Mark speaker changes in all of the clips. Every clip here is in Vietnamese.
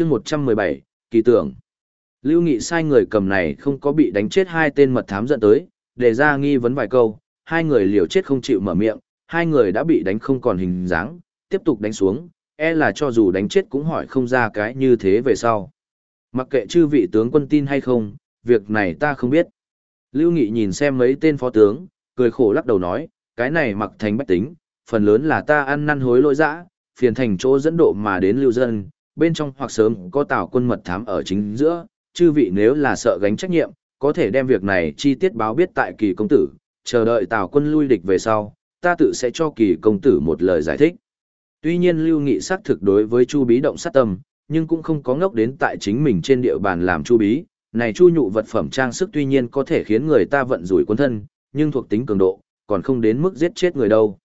Speaker 1: chương 117, kỳ tưởng. Lưu Nghị sai người cầm này không có bị đánh chết hai tên mật thám dẫn tới, để ra nghi vấn vài câu, hai người liều chết không chịu mở miệng, hai người đã bị đánh không còn hình dáng, tiếp tục đánh xuống, e là cho dù đánh chết cũng hỏi không ra cái như thế về sau. Mặc kệ chư vị tướng quân tin hay không, việc này ta không biết. Lưu Nghị nhìn xem mấy tên phó tướng, cười khổ lắc đầu nói, cái này mặc thành bách tính, phần lớn là ta ăn năn hối lỗi dã, phiền thành chỗ dẫn độ mà đến lưu dân, bên trong hoặc sớm có tào quân mật thám ở chính giữa, chư vị nếu là sợ gánh trách nhiệm, có thể đem việc này chi tiết báo biết tại kỳ công tử, chờ đợi tào quân lui địch về sau, ta tự sẽ cho kỳ công tử một lời giải thích. Tuy nhiên Lưu Nghị xác thực đối với Chu Bí động sát tâm, nhưng cũng không có ngốc đến tại chính mình trên địa bàn làm Chu Bí, này Chu nhụ vật phẩm trang sức tuy nhiên có thể khiến người ta vận rủi quân thân, nhưng thuộc tính cường độ, còn không đến mức giết chết người đâu.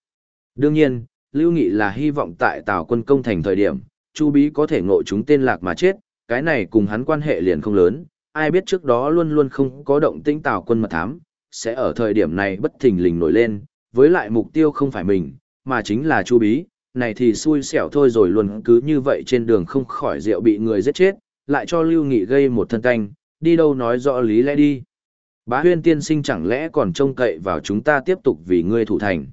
Speaker 1: Đương nhiên, Lưu Nghị là hy vọng tại Tào quân công thành thời điểm, Chu Bí có thể ngộ chúng tên lạc mà chết, cái này cùng hắn quan hệ liền không lớn, ai biết trước đó luôn luôn không có động tĩnh Tào quân mật thám, sẽ ở thời điểm này bất thình lình nổi lên, với lại mục tiêu không phải mình, mà chính là Chu Bí, này thì xui xẻo thôi rồi luôn cứ như vậy trên đường không khỏi rượu bị người giết chết, lại cho Lưu Nghị gây một thân canh, đi đâu nói rõ lý lẽ đi. Bá huyên tiên sinh chẳng lẽ còn trông cậy vào chúng ta tiếp tục vì ngươi thủ thành.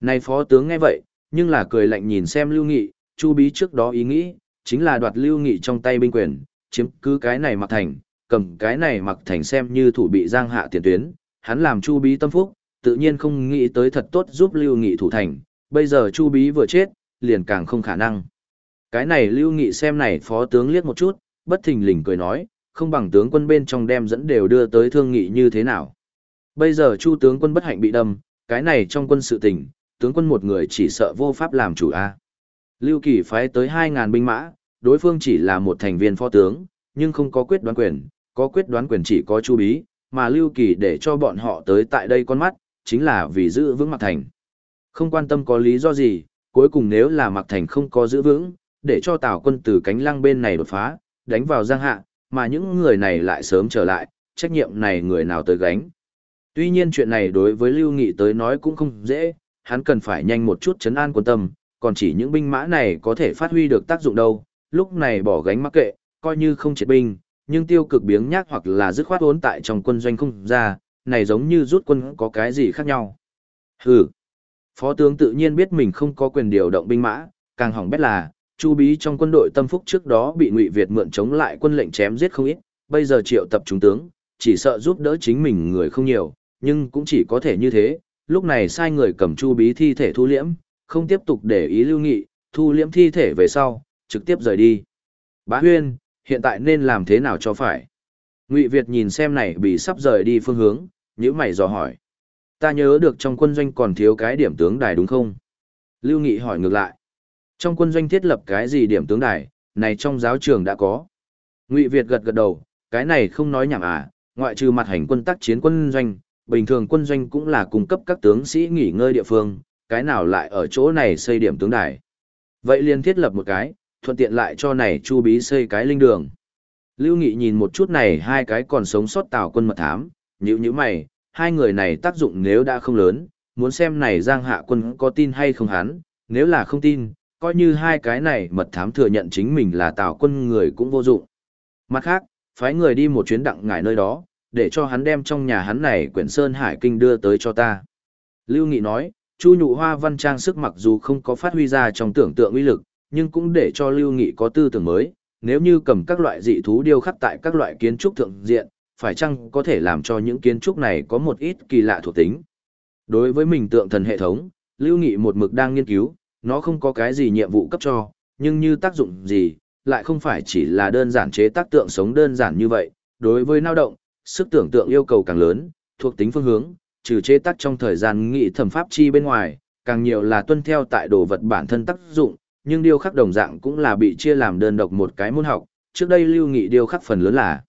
Speaker 1: Này phó tướng nghe vậy, nhưng là cười lạnh nhìn xem Lưu Nghị, Chu Bí trước đó ý nghĩ, chính là đoạt Lưu Nghị trong tay binh quyền, chiếm cứ cái này mặc thành, cầm cái này mặc thành xem như thủ bị giang hạ tiền tuyến, hắn làm Chu Bí tâm phúc, tự nhiên không nghĩ tới thật tốt giúp Lưu Nghị thủ thành, bây giờ Chu Bí vừa chết, liền càng không khả năng. Cái này Lưu Nghị xem này phó tướng liếc một chút, bất thình lình cười nói, không bằng tướng quân bên trong đem dẫn đều đưa tới thương nghị như thế nào. Bây giờ Chu tướng quân bất hạnh bị đâm, cái này trong quân sự tình, tướng quân một người chỉ sợ vô pháp làm chủ a. Lưu Kỳ phái tới 2000 binh mã, đối phương chỉ là một thành viên phó tướng, nhưng không có quyết đoán quyền, có quyết đoán quyền chỉ có Chu Bí, mà Lưu Kỳ để cho bọn họ tới tại đây con mắt, chính là vì giữ vững Mạc thành. Không quan tâm có lý do gì, cuối cùng nếu là Mạc Thành không có giữ vững, để cho Tào quân từ cánh lăng bên này đột phá, đánh vào giang hạ, mà những người này lại sớm trở lại, trách nhiệm này người nào tới gánh. Tuy nhiên chuyện này đối với Lưu Nghị tới nói cũng không dễ, hắn cần phải nhanh một chút chấn an quân tâm, còn chỉ những binh mã này có thể phát huy được tác dụng đâu, lúc này bỏ gánh mắc kệ, coi như không triệt binh, nhưng tiêu cực biếng nhác hoặc là dứt khoát ốn tại trong quân doanh không ra, này giống như rút quân có cái gì khác nhau. Hừ. Phó tướng tự nhiên biết mình không có quyền điều động binh mã, càng hỏng bét là, Chu Bí trong quân đội tâm phúc trước đó bị Ngụy Việt mượn chống lại quân lệnh chém giết không ít, bây giờ triệu tập trung tướng, chỉ sợ giúp đỡ chính mình người không nhiều, nhưng cũng chỉ có thể như thế, lúc này sai người cầm Chu Bí thi thể thu liễm, không tiếp tục để ý lưu nghị, thu liễm thi thể về sau, trực tiếp rời đi. Bá Huyên, hiện tại nên làm thế nào cho phải? Ngụy Việt nhìn xem này bị sắp rời đi phương hướng, nhíu mày dò hỏi. Ta nhớ được trong quân doanh còn thiếu cái điểm tướng đài đúng không? Lưu Nghị hỏi ngược lại. Trong quân doanh thiết lập cái gì điểm tướng đài, này trong giáo trường đã có. Ngụy Việt gật gật đầu, cái này không nói nhảm à, ngoại trừ mặt hành quân tác chiến quân doanh, bình thường quân doanh cũng là cung cấp các tướng sĩ nghỉ ngơi địa phương, cái nào lại ở chỗ này xây điểm tướng đài. Vậy liền thiết lập một cái, thuận tiện lại cho này chu bí xây cái linh đường. Lưu Nghị nhìn một chút này hai cái còn sống sót tào quân mật thám, nhữ như mày, hai người này tác dụng nếu đã không lớn, muốn xem này Giang Hạ quân có tin hay không hắn, nếu là không tin, coi như hai cái này mật thám thừa nhận chính mình là tào quân người cũng vô dụng. Mặt khác, phái người đi một chuyến đặng ngải nơi đó, để cho hắn đem trong nhà hắn này quyển Sơn Hải Kinh đưa tới cho ta. Lưu Nghị nói, Chu nhụ hoa văn trang sức mặc dù không có phát huy ra trong tưởng tượng uy lực, nhưng cũng để cho Lưu Nghị có tư tưởng mới, nếu như cầm các loại dị thú điêu khắc tại các loại kiến trúc thượng diện, phải chăng có thể làm cho những kiến trúc này có một ít kỳ lạ thuộc tính. Đối với mình tượng thần hệ thống, Lưu Nghị một mực đang nghiên cứu, nó không có cái gì nhiệm vụ cấp cho, nhưng như tác dụng gì, lại không phải chỉ là đơn giản chế tác tượng sống đơn giản như vậy. Đối với lao động, sức tưởng tượng yêu cầu càng lớn, thuộc tính phương hướng, trừ chế tác trong thời gian nghị thẩm pháp chi bên ngoài, càng nhiều là tuân theo tại đồ vật bản thân tác dụng, nhưng điêu khắc đồng dạng cũng là bị chia làm đơn độc một cái môn học. Trước đây lưu nghị điêu khắc phần lớn là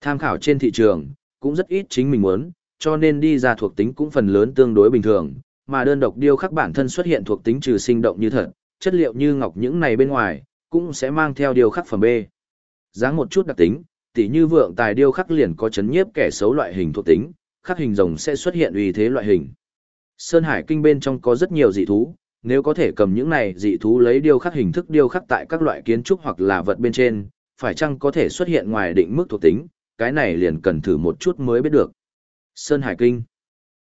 Speaker 1: tham khảo trên thị trường, cũng rất ít chính mình muốn, cho nên đi ra thuộc tính cũng phần lớn tương đối bình thường, mà đơn độc điêu khắc bản thân xuất hiện thuộc tính trừ sinh động như thật, chất liệu như ngọc những này bên ngoài, cũng sẽ mang theo điêu khắc phẩm B. Dáng một chút đặc tính, tỉ như vượng tài điêu khắc liền có chấn nhiếp kẻ xấu loại hình thuộc tính, khắc hình rồng sẽ xuất hiện uy thế loại hình. Sơn Hải kinh bên trong có rất nhiều dị thú, nếu có thể cầm những này dị thú lấy điêu khắc hình thức điêu khắc tại các loại kiến trúc hoặc là vật bên trên, phải chăng có thể xuất hiện ngoài định mức thuộc tính, cái này liền cần thử một chút mới biết được. Sơn Hải Kinh.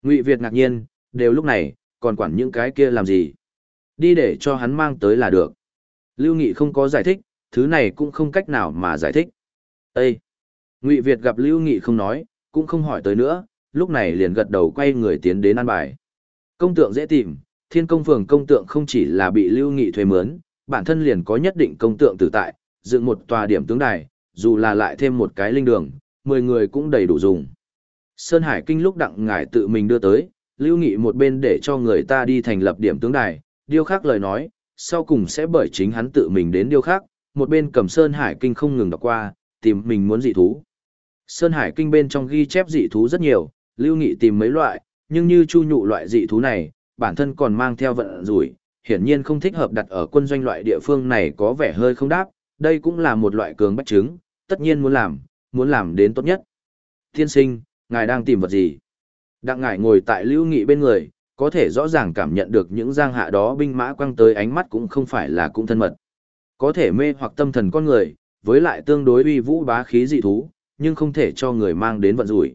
Speaker 1: Ngụy Việt ngạc nhiên, đều lúc này, còn quản những cái kia làm gì? Đi để cho hắn mang tới là được. Lưu Nghị không có giải thích, thứ này cũng không cách nào mà giải thích. Ê! Ngụy Việt gặp Lưu Nghị không nói, cũng không hỏi tới nữa, lúc này liền gật đầu quay người tiến đến ăn bài. Công tượng dễ tìm, thiên công phường công tượng không chỉ là bị Lưu Nghị thuê mướn, bản thân liền có nhất định công tượng tử tại, dựng một tòa điểm tướng đài, dù là lại thêm một cái linh đường, 10 người cũng đầy đủ dùng. Sơn Hải Kinh lúc đặng ngải tự mình đưa tới, Lưu Nghị một bên để cho người ta đi thành lập điểm tướng đài, điêu khắc lời nói, sau cùng sẽ bởi chính hắn tự mình đến điêu khắc, một bên cầm Sơn Hải Kinh không ngừng đọc qua, tìm mình muốn dị thú. Sơn Hải Kinh bên trong ghi chép dị thú rất nhiều, Lưu Nghị tìm mấy loại, nhưng như chu nhụ loại dị thú này, bản thân còn mang theo vận rủi, hiển nhiên không thích hợp đặt ở quân doanh loại địa phương này có vẻ hơi không đáp, đây cũng là một loại cường bách chứng, tất nhiên muốn làm, muốn làm đến tốt nhất. Tiên sinh, ngài đang tìm vật gì? Đặng Ngải ngồi tại lưu nghị bên người, có thể rõ ràng cảm nhận được những giang hạ đó binh mã quăng tới ánh mắt cũng không phải là cũng thân mật. Có thể mê hoặc tâm thần con người, với lại tương đối uy vũ bá khí dị thú, nhưng không thể cho người mang đến vận rủi.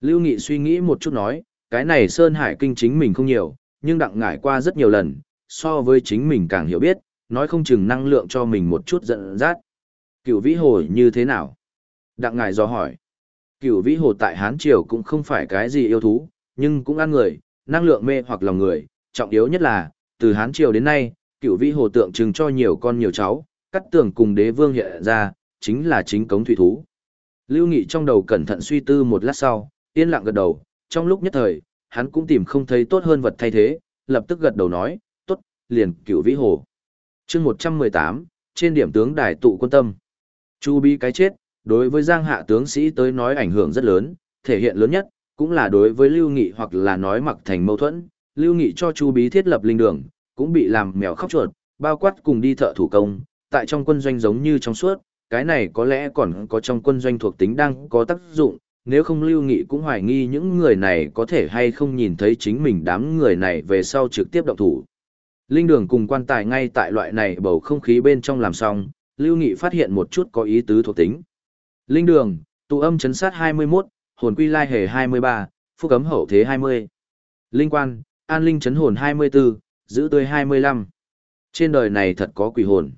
Speaker 1: Lưu Nghị suy nghĩ một chút nói, cái này Sơn Hải Kinh chính mình không nhiều, nhưng đặng ngải qua rất nhiều lần, so với chính mình càng hiểu biết, nói không chừng năng lượng cho mình một chút giận dắt. Cửu vĩ hồ như thế nào? Đặng ngài do hỏi. Cửu vĩ hồ tại Hán Triều cũng không phải cái gì yêu thú, nhưng cũng ăn người, năng lượng mê hoặc lòng người, trọng yếu nhất là, từ Hán Triều đến nay, cửu vĩ hồ tượng trưng cho nhiều con nhiều cháu, cắt tường cùng đế vương hiện ra, chính là chính cống thủy thú. Lưu Nghị trong đầu cẩn thận suy tư một lát sau, yên lặng gật đầu, trong lúc nhất thời, hắn cũng tìm không thấy tốt hơn vật thay thế, lập tức gật đầu nói, tốt, liền cửu vĩ hồ. chương 118, trên điểm tướng đài tụ quân tâm. Chu Bi cái chết, đối với Giang Hạ tướng sĩ tới nói ảnh hưởng rất lớn, thể hiện lớn nhất, cũng là đối với Lưu Nghị hoặc là nói mặc thành mâu thuẫn. Lưu Nghị cho Chu Bí thiết lập linh đường, cũng bị làm mèo khóc chuột, bao quát cùng đi thợ thủ công, tại trong quân doanh giống như trong suốt, cái này có lẽ còn có trong quân doanh thuộc tính đang có tác dụng, nếu không Lưu Nghị cũng hoài nghi những người này có thể hay không nhìn thấy chính mình đám người này về sau trực tiếp động thủ. Linh đường cùng quan tài ngay tại loại này bầu không khí bên trong làm xong, Lưu Nghị phát hiện một chút có ý tứ thuộc tính. Linh đường, tụ âm chấn sát 21, hồn quy lai hề 23, phúc cấm hậu thế 20. Linh quan, an linh chấn hồn 24, giữ tươi 25. Trên đời này thật có quỷ hồn.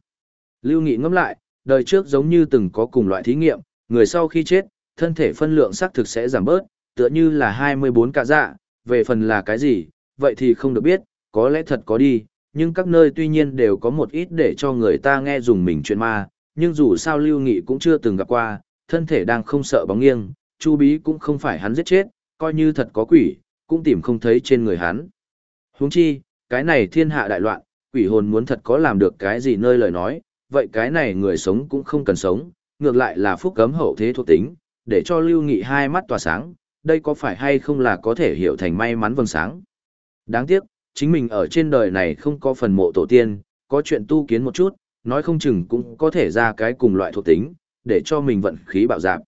Speaker 1: Lưu Nghị ngẫm lại, đời trước giống như từng có cùng loại thí nghiệm, người sau khi chết, thân thể phân lượng xác thực sẽ giảm bớt, tựa như là 24 cả dạ, về phần là cái gì, vậy thì không được biết, có lẽ thật có đi, nhưng các nơi tuy nhiên đều có một ít để cho người ta nghe dùng mình chuyện ma, nhưng dù sao Lưu Nghị cũng chưa từng gặp qua, thân thể đang không sợ bóng nghiêng, Chu Bí cũng không phải hắn giết chết, coi như thật có quỷ, cũng tìm không thấy trên người hắn. Huống chi, cái này thiên hạ đại loạn, quỷ hồn muốn thật có làm được cái gì nơi lời nói, vậy cái này người sống cũng không cần sống, ngược lại là phúc cấm hậu thế thuộc tính, để cho Lưu Nghị hai mắt tỏa sáng, đây có phải hay không là có thể hiểu thành may mắn vầng sáng. Đáng tiếc, chính mình ở trên đời này không có phần mộ tổ tiên, có chuyện tu kiến một chút, nói không chừng cũng có thể ra cái cùng loại thuộc tính, để cho mình vận khí bạo dạp.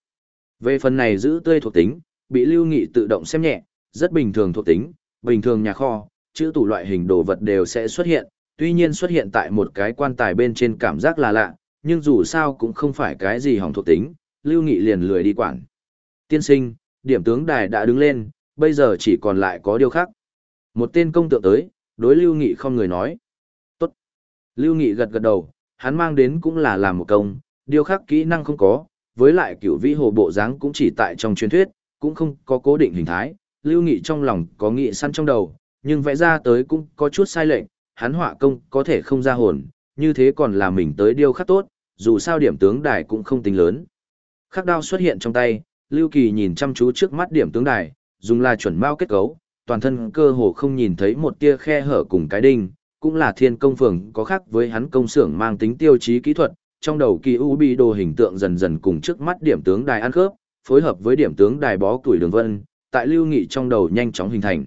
Speaker 1: Về phần này giữ tươi thuộc tính, bị Lưu Nghị tự động xem nhẹ, rất bình thường thuộc tính, bình thường nhà kho, chữ tủ loại hình đồ vật đều sẽ xuất hiện, tuy nhiên xuất hiện tại một cái quan tài bên trên cảm giác là lạ, nhưng dù sao cũng không phải cái gì hỏng thuộc tính, Lưu Nghị liền lười đi quản. Tiên sinh, điểm tướng đài đã đứng lên, bây giờ chỉ còn lại có điều khác. Một tên công tượng tới, đối Lưu Nghị không người nói. Tốt. Lưu Nghị gật gật đầu, hắn mang đến cũng là làm một công, điều khác kỹ năng không có, với lại cửu vĩ hồ bộ dáng cũng chỉ tại trong truyền thuyết, cũng không có cố định hình thái. Lưu Nghị trong lòng có nghị săn trong đầu, nhưng vẽ ra tới cũng có chút sai lệch, hắn họa công có thể không ra hồn, như thế còn là mình tới điêu khắc tốt, dù sao điểm tướng đài cũng không tính lớn. Khắc đao xuất hiện trong tay, Lưu Kỳ nhìn chăm chú trước mắt điểm tướng đài, dùng là chuẩn mao kết cấu, toàn thân cơ hồ không nhìn thấy một tia khe hở cùng cái đinh, cũng là thiên công phường có khác với hắn công xưởng mang tính tiêu chí kỹ thuật, trong đầu kỳ u bị đồ hình tượng dần dần cùng trước mắt điểm tướng đài ăn khớp, phối hợp với điểm tướng đài bó tuổi đường vân, tại lưu nghị trong đầu nhanh chóng hình thành.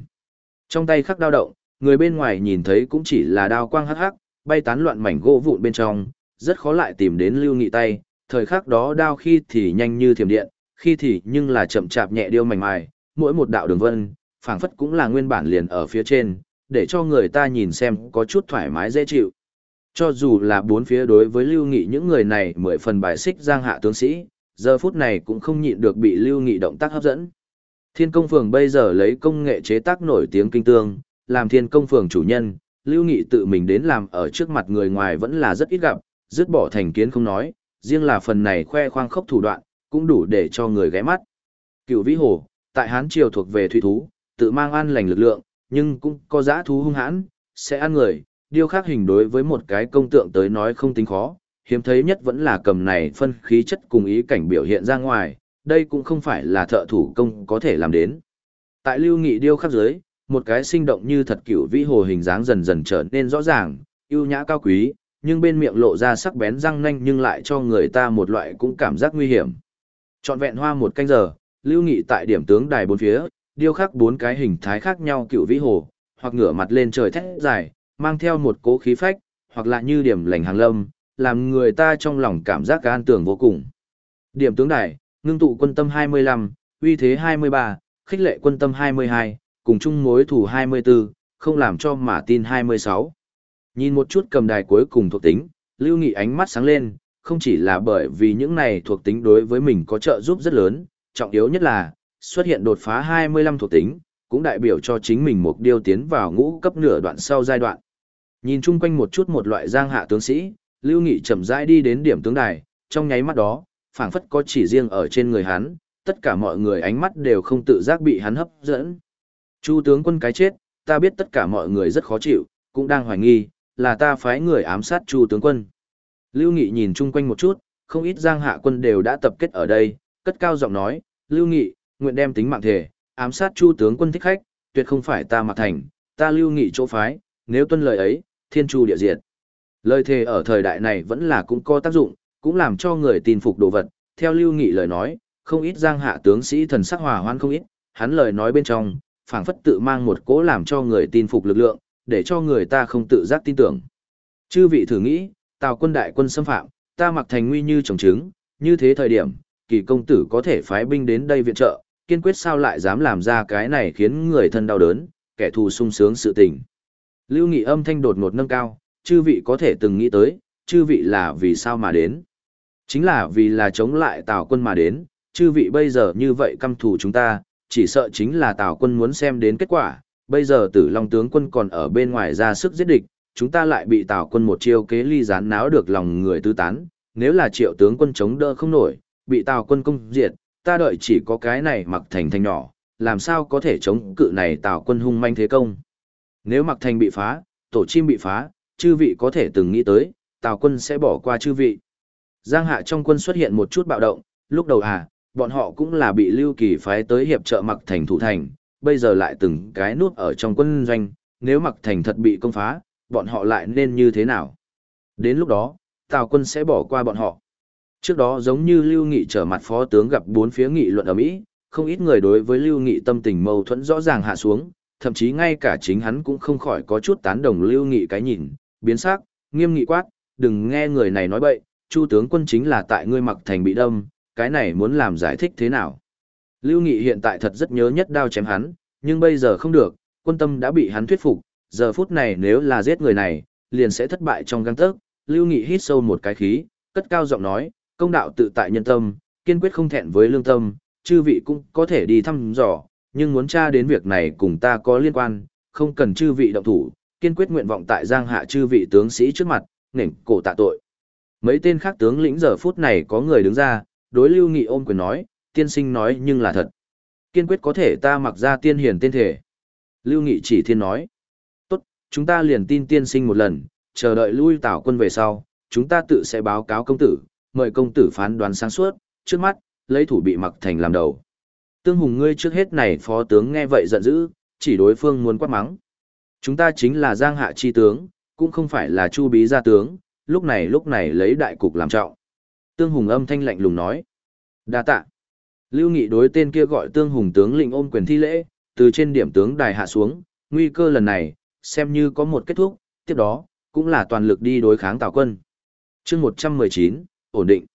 Speaker 1: Trong tay khắc đao động, người bên ngoài nhìn thấy cũng chỉ là đao quang hắc hắc, bay tán loạn mảnh gỗ vụn bên trong, rất khó lại tìm đến lưu nghị tay, thời khắc đó đao khi thì nhanh như thiểm điện, khi thì nhưng là chậm chạp nhẹ điêu mảnh mài, mỗi một đạo đường vân, phảng phất cũng là nguyên bản liền ở phía trên, để cho người ta nhìn xem có chút thoải mái dễ chịu. Cho dù là bốn phía đối với Lưu Nghị những người này mười phần bài xích giang hạ tướng sĩ, giờ phút này cũng không nhịn được bị Lưu Nghị động tác hấp dẫn. Thiên công phường bây giờ lấy công nghệ chế tác nổi tiếng kinh tương, làm thiên công phường chủ nhân, Lưu Nghị tự mình đến làm ở trước mặt người ngoài vẫn là rất ít gặp, dứt bỏ thành kiến không nói, riêng là phần này khoe khoang khốc thủ đoạn, cũng đủ để cho người ghé mắt. Cựu Vĩ Hồ, tại Hán Triều thuộc về thủy thú, tự mang ăn lành lực lượng, nhưng cũng có giã thú hung hãn, sẽ ăn người, điêu khắc hình đối với một cái công tượng tới nói không tính khó, hiếm thấy nhất vẫn là cầm này phân khí chất cùng ý cảnh biểu hiện ra ngoài, đây cũng không phải là thợ thủ công có thể làm đến. Tại lưu nghị điêu khắc dưới, một cái sinh động như thật cửu vĩ hồ hình dáng dần dần trở nên rõ ràng, yêu nhã cao quý, nhưng bên miệng lộ ra sắc bén răng nanh nhưng lại cho người ta một loại cũng cảm giác nguy hiểm. Trọn vẹn hoa một canh giờ, lưu nghị tại điểm tướng đài bốn phía, điêu khắc bốn cái hình thái khác nhau cựu vĩ hồ, hoặc ngửa mặt lên trời thét dài, mang theo một cố khí phách, hoặc là như điểm lành hàng lâm, làm người ta trong lòng cảm giác an tưởng vô cùng. Điểm tướng đài, ngưng tụ quân tâm 25, uy thế 23, khích lệ quân tâm 22, cùng chung mối thủ 24, không làm cho mà tin 26. Nhìn một chút cầm đài cuối cùng thuộc tính, Lưu Nghị ánh mắt sáng lên, không chỉ là bởi vì những này thuộc tính đối với mình có trợ giúp rất lớn, trọng yếu nhất là, xuất hiện đột phá 25 thuộc tính, cũng đại biểu cho chính mình mục điều tiến vào ngũ cấp nửa đoạn sau giai đoạn. Nhìn chung quanh một chút một loại giang hạ tướng sĩ, Lưu Nghị chậm rãi đi đến điểm tướng đài, trong nháy mắt đó, phảng phất có chỉ riêng ở trên người hắn, tất cả mọi người ánh mắt đều không tự giác bị hắn hấp dẫn. Chu tướng quân cái chết, ta biết tất cả mọi người rất khó chịu, cũng đang hoài nghi, là ta phái người ám sát Chu tướng quân. Lưu Nghị nhìn chung quanh một chút, không ít giang hạ quân đều đã tập kết ở đây, cất cao giọng nói, Lưu Nghị, nguyện đem tính mạng thể, ám sát Chu tướng quân thích khách, tuyệt không phải ta mặc thành, ta Lưu Nghị chỗ phái, nếu tuân lời ấy, thiên chu địa diệt. Lời thề ở thời đại này vẫn là cũng có tác dụng, cũng làm cho người tin phục đồ vật. Theo Lưu Nghị lời nói, không ít giang hạ tướng sĩ thần sắc hòa hoan không ít, hắn lời nói bên trong, phảng phất tự mang một cố làm cho người tin phục lực lượng, để cho người ta không tự giác tin tưởng. Chư vị thử nghĩ, tào quân đại quân xâm phạm, ta mặc thành nguy như trồng trứng, như thế thời điểm, kỳ công tử có thể phái binh đến đây viện trợ, kiên quyết sao lại dám làm ra cái này khiến người thân đau đớn, kẻ thù sung sướng sự tình. Lưu Nghị âm thanh đột ngột nâng cao, chư vị có thể từng nghĩ tới, chư vị là vì sao mà đến. Chính là vì là chống lại Tào quân mà đến, chư vị bây giờ như vậy căm thù chúng ta, chỉ sợ chính là Tào quân muốn xem đến kết quả, bây giờ tử long tướng quân còn ở bên ngoài ra sức giết địch, chúng ta lại bị Tào quân một chiêu kế ly gián náo được lòng người tư tán, nếu là triệu tướng quân chống đỡ không nổi, bị Tào quân công diệt, ta đợi chỉ có cái này mặc thành thành nhỏ, làm sao có thể chống cự này Tào quân hung manh thế công. Nếu mặc thành bị phá, tổ chim bị phá, chư vị có thể từng nghĩ tới, Tào quân sẽ bỏ qua chư vị. Giang hạ trong quân xuất hiện một chút bạo động, lúc đầu à, bọn họ cũng là bị Lưu Kỳ phái tới hiệp trợ mặc thành thủ thành, bây giờ lại từng cái nút ở trong quân doanh, nếu mặc thành thật bị công phá, bọn họ lại nên như thế nào? Đến lúc đó, Tào quân sẽ bỏ qua bọn họ. Trước đó giống như Lưu Nghị trở mặt phó tướng gặp bốn phía nghị luận ở Mỹ, không ít người đối với Lưu Nghị tâm tình mâu thuẫn rõ ràng hạ xuống, thậm chí ngay cả chính hắn cũng không khỏi có chút tán đồng Lưu Nghị cái nhìn, biến sắc, nghiêm nghị quát, đừng nghe người này nói bậy, Chu tướng quân chính là tại ngươi mặc thành bị đâm, cái này muốn làm giải thích thế nào? Lưu Nghị hiện tại thật rất nhớ nhất đao chém hắn, nhưng bây giờ không được, quân tâm đã bị hắn thuyết phục, giờ phút này nếu là giết người này, liền sẽ thất bại trong găng tớc. Lưu Nghị hít sâu một cái khí, cất cao giọng nói, công đạo tự tại nhân tâm, kiên quyết không thẹn với lương tâm, chư vị cũng có thể đi thăm dò, nhưng muốn tra đến việc này cùng ta có liên quan, không cần chư vị động thủ, kiên quyết nguyện vọng tại giang hạ chư vị tướng sĩ trước mặt, nghển cổ tạ tội. Mấy tên khác tướng lĩnh giờ phút này có người đứng ra, đối lưu nghị ôm quyền nói, tiên sinh nói nhưng là thật. Kiên quyết có thể ta mặc ra tiên hiền tên thể. Lưu nghị chỉ thiên nói, tốt, chúng ta liền tin tiên sinh một lần, chờ đợi lui tảo quân về sau, chúng ta tự sẽ báo cáo công tử, mời công tử phán đoán sáng suốt, trước mắt, lấy thủ bị mặc thành làm đầu. Tương Hùng ngươi trước hết này phó tướng nghe vậy giận dữ, chỉ đối phương muốn quát mắng. Chúng ta chính là Giang Hạ chi tướng, cũng không phải là Chu Bí gia tướng, lúc này lúc này lấy đại cục làm trọng. Tương Hùng âm thanh lạnh lùng nói. Đa tạ. Lưu Nghị đối tên kia gọi Tương Hùng tướng lĩnh ôm quyền thi lễ, từ trên điểm tướng đài hạ xuống, nguy cơ lần này, xem như có một kết thúc, tiếp đó, cũng là toàn lực đi đối kháng Tào quân. chương 119, ổn định.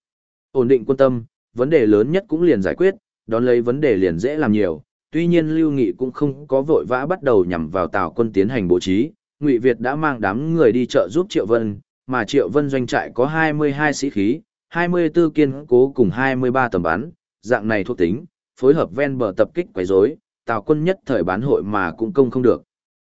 Speaker 1: Ổn định quân tâm, vấn đề lớn nhất cũng liền giải quyết, đón lấy vấn đề liền dễ làm nhiều. Tuy nhiên Lưu Nghị cũng không có vội vã bắt đầu nhằm vào Tào quân tiến hành bố trí, Ngụy Việt đã mang đám người đi trợ giúp Triệu Vân, mà Triệu Vân doanh trại có 22 sĩ khí, 24 kiên cố cùng 23 tầm bắn, dạng này thuộc tính, phối hợp ven bờ tập kích quấy rối, Tào quân nhất thời bán hội mà cũng công không được.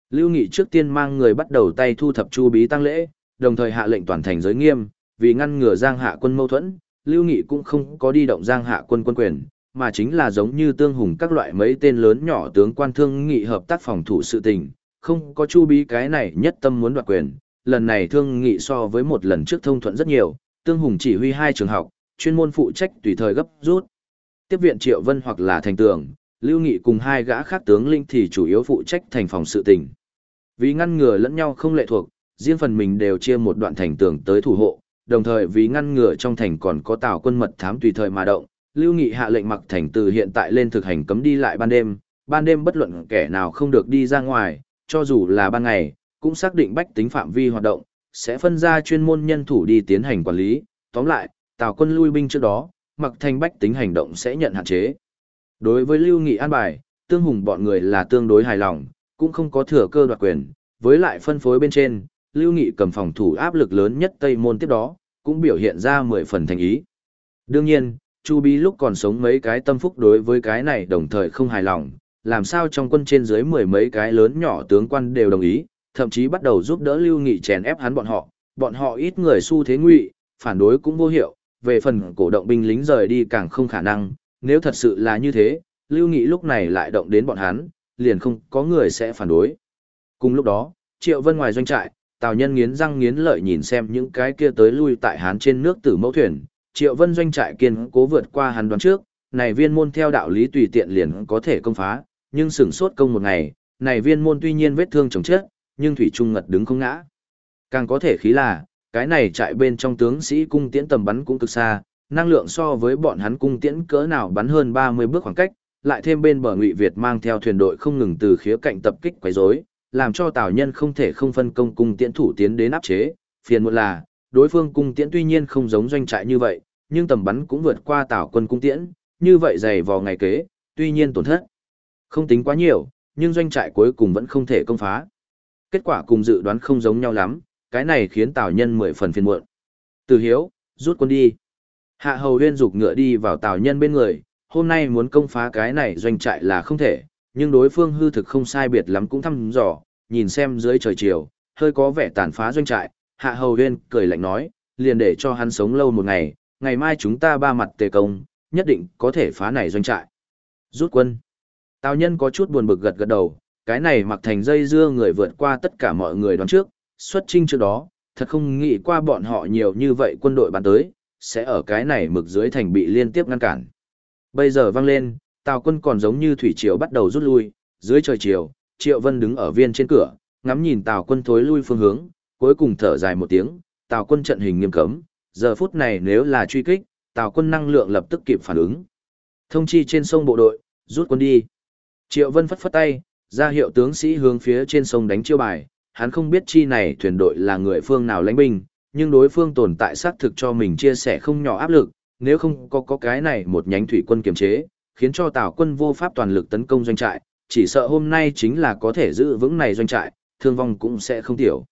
Speaker 1: Lưu Nghị trước tiên mang người bắt đầu tay thu thập chu bí tăng lễ, đồng thời hạ lệnh toàn thành giới nghiêm, vì ngăn ngừa Giang Hạ quân mâu thuẫn, Lưu Nghị cũng không có đi động Giang Hạ quân quân quyền, mà chính là giống như tương hùng các loại mấy tên lớn nhỏ tướng quan thương nghị hợp tác phòng thủ sự tình, không có chu bí cái này nhất tâm muốn đoạt quyền, lần này thương nghị so với một lần trước thông thuận rất nhiều, tương hùng chỉ huy hai trường học, chuyên môn phụ trách tùy thời gấp rút. Tiếp viện Triệu Vân hoặc là thành tường, Lưu Nghị cùng hai gã khác tướng linh thì chủ yếu phụ trách thành phòng sự tình. Vì ngăn ngừa lẫn nhau không lệ thuộc, riêng phần mình đều chia một đoạn thành tường tới thủ hộ, đồng thời vì ngăn ngừa trong thành còn có tào quân mật thám tùy thời mà động, Lưu Nghị hạ lệnh mặc thành từ hiện tại lên thực hành cấm đi lại ban đêm, ban đêm bất luận kẻ nào không được đi ra ngoài, cho dù là ban ngày, cũng xác định bách tính phạm vi hoạt động, sẽ phân ra chuyên môn nhân thủ đi tiến hành quản lý, tóm lại, tào quân lui binh trước đó, mặc thành bách tính hành động sẽ nhận hạn chế. Đối với Lưu Nghị an bài, tương hùng bọn người là tương đối hài lòng, cũng không có thừa cơ đoạt quyền, với lại phân phối bên trên, Lưu Nghị cầm phòng thủ áp lực lớn nhất Tây Môn tiếp đó, cũng biểu hiện ra mười phần thành ý. Đương nhiên, Chu Bí lúc còn sống mấy cái tâm phúc đối với cái này đồng thời không hài lòng, làm sao trong quân trên dưới mười mấy cái lớn nhỏ tướng quan đều đồng ý, thậm chí bắt đầu giúp đỡ Lưu Nghị chèn ép hắn bọn họ, bọn họ ít người xu thế ngụy, phản đối cũng vô hiệu, về phần cổ động binh lính rời đi càng không khả năng, nếu thật sự là như thế, Lưu Nghị lúc này lại động đến bọn hắn, liền không có người sẽ phản đối. Cùng lúc đó, Triệu Vân ngoài doanh trại, Tào Nhân nghiến răng nghiến lợi nhìn xem những cái kia tới lui tại hán trên nước tử mẫu thuyền, Triệu Vân doanh trại kiên cố vượt qua hắn đoán trước, này viên môn theo đạo lý tùy tiện liền có thể công phá, nhưng sửng sốt công một ngày, này viên môn tuy nhiên vết thương chồng chết, nhưng thủy trung ngật đứng không ngã. Càng có thể khí là, cái này trại bên trong tướng sĩ cung tiễn tầm bắn cũng cực xa, năng lượng so với bọn hắn cung tiễn cỡ nào bắn hơn 30 bước khoảng cách, lại thêm bên bờ Ngụy Việt mang theo thuyền đội không ngừng từ khía cạnh tập kích quấy rối, làm cho Tào Nhân không thể không phân công cung tiễn thủ tiến đến áp chế, phiền một là, đối phương cung tiễn tuy nhiên không giống doanh trại như vậy, nhưng tầm bắn cũng vượt qua Tào quân cung tiễn, như vậy dày vò ngày kế, tuy nhiên tổn thất. Không tính quá nhiều, nhưng doanh trại cuối cùng vẫn không thể công phá. Kết quả cùng dự đoán không giống nhau lắm, cái này khiến Tào Nhân mười phần phiền muộn. Từ Hiếu, rút quân đi. Hạ Hầu Huyên dục ngựa đi vào Tào Nhân bên người, hôm nay muốn công phá cái này doanh trại là không thể, nhưng đối phương hư thực không sai biệt lắm cũng thăm dò, nhìn xem dưới trời chiều, hơi có vẻ tàn phá doanh trại, Hạ Hầu Huyên cười lạnh nói, liền để cho hắn sống lâu một ngày, ngày mai chúng ta ba mặt tề công, nhất định có thể phá này doanh trại. Rút quân. Tào nhân có chút buồn bực gật gật đầu, cái này mặc thành dây dưa người vượt qua tất cả mọi người đoán trước, xuất trinh trước đó, thật không nghĩ qua bọn họ nhiều như vậy quân đội bắn tới, sẽ ở cái này mực dưới thành bị liên tiếp ngăn cản. Bây giờ vang lên, Tào quân còn giống như thủy triều bắt đầu rút lui, dưới trời chiều, Triệu Vân đứng ở viên trên cửa, ngắm nhìn Tào quân thối lui phương hướng, cuối cùng thở dài một tiếng, Tào quân trận hình nghiêm cấm, giờ phút này nếu là truy kích, Tào quân năng lượng lập tức kịp phản ứng. Thông chi trên sông bộ đội, rút quân đi. Triệu Vân phất phất tay, ra hiệu tướng sĩ hướng phía trên sông đánh chiêu bài, hắn không biết chi này thuyền đội là người phương nào lãnh binh, nhưng đối phương tồn tại xác thực cho mình chia sẻ không nhỏ áp lực, nếu không có có cái này một nhánh thủy quân kiềm chế, khiến cho Tào quân vô pháp toàn lực tấn công doanh trại, chỉ sợ hôm nay chính là có thể giữ vững này doanh trại, thương vong cũng sẽ không tiểu.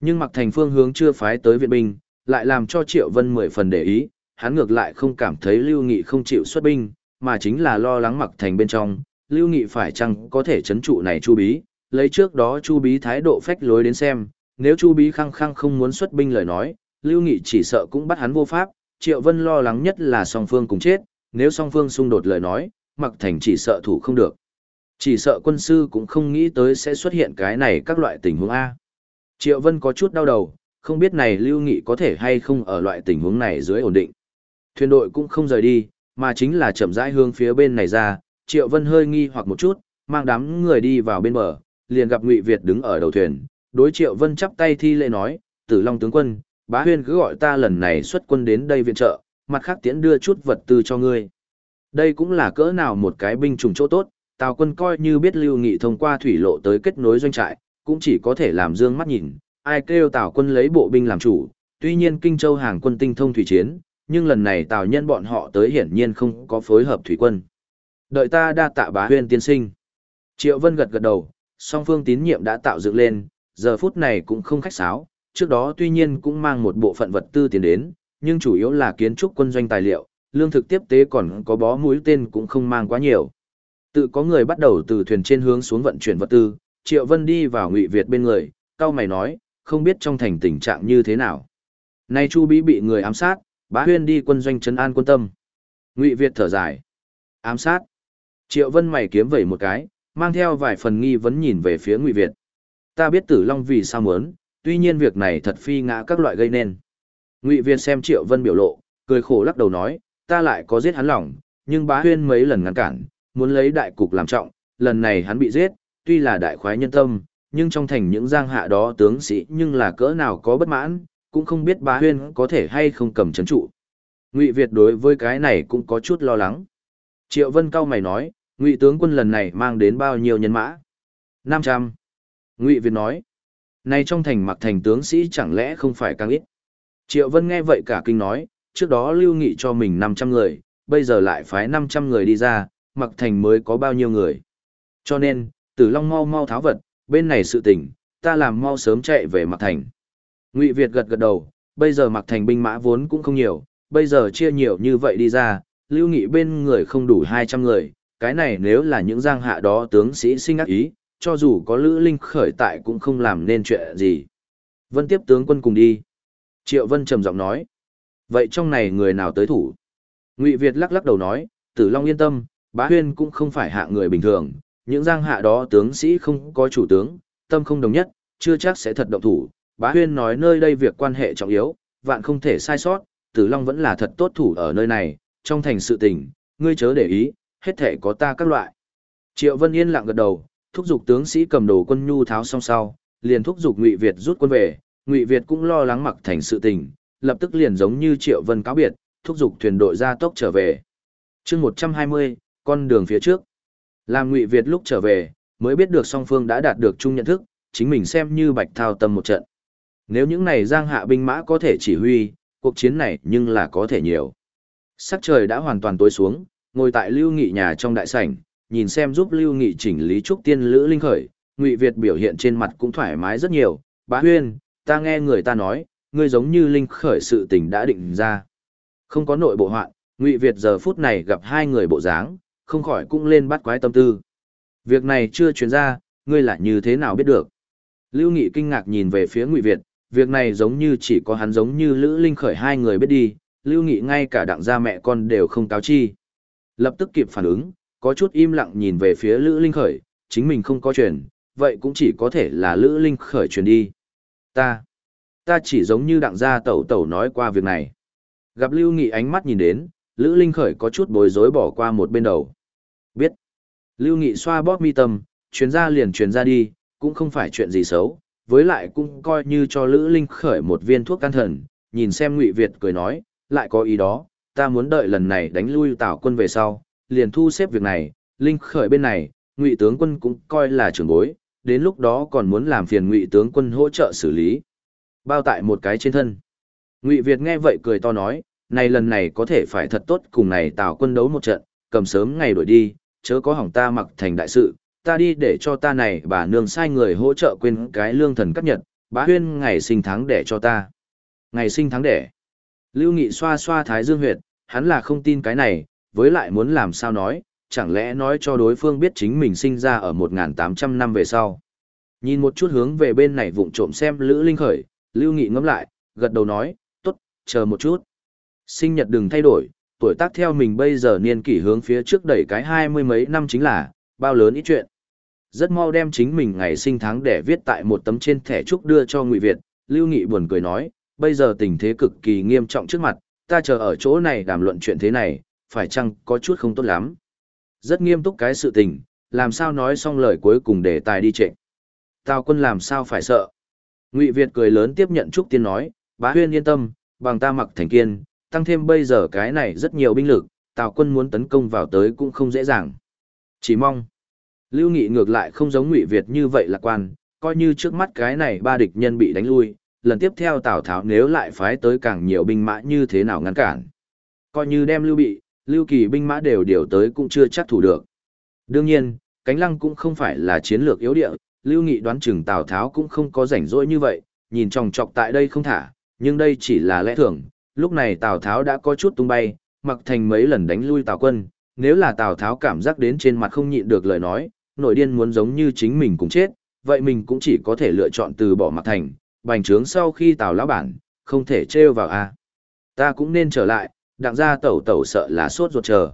Speaker 1: Nhưng mặc thành phương hướng chưa phái tới viện binh, lại làm cho Triệu Vân mười phần để ý, hắn ngược lại không cảm thấy Lưu Nghị không chịu xuất binh, mà chính là lo lắng mặc thành bên trong, Lưu Nghị phải chăng có thể chấn trụ này Chu Bí, lấy trước đó Chu Bí thái độ phách lối đến xem, nếu Chu Bí khăng khăng không muốn xuất binh lời nói, Lưu Nghị chỉ sợ cũng bắt hắn vô pháp, Triệu Vân lo lắng nhất là song phương cùng chết, nếu song phương xung đột lời nói, Mặc Thành chỉ sợ thủ không được. Chỉ sợ quân sư cũng không nghĩ tới sẽ xuất hiện cái này các loại tình huống A. Triệu Vân có chút đau đầu, không biết này Lưu Nghị có thể hay không ở loại tình huống này dưới ổn định. Thuyền đội cũng không rời đi, mà chính là chậm rãi hướng phía bên này ra, Triệu Vân hơi nghi hoặc một chút, mang đám người đi vào bên bờ, liền gặp Ngụy Việt đứng ở đầu thuyền, đối Triệu Vân chắp tay thi lễ nói, Tử Long tướng quân, bá huyên cứ gọi ta lần này xuất quân đến đây viện trợ, mặt khác tiễn đưa chút vật tư cho ngươi. Đây cũng là cỡ nào một cái binh chủng chỗ tốt, Tào quân coi như biết Lưu Nghị thông qua thủy lộ tới kết nối doanh trại, cũng chỉ có thể làm dương mắt nhìn, ai kêu Tào quân lấy bộ binh làm chủ, tuy nhiên Kinh Châu hàng quân tinh thông thủy chiến, nhưng lần này Tào nhân bọn họ tới hiển nhiên không có phối hợp thủy quân. Đợi ta đa tạ bá huyên tiên sinh. Triệu Vân gật gật đầu, song phương tín nhiệm đã tạo dựng lên, giờ phút này cũng không khách sáo, trước đó tuy nhiên cũng mang một bộ phận vật tư tiền đến, nhưng chủ yếu là kiến trúc quân doanh tài liệu, lương thực tiếp tế còn có bó mũi tên cũng không mang quá nhiều. Tự có người bắt đầu từ thuyền trên hướng xuống vận chuyển vật tư, Triệu Vân đi vào Ngụy Việt bên người, cao mày nói, không biết trong thành tình trạng như thế nào. Nay Chu Bí bị người ám sát, bá huyên đi quân doanh trấn an quân tâm. Ngụy Việt thở dài. Ám sát. Triệu Vân mày kiếm vẩy một cái, mang theo vài phần nghi vấn nhìn về phía Ngụy Việt. Ta biết Tử Long vì sao muốn, tuy nhiên việc này thật phi ngã các loại gây nên. Ngụy Việt xem Triệu Vân biểu lộ, cười khổ lắc đầu nói, ta lại có giết hắn lòng, nhưng bá huyên mấy lần ngăn cản, muốn lấy đại cục làm trọng, lần này hắn bị giết, tuy là đại khoái nhân tâm, nhưng trong thành những giang hạ đó tướng sĩ nhưng là cỡ nào có bất mãn, cũng không biết bá huyên có thể hay không cầm chấn trụ. Ngụy Việt đối với cái này cũng có chút lo lắng. Triệu Vân cao mày nói, Ngụy tướng quân lần này mang đến bao nhiêu nhân mã? 500. Ngụy Việt nói, Nay trong thành mặc thành tướng sĩ chẳng lẽ không phải càng ít? Triệu Vân nghe vậy cả kinh nói, trước đó lưu nghị cho mình 500 người, bây giờ lại phái 500 người đi ra, mặc thành mới có bao nhiêu người. Cho nên, tử long mau mau tháo vật, bên này sự tình, ta làm mau sớm chạy về mặc thành. Ngụy Việt gật gật đầu, bây giờ mặc thành binh mã vốn cũng không nhiều, bây giờ chia nhiều như vậy đi ra, lưu nghị bên người không đủ 200 người, cái này nếu là những giang hạ đó tướng sĩ sinh ác ý, cho dù có Lữ Linh khởi tại cũng không làm nên chuyện gì. Vân tiếp tướng quân cùng đi. Triệu Vân trầm giọng nói. Vậy trong này người nào tới thủ? Ngụy Việt lắc lắc đầu nói, Tử Long yên tâm, bá huyên cũng không phải hạ người bình thường, những giang hạ đó tướng sĩ không có chủ tướng, tâm không đồng nhất, chưa chắc sẽ thật động thủ. Bá huyên nói nơi đây việc quan hệ trọng yếu, vạn không thể sai sót, Tử Long vẫn là thật tốt thủ ở nơi này, trong thành sự tình, ngươi chớ để ý, hết thể có ta các loại. Triệu Vân Yên lặng gật đầu, thúc giục tướng sĩ cầm đồ quân nhu tháo xong sau, liền thúc giục Ngụy Việt rút quân về, Ngụy Việt cũng lo lắng mặc thành sự tình, lập tức liền giống như Triệu Vân cáo biệt, thúc giục thuyền đội ra tốc trở về. Chương 120, con đường phía trước. Làm Ngụy Việt lúc trở về, mới biết được song phương đã đạt được chung nhận thức, chính mình xem như bạch thao tâm một trận. Nếu những này giang hạ binh mã có thể chỉ huy, cuộc chiến này nhưng là có thể nhiều. Sắc trời đã hoàn toàn tối xuống, ngồi tại Lưu Nghị nhà trong đại sảnh, nhìn xem giúp Lưu Nghị chỉnh lý trúc tiên lữ linh khởi, Ngụy Việt biểu hiện trên mặt cũng thoải mái rất nhiều. Bá Huyên, ta nghe người ta nói, ngươi giống như linh khởi sự tình đã định ra. Không có nội bộ hoạn, Ngụy Việt giờ phút này gặp hai người bộ dáng, không khỏi cũng lên bắt quái tâm tư. Việc này chưa truyền ra, ngươi là như thế nào biết được? Lưu Nghị kinh ngạc nhìn về phía Ngụy Việt, việc này giống như chỉ có hắn giống như Lữ Linh khởi hai người biết đi, Lưu Nghị ngay cả đặng gia mẹ con đều không cáo chi. Lập tức kịp phản ứng, có chút im lặng nhìn về phía Lữ Linh khởi, chính mình không có truyền, vậy cũng chỉ có thể là Lữ Linh khởi truyền đi. Ta, ta chỉ giống như đặng gia tẩu tẩu nói qua việc này. Gặp Lưu Nghị ánh mắt nhìn đến, Lữ Linh khởi có chút bối rối bỏ qua một bên đầu. Biết. Lưu Nghị xoa bóp mi tâm, chuyến ra liền truyền ra đi, cũng không phải chuyện gì xấu, với lại cũng coi như cho Lữ Linh khởi một viên thuốc can thần, nhìn xem Ngụy Việt cười nói, lại có ý đó, ta muốn đợi lần này đánh lui Tào quân về sau, liền thu xếp việc này, Linh khởi bên này, Ngụy tướng quân cũng coi là trưởng bối, đến lúc đó còn muốn làm phiền Ngụy tướng quân hỗ trợ xử lý. Bao tại một cái trên thân. Ngụy Việt nghe vậy cười to nói, này lần này có thể phải thật tốt cùng này Tào quân đấu một trận, cầm sớm ngày đuổi đi, chớ có hỏng ta mặc thành đại sự, ta đi để cho ta này bà nương sai người hỗ trợ quên cái lương thần cấp nhật, bá huyên ngày sinh tháng để cho ta. Ngày sinh tháng đẻ. Lưu Nghị xoa xoa thái dương huyệt, hắn là không tin cái này, với lại muốn làm sao nói, chẳng lẽ nói cho đối phương biết chính mình sinh ra ở 1.800 năm về sau. Nhìn một chút hướng về bên này vụng trộm xem Lữ Linh khởi, Lưu Nghị ngẫm lại, gật đầu nói, tốt, chờ một chút. Sinh nhật đừng thay đổi, tuổi tác theo mình bây giờ niên kỷ hướng phía trước đẩy cái hai mươi mấy năm chính là, bao lớn ít chuyện. Rất mau đem chính mình ngày sinh tháng để viết tại một tấm trên thẻ trúc đưa cho Ngụy Việt, Lưu Nghị buồn cười nói, bây giờ tình thế cực kỳ nghiêm trọng trước mặt, ta chờ ở chỗ này đàm luận chuyện thế này, phải chăng có chút không tốt lắm. Rất nghiêm túc cái sự tình, làm sao nói xong lời cuối cùng để tài đi trệ. Tào quân làm sao phải sợ. Ngụy Việt cười lớn tiếp nhận Trúc Tiên nói, bá huyên yên tâm, bằng ta mặc thành kiên, tăng thêm bây giờ cái này rất nhiều binh lực, Tào quân muốn tấn công vào tới cũng không dễ dàng. Chỉ mong, Lưu Nghị ngược lại không giống Ngụy Việt như vậy lạc quan, coi như trước mắt cái này ba địch nhân bị đánh lui, lần tiếp theo Tào Tháo nếu lại phái tới càng nhiều binh mã như thế nào ngăn cản. Coi như đem Lưu Bị, Lưu Kỳ binh mã đều điều tới cũng chưa chắc thủ được. Đương nhiên, cánh lăng cũng không phải là chiến lược yếu địa, Lưu Nghị đoán chừng Tào Tháo cũng không có rảnh rỗi như vậy, nhìn chòng chọc tại đây không thả, nhưng đây chỉ là lẽ thường, lúc này Tào Tháo đã có chút tung bay, mặc thành mấy lần đánh lui Tào quân, nếu là Tào Tháo cảm giác đến trên mặt không nhịn được lời nói, nội điên muốn giống như chính mình cũng chết, vậy mình cũng chỉ có thể lựa chọn từ bỏ mặc thành, bành trướng sau khi Tào lão bản, không thể trêu vào a. Ta cũng nên trở lại, đặng ra tẩu tẩu sợ là sốt ruột chờ.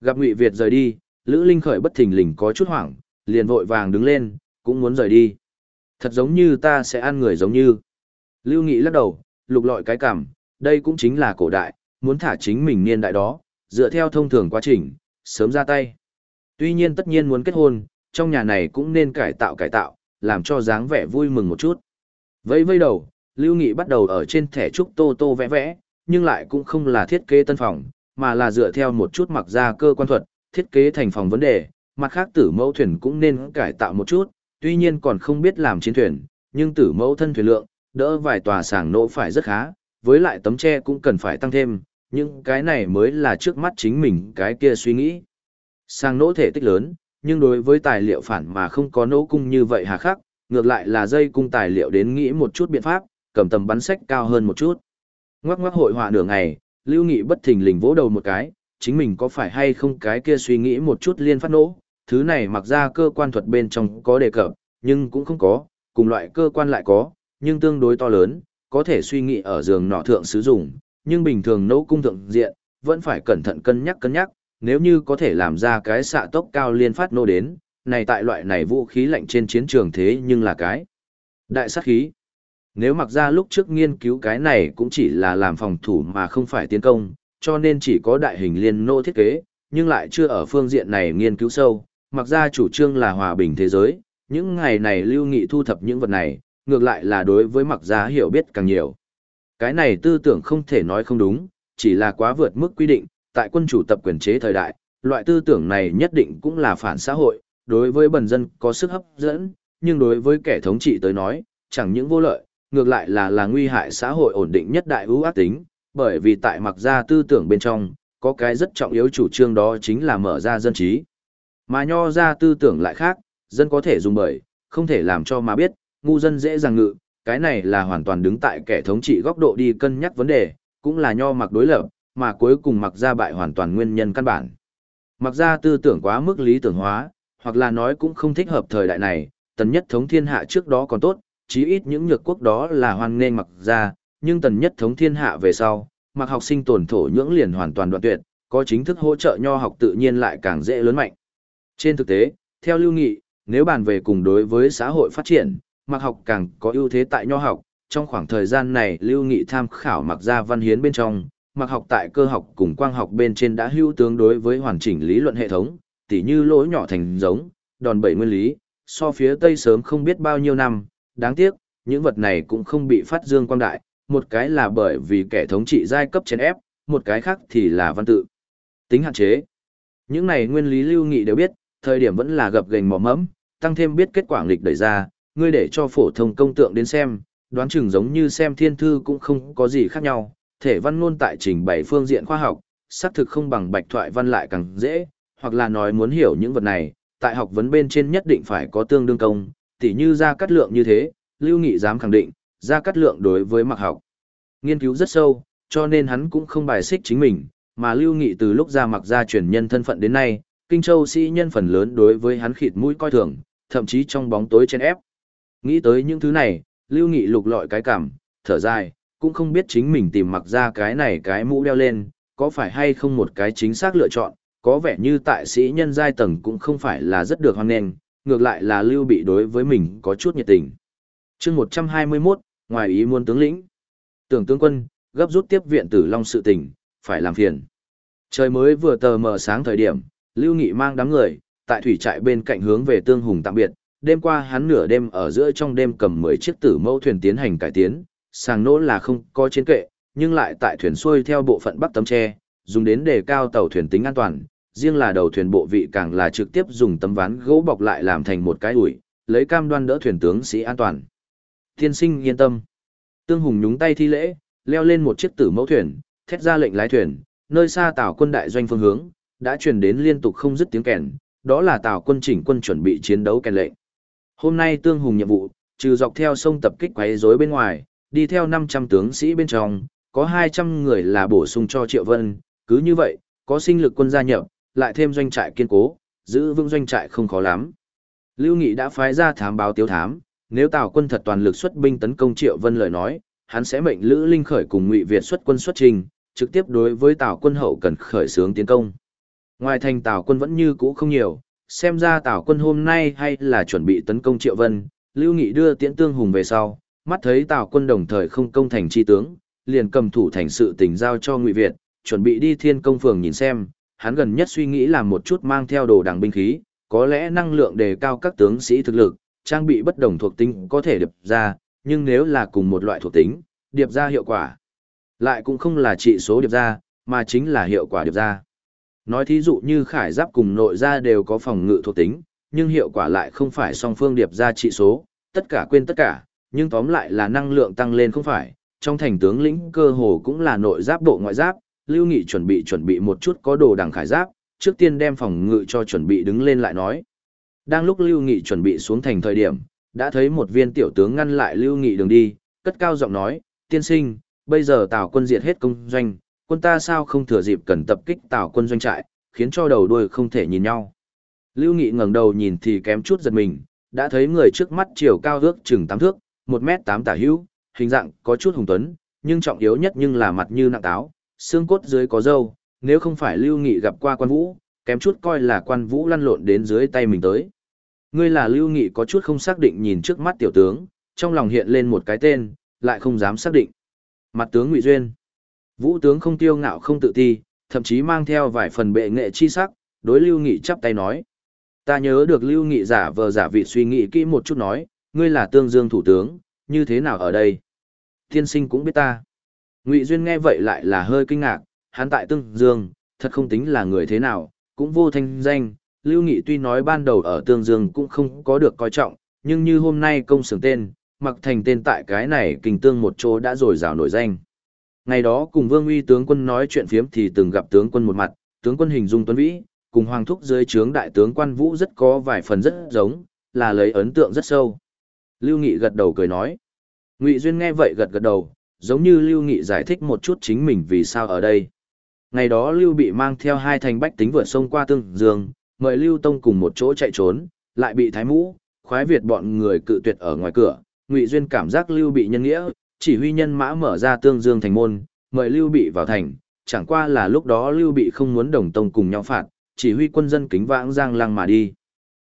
Speaker 1: Gặp Ngụy Việt rời đi, Lữ Linh khởi bất thình lình có chút hoảng, liền vội vàng đứng lên, cũng muốn rời đi. Thật giống như ta sẽ ăn người giống như. Lưu Nghị lắc đầu, lục lọi cái cảm, đây cũng chính là cổ đại, muốn thả chính mình niên đại đó, dựa theo thông thường quá trình, sớm ra tay. Tuy nhiên tất nhiên muốn kết hôn, trong nhà này cũng nên cải tạo cải tạo, làm cho dáng vẻ vui mừng một chút. Vây vây đầu, Lưu Nghị bắt đầu ở trên thẻ trúc tô tô vẽ vẽ, nhưng lại cũng không là thiết kế tân phòng, mà là dựa theo một chút mặc ra cơ quan thuật, thiết kế thành phòng vấn đề, mặt khác tử mẫu thuyền cũng nên cải tạo một chút, tuy nhiên còn không biết làm chiến thuyền, nhưng tử mẫu thân thuyền lượng, đỡ vài tòa sàng nỗ phải rất khá, với lại tấm tre cũng cần phải tăng thêm, nhưng cái này mới là trước mắt chính mình cái kia suy nghĩ. Sàng nỗ thể tích lớn, nhưng đối với tài liệu phản mà không có nỗ cung như vậy hà khắc, ngược lại là dây cung tài liệu đến nghĩ một chút biện pháp, cầm tầm bắn sách cao hơn một chút. Ngoắc ngoắc hội họa nửa ngày, Lưu Nghị bất thình lình vỗ đầu một cái, chính mình có phải hay không cái kia suy nghĩ một chút liên phát nổ thứ này mặc ra cơ quan thuật bên trong có đề cập, nhưng cũng không có, cùng loại cơ quan lại có, nhưng tương đối to lớn, có thể suy nghĩ ở giường nọ thượng sử dụng, nhưng bình thường nỗ cung thượng diện, vẫn phải cẩn thận cân nhắc cân nhắc, nếu như có thể làm ra cái xạ tốc cao liên phát nô đến, này tại loại này vũ khí lạnh trên chiến trường thế nhưng là cái đại sát khí. Nếu mặc ra lúc trước nghiên cứu cái này cũng chỉ là làm phòng thủ mà không phải tiến công, cho nên chỉ có đại hình liên nô thiết kế, nhưng lại chưa ở phương diện này nghiên cứu sâu, mặc ra chủ trương là hòa bình thế giới, những ngày này lưu nghị thu thập những vật này, ngược lại là đối với mặc ra hiểu biết càng nhiều. Cái này tư tưởng không thể nói không đúng, chỉ là quá vượt mức quy định, tại quân chủ tập quyền chế thời đại, loại tư tưởng này nhất định cũng là phản xã hội, đối với bần dân có sức hấp dẫn, nhưng đối với kẻ thống trị tới nói, chẳng những vô lợi, ngược lại là là nguy hại xã hội ổn định nhất đại ưu ác tính, bởi vì tại mặc ra tư tưởng bên trong, có cái rất trọng yếu chủ trương đó chính là mở ra dân trí. Mà nho ra tư tưởng lại khác, dân có thể dùng bởi, không thể làm cho mà biết, ngu dân dễ dàng ngự, cái này là hoàn toàn đứng tại kẻ thống trị góc độ đi cân nhắc vấn đề, cũng là nho mặc đối lập, mà cuối cùng mặc ra bại hoàn toàn nguyên nhân căn bản. Mặc ra tư tưởng quá mức lý tưởng hóa, hoặc là nói cũng không thích hợp thời đại này, tần nhất thống thiên hạ trước đó còn tốt, chí ít những nhược quốc đó là hoan nên mặc ra, nhưng tần nhất thống thiên hạ về sau, mặc học sinh tổn thổ nhưỡng liền hoàn toàn đoạn tuyệt, có chính thức hỗ trợ nho học tự nhiên lại càng dễ lớn mạnh. Trên thực tế, theo lưu nghị, nếu bàn về cùng đối với xã hội phát triển, mặc học càng có ưu thế tại nho học, trong khoảng thời gian này lưu nghị tham khảo mặc ra văn hiến bên trong, mặc học tại cơ học cùng quang học bên trên đã hữu tướng đối với hoàn chỉnh lý luận hệ thống, tỉ như lỗ nhỏ thành giống, đòn bẩy nguyên lý, so phía Tây sớm không biết bao nhiêu năm, đáng tiếc, những vật này cũng không bị phát dương quang đại, một cái là bởi vì kẻ thống trị giai cấp chèn ép, một cái khác thì là văn tự. Tính hạn chế. Những này nguyên lý lưu nghị đều biết, thời điểm vẫn là gập gành mỏ mẫm, tăng thêm biết kết quả nghịch đẩy ra, ngươi để cho phổ thông công tượng đến xem, đoán chừng giống như xem thiên thư cũng không có gì khác nhau, thể văn ngôn tại trình bày phương diện khoa học, xác thực không bằng bạch thoại văn lại càng dễ, hoặc là nói muốn hiểu những vật này, tại học vấn bên trên nhất định phải có tương đương công, tỉ như ra cắt lượng như thế, Lưu Nghị dám khẳng định, ra cắt lượng đối với mặc học. Nghiên cứu rất sâu, cho nên hắn cũng không bài xích chính mình, mà Lưu Nghị từ lúc ra mặc ra truyền nhân thân phận đến nay, Kinh Châu sĩ nhân phần lớn đối với hắn khịt mũi coi thường, thậm chí trong bóng tối chen ép. Nghĩ tới những thứ này, Lưu Nghị lục lọi cái cảm, thở dài, cũng không biết chính mình tìm mặc ra cái này cái mũ đeo lên, có phải hay không một cái chính xác lựa chọn, có vẻ như tại sĩ nhân giai tầng cũng không phải là rất được hoan nghênh, ngược lại là Lưu bị đối với mình có chút nhiệt tình. chương 121, ngoài ý muốn tướng lĩnh. Tưởng tướng quân, gấp rút tiếp viện tử long sự tình, phải làm phiền. Trời mới vừa tờ mờ sáng thời điểm, Lưu Nghị mang đám người, tại thủy trại bên cạnh hướng về Tương Hùng tạm biệt, đêm qua hắn nửa đêm ở giữa trong đêm cầm 10 chiếc tử mâu thuyền tiến hành cải tiến, sàng nỗ là không có chiến kệ, nhưng lại tại thuyền xuôi theo bộ phận bắc tấm tre, dùng đến đề cao tàu thuyền tính an toàn, riêng là đầu thuyền bộ vị càng là trực tiếp dùng tấm ván gỗ bọc lại làm thành một cái ủi, lấy cam đoan đỡ thuyền tướng sĩ an toàn. Thiên sinh yên tâm. Tương Hùng nhúng tay thi lễ, leo lên một chiếc tử mẫu thuyền, thét ra lệnh lái thuyền, nơi xa tàu quân đại doanh phương hướng, đã truyền đến liên tục không dứt tiếng kèn, đó là tàu quân chỉnh quân chuẩn bị chiến đấu kèn lệnh. Hôm nay Tương Hùng nhiệm vụ, trừ dọc theo sông tập kích quấy rối bên ngoài, đi theo 500 tướng sĩ bên trong, có 200 người là bổ sung cho Triệu Vân, cứ như vậy, có sinh lực quân gia nhập, lại thêm doanh trại kiên cố, giữ vững doanh trại không khó lắm. Lưu Nghị đã phái ra thám báo tiếu thám, nếu Tào quân thật toàn lực xuất binh tấn công Triệu Vân lời nói, hắn sẽ mệnh Lữ Linh khởi cùng Ngụy Việt xuất quân xuất trình, trực tiếp đối với Tào quân hậu cần khởi xướng tiến công. Ngoài thành Tào quân vẫn như cũ không nhiều, xem ra Tào quân hôm nay hay là chuẩn bị tấn công Triệu Vân, Lưu Nghị đưa tiễn tương hùng về sau, mắt thấy Tào quân đồng thời không công thành chi tướng, liền cầm thủ thành sự tình giao cho Ngụy Việt, chuẩn bị đi thiên công phường nhìn xem, hắn gần nhất suy nghĩ làm một chút mang theo đồ đằng binh khí, có lẽ năng lượng đề cao các tướng sĩ thực lực, trang bị bất đồng thuộc tính có thể điệp ra, nhưng nếu là cùng một loại thuộc tính, điệp ra hiệu quả lại cũng không là trị số điệp ra, mà chính là hiệu quả điệp ra. Nói thí dụ như khải giáp cùng nội ra đều có phòng ngự thuộc tính, nhưng hiệu quả lại không phải song phương điệp ra trị số, tất cả quên tất cả, nhưng tóm lại là năng lượng tăng lên không phải, trong thành tướng lĩnh cơ hồ cũng là nội giáp bộ ngoại giáp, Lưu Nghị chuẩn bị chuẩn bị một chút có đồ đằng khải giáp, trước tiên đem phòng ngự cho chuẩn bị đứng lên lại nói. Đang lúc Lưu Nghị chuẩn bị xuống thành thời điểm, đã thấy một viên tiểu tướng ngăn lại Lưu Nghị đường đi, cất cao giọng nói, tiên sinh, bây giờ Tào quân diệt hết công doanh, quân ta sao không thừa dịp cần tập kích Tào quân doanh trại, khiến cho đầu đuôi không thể nhìn nhau. Lưu Nghị ngẩng đầu nhìn thì kém chút giật mình, đã thấy người trước mắt chiều cao ước chừng 8 thước, 1 mét 8 tả hữu, hình dạng có chút hùng tuấn, nhưng trọng yếu nhất nhưng là mặt như nặng táo, xương cốt dưới có dâu, nếu không phải Lưu Nghị gặp qua quan vũ, kém chút coi là quan vũ lăn lộn đến dưới tay mình tới. Ngươi là Lưu Nghị có chút không xác định nhìn trước mắt tiểu tướng, trong lòng hiện lên một cái tên, lại không dám xác định. Mặt tướng Ngụy Duyên. Vũ tướng không tiêu ngạo không tự ti, thậm chí mang theo vài phần bệ nghệ chi sắc, đối Lưu Nghị chắp tay nói. Ta nhớ được Lưu Nghị giả vờ giả vị suy nghĩ kỹ một chút nói, ngươi là tương dương thủ tướng, như thế nào ở đây? Tiên sinh cũng biết ta. Ngụy Duyên nghe vậy lại là hơi kinh ngạc, hắn tại tương dương, thật không tính là người thế nào, cũng vô thanh danh. Lưu Nghị tuy nói ban đầu ở tương dương cũng không có được coi trọng, nhưng như hôm nay công xưởng tên, mặc thành tên tại cái này kinh tương một chỗ đã rồi rào nổi danh. Ngày đó cùng Vương Uy tướng quân nói chuyện phiếm thì từng gặp tướng quân một mặt, tướng quân hình dung tuấn vĩ, cùng hoàng thúc dưới trướng đại tướng quan vũ rất có vài phần rất giống, là lấy ấn tượng rất sâu. Lưu Nghị gật đầu cười nói. Ngụy Duyên nghe vậy gật gật đầu, giống như Lưu Nghị giải thích một chút chính mình vì sao ở đây. Ngày đó Lưu bị mang theo hai thành bách tính vượt sông qua tương dương, mời Lưu Tông cùng một chỗ chạy trốn, lại bị thái mũ, khoái Việt bọn người cự tuyệt ở ngoài cửa, Ngụy Duyên cảm giác Lưu Bị nhân nghĩa, chỉ huy nhân mã mở ra tương dương thành môn, mời Lưu Bị vào thành, chẳng qua là lúc đó Lưu Bị không muốn đồng tông cùng nhau phạt, chỉ huy quân dân kính vãng giang lăng mà đi.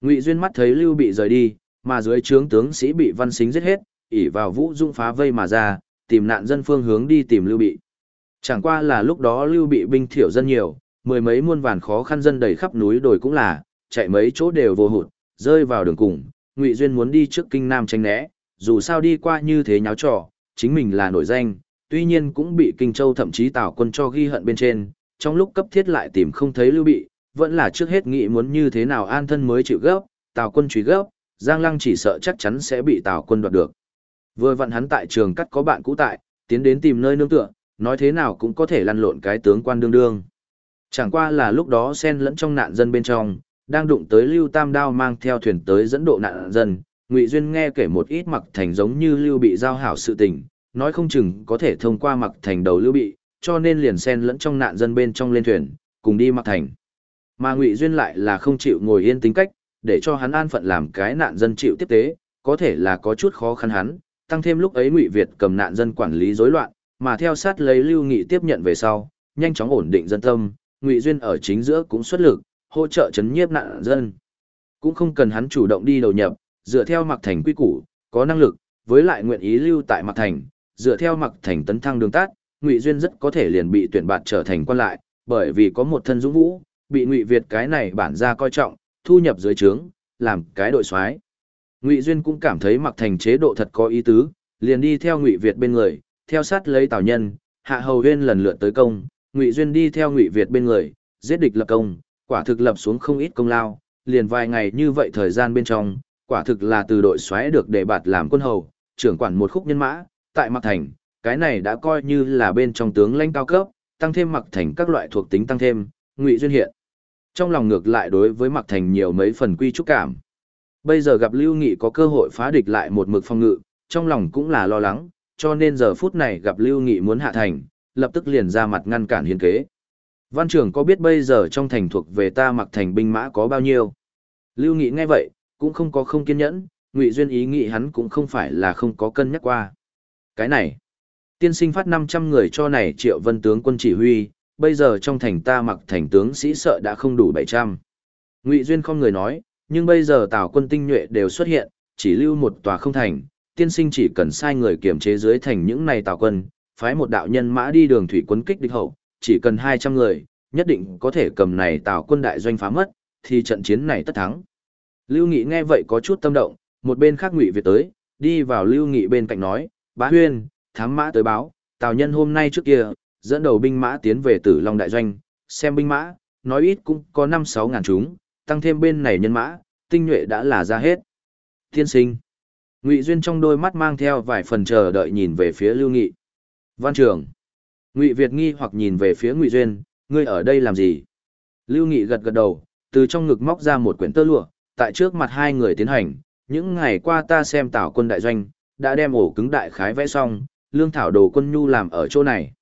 Speaker 1: Ngụy Duyên mắt thấy Lưu Bị rời đi, mà dưới trướng tướng sĩ bị văn xính giết hết, ỉ vào Vũ Dung phá vây mà ra, tìm nạn dân phương hướng đi tìm Lưu Bị. Chẳng qua là lúc đó Lưu Bị binh thiểu dân nhiều, mười mấy muôn vàn khó khăn dân đầy khắp núi đồi cũng là, chạy mấy chỗ đều vô hụt, rơi vào đường cùng, Ngụy Duyên muốn đi trước kinh Nam tranh né, dù sao đi qua như thế nháo trò, chính mình là nổi danh, tuy nhiên cũng bị Kinh Châu thậm chí Tào quân cho ghi hận bên trên, trong lúc cấp thiết lại tìm không thấy Lưu Bị, vẫn là trước hết nghĩ muốn như thế nào an thân mới chịu gấp, Tào quân truy gấp, Giang Lăng chỉ sợ chắc chắn sẽ bị Tào quân đoạt được. Vừa vặn hắn tại trường cắt có bạn cũ tại, tiến đến tìm nơi nương tựa, nói thế nào cũng có thể lăn lộn cái tướng quan đương đương. Chẳng qua là lúc đó xen lẫn trong nạn dân bên trong, đang đụng tới Lưu Tam Đao mang theo thuyền tới dẫn độ nạn dân, Ngụy Duyên nghe kể một ít mặc thành giống như Lưu Bị giao hảo sự tình, nói không chừng có thể thông qua mặc thành đầu Lưu Bị, cho nên liền xen lẫn trong nạn dân bên trong lên thuyền, cùng đi mặc thành. Mà Ngụy Duyên lại là không chịu ngồi yên tính cách, để cho hắn an phận làm cái nạn dân chịu tiếp tế, có thể là có chút khó khăn hắn, tăng thêm lúc ấy Ngụy Việt cầm nạn dân quản lý rối loạn, mà theo sát lấy Lưu Nghị tiếp nhận về sau, nhanh chóng ổn định dân tâm, Ngụy Duyên ở chính giữa cũng xuất lực, hỗ trợ chấn nhiếp nạn dân. Cũng không cần hắn chủ động đi đầu nhập, dựa theo mặc thành quy củ, có năng lực, với lại nguyện ý lưu tại mặc thành, dựa theo mặc thành tấn thăng đường tát, Ngụy Duyên rất có thể liền bị tuyển bạt trở thành quan lại, bởi vì có một thân dũng vũ, bị Ngụy Việt cái này bản ra coi trọng, thu nhập dưới trướng, làm cái đội soái. Ngụy Duyên cũng cảm thấy mặc thành chế độ thật có ý tứ, liền đi theo Ngụy Việt bên người, theo sát lấy Tào Nhân, Hạ Hầu Huyên lần lượt tới công, Ngụy Duyên đi theo Ngụy Việt bên người, giết địch lập công, quả thực lập xuống không ít công lao, liền vài ngày như vậy thời gian bên trong, quả thực là từ đội xoáy được đề bạt làm quân hầu, trưởng quản một khúc nhân mã, tại Mặc Thành, cái này đã coi như là bên trong tướng lãnh cao cấp, tăng thêm Mặc Thành các loại thuộc tính tăng thêm, ngụy duyên hiện. Trong lòng ngược lại đối với Mặc Thành nhiều mấy phần quy trúc cảm. Bây giờ gặp Lưu Nghị có cơ hội phá địch lại một mực phong ngự, trong lòng cũng là lo lắng, cho nên giờ phút này gặp Lưu Nghị muốn hạ thành, lập tức liền ra mặt ngăn cản hiến kế. Văn trưởng có biết bây giờ trong thành thuộc về ta mặc thành binh mã có bao nhiêu? Lưu Nghị nghe vậy, cũng không có không kiên nhẫn, Ngụy Duyên ý nghĩ hắn cũng không phải là không có cân nhắc qua. Cái này, tiên sinh phát 500 người cho này triệu vân tướng quân chỉ huy, bây giờ trong thành ta mặc thành tướng sĩ sợ đã không đủ 700. Ngụy Duyên không người nói, nhưng bây giờ tào quân tinh nhuệ đều xuất hiện, chỉ lưu một tòa không thành, tiên sinh chỉ cần sai người kiểm chế dưới thành những này tào quân, phái một đạo nhân mã đi đường thủy quân kích địch hậu, chỉ cần 200 người, nhất định có thể cầm này tào quân đại doanh phá mất, thì trận chiến này tất thắng. Lưu Nghị nghe vậy có chút tâm động, một bên khác Ngụy Việt tới, đi vào Lưu Nghị bên cạnh nói, bá huyên, thám mã tới báo, tào nhân hôm nay trước kia, dẫn đầu binh mã tiến về tử Long Đại Doanh, xem binh mã, nói ít cũng có 5-6 ngàn chúng, tăng thêm bên này nhân mã, tinh nhuệ đã là ra hết. Thiên sinh. Ngụy Duyên trong đôi mắt mang theo vài phần chờ đợi nhìn về phía Lưu Nghị. Văn trưởng Ngụy Việt nghi hoặc nhìn về phía Ngụy Duyên, ngươi ở đây làm gì? Lưu Nghị gật gật đầu, từ trong ngực móc ra một quyển tơ lụa, tại trước mặt hai người tiến hành, những ngày qua ta xem tảo quân đại doanh, đã đem ổ cứng đại khái vẽ xong, lương thảo đồ quân nhu làm ở chỗ này.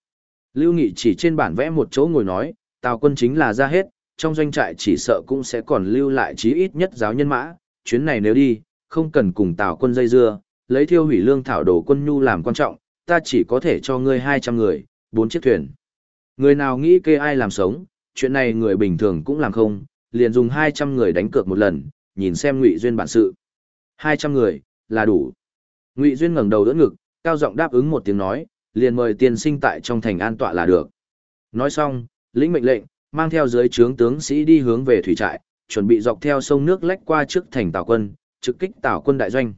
Speaker 1: Lưu Nghị chỉ trên bản vẽ một chỗ ngồi nói, tào quân chính là ra hết, trong doanh trại chỉ sợ cũng sẽ còn lưu lại chí ít nhất giáo nhân mã, chuyến này nếu đi, không cần cùng tào quân dây dưa, lấy thiêu hủy lương thảo đồ quân nhu làm quan trọng, ta chỉ có thể cho ngươi 200 người, bốn chiếc thuyền. Người nào nghĩ kê ai làm sống, chuyện này người bình thường cũng làm không, liền dùng 200 người đánh cược một lần, nhìn xem Ngụy Duyên bản sự. 200 người, là đủ. Ngụy Duyên ngẩng đầu đỡ ngực, cao giọng đáp ứng một tiếng nói, liền mời tiên sinh tại trong thành an tọa là được. Nói xong, lĩnh mệnh lệnh, mang theo dưới trướng tướng sĩ đi hướng về thủy trại, chuẩn bị dọc theo sông nước lách qua trước thành Tào quân, trực kích Tào quân đại doanh.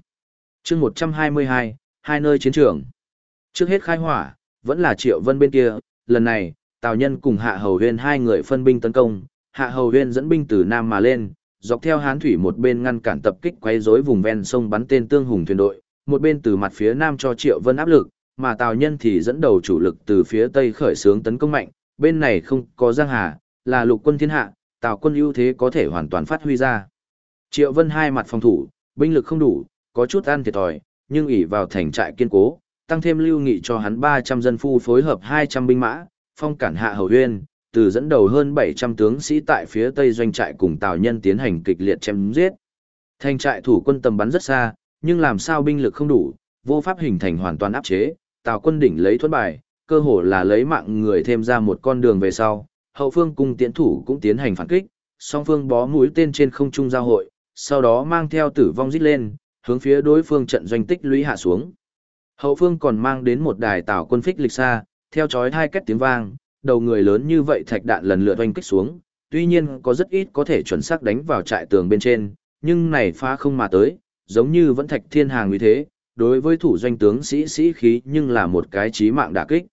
Speaker 1: Chương 122, hai nơi chiến trường. Trước hết khai hỏa, vẫn là Triệu Vân bên kia, lần này, Tào Nhân cùng Hạ Hầu Huyên hai người phân binh tấn công, Hạ Hầu Huyên dẫn binh từ Nam mà lên, dọc theo Hán thủy một bên ngăn cản tập kích quấy rối vùng ven sông bắn tên tương hùng thuyền đội, một bên từ mặt phía nam cho Triệu Vân áp lực, mà Tào Nhân thì dẫn đầu chủ lực từ phía tây khởi xướng tấn công mạnh, bên này không có Giang Hà, là lục quân thiên hạ, Tào quân ưu thế có thể hoàn toàn phát huy ra. Triệu Vân hai mặt phòng thủ, binh lực không đủ, có chút ăn thiệt thòi, nhưng ỷ vào thành trại kiên cố, tăng thêm lưu nghị cho hắn 300 dân phu phối hợp 200 binh mã, phong cản hạ hầu huyên, từ dẫn đầu hơn 700 tướng sĩ tại phía tây doanh trại cùng Tào nhân tiến hành kịch liệt chém giết. Thành trại thủ quân tầm bắn rất xa, nhưng làm sao binh lực không đủ, vô pháp hình thành hoàn toàn áp chế, Tào quân đỉnh lấy thuẫn bài, cơ hồ là lấy mạng người thêm ra một con đường về sau, hậu phương cung tiến thủ cũng tiến hành phản kích, song phương bó mũi tên trên không trung giao hội, sau đó mang theo tử vong giết lên, hướng phía đối phương trận doanh tích lũy hạ xuống. Hậu phương còn mang đến một đài tàu quân phích lịch xa, theo chói hai két tiếng vang, đầu người lớn như vậy thạch đạn lần lượt oanh kích xuống, tuy nhiên có rất ít có thể chuẩn xác đánh vào trại tường bên trên, nhưng này phá không mà tới, giống như vẫn thạch thiên hàng như thế, đối với thủ doanh tướng sĩ sĩ khí nhưng là một cái chí mạng đả kích.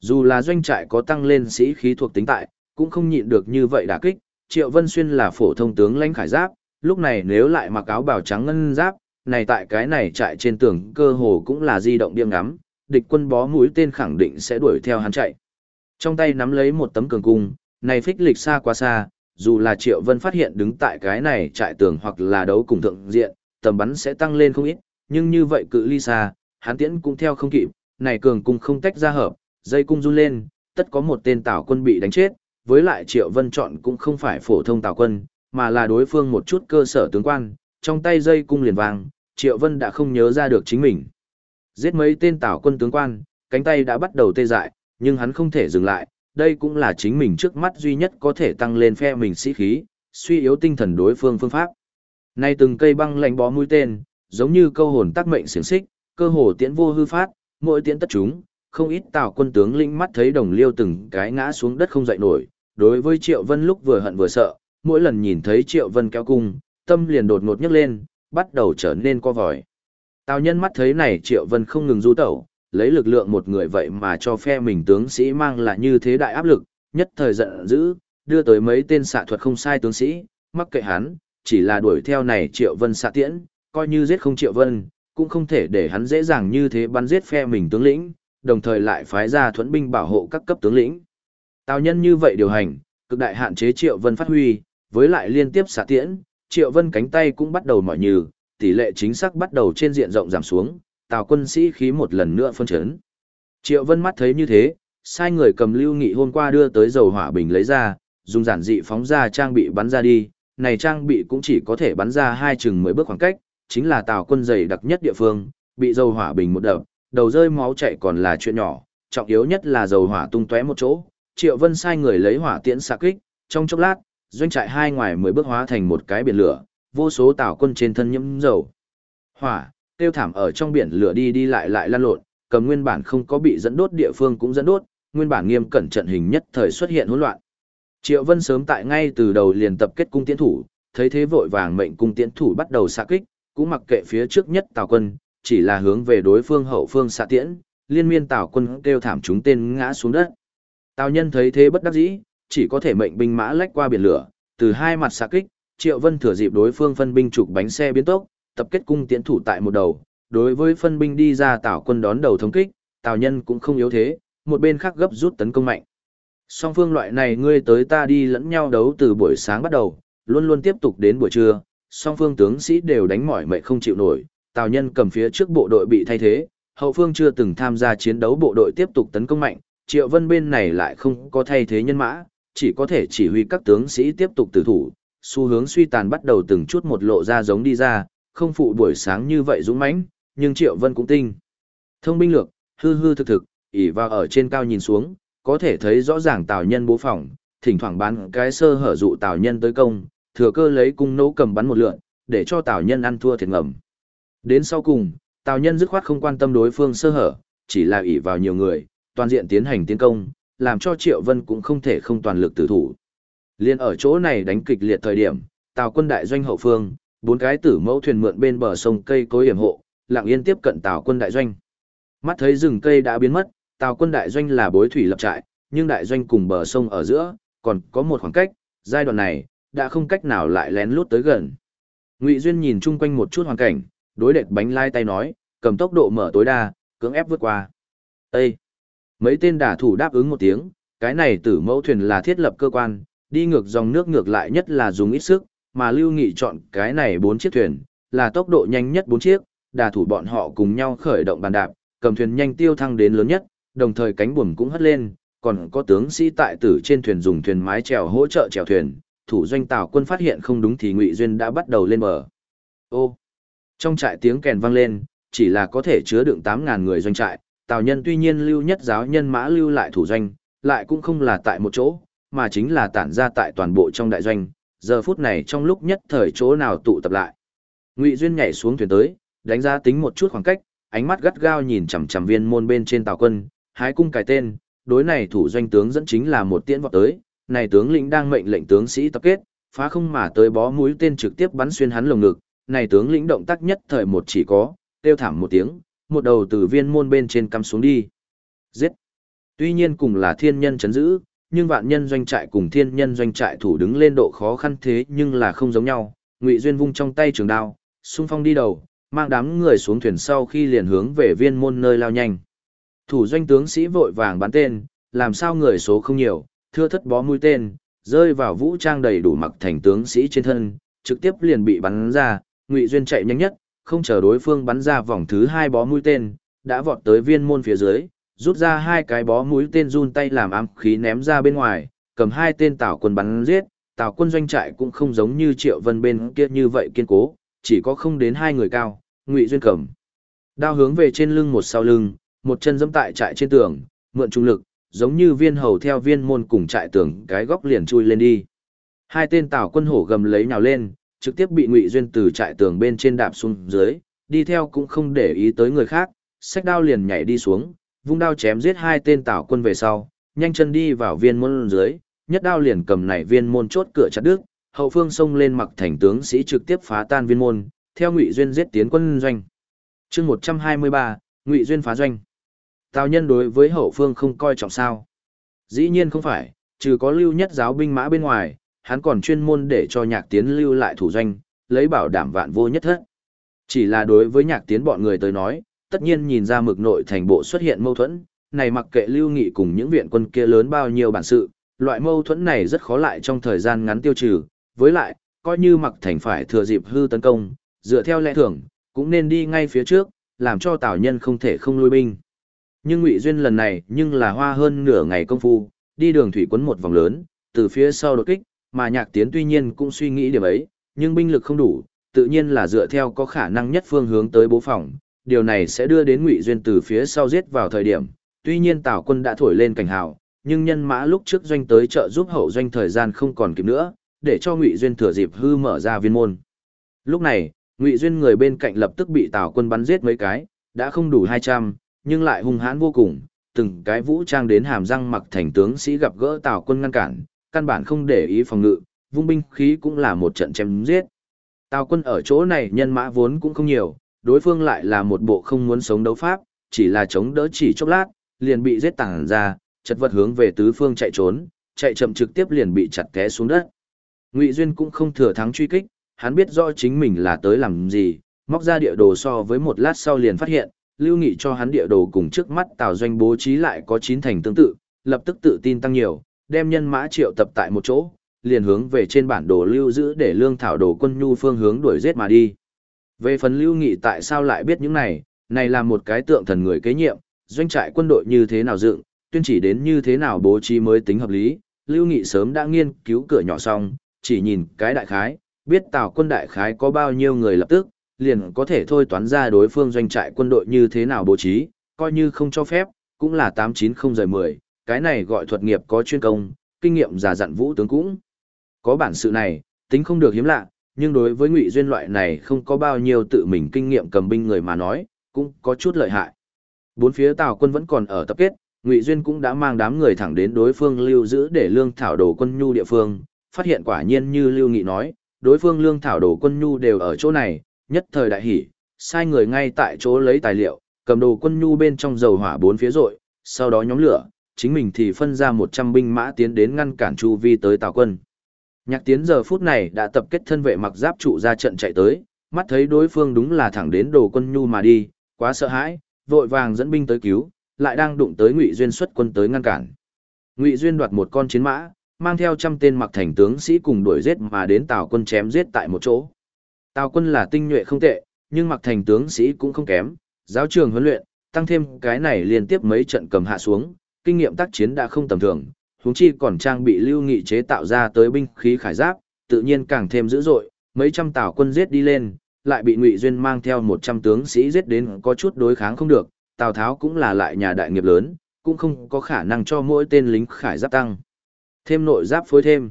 Speaker 1: Dù là doanh trại có tăng lên sĩ khí thuộc tính tại, cũng không nhịn được như vậy đả kích, Triệu Vân Xuyên là phổ thông tướng lãnh khải giáp, lúc này nếu lại mặc áo bào trắng ngân giáp, này tại cái này chạy trên tường cơ hồ cũng là di động điên ngắm, địch quân bó mũi tên khẳng định sẽ đuổi theo hắn chạy. Trong tay nắm lấy một tấm cường cung, này phích lịch xa quá xa, dù là Triệu Vân phát hiện đứng tại cái này trại tường hoặc là đấu cùng thượng diện, tầm bắn sẽ tăng lên không ít, nhưng như vậy cự ly xa, hắn tiễn cũng theo không kịp, này cường cung không tách ra hợp, dây cung run lên, tất có một tên tảo quân bị đánh chết, với lại Triệu Vân chọn cũng không phải phổ thông tào quân, mà là đối phương một chút cơ sở tướng quan, trong tay dây cung liền vàng, Triệu Vân đã không nhớ ra được chính mình. Giết mấy tên tào quân tướng quan, cánh tay đã bắt đầu tê dại, nhưng hắn không thể dừng lại, đây cũng là chính mình trước mắt duy nhất có thể tăng lên phe mình sĩ khí, suy yếu tinh thần đối phương phương pháp. Nay từng cây băng lạnh bó mũi tên, giống như câu hồn tác mệnh xiềng xích, cơ hồ tiễn vô hư phát, mỗi tiễn tất chúng, không ít tào quân tướng lĩnh mắt thấy đồng liêu từng cái ngã xuống đất không dậy nổi. Đối với Triệu Vân lúc vừa hận vừa sợ, mỗi lần nhìn thấy Triệu Vân kéo cung, tâm liền đột ngột nhấc lên, bắt đầu trở nên co vòi. Tào nhân mắt thấy này Triệu Vân không ngừng du tẩu, lấy lực lượng một người vậy mà cho phe mình tướng sĩ mang lại như thế đại áp lực, nhất thời giận dữ, đưa tới mấy tên xạ thuật không sai tướng sĩ, mắc kệ hắn, chỉ là đuổi theo này Triệu Vân xạ tiễn, coi như giết không Triệu Vân, cũng không thể để hắn dễ dàng như thế bắn giết phe mình tướng lĩnh, đồng thời lại phái ra thuẫn binh bảo hộ các cấp tướng lĩnh. Tào nhân như vậy điều hành, cực đại hạn chế Triệu Vân phát huy, với lại liên tiếp xạ tiễn, Triệu Vân cánh tay cũng bắt đầu mỏi nhừ, tỷ lệ chính xác bắt đầu trên diện rộng giảm xuống, Tào quân sĩ khí một lần nữa phân chấn. Triệu Vân mắt thấy như thế, sai người cầm lưu nghị hôm qua đưa tới dầu hỏa bình lấy ra, dùng giản dị phóng ra trang bị bắn ra đi, này trang bị cũng chỉ có thể bắn ra hai chừng mười bước khoảng cách, chính là tào quân dày đặc nhất địa phương, bị dầu hỏa bình một đập, đầu rơi máu chảy còn là chuyện nhỏ, trọng yếu nhất là dầu hỏa tung tóe một chỗ. Triệu Vân sai người lấy hỏa tiễn xạ kích, trong chốc lát, doanh trại hai ngoài mười bước hóa thành một cái biển lửa, vô số tào quân trên thân nhiễm dầu. Hỏa, tiêu thảm ở trong biển lửa đi đi lại lại lan lộn, cầm nguyên bản không có bị dẫn đốt địa phương cũng dẫn đốt, nguyên bản nghiêm cẩn trận hình nhất thời xuất hiện hỗn loạn. Triệu Vân sớm tại ngay từ đầu liền tập kết cung tiễn thủ, thấy thế vội vàng mệnh cung tiễn thủ bắt đầu xạ kích, cũng mặc kệ phía trước nhất Tào quân, chỉ là hướng về đối phương hậu phương xạ tiễn, liên miên Tào quân kêu thảm chúng tên ngã xuống đất. Tào nhân thấy thế bất đắc dĩ, chỉ có thể mệnh binh mã lách qua biển lửa, từ hai mặt xạ kích, Triệu Vân thừa dịp đối phương phân binh trục bánh xe biến tốc, tập kết cung tiến thủ tại một đầu, đối với phân binh đi ra Tào quân đón đầu thống kích, Tào nhân cũng không yếu thế, một bên khác gấp rút tấn công mạnh. Song phương loại này ngươi tới ta đi lẫn nhau đấu từ buổi sáng bắt đầu, luôn luôn tiếp tục đến buổi trưa, song phương tướng sĩ đều đánh mỏi mệt không chịu nổi, Tào Nhân cầm phía trước bộ đội bị thay thế, hậu phương chưa từng tham gia chiến đấu bộ đội tiếp tục tấn công mạnh, Triệu Vân bên này lại không có thay thế nhân mã, chỉ có thể chỉ huy các tướng sĩ tiếp tục tử thủ, xu hướng suy tàn bắt đầu từng chút một lộ ra giống đi ra, không phụ buổi sáng như vậy dũng mãnh, nhưng Triệu Vân cũng tinh. Thông binh lược, hư hư thực thực, ỉ vào ở trên cao nhìn xuống, có thể thấy rõ ràng Tào Nhân bố phòng, thỉnh thoảng bán cái sơ hở dụ Tào Nhân tới công, thừa cơ lấy cung nấu cầm bắn một lượn, để cho Tào Nhân ăn thua thiệt ngầm. Đến sau cùng, Tào Nhân dứt khoát không quan tâm đối phương sơ hở, chỉ là ỉ vào nhiều người, toàn diện tiến hành tiến công, làm cho Triệu Vân cũng không thể không toàn lực tử thủ. Liên ở chỗ này đánh kịch liệt thời điểm, Tào quân đại doanh hậu phương, bốn cái tử mẫu thuyền mượn bên bờ sông cây cối hiểm hộ, lặng yên tiếp cận Tào quân đại doanh. Mắt thấy rừng cây đã biến mất, Tào quân đại doanh là bối thủy lập trại, nhưng đại doanh cùng bờ sông ở giữa, còn có một khoảng cách, giai đoạn này, đã không cách nào lại lén lút tới gần. Ngụy Duyên nhìn chung quanh một chút hoàn cảnh, đối địch bánh lai tay nói, cầm tốc độ mở tối đa, cưỡng ép vượt qua. Ê! Mấy tên đả thủ đáp ứng một tiếng, cái này tử mẫu thuyền là thiết lập cơ quan, đi ngược dòng nước ngược lại nhất là dùng ít sức, mà Lưu Nghị chọn cái này bốn chiếc thuyền, là tốc độ nhanh nhất bốn chiếc, đả thủ bọn họ cùng nhau khởi động bàn đạp, cầm thuyền nhanh tiêu thăng đến lớn nhất, đồng thời cánh buồm cũng hất lên, còn có tướng sĩ tại tử trên thuyền dùng thuyền mái chèo hỗ trợ chèo thuyền, thủ doanh tào quân phát hiện không đúng thì Ngụy Duyên đã bắt đầu lên bờ. Ô! Trong trại tiếng kèn vang lên, chỉ là có thể chứa đựng 8.000 người doanh trại, tào nhân tuy nhiên lưu nhất giáo nhân mã lưu lại thủ doanh, lại cũng không là tại một chỗ, mà chính là tản ra tại toàn bộ trong đại doanh, giờ phút này trong lúc nhất thời chỗ nào tụ tập lại. Ngụy Duyên nhảy xuống thuyền tới, đánh giá tính một chút khoảng cách, ánh mắt gắt gao nhìn chằm chằm viên môn bên trên tào quân, hái cung cài tên, đối này thủ doanh tướng dẫn chính là một tiễn vọt tới, này tướng lĩnh đang mệnh lệnh tướng sĩ tập kết, phá không mà tới bó mũi tên trực tiếp bắn xuyên hắn lồng ngực, này tướng lĩnh động tác nhất thời một chỉ có, tiêu thảm một tiếng, một đầu từ viên môn bên trên cắm xuống đi. Giết! Tuy nhiên cùng là thiên nhân chấn giữ, nhưng vạn nhân doanh trại cùng thiên nhân doanh trại thủ đứng lên độ khó khăn thế nhưng là không giống nhau. Ngụy Duyên vung trong tay trường đao, xung phong đi đầu, mang đám người xuống thuyền sau khi liền hướng về viên môn nơi lao nhanh. Thủ doanh tướng sĩ vội vàng bắn tên, làm sao người số không nhiều, thưa thất bó mũi tên, rơi vào vũ trang đầy đủ mặc thành tướng sĩ trên thân, trực tiếp liền bị bắn ra, Ngụy Duyên chạy nhanh nhất, không chờ đối phương bắn ra vòng thứ hai bó mũi tên, đã vọt tới viên môn phía dưới, rút ra hai cái bó mũi tên run tay làm ám khí ném ra bên ngoài, cầm hai tên tảo quân bắn giết, tảo quân doanh trại cũng không giống như Triệu Vân bên kia như vậy kiên cố, chỉ có không đến hai người cao, Ngụy Duyên cầm đao hướng về trên lưng một sau lưng, một chân dẫm tại trại trên tường, mượn trung lực, giống như viên hầu theo viên môn cùng trại tường cái góc liền chui lên đi. Hai tên tảo quân hổ gầm lấy nhào lên, trực tiếp bị Ngụy Duyên từ trại tường bên trên đạp xuống dưới, đi theo cũng không để ý tới người khác, sách đao liền nhảy đi xuống, vung đao chém giết hai tên tảo quân về sau, nhanh chân đi vào viên môn dưới, nhất đao liền cầm nảy viên môn chốt cửa chặt đứt, hậu phương xông lên mặc thành tướng sĩ trực tiếp phá tan viên môn, theo Ngụy Duyên giết tiến quân doanh. Chương 123, Ngụy Duyên phá doanh. Tào nhân đối với hậu phương không coi trọng sao. Dĩ nhiên không phải, trừ có lưu nhất giáo binh mã bên ngoài, hắn còn chuyên môn để cho nhạc tiến lưu lại thủ doanh, lấy bảo đảm vạn vô nhất thất. Chỉ là đối với nhạc tiến bọn người tới nói, tất nhiên nhìn ra mực nội thành bộ xuất hiện mâu thuẫn, này mặc kệ lưu nghị cùng những viện quân kia lớn bao nhiêu bản sự, loại mâu thuẫn này rất khó lại trong thời gian ngắn tiêu trừ, với lại, coi như mặc thành phải thừa dịp hư tấn công, dựa theo lẽ thường, cũng nên đi ngay phía trước, làm cho Tào Nhân không thể không lui binh. Nhưng Ngụy Duyên lần này nhưng là hoa hơn nửa ngày công phu, đi đường thủy quấn một vòng lớn, từ phía sau đột kích, mà Nhạc Tiến tuy nhiên cũng suy nghĩ điểm ấy, nhưng binh lực không đủ, tự nhiên là dựa theo có khả năng nhất phương hướng tới bố phòng, điều này sẽ đưa đến Ngụy Duyên từ phía sau giết vào thời điểm. Tuy nhiên Tào quân đã thổi lên cảnh hào, nhưng nhân mã lúc trước doanh tới trợ giúp hậu doanh thời gian không còn kịp nữa, để cho Ngụy Duyên thừa dịp hư mở ra viên môn. Lúc này, Ngụy Duyên người bên cạnh lập tức bị Tào quân bắn giết mấy cái, đã không đủ 200, nhưng lại hung hãn vô cùng, từng cái vũ trang đến hàm răng mặc thành tướng sĩ gặp gỡ Tào quân ngăn cản, căn bản không để ý phòng ngự, vung binh khí cũng là một trận chém giết. Tào quân ở chỗ này nhân mã vốn cũng không nhiều, đối phương lại là một bộ không muốn sống đấu pháp, chỉ là chống đỡ chỉ chốc lát, liền bị giết tàng ra, chật vật hướng về tứ phương chạy trốn, chạy chậm trực tiếp liền bị chặt té xuống đất. Ngụy Duyên cũng không thừa thắng truy kích, hắn biết rõ chính mình là tới làm gì, móc ra địa đồ so với một lát sau liền phát hiện, Lưu Nghị cho hắn địa đồ cùng trước mắt Tào Doanh bố trí lại có chín thành tương tự, lập tức tự tin tăng nhiều, đem nhân mã triệu tập tại một chỗ, liền hướng về trên bản đồ lưu giữ để lương thảo đồ quân nhu phương hướng đuổi giết mà đi. Về phần Lưu Nghị tại sao lại biết những này, này là một cái tượng thần người kế nhiệm, doanh trại quân đội như thế nào dựng, tuyên chỉ đến như thế nào bố trí mới tính hợp lý, Lưu Nghị sớm đã nghiên cứu cửa nhỏ xong, chỉ nhìn cái đại khái, biết Tào quân đại khái có bao nhiêu người lập tức, liền có thể thôi toán ra đối phương doanh trại quân đội như thế nào bố trí, coi như không cho phép, cũng là 890 rời 10, cái này gọi thuật nghiệp có chuyên công, kinh nghiệm giả dặn vũ tướng cũng. Có bản sự này, tính không được hiếm lạ, nhưng đối với ngụy duyên loại này không có bao nhiêu tự mình kinh nghiệm cầm binh người mà nói, cũng có chút lợi hại. Bốn phía Tào quân vẫn còn ở tập kết, ngụy duyên cũng đã mang đám người thẳng đến đối phương lưu giữ để lương thảo đồ quân nhu địa phương, phát hiện quả nhiên như Lưu Nghị nói, đối phương lương thảo đồ quân nhu đều ở chỗ này, nhất thời đại hỉ, sai người ngay tại chỗ lấy tài liệu, cầm đồ quân nhu bên trong dầu hỏa bốn phía rội, sau đó nhóm lửa, chính mình thì phân ra 100 binh mã tiến đến ngăn cản chu vi tới Tào quân. Nhạc tiến giờ phút này đã tập kết thân vệ mặc giáp trụ ra trận chạy tới, mắt thấy đối phương đúng là thẳng đến đồ quân nhu mà đi, quá sợ hãi, vội vàng dẫn binh tới cứu, lại đang đụng tới Ngụy Duyên xuất quân tới ngăn cản. Ngụy Duyên đoạt một con chiến mã, mang theo trăm tên mặc thành tướng sĩ cùng đuổi giết mà đến Tào quân chém giết tại một chỗ. Tào quân là tinh nhuệ không tệ, nhưng mặc thành tướng sĩ cũng không kém, giáo trường huấn luyện, tăng thêm cái này liên tiếp mấy trận cầm hạ xuống, kinh nghiệm tác chiến đã không tầm thường, huống chi còn trang bị lưu nghị chế tạo ra tới binh khí khải giáp, tự nhiên càng thêm dữ dội, mấy trăm tàu quân giết đi lên, lại bị Ngụy Duyên mang theo một trăm tướng sĩ giết đến có chút đối kháng không được, Tào Tháo cũng là lại nhà đại nghiệp lớn, cũng không có khả năng cho mỗi tên lính khải giáp tăng. Thêm nội giáp phối thêm.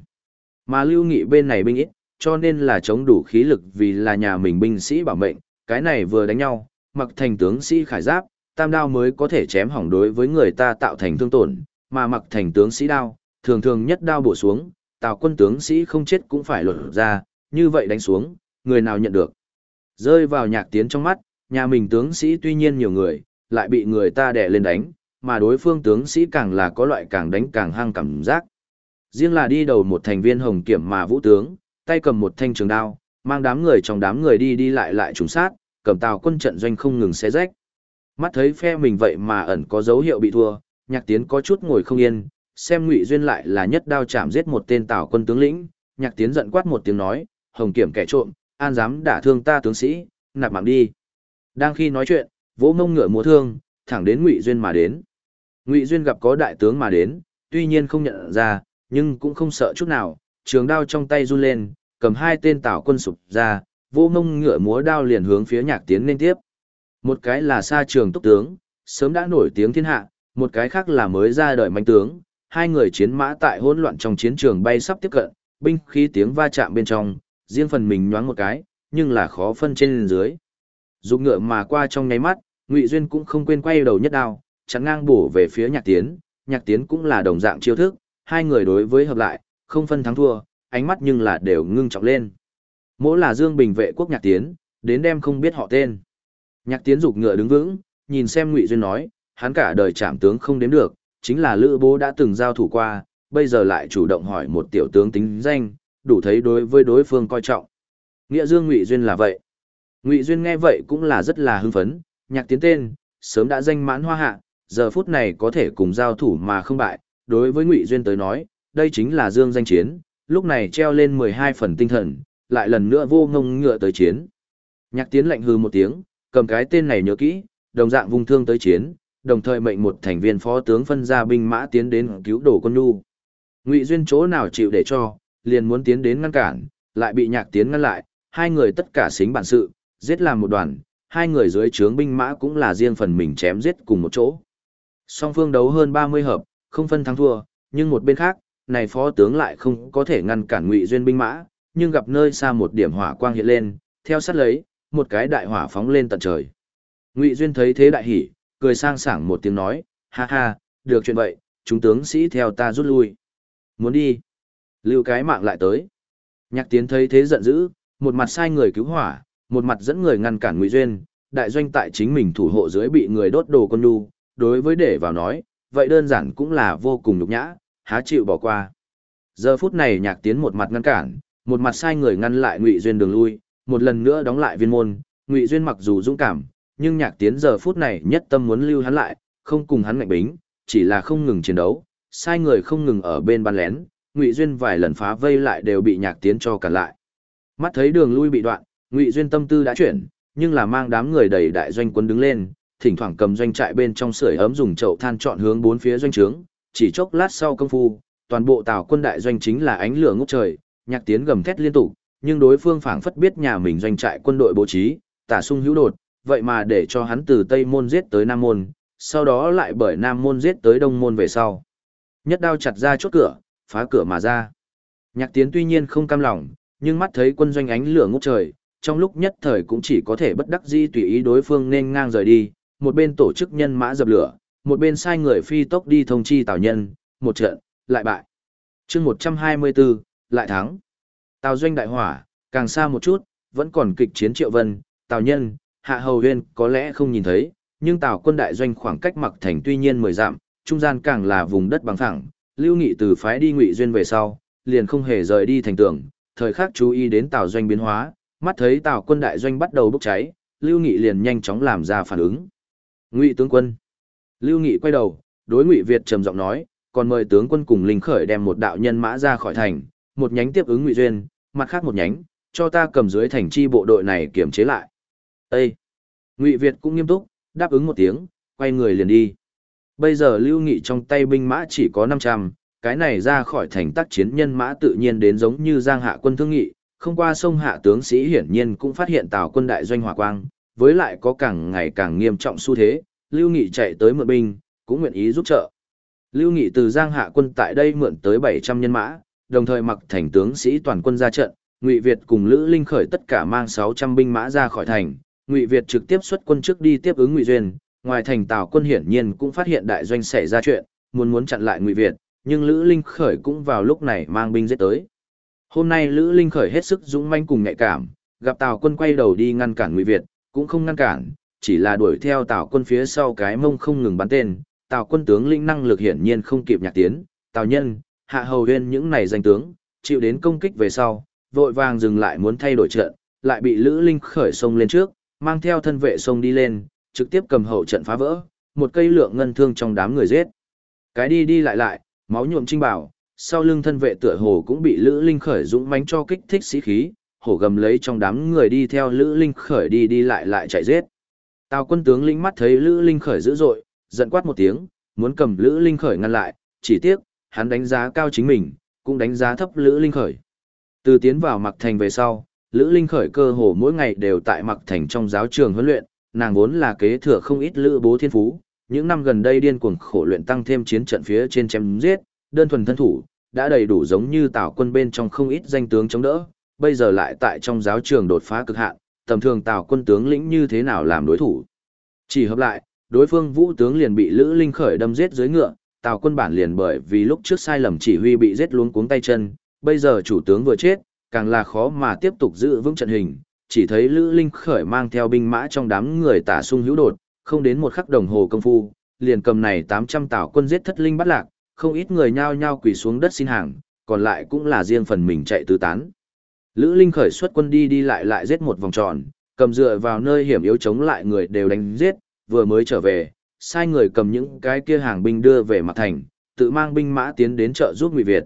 Speaker 1: Mà lưu nghị bên này binh ít, cho nên là chống đủ khí lực vì là nhà mình binh sĩ bảo mệnh, cái này vừa đánh nhau, mặc thành tướng sĩ khải giáp, tam đao mới có thể chém hỏng đối với người ta tạo thành thương tổn, mà mặc thành tướng sĩ đao, thường thường nhất đao bổ xuống, tào quân tướng sĩ không chết cũng phải lột ra, như vậy đánh xuống, người nào nhận được. Rơi vào nhạc tiến trong mắt, nhà mình tướng sĩ tuy nhiên nhiều người, lại bị người ta đè lên đánh, mà đối phương tướng sĩ càng là có loại càng đánh càng hăng cảm giác. Riêng là đi đầu một thành viên hồng kiểm mà vũ tướng, tay cầm một thanh trường đao, mang đám người trong đám người đi đi lại lại trùng sát, cầm tàu quân trận doanh không ngừng xé rách. Mắt thấy phe mình vậy mà ẩn có dấu hiệu bị thua, nhạc tiến có chút ngồi không yên, xem ngụy duyên lại là nhất đao chạm giết một tên tào quân tướng lĩnh, nhạc tiến giận quát một tiếng nói, hồng kiểm kẻ trộm, an dám đả thương ta tướng sĩ, nạp mạng đi. Đang khi nói chuyện, vỗ mông ngựa múa thương, thẳng đến ngụy duyên mà đến. Ngụy duyên gặp có đại tướng mà đến, tuy nhiên không nhận ra, nhưng cũng không sợ chút nào, trường đao trong tay run lên, cầm hai tên tào quân sụp ra, vô mông ngựa múa đao liền hướng phía nhạc tiến nên tiếp. Một cái là xa trường túc tướng, sớm đã nổi tiếng thiên hạ, một cái khác là mới ra đời manh tướng, hai người chiến mã tại hỗn loạn trong chiến trường bay sắp tiếp cận, binh khí tiếng va chạm bên trong, riêng phần mình nhoáng một cái, nhưng là khó phân trên dưới. Dục ngựa mà qua trong nháy mắt, Ngụy Duyên cũng không quên quay đầu nhất đao, chắn ngang bổ về phía Nhạc Tiến, Nhạc Tiến cũng là đồng dạng chiêu thức, hai người đối với hợp lại, không phân thắng thua, ánh mắt nhưng là đều ngưng trọng lên. Mỗ là Dương Bình vệ quốc nhạc tiến, đến đem không biết họ tên. Nhạc tiến dục ngựa đứng vững, nhìn xem Ngụy Duyên nói, hắn cả đời trảm tướng không đếm được, chính là Lữ Bố đã từng giao thủ qua, bây giờ lại chủ động hỏi một tiểu tướng tính danh, đủ thấy đối với đối phương coi trọng. Nghĩa Dương Ngụy Duyên là vậy. Ngụy Duyên nghe vậy cũng là rất là hưng phấn, nhạc tiến tên, sớm đã danh mãn hoa hạ, giờ phút này có thể cùng giao thủ mà không bại, đối với Ngụy Duyên tới nói, đây chính là dương danh chiến, lúc này treo lên 12 phần tinh thần, lại lần nữa vô ngông ngựa tới chiến. Nhạc tiến lạnh hư một tiếng, cầm cái tên này nhớ kỹ, đồng dạng vung thương tới chiến, đồng thời mệnh một thành viên phó tướng phân ra binh mã tiến đến cứu đổ quân nhu. Ngụy Duyên chỗ nào chịu để cho, liền muốn tiến đến ngăn cản, lại bị nhạc tiến ngăn lại, hai người tất cả xính bản sự, giết làm một đoàn, hai người dưới trướng binh mã cũng là riêng phần mình chém giết cùng một chỗ. Song phương đấu hơn 30 hợp, không phân thắng thua, nhưng một bên khác, này phó tướng lại không có thể ngăn cản Ngụy Duyên binh mã, nhưng gặp nơi xa một điểm hỏa quang hiện lên, theo sát lấy, một cái đại hỏa phóng lên tận trời. Ngụy Duyên thấy thế đại hỉ, cười sang sảng một tiếng nói, ha ha, được chuyện vậy, chúng tướng sĩ theo ta rút lui. Muốn đi. Lưu cái mạng lại tới. Nhạc tiến thấy thế giận dữ, một mặt sai người cứu hỏa, một mặt dẫn người ngăn cản Ngụy Duyên, đại doanh tại chính mình thủ hộ dưới bị người đốt đồ con đu, đối với để vào nói, vậy đơn giản cũng là vô cùng nhục nhã, há chịu bỏ qua. Giờ phút này nhạc tiến một mặt ngăn cản, một mặt sai người ngăn lại Ngụy Duyên đường lui, một lần nữa đóng lại viên môn, Ngụy Duyên mặc dù dũng cảm, nhưng nhạc tiến giờ phút này nhất tâm muốn lưu hắn lại, không cùng hắn ngạnh bính, chỉ là không ngừng chiến đấu, sai người không ngừng ở bên ban lén, Ngụy Duyên vài lần phá vây lại đều bị nhạc tiến cho cản lại. Mắt thấy đường lui bị đoạn, Ngụy Duyên tâm tư đã chuyển, nhưng là mang đám người đầy đại doanh quân đứng lên, thỉnh thoảng cầm doanh trại bên trong sưởi ấm dùng chậu than chọn hướng bốn phía doanh trướng, chỉ chốc lát sau công phu, toàn bộ tàu quân đại doanh chính là ánh lửa ngút trời, nhạc tiến gầm thét liên tục, nhưng đối phương phảng phất biết nhà mình doanh trại quân đội bố trí, tả sung hữu đột, vậy mà để cho hắn từ Tây Môn giết tới Nam Môn, sau đó lại bởi Nam Môn giết tới Đông Môn về sau. Nhất đao chặt ra chốt cửa, phá cửa mà ra. Nhạc tiến tuy nhiên không cam lòng, nhưng mắt thấy quân doanh ánh lửa ngút trời, trong lúc nhất thời cũng chỉ có thể bất đắc dĩ tùy ý đối phương nên ngang rời đi, một bên tổ chức nhân mã dập lửa, một bên sai người phi tốc đi thông chi tào nhân, một trận, lại bại. chương 124, lại thắng. Tào doanh đại hỏa, càng xa một chút, vẫn còn kịch chiến triệu vân, tào nhân, hạ hầu huyên có lẽ không nhìn thấy, nhưng tào quân đại doanh khoảng cách mặc thành tuy nhiên mười dặm, trung gian càng là vùng đất bằng phẳng, lưu nghị từ phái đi ngụy duyên về sau, liền không hề rời đi thành tường, thời khắc chú ý đến tào doanh biến hóa, mắt thấy tào quân đại doanh bắt đầu bốc cháy, lưu nghị liền nhanh chóng làm ra phản ứng. Ngụy tướng quân. Lưu Nghị quay đầu, đối Ngụy Việt trầm giọng nói, còn mời tướng quân cùng Linh Khởi đem một đạo nhân mã ra khỏi thành, một nhánh tiếp ứng Ngụy Duyên, mặt khác một nhánh, cho ta cầm dưới thành chi bộ đội này kiểm chế lại. Ê! Ngụy Việt cũng nghiêm túc, đáp ứng một tiếng, quay người liền đi. Bây giờ Lưu Nghị trong tay binh mã chỉ có 500, cái này ra khỏi thành tác chiến nhân mã tự nhiên đến giống như giang hạ quân thương nghị, không qua sông hạ tướng sĩ hiển nhiên cũng phát hiện tào quân đại doanh hỏa quang, với lại có càng ngày càng nghiêm trọng xu thế, Lưu Nghị chạy tới mượn binh, cũng nguyện ý giúp trợ. Lưu Nghị từ Giang Hạ quân tại đây mượn tới 700 nhân mã, đồng thời mặc thành tướng sĩ toàn quân ra trận, Ngụy Việt cùng Lữ Linh khởi tất cả mang 600 binh mã ra khỏi thành, Ngụy Việt trực tiếp xuất quân trước đi tiếp ứng Ngụy Duyên, ngoài thành Tào quân hiển nhiên cũng phát hiện đại doanh xảy ra chuyện, muốn muốn chặn lại Ngụy Việt, nhưng Lữ Linh khởi cũng vào lúc này mang binh giết tới. Hôm nay Lữ Linh khởi hết sức dũng manh cùng nhạy cảm, gặp Tào quân quay đầu đi ngăn cản Ngụy Việt, cũng không ngăn cản, chỉ là đuổi theo Tào quân phía sau cái mông không ngừng bắn tên, Tào quân tướng linh năng lực hiển nhiên không kịp nhạc tiến, Tào nhân, hạ hầu huyên những này danh tướng, chịu đến công kích về sau, vội vàng dừng lại muốn thay đổi trận, lại bị Lữ Linh khởi sông lên trước, mang theo thân vệ sông đi lên, trực tiếp cầm hậu trận phá vỡ, một cây lượng ngân thương trong đám người giết. Cái đi đi lại lại, máu nhuộm trinh bảo, sau lưng thân vệ tựa hồ cũng bị Lữ Linh khởi dũng mãnh cho kích thích sĩ khí, hổ gầm lấy trong đám người đi theo Lữ Linh khởi đi đi lại lại chạy giết. Tào quân tướng lĩnh mắt thấy Lữ Linh khởi dữ dội, giận quát một tiếng, muốn cầm Lữ Linh khởi ngăn lại, chỉ tiếc, hắn đánh giá cao chính mình, cũng đánh giá thấp Lữ Linh khởi. Từ tiến vào Mặc Thành về sau, Lữ Linh khởi cơ hồ mỗi ngày đều tại Mặc Thành trong giáo trường huấn luyện, nàng vốn là kế thừa không ít Lữ Bố Thiên Phú, những năm gần đây điên cuồng khổ luyện tăng thêm chiến trận phía trên chém giết, đơn thuần thân thủ, đã đầy đủ giống như tạo quân bên trong không ít danh tướng chống đỡ, bây giờ lại tại trong giáo trường đột phá cực hạn, tầm thường tạo quân tướng lĩnh như thế nào làm đối thủ. Chỉ hợp lại, đối phương vũ tướng liền bị Lữ Linh khởi đâm giết dưới ngựa, Tào quân bản liền bởi vì lúc trước sai lầm chỉ huy bị giết luống cuống tay chân, bây giờ chủ tướng vừa chết, càng là khó mà tiếp tục giữ vững trận hình, chỉ thấy Lữ Linh khởi mang theo binh mã trong đám người tả sung hữu đột, không đến một khắc đồng hồ công phu, liền cầm này 800 Tào quân giết thất linh bắt lạc, không ít người nhao nhao quỳ xuống đất xin hàng, còn lại cũng là riêng phần mình chạy tứ tán. Lữ Linh khởi xuất quân đi đi lại lại giết một vòng tròn, cầm dựa vào nơi hiểm yếu chống lại người đều đánh giết, vừa mới trở về, sai người cầm những cái kia hàng binh đưa về mặt thành, tự mang binh mã tiến đến trợ giúp Ngụy Việt.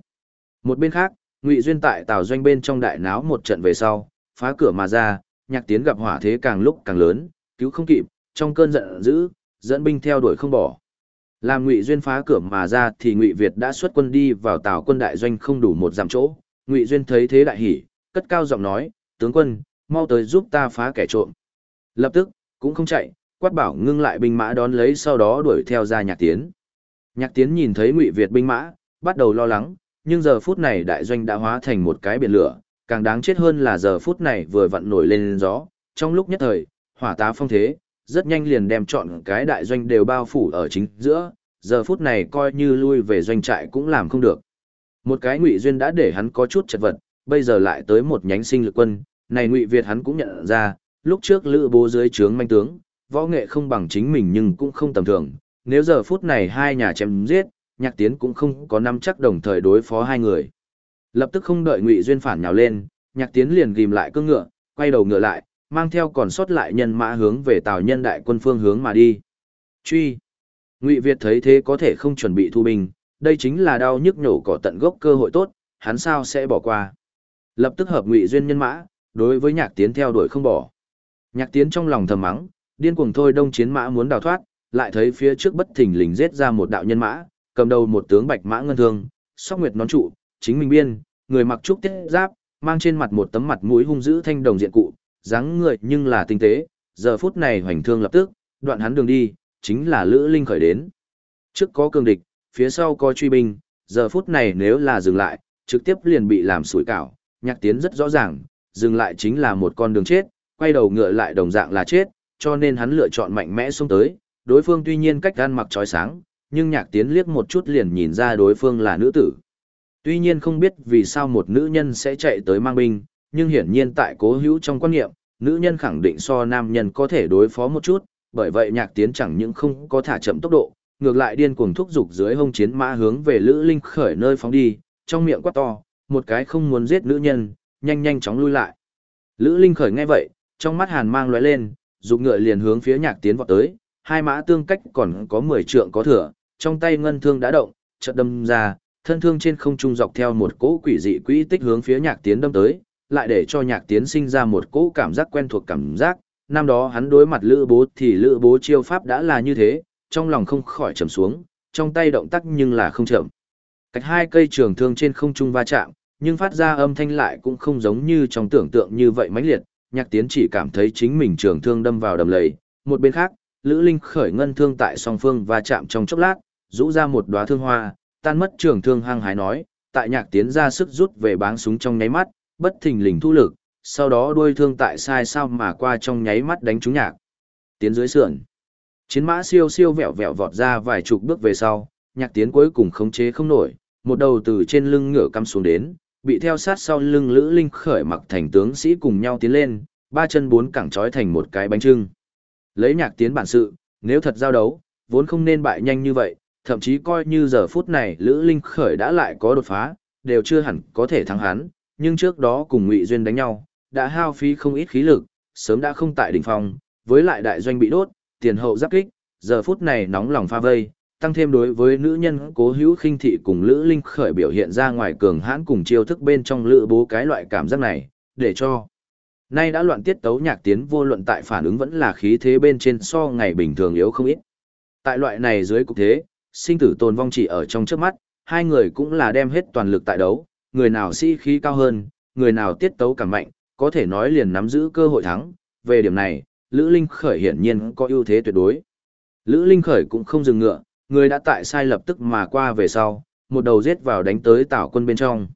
Speaker 1: Một bên khác, Ngụy Duyên tại Tào doanh bên trong đại náo một trận về sau, phá cửa mà ra, Nhạc Tiến gặp hỏa thế càng lúc càng lớn, cứu không kịp, trong cơn giận dữ, dẫn binh theo đuổi không bỏ. Làm Ngụy Duyên phá cửa mà ra thì Ngụy Việt đã xuất quân đi vào Tào quân đại doanh không đủ một dặm chỗ. Ngụy Duyên thấy thế đại hỉ, cất cao giọng nói, tướng quân, mau tới giúp ta phá kẻ trộm. Lập tức, cũng không chạy, quát bảo ngưng lại binh mã đón lấy sau đó đuổi theo ra nhạc tiến. Nhạc tiến nhìn thấy Ngụy Việt binh mã, bắt đầu lo lắng, nhưng giờ phút này đại doanh đã hóa thành một cái biển lửa, càng đáng chết hơn là giờ phút này vừa vặn nổi lên gió, trong lúc nhất thời, hỏa tá phong thế, rất nhanh liền đem chọn cái đại doanh đều bao phủ ở chính giữa, giờ phút này coi như lui về doanh trại cũng làm không được. Một cái ngụy duyên đã để hắn có chút chật vật, bây giờ lại tới một nhánh sinh lực quân, này ngụy Việt hắn cũng nhận ra, lúc trước lữ bố dưới trướng manh tướng, võ nghệ không bằng chính mình nhưng cũng không tầm thường, nếu giờ phút này hai nhà chém giết, nhạc tiến cũng không có năm chắc đồng thời đối phó hai người. Lập tức không đợi ngụy duyên phản nhào lên, nhạc tiến liền ghim lại cương ngựa, quay đầu ngựa lại, mang theo còn sót lại nhân mã hướng về tào nhân đại quân phương hướng mà đi. Truy! Ngụy Việt thấy thế có thể không chuẩn bị thu binh, đây chính là đau nhức nhổ cỏ tận gốc cơ hội tốt, hắn sao sẽ bỏ qua. Lập tức hợp Ngụy Duyên nhân mã, đối với Nhạc Tiến theo đuổi không bỏ. Nhạc Tiến trong lòng thầm mắng, điên cuồng thôi đông chiến mã muốn đào thoát, lại thấy phía trước bất thình lình giết ra một đạo nhân mã, cầm đầu một tướng bạch mã ngân thương, sóc nguyệt nón trụ, chính mình biên, người mặc trúc tiết giáp, mang trên mặt một tấm mặt mũi hung dữ thanh đồng diện cụ, dáng người nhưng là tinh tế, giờ phút này hoành thương lập tức, đoạn hắn đường đi, chính là Lữ Linh khởi đến. Trước có cường địch, phía sau có truy binh, giờ phút này nếu là dừng lại, trực tiếp liền bị làm sủi cảo, nhạc tiến rất rõ ràng, dừng lại chính là một con đường chết, quay đầu ngựa lại đồng dạng là chết, cho nên hắn lựa chọn mạnh mẽ xông tới, đối phương tuy nhiên cách gan mặc trói sáng, nhưng nhạc tiến liếc một chút liền nhìn ra đối phương là nữ tử. Tuy nhiên không biết vì sao một nữ nhân sẽ chạy tới mang binh, nhưng hiển nhiên tại cố hữu trong quan niệm, nữ nhân khẳng định so nam nhân có thể đối phó một chút, bởi vậy nhạc tiến chẳng những không có thả chậm tốc độ, ngược lại điên cuồng thúc giục dưới hông chiến mã hướng về Lữ Linh khởi nơi phóng đi, trong miệng quát to, một cái không muốn giết nữ nhân, nhanh nhanh chóng lui lại. Lữ Linh khởi nghe vậy, trong mắt hàn mang lóe lên, dục ngựa liền hướng phía nhạc tiến vọt tới, hai mã tương cách còn có 10 trượng có thừa, trong tay ngân thương đã động, chợt đâm ra, thân thương trên không trung dọc theo một cỗ quỷ dị quỹ tích hướng phía nhạc tiến đâm tới, lại để cho nhạc tiến sinh ra một cỗ cảm giác quen thuộc cảm giác, năm đó hắn đối mặt lữ bố thì lữ bố chiêu pháp đã là như thế, trong lòng không khỏi trầm xuống, trong tay động tác nhưng là không chậm. Cách hai cây trường thương trên không trung va chạm, nhưng phát ra âm thanh lại cũng không giống như trong tưởng tượng như vậy mãnh liệt, nhạc tiến chỉ cảm thấy chính mình trường thương đâm vào đầm lầy. Một bên khác, Lữ Linh khởi ngân thương tại song phương và chạm trong chốc lát, rũ ra một đóa thương hoa, tan mất trường thương hăng hái nói, tại nhạc tiến ra sức rút về báng súng trong nháy mắt, bất thình lình thu lực, sau đó đuôi thương tại sai sao mà qua trong nháy mắt đánh trúng nhạc. Tiến dưới sườn. Chiến mã siêu siêu vẹo vẹo vọt ra vài chục bước về sau, nhạc tiến cuối cùng khống chế không nổi, một đầu từ trên lưng ngựa cắm xuống đến, bị theo sát sau lưng Lữ Linh khởi mặc thành tướng sĩ cùng nhau tiến lên, ba chân bốn cẳng trói thành một cái bánh trưng. Lấy nhạc tiến bản sự, nếu thật giao đấu, vốn không nên bại nhanh như vậy, thậm chí coi như giờ phút này Lữ Linh khởi đã lại có đột phá, đều chưa hẳn có thể thắng hắn, nhưng trước đó cùng Ngụy Duyên đánh nhau, đã hao phí không ít khí lực, sớm đã không tại đỉnh phong, với lại đại doanh bị đốt, tiền hậu giáp kích, giờ phút này nóng lòng pha vây, tăng thêm đối với nữ nhân cố hữu khinh thị cùng Lữ Linh khởi biểu hiện ra ngoài cường hãn cùng chiêu thức bên trong lữ bố cái loại cảm giác này, để cho nay đã loạn tiết tấu nhạc tiến vô luận tại phản ứng vẫn là khí thế bên trên so ngày bình thường yếu không ít. Tại loại này dưới cục thế, sinh tử tồn vong chỉ ở trong trước mắt, hai người cũng là đem hết toàn lực tại đấu, người nào sĩ khí cao hơn, người nào tiết tấu càng mạnh, có thể nói liền nắm giữ cơ hội thắng, về điểm này, Lữ Linh Khởi hiển nhiên có ưu thế tuyệt đối. Lữ Linh Khởi cũng không dừng ngựa, người đã tại sai lập tức mà qua về sau, một đầu giết vào đánh tới Tào quân bên trong.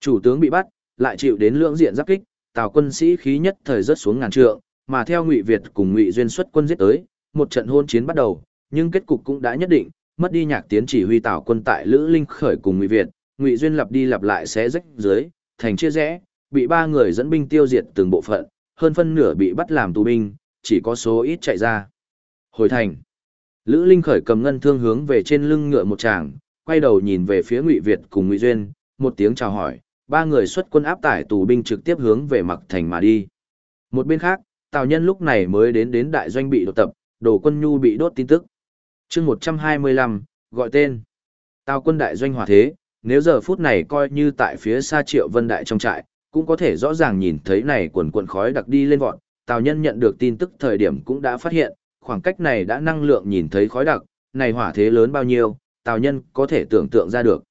Speaker 1: Chủ tướng bị bắt, lại chịu đến lưỡng diện giáp kích, Tào quân sĩ khí nhất thời rớt xuống ngàn trượng, mà theo Ngụy Việt cùng Ngụy Duyên xuất quân giết tới, một trận hôn chiến bắt đầu, nhưng kết cục cũng đã nhất định, mất đi nhạc tiến chỉ huy Tào quân tại Lữ Linh Khởi cùng Ngụy Việt, Ngụy Duyên lặp đi lặp lại xé rách dưới, thành chia rẽ, bị ba người dẫn binh tiêu diệt từng bộ phận, hơn phân nửa bị bắt làm tù binh, chỉ có số ít chạy ra. Hồi thành, Lữ Linh khởi cầm ngân thương hướng về trên lưng ngựa một tràng, quay đầu nhìn về phía Ngụy Việt cùng Ngụy Duyên, một tiếng chào hỏi, ba người xuất quân áp tải tù binh trực tiếp hướng về mặc thành mà đi. Một bên khác, Tào Nhân lúc này mới đến đến đại doanh bị đột tập, đồ quân nhu bị đốt tin tức. chương 125, gọi tên. Tào quân đại doanh hòa thế, nếu giờ phút này coi như tại phía xa Triệu Vân Đại trong trại, cũng có thể rõ ràng nhìn thấy này quần quần khói đặc đi lên vọt, Tào Nhân nhận được tin tức thời điểm cũng đã phát hiện, khoảng cách này đã năng lượng nhìn thấy khói đặc, này hỏa thế lớn bao nhiêu, Tào Nhân có thể tưởng tượng ra được.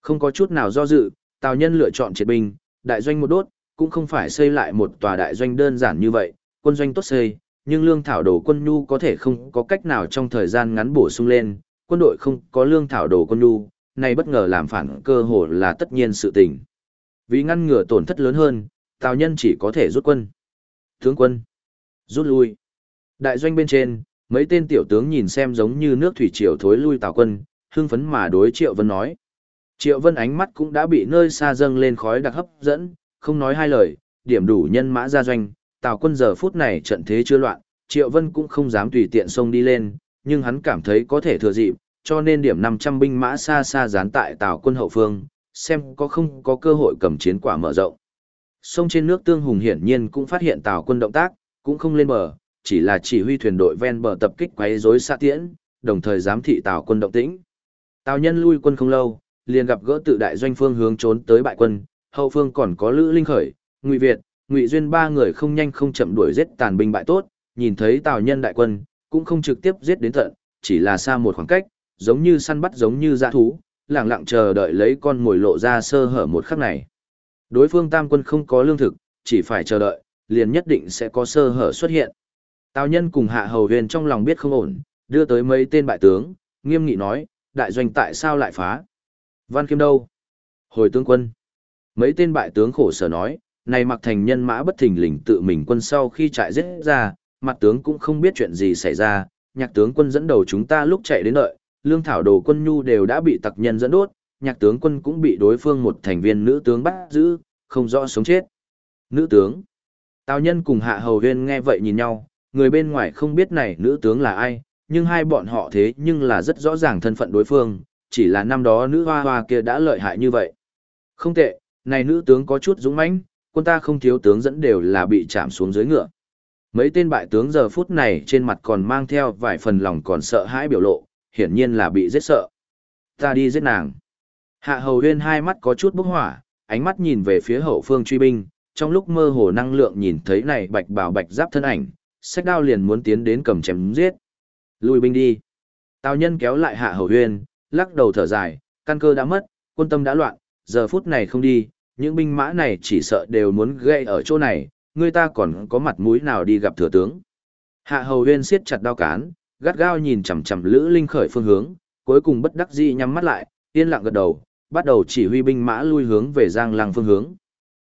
Speaker 1: Không có chút nào do dự, Tào Nhân lựa chọn triệt binh, đại doanh một đốt, cũng không phải xây lại một tòa đại doanh đơn giản như vậy, quân doanh tốt xây, nhưng lương thảo đồ quân nhu có thể không có cách nào trong thời gian ngắn bổ sung lên, quân đội không có lương thảo đồ quân nhu, này bất ngờ làm phản cơ hội là tất nhiên sự tình. Vì ngăn ngừa tổn thất lớn hơn, Tào Nhân chỉ có thể rút quân. Tướng quân, rút lui. Đại doanh bên trên, mấy tên tiểu tướng nhìn xem giống như nước thủy triều thối lui Tào quân, hưng phấn mà đối Triệu Vân nói. Triệu Vân ánh mắt cũng đã bị nơi xa dâng lên khói đặc hấp dẫn, không nói hai lời, điểm đủ nhân mã ra doanh, Tào quân giờ phút này trận thế chưa loạn, Triệu Vân cũng không dám tùy tiện xông đi lên, nhưng hắn cảm thấy có thể thừa dịp, cho nên điểm 500 binh mã xa xa dán tại Tào quân hậu phương, xem có không có cơ hội cầm chiến quả mở rộng. Sông trên nước Tương Hùng hiển nhiên cũng phát hiện Tào quân động tác, cũng không lên bờ, chỉ là chỉ huy thuyền đội ven bờ tập kích quấy rối xa tiễn, đồng thời giám thị Tào quân động tĩnh. Tào nhân lui quân không lâu, liền gặp gỡ tự đại doanh phương hướng trốn tới bại quân, hậu phương còn có Lữ Linh Khởi, Ngụy Việt, Ngụy Duyên ba người không nhanh không chậm đuổi giết tàn binh bại tốt, nhìn thấy Tào nhân đại quân, cũng không trực tiếp giết đến tận, chỉ là xa một khoảng cách, giống như săn bắt giống như dã thú, lặng lặng chờ đợi lấy con mồi lộ ra sơ hở một khắc này. Đối phương tam quân không có lương thực, chỉ phải chờ đợi, liền nhất định sẽ có sơ hở xuất hiện. Tào nhân cùng hạ hầu huyền trong lòng biết không ổn, đưa tới mấy tên bại tướng, nghiêm nghị nói, đại doanh tại sao lại phá? Văn Khiêm đâu? Hồi tướng quân. Mấy tên bại tướng khổ sở nói, này mặc thành nhân mã bất thình lình tự mình quân sau khi trại giết ra, mặt tướng cũng không biết chuyện gì xảy ra, nhạc tướng quân dẫn đầu chúng ta lúc chạy đến đợi, lương thảo đồ quân nhu đều đã bị tặc nhân dẫn đốt, nhạc tướng quân cũng bị đối phương một thành viên nữ tướng bắt giữ, không rõ sống chết. Nữ tướng. Tào nhân cùng hạ hầu huyên nghe vậy nhìn nhau, người bên ngoài không biết này nữ tướng là ai, nhưng hai bọn họ thế nhưng là rất rõ ràng thân phận đối phương, chỉ là năm đó nữ hoa hoa kia đã lợi hại như vậy. Không tệ, này nữ tướng có chút dũng mãnh, quân ta không thiếu tướng dẫn đều là bị chạm xuống dưới ngựa. Mấy tên bại tướng giờ phút này trên mặt còn mang theo vài phần lòng còn sợ hãi biểu lộ, hiển nhiên là bị giết sợ. Ta đi giết nàng. Hạ hầu huyên hai mắt có chút bốc hỏa, ánh mắt nhìn về phía hậu phương truy binh, trong lúc mơ hồ năng lượng nhìn thấy này bạch bảo bạch giáp thân ảnh, sách đao liền muốn tiến đến cầm chém giết. Lùi binh đi. Tào nhân kéo lại hạ hầu huyên, lắc đầu thở dài, căn cơ đã mất, quân tâm đã loạn, giờ phút này không đi, những binh mã này chỉ sợ đều muốn gây ở chỗ này, người ta còn có mặt mũi nào đi gặp thừa tướng. Hạ hầu huyên siết chặt đao cán, gắt gao nhìn chằm chằm Lữ Linh khởi phương hướng, cuối cùng bất đắc dĩ nhắm mắt lại, yên lặng gật đầu, bắt đầu chỉ huy binh mã lui hướng về Giang Lăng phương hướng.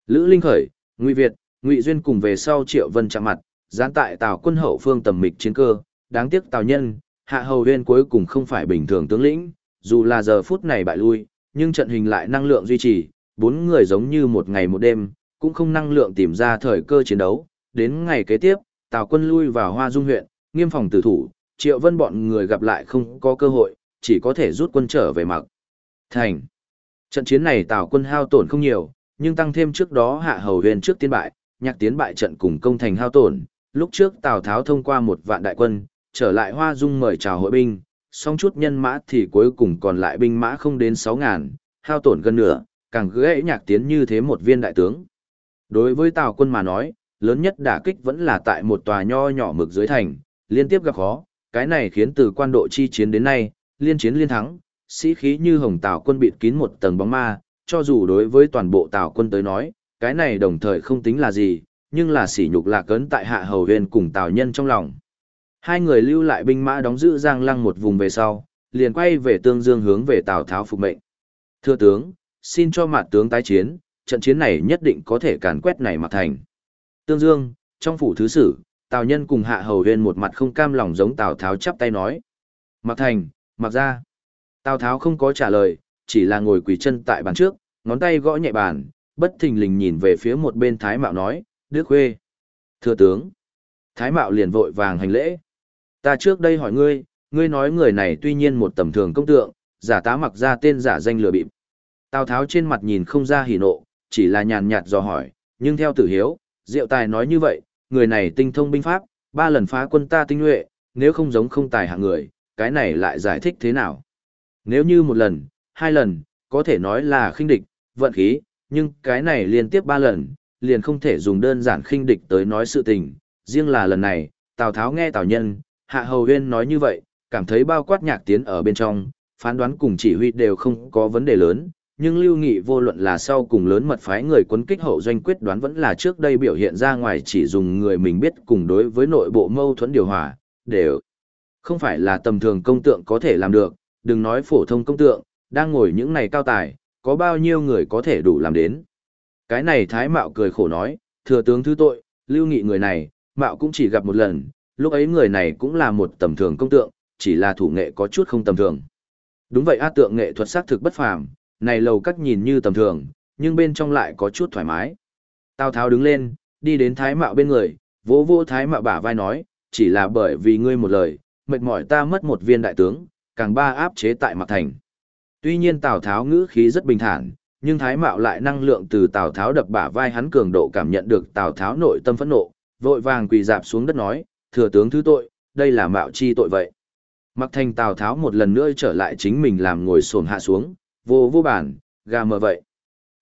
Speaker 1: Lữ Linh khởi, Ngụy Việt, Ngụy Duyên cùng về sau Triệu Vân chạm mặt, gián tại Tào quân hậu phương tầm mịch chiến cơ, đáng tiếc Tào nhân, Hạ Hầu Huyên cuối cùng không phải bình thường tướng lĩnh, dù là giờ phút này bại lui, nhưng trận hình lại năng lượng duy trì, bốn người giống như một ngày một đêm, cũng không năng lượng tìm ra thời cơ chiến đấu. Đến ngày kế tiếp, Tào quân lui vào Hoa Dung huyện, nghiêm phòng tử thủ, Triệu Vân bọn người gặp lại không có cơ hội, chỉ có thể rút quân trở về mặc. Thành. Trận chiến này Tào quân hao tổn không nhiều, nhưng tăng thêm trước đó Hạ Hầu Huyền trước tiên bại, nhạc tiến bại trận cùng công thành hao tổn. Lúc trước Tào Tháo thông qua một vạn đại quân, trở lại Hoa Dung mời chào hội binh, song chút nhân mã thì cuối cùng còn lại binh mã không đến 6 ngàn, hao tổn gần nửa, càng gãy nhạc tiến như thế một viên đại tướng. Đối với Tào quân mà nói, lớn nhất đả kích vẫn là tại một tòa nho nhỏ mực dưới thành, liên tiếp gặp khó, cái này khiến từ quan độ chi chiến đến nay, liên chiến liên thắng, sĩ khí như hồng Tào quân bịt kín một tầng bóng ma, cho dù đối với toàn bộ Tào quân tới nói, cái này đồng thời không tính là gì, nhưng là sỉ nhục lạc cấn tại hạ hầu huyền cùng Tào nhân trong lòng. Hai người lưu lại binh mã đóng giữ Giang Lăng một vùng về sau, liền quay về Tương Dương hướng về Tào Tháo phục mệnh. Thưa tướng, xin cho mặt tướng tái chiến, trận chiến này nhất định có thể càn quét này mặt thành. Tương Dương, trong phủ thứ sử, Tào Nhân cùng Hạ Hầu Huyên một mặt không cam lòng giống Tào Tháo chắp tay nói. Mặc thành, mặc ra. Tào Tháo không có trả lời, chỉ là ngồi quỳ chân tại bàn trước, ngón tay gõ nhẹ bàn, bất thình lình nhìn về phía một bên Thái Mạo nói, Đức Khuê. Thưa tướng. Thái Mạo liền vội vàng hành lễ. Ta trước đây hỏi ngươi, ngươi nói người này tuy nhiên một tầm thường công tượng, giả tá mặc ra tên giả danh lừa bịp. Tào Tháo trên mặt nhìn không ra hỉ nộ, chỉ là nhàn nhạt dò hỏi, nhưng theo tử hiếu, Diệu Tài nói như vậy, người này tinh thông binh pháp, ba lần phá quân ta tinh nhuệ, nếu không giống không tài hạng người, cái này lại giải thích thế nào? Nếu như một lần, hai lần, có thể nói là khinh địch, vận khí, nhưng cái này liên tiếp ba lần, liền không thể dùng đơn giản khinh địch tới nói sự tình. Riêng là lần này, Tào Tháo nghe Tào Nhân, Hạ Hầu Huyên nói như vậy, cảm thấy bao quát nhạc tiến ở bên trong, phán đoán cùng chỉ huy đều không có vấn đề lớn, nhưng Lưu Nghị vô luận là sau cùng lớn mật phái người quấn kích hậu doanh quyết đoán vẫn là trước đây biểu hiện ra ngoài chỉ dùng người mình biết cùng đối với nội bộ mâu thuẫn điều hòa, đều không phải là tầm thường công tượng có thể làm được, đừng nói phổ thông công tượng, đang ngồi những này cao tài, có bao nhiêu người có thể đủ làm đến. Cái này Thái Mạo cười khổ nói, thừa tướng thứ tội, Lưu Nghị người này, Mạo cũng chỉ gặp một lần, lúc ấy người này cũng là một tầm thường công tượng, chỉ là thủ nghệ có chút không tầm thường. Đúng vậy A tượng nghệ thuật xác thực bất phàm, này lầu cắt nhìn như tầm thường, nhưng bên trong lại có chút thoải mái. Tào Tháo đứng lên, đi đến Thái Mạo bên người, vỗ vỗ Thái Mạo bả vai nói, chỉ là bởi vì ngươi một lời, mệt mỏi ta mất một viên đại tướng, càng ba áp chế tại mặt thành. Tuy nhiên Tào Tháo ngữ khí rất bình thản, nhưng Thái Mạo lại năng lượng từ Tào Tháo đập bả vai hắn cường độ cảm nhận được Tào Tháo nội tâm phẫn nộ, vội vàng quỳ dạp xuống đất nói, thừa tướng thứ tội, đây là Mạo chi tội vậy. Mặc thành Tào Tháo một lần nữa trở lại chính mình làm ngồi sồn hạ xuống, vô vô bản, gà mờ vậy.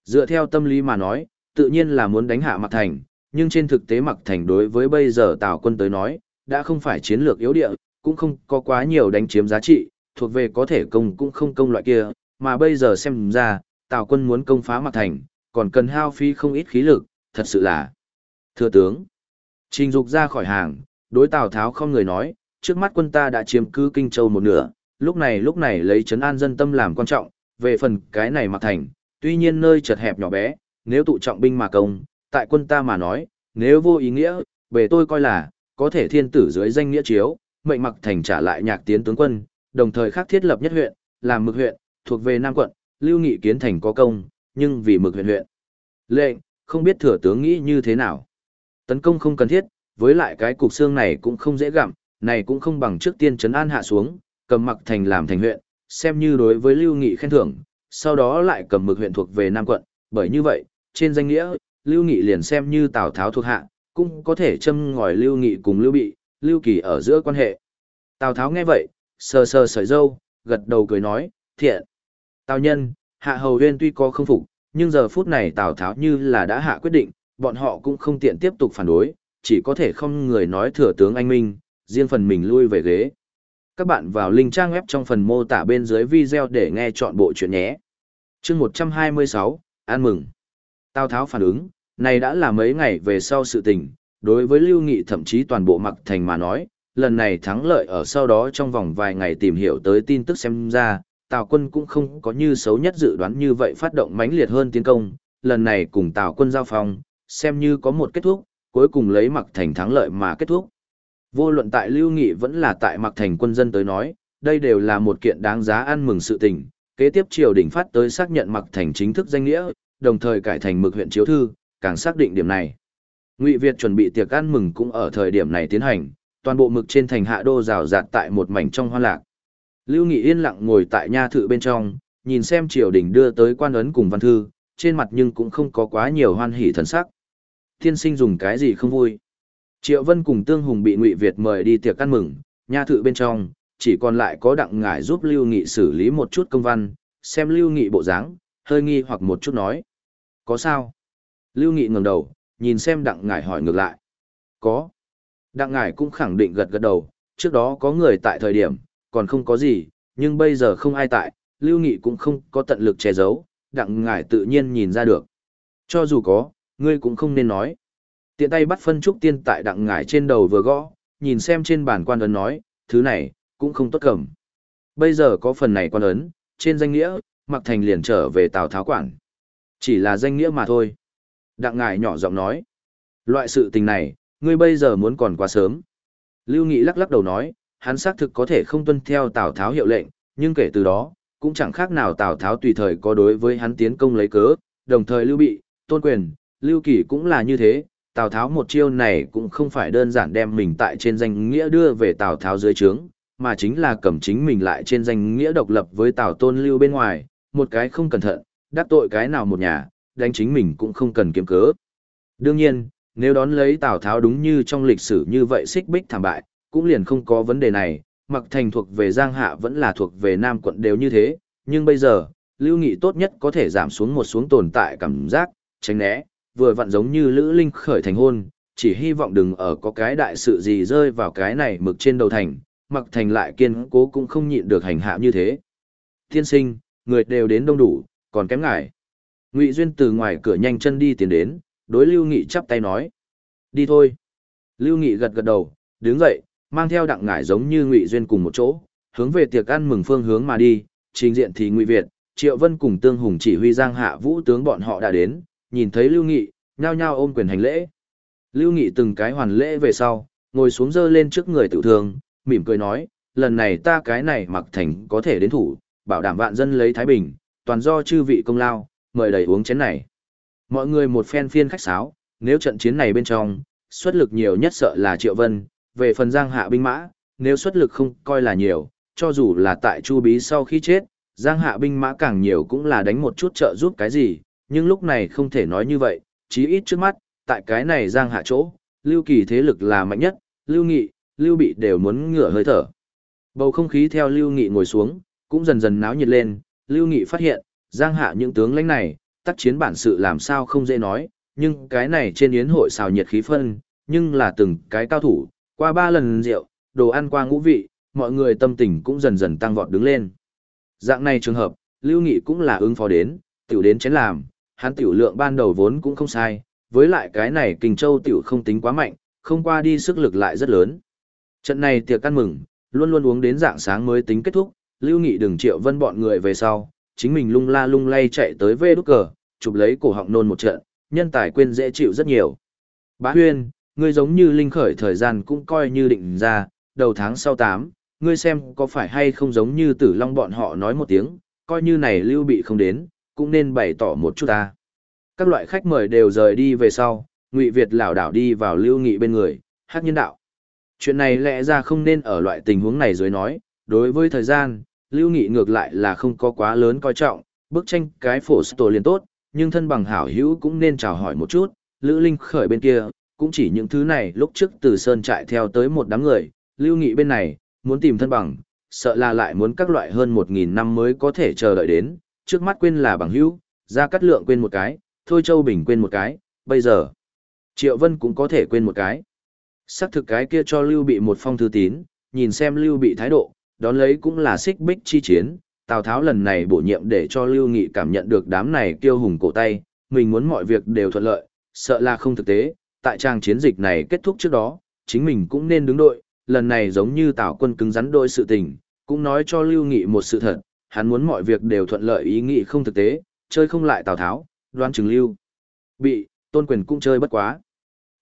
Speaker 1: Dựa theo tâm lý mà nói, tự nhiên là muốn đánh hạ Mặc Thành, nhưng trên thực tế Mặc Thành đối với bây giờ Tào quân tới nói, đã không phải chiến lược yếu địa, cũng không có quá nhiều đánh chiếm giá trị, thuộc về có thể công cũng không công loại kia, mà bây giờ xem ra, Tào quân muốn công phá mặt Thành, còn cần hao phí không ít khí lực, thật sự là. Thưa tướng, trình dục ra khỏi hàng, đối Tào Tháo không người nói, trước mắt quân ta đã chiếm cứ Kinh Châu một nửa, lúc này lúc này lấy trấn an dân tâm làm quan trọng, về phần cái này mặt thành, tuy nhiên nơi chật hẹp nhỏ bé, nếu tụ trọng binh mà công, tại quân ta mà nói, nếu vô ý nghĩa, về tôi coi là, có thể thiên tử dưới danh nghĩa chiếu, mệnh mặc thành trả lại nhạc tiến tướng quân, đồng thời khắc thiết lập nhất huyện, làm mực huyện, thuộc về Nam quận, lưu nghị kiến thành có công, nhưng vì mực huyện huyện. Lệnh, không biết thừa tướng nghĩ như thế nào. Tấn công không cần thiết, với lại cái cục xương này cũng không dễ gặm, này cũng không bằng trước tiên trấn an hạ xuống, cầm mặc thành làm thành huyện, xem như đối với Lưu Nghị khen thưởng, sau đó lại cầm mực huyện thuộc về Nam quận, bởi như vậy, trên danh nghĩa, Lưu Nghị liền xem như Tào Tháo thuộc hạ, cũng có thể châm ngòi Lưu Nghị cùng Lưu Bị, Lưu Kỳ ở giữa quan hệ. Tào Tháo nghe vậy, sờ sờ sợi dâu, gật đầu cười nói, thiện. Tào nhân, hạ hầu huyên tuy có không phục, nhưng giờ phút này Tào Tháo như là đã hạ quyết định, bọn họ cũng không tiện tiếp tục phản đối, chỉ có thể không người nói thừa tướng anh Minh, riêng phần mình lui về ghế. Các bạn vào link trang web trong phần mô tả bên dưới video để nghe chọn bộ chuyện nhé. chương 126, An mừng. Tào Tháo phản ứng, này đã là mấy ngày về sau sự tình, đối với Lưu Nghị thậm chí toàn bộ mặc thành mà nói, lần này thắng lợi ở sau đó trong vòng vài ngày tìm hiểu tới tin tức xem ra, Tào quân cũng không có như xấu nhất dự đoán như vậy phát động mãnh liệt hơn tiến công, lần này cùng Tào quân giao phong, xem như có một kết thúc, cuối cùng lấy mặc thành thắng lợi mà kết thúc. Vô luận tại Lưu Nghị vẫn là tại Mặc Thành quân dân tới nói, đây đều là một kiện đáng giá ăn mừng sự tình. Kế tiếp triều đình phát tới xác nhận Mặc Thành chính thức danh nghĩa, đồng thời cải thành mực huyện chiếu thư, càng xác định điểm này. Ngụy Việt chuẩn bị tiệc ăn mừng cũng ở thời điểm này tiến hành, toàn bộ mực trên thành hạ đô rào rạt tại một mảnh trong hoa lạc. Lưu Nghị yên lặng ngồi tại nha thự bên trong, nhìn xem triều đình đưa tới quan ấn cùng văn thư, trên mặt nhưng cũng không có quá nhiều hoan hỉ thần sắc. Thiên sinh dùng cái gì không vui. Triệu Vân cùng Tương Hùng bị Ngụy Việt mời đi tiệc ăn mừng, nha thự bên trong, chỉ còn lại có đặng ngải giúp Lưu Nghị xử lý một chút công văn, xem Lưu Nghị bộ dáng, hơi nghi hoặc một chút nói. Có sao? Lưu Nghị ngẩng đầu, nhìn xem đặng ngải hỏi ngược lại. Có. Đặng ngải cũng khẳng định gật gật đầu, trước đó có người tại thời điểm, còn không có gì, nhưng bây giờ không ai tại, Lưu Nghị cũng không có tận lực che giấu, đặng ngải tự nhiên nhìn ra được. Cho dù có, ngươi cũng không nên nói. Tiện tay bắt phân trúc tiên tại đặng ngải trên đầu vừa gõ, nhìn xem trên bàn quan ấn nói, thứ này, cũng không tốt cầm. Bây giờ có phần này quan ấn, trên danh nghĩa, mặc thành liền trở về Tào Tháo Quản. Chỉ là danh nghĩa mà thôi. Đặng ngải nhỏ giọng nói, loại sự tình này, ngươi bây giờ muốn còn quá sớm. Lưu Nghị lắc lắc đầu nói, hắn xác thực có thể không tuân theo Tào Tháo hiệu lệnh, nhưng kể từ đó, cũng chẳng khác nào Tào Tháo tùy thời có đối với hắn tiến công lấy cớ, đồng thời Lưu Bị, Tôn Quyền, Lưu Kỳ cũng là như thế, Tào Tháo một chiêu này cũng không phải đơn giản đem mình tại trên danh nghĩa đưa về Tào Tháo dưới trướng, mà chính là cầm chính mình lại trên danh nghĩa độc lập với Tào Tôn Lưu bên ngoài, một cái không cẩn thận, đắc tội cái nào một nhà, đánh chính mình cũng không cần kiếm cớ. Đương nhiên, nếu đón lấy Tào Tháo đúng như trong lịch sử như vậy xích bích thảm bại, cũng liền không có vấn đề này, mặc thành thuộc về Giang Hạ vẫn là thuộc về Nam quận đều như thế, nhưng bây giờ, Lưu Nghị tốt nhất có thể giảm xuống một xuống tồn tại cảm giác, tránh né, vừa vặn giống như Lữ Linh khởi thành hôn, chỉ hy vọng đừng ở có cái đại sự gì rơi vào cái này mực trên đầu thành, mặc thành lại kiên cố cũng không nhịn được hành hạ như thế. Tiên sinh, người đều đến đông đủ, còn kém ngại. Ngụy Duyên từ ngoài cửa nhanh chân đi tiến đến, đối Lưu Nghị chắp tay nói. Đi thôi. Lưu Nghị gật gật đầu, đứng dậy, mang theo đặng ngải giống như Ngụy Duyên cùng một chỗ, hướng về tiệc ăn mừng phương hướng mà đi, trình diện thì Ngụy Việt, Triệu Vân cùng Tương Hùng chỉ huy Giang Hạ Vũ tướng bọn họ đã đến, nhìn thấy Lưu Nghị, nhao nhao ôm quyền hành lễ. Lưu Nghị từng cái hoàn lễ về sau, ngồi xuống dơ lên trước người tự thường, mỉm cười nói, lần này ta cái này mặc thành có thể đến thủ, bảo đảm vạn dân lấy Thái Bình, toàn do chư vị công lao, mời đầy uống chén này. Mọi người một phen phiên khách sáo, nếu trận chiến này bên trong, xuất lực nhiều nhất sợ là Triệu Vân, về phần Giang Hạ binh mã, nếu xuất lực không coi là nhiều, cho dù là tại Chu Bí sau khi chết, Giang Hạ binh mã càng nhiều cũng là đánh một chút trợ giúp cái gì, nhưng lúc này không thể nói như vậy, chí ít trước mắt, tại cái này Giang Hạ chỗ, Lưu Kỳ thế lực là mạnh nhất, Lưu Nghị, Lưu Bị đều muốn ngửa hơi thở. Bầu không khí theo Lưu Nghị ngồi xuống, cũng dần dần náo nhiệt lên, Lưu Nghị phát hiện, Giang Hạ những tướng lãnh này, tác chiến bản sự làm sao không dễ nói, nhưng cái này trên yến hội xào nhiệt khí phân, nhưng là từng cái cao thủ, qua ba lần rượu, đồ ăn qua ngũ vị, mọi người tâm tình cũng dần dần tăng vọt đứng lên. Dạng này trường hợp, Lưu Nghị cũng là ứng phó đến, tiểu đến chén làm, hắn tiểu lượng ban đầu vốn cũng không sai, với lại cái này Kình Châu tiểu không tính quá mạnh, không qua đi sức lực lại rất lớn. Trận này tiệc ăn mừng, luôn luôn uống đến dạng sáng mới tính kết thúc, Lưu Nghị đừng triệu vân bọn người về sau, chính mình lung la lung lay chạy tới vê đúc cờ, chụp lấy cổ họng nôn một trận, nhân tài quên dễ chịu rất nhiều. Bá Huyên, ngươi giống như linh khởi thời gian cũng coi như định ra, đầu tháng sau 8, ngươi xem có phải hay không giống như tử long bọn họ nói một tiếng, coi như này lưu bị không đến, cũng nên bày tỏ một chút ta. Các loại khách mời đều rời đi về sau, Ngụy Việt lảo đảo đi vào lưu nghị bên người, hát nhân đạo. Chuyện này lẽ ra không nên ở loại tình huống này dưới nói, đối với thời gian, lưu nghị ngược lại là không có quá lớn coi trọng, bức tranh cái phổ tổ liền tốt, nhưng thân bằng hảo hữu cũng nên chào hỏi một chút, Lữ Linh khởi bên kia, cũng chỉ những thứ này lúc trước từ sơn trại theo tới một đám người, lưu nghị bên này, muốn tìm thân bằng, sợ là lại muốn các loại hơn một nghìn năm mới có thể chờ đợi đến, trước mắt quên là bằng hữu, ra cắt lượng quên một cái, thôi châu bình quên một cái, bây giờ, triệu vân cũng có thể quên một cái. Sắc thực cái kia cho lưu bị một phong thư tín, nhìn xem lưu bị thái độ, đón lấy cũng là xích bích chi chiến, Tào Tháo lần này bổ nhiệm để cho Lưu Nghị cảm nhận được đám này kiêu hùng cổ tay, mình muốn mọi việc đều thuận lợi, sợ là không thực tế, tại trang chiến dịch này kết thúc trước đó, chính mình cũng nên đứng đội, lần này giống như tạo quân cứng rắn đôi sự tình, cũng nói cho Lưu Nghị một sự thật, hắn muốn mọi việc đều thuận lợi ý nghĩ không thực tế, chơi không lại Tào Tháo, đoán chừng Lưu. Bị, tôn quyền cũng chơi bất quá.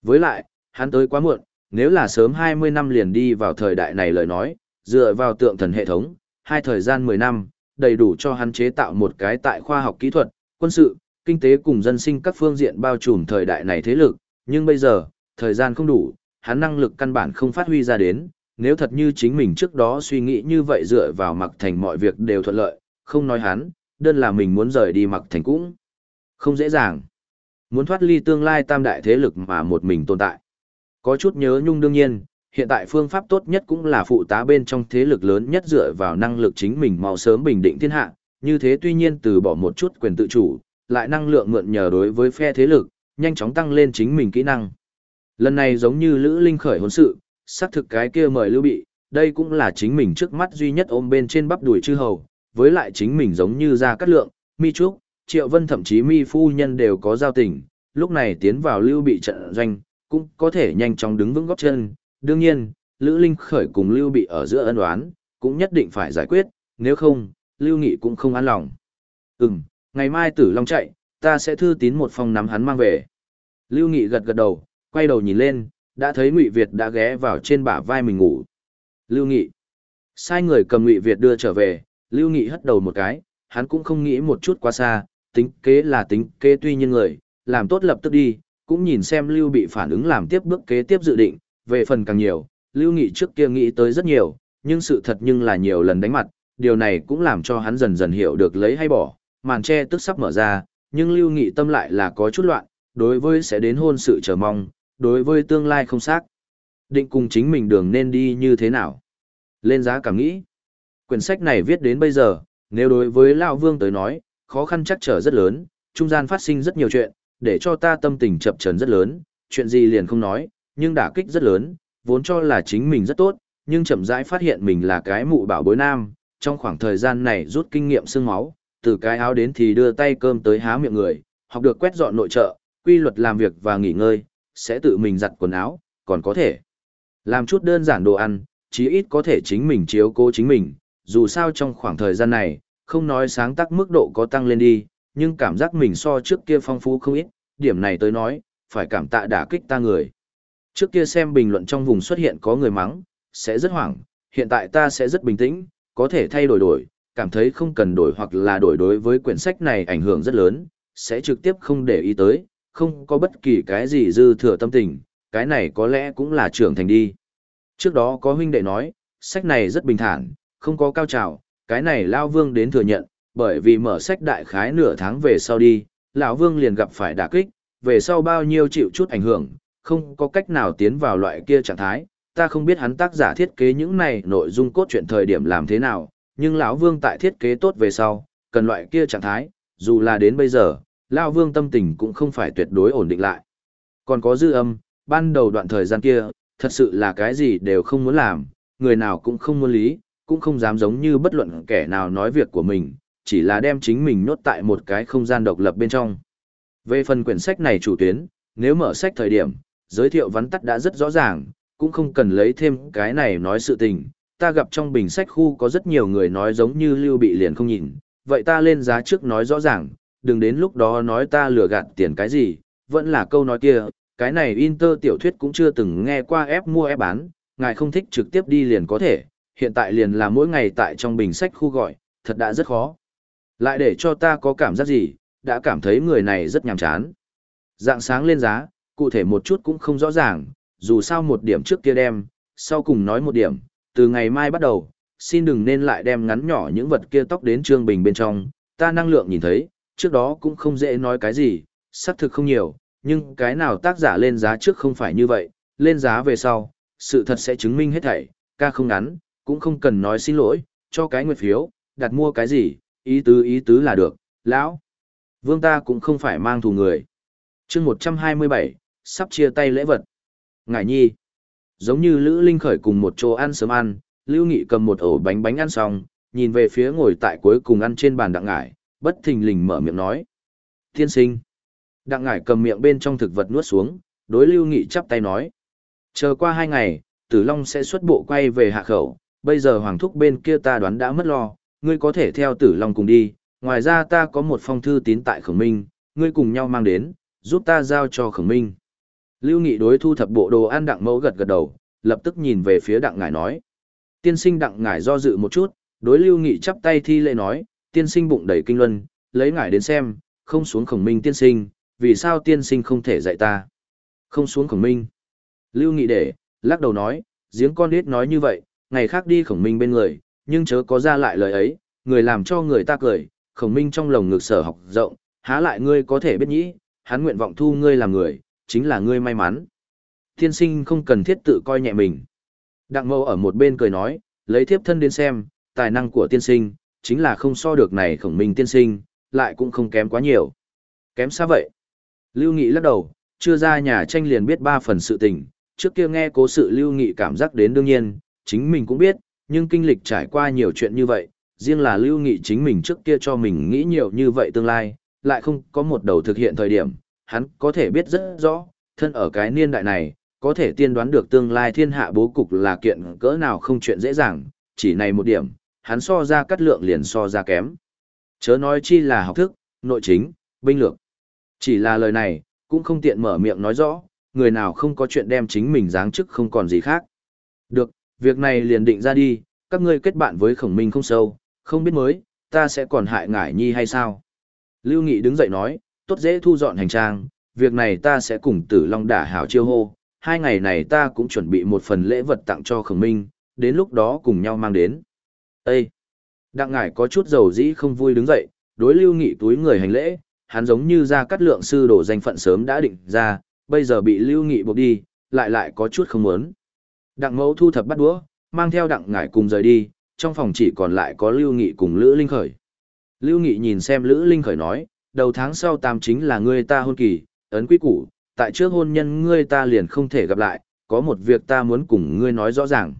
Speaker 1: Với lại, hắn tới quá muộn, nếu là sớm 20 năm liền đi vào thời đại này lời nói, dựa vào tượng thần hệ thống, hai thời gian 10 năm, đầy đủ cho hắn chế tạo một cái tại khoa học kỹ thuật, quân sự, kinh tế cùng dân sinh các phương diện bao trùm thời đại này thế lực, nhưng bây giờ, thời gian không đủ, hắn năng lực căn bản không phát huy ra đến, nếu thật như chính mình trước đó suy nghĩ như vậy dựa vào mặc thành mọi việc đều thuận lợi, không nói hắn, đơn là mình muốn rời đi mặc thành cũng không dễ dàng. Muốn thoát ly tương lai tam đại thế lực mà một mình tồn tại. Có chút nhớ nhung đương nhiên, hiện tại phương pháp tốt nhất cũng là phụ tá bên trong thế lực lớn nhất dựa vào năng lực chính mình mau sớm bình định thiên hạ, như thế tuy nhiên từ bỏ một chút quyền tự chủ, lại năng lượng mượn nhờ đối với phe thế lực, nhanh chóng tăng lên chính mình kỹ năng. Lần này giống như Lữ Linh khởi hôn sự, xác thực cái kia mời Lưu Bị, đây cũng là chính mình trước mắt duy nhất ôm bên trên bắp đuổi chư hầu, với lại chính mình giống như ra cắt lượng, mi trúc, triệu vân thậm chí mi phu nhân đều có giao tình, lúc này tiến vào Lưu Bị trận doanh, cũng có thể nhanh chóng đứng vững góp chân, đương nhiên, Lữ Linh khởi cùng Lưu Bị ở giữa ân oán, cũng nhất định phải giải quyết, nếu không, Lưu Nghị cũng không an lòng. Ừm, ngày mai Tử Long chạy, ta sẽ thư tín một phong nắm hắn mang về. Lưu Nghị gật gật đầu, quay đầu nhìn lên, đã thấy Ngụy Việt đã ghé vào trên bả vai mình ngủ. Lưu Nghị. Sai người cầm Ngụy Việt đưa trở về, Lưu Nghị hất đầu một cái, hắn cũng không nghĩ một chút quá xa, tính kế là tính kế tuy nhiên người, làm tốt lập tức đi, cũng nhìn xem Lưu bị phản ứng làm tiếp bước kế tiếp dự định, về phần càng nhiều, Lưu Nghị trước kia nghĩ tới rất nhiều, nhưng sự thật nhưng là nhiều lần đánh mặt, điều này cũng làm cho hắn dần dần hiểu được lấy hay bỏ, màn che tức sắp mở ra, nhưng Lưu Nghị tâm lại là có chút loạn, đối với sẽ đến hôn sự chờ mong, đối với tương lai không xác. Định cùng chính mình đường nên đi như thế nào? Lên giá cảm nghĩ. Quyển sách này viết đến bây giờ, Nếu đối với Lão Vương tới nói, khó khăn chắc trở rất lớn, trung gian phát sinh rất nhiều chuyện, để cho ta tâm tình chập trần rất lớn, chuyện gì liền không nói, nhưng đả kích rất lớn, vốn cho là chính mình rất tốt, nhưng chậm rãi phát hiện mình là cái mụ bảo bối nam, trong khoảng thời gian này rút kinh nghiệm xương máu, từ cái áo đến thì đưa tay cơm tới há miệng người, học được quét dọn nội trợ, quy luật làm việc và nghỉ ngơi, sẽ tự mình giặt quần áo, còn có thể làm chút đơn giản đồ ăn, chí ít có thể chính mình chiếu cố chính mình, dù sao trong khoảng thời gian này, không nói sáng tác mức độ có tăng lên đi, nhưng cảm giác mình so trước kia phong phú không ít, điểm này tới nói, phải cảm tạ đả kích ta người. Trước kia xem bình luận trong vùng xuất hiện có người mắng, sẽ rất hoảng, hiện tại ta sẽ rất bình tĩnh, có thể thay đổi đổi, cảm thấy không cần đổi hoặc là đổi đối với quyển sách này ảnh hưởng rất lớn, sẽ trực tiếp không để ý tới, không có bất kỳ cái gì dư thừa tâm tình, cái này có lẽ cũng là trưởng thành đi. Trước đó có huynh đệ nói, sách này rất bình thản, không có cao trào, cái này Lao Vương đến thừa nhận, bởi vì mở sách đại khái nửa tháng về sau đi, lão Vương liền gặp phải đả kích, về sau bao nhiêu chịu chút ảnh hưởng, không có cách nào tiến vào loại kia trạng thái, ta không biết hắn tác giả thiết kế những này nội dung cốt truyện thời điểm làm thế nào, nhưng lão Vương tại thiết kế tốt về sau, cần loại kia trạng thái, dù là đến bây giờ, lão Vương tâm tình cũng không phải tuyệt đối ổn định lại. Còn có dư âm, ban đầu đoạn thời gian kia, thật sự là cái gì đều không muốn làm, người nào cũng không muốn lý, cũng không dám giống như bất luận kẻ nào nói việc của mình, chỉ là đem chính mình nhốt tại một cái không gian độc lập bên trong. Về phần quyển sách này chủ tuyến, nếu mở sách thời điểm, giới thiệu vắn tắt đã rất rõ ràng, cũng không cần lấy thêm cái này nói sự tình. Ta gặp trong bình sách khu có rất nhiều người nói giống như lưu bị liền không nhìn, vậy ta lên giá trước nói rõ ràng, đừng đến lúc đó nói ta lừa gạt tiền cái gì, vẫn là câu nói kia, cái này Inter tiểu thuyết cũng chưa từng nghe qua ép mua ép bán, ngài không thích trực tiếp đi liền có thể, hiện tại liền là mỗi ngày tại trong bình sách khu gọi, thật đã rất khó. Lại để cho ta có cảm giác gì, đã cảm thấy người này rất nhàm chán. Dạng sáng lên giá, cụ thể một chút cũng không rõ ràng, dù sao một điểm trước kia đem, sau cùng nói một điểm, từ ngày mai bắt đầu, xin đừng nên lại đem ngắn nhỏ những vật kia tóc đến Trương Bình bên trong, ta năng lượng nhìn thấy, trước đó cũng không dễ nói cái gì, xác thực không nhiều, nhưng cái nào tác giả lên giá trước không phải như vậy, lên giá về sau, sự thật sẽ chứng minh hết thảy, ca không ngắn, cũng không cần nói xin lỗi, cho cái nguyệt phiếu, đặt mua cái gì, ý tứ ý tứ là được, lão. Vương ta cũng không phải mang thù người. chương 127, sắp chia tay lễ vật. Ngải nhi. Giống như Lữ Linh khởi cùng một chỗ ăn sớm ăn, Lưu Nghị cầm một ổ bánh bánh ăn xong, nhìn về phía ngồi tại cuối cùng ăn trên bàn đặng ngải, bất thình lình mở miệng nói. Thiên sinh. Đặng ngải cầm miệng bên trong thực vật nuốt xuống, đối Lưu Nghị chắp tay nói. Chờ qua hai ngày, Tử Long sẽ xuất bộ quay về hạ khẩu, bây giờ Hoàng Thúc bên kia ta đoán đã mất lo, ngươi có thể theo Tử Long cùng đi, ngoài ra ta có một phong thư tín tại Khổng Minh, ngươi cùng nhau mang đến, giúp ta giao cho Khổng Minh. Lưu Nghị đối thu thập bộ đồ ăn đặng mẫu gật gật đầu, lập tức nhìn về phía đặng ngải nói. Tiên sinh đặng ngải do dự một chút, đối Lưu Nghị chắp tay thi lễ nói, tiên sinh bụng đầy kinh luân, lấy ngải đến xem, không xuống Khổng Minh tiên sinh, vì sao tiên sinh không thể dạy ta? Không xuống Khổng Minh. Lưu Nghị để, lắc đầu nói, giếng con ít nói như vậy, ngày khác đi Khổng Minh bên người, nhưng chớ có ra lại lời ấy, người làm cho người ta cười, khổng minh trong lồng ngực sở học rộng, há lại ngươi có thể biết nhĩ, hắn nguyện vọng thu ngươi làm người, chính là ngươi may mắn. Tiên sinh không cần thiết tự coi nhẹ mình. Đặng mâu ở một bên cười nói, lấy thiếp thân đến xem, tài năng của tiên sinh, chính là không so được này khổng minh tiên sinh, lại cũng không kém quá nhiều. Kém xa vậy. Lưu Nghị lắc đầu, chưa ra nhà tranh liền biết ba phần sự tình, trước kia nghe cố sự Lưu Nghị cảm giác đến đương nhiên, chính mình cũng biết, nhưng kinh lịch trải qua nhiều chuyện như vậy, riêng là lưu nghị chính mình trước kia cho mình nghĩ nhiều như vậy tương lai, lại không có một đầu thực hiện thời điểm, hắn có thể biết rất rõ, thân ở cái niên đại này, có thể tiên đoán được tương lai thiên hạ bố cục là kiện cỡ nào không chuyện dễ dàng, chỉ này một điểm, hắn so ra cắt lượng liền so ra kém. Chớ nói chi là học thức, nội chính, binh lược. Chỉ là lời này, cũng không tiện mở miệng nói rõ, người nào không có chuyện đem chính mình giáng chức không còn gì khác. Được, việc này liền định ra đi, các ngươi kết bạn với khổng minh không sâu, không biết mới, ta sẽ còn hại ngải nhi hay sao? Lưu Nghị đứng dậy nói, tốt dễ thu dọn hành trang, việc này ta sẽ cùng tử long đả hảo chiêu hô, hai ngày này ta cũng chuẩn bị một phần lễ vật tặng cho khổng minh, đến lúc đó cùng nhau mang đến. Ê! Đặng ngải có chút dầu dĩ không vui đứng dậy, đối Lưu Nghị túi người hành lễ, hắn giống như ra cắt lượng sư đổ danh phận sớm đã định ra, bây giờ bị Lưu Nghị buộc đi, lại lại có chút không muốn. Đặng mẫu thu thập bắt đũa, mang theo đặng ngải cùng rời đi, trong phòng chỉ còn lại có Lưu Nghị cùng Lữ Linh Khởi, Lưu Nghị nhìn xem Lữ Linh khởi nói, đầu tháng sau tam chính là ngươi ta hôn kỳ, ấn quý củ, tại trước hôn nhân ngươi ta liền không thể gặp lại, có một việc ta muốn cùng ngươi nói rõ ràng.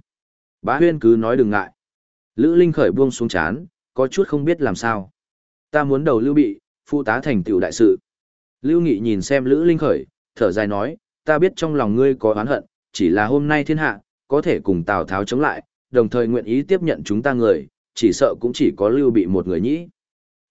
Speaker 1: Bá huyên cứ nói đừng ngại. Lữ Linh khởi buông xuống chán, có chút không biết làm sao. Ta muốn đầu Lưu Bị, phụ tá thành tiểu đại sự. Lưu Nghị nhìn xem Lữ Linh khởi, thở dài nói, ta biết trong lòng ngươi có oán hận, chỉ là hôm nay thiên hạ, có thể cùng Tào Tháo chống lại, đồng thời nguyện ý tiếp nhận chúng ta người, chỉ sợ cũng chỉ có Lưu Bị một người nhĩ.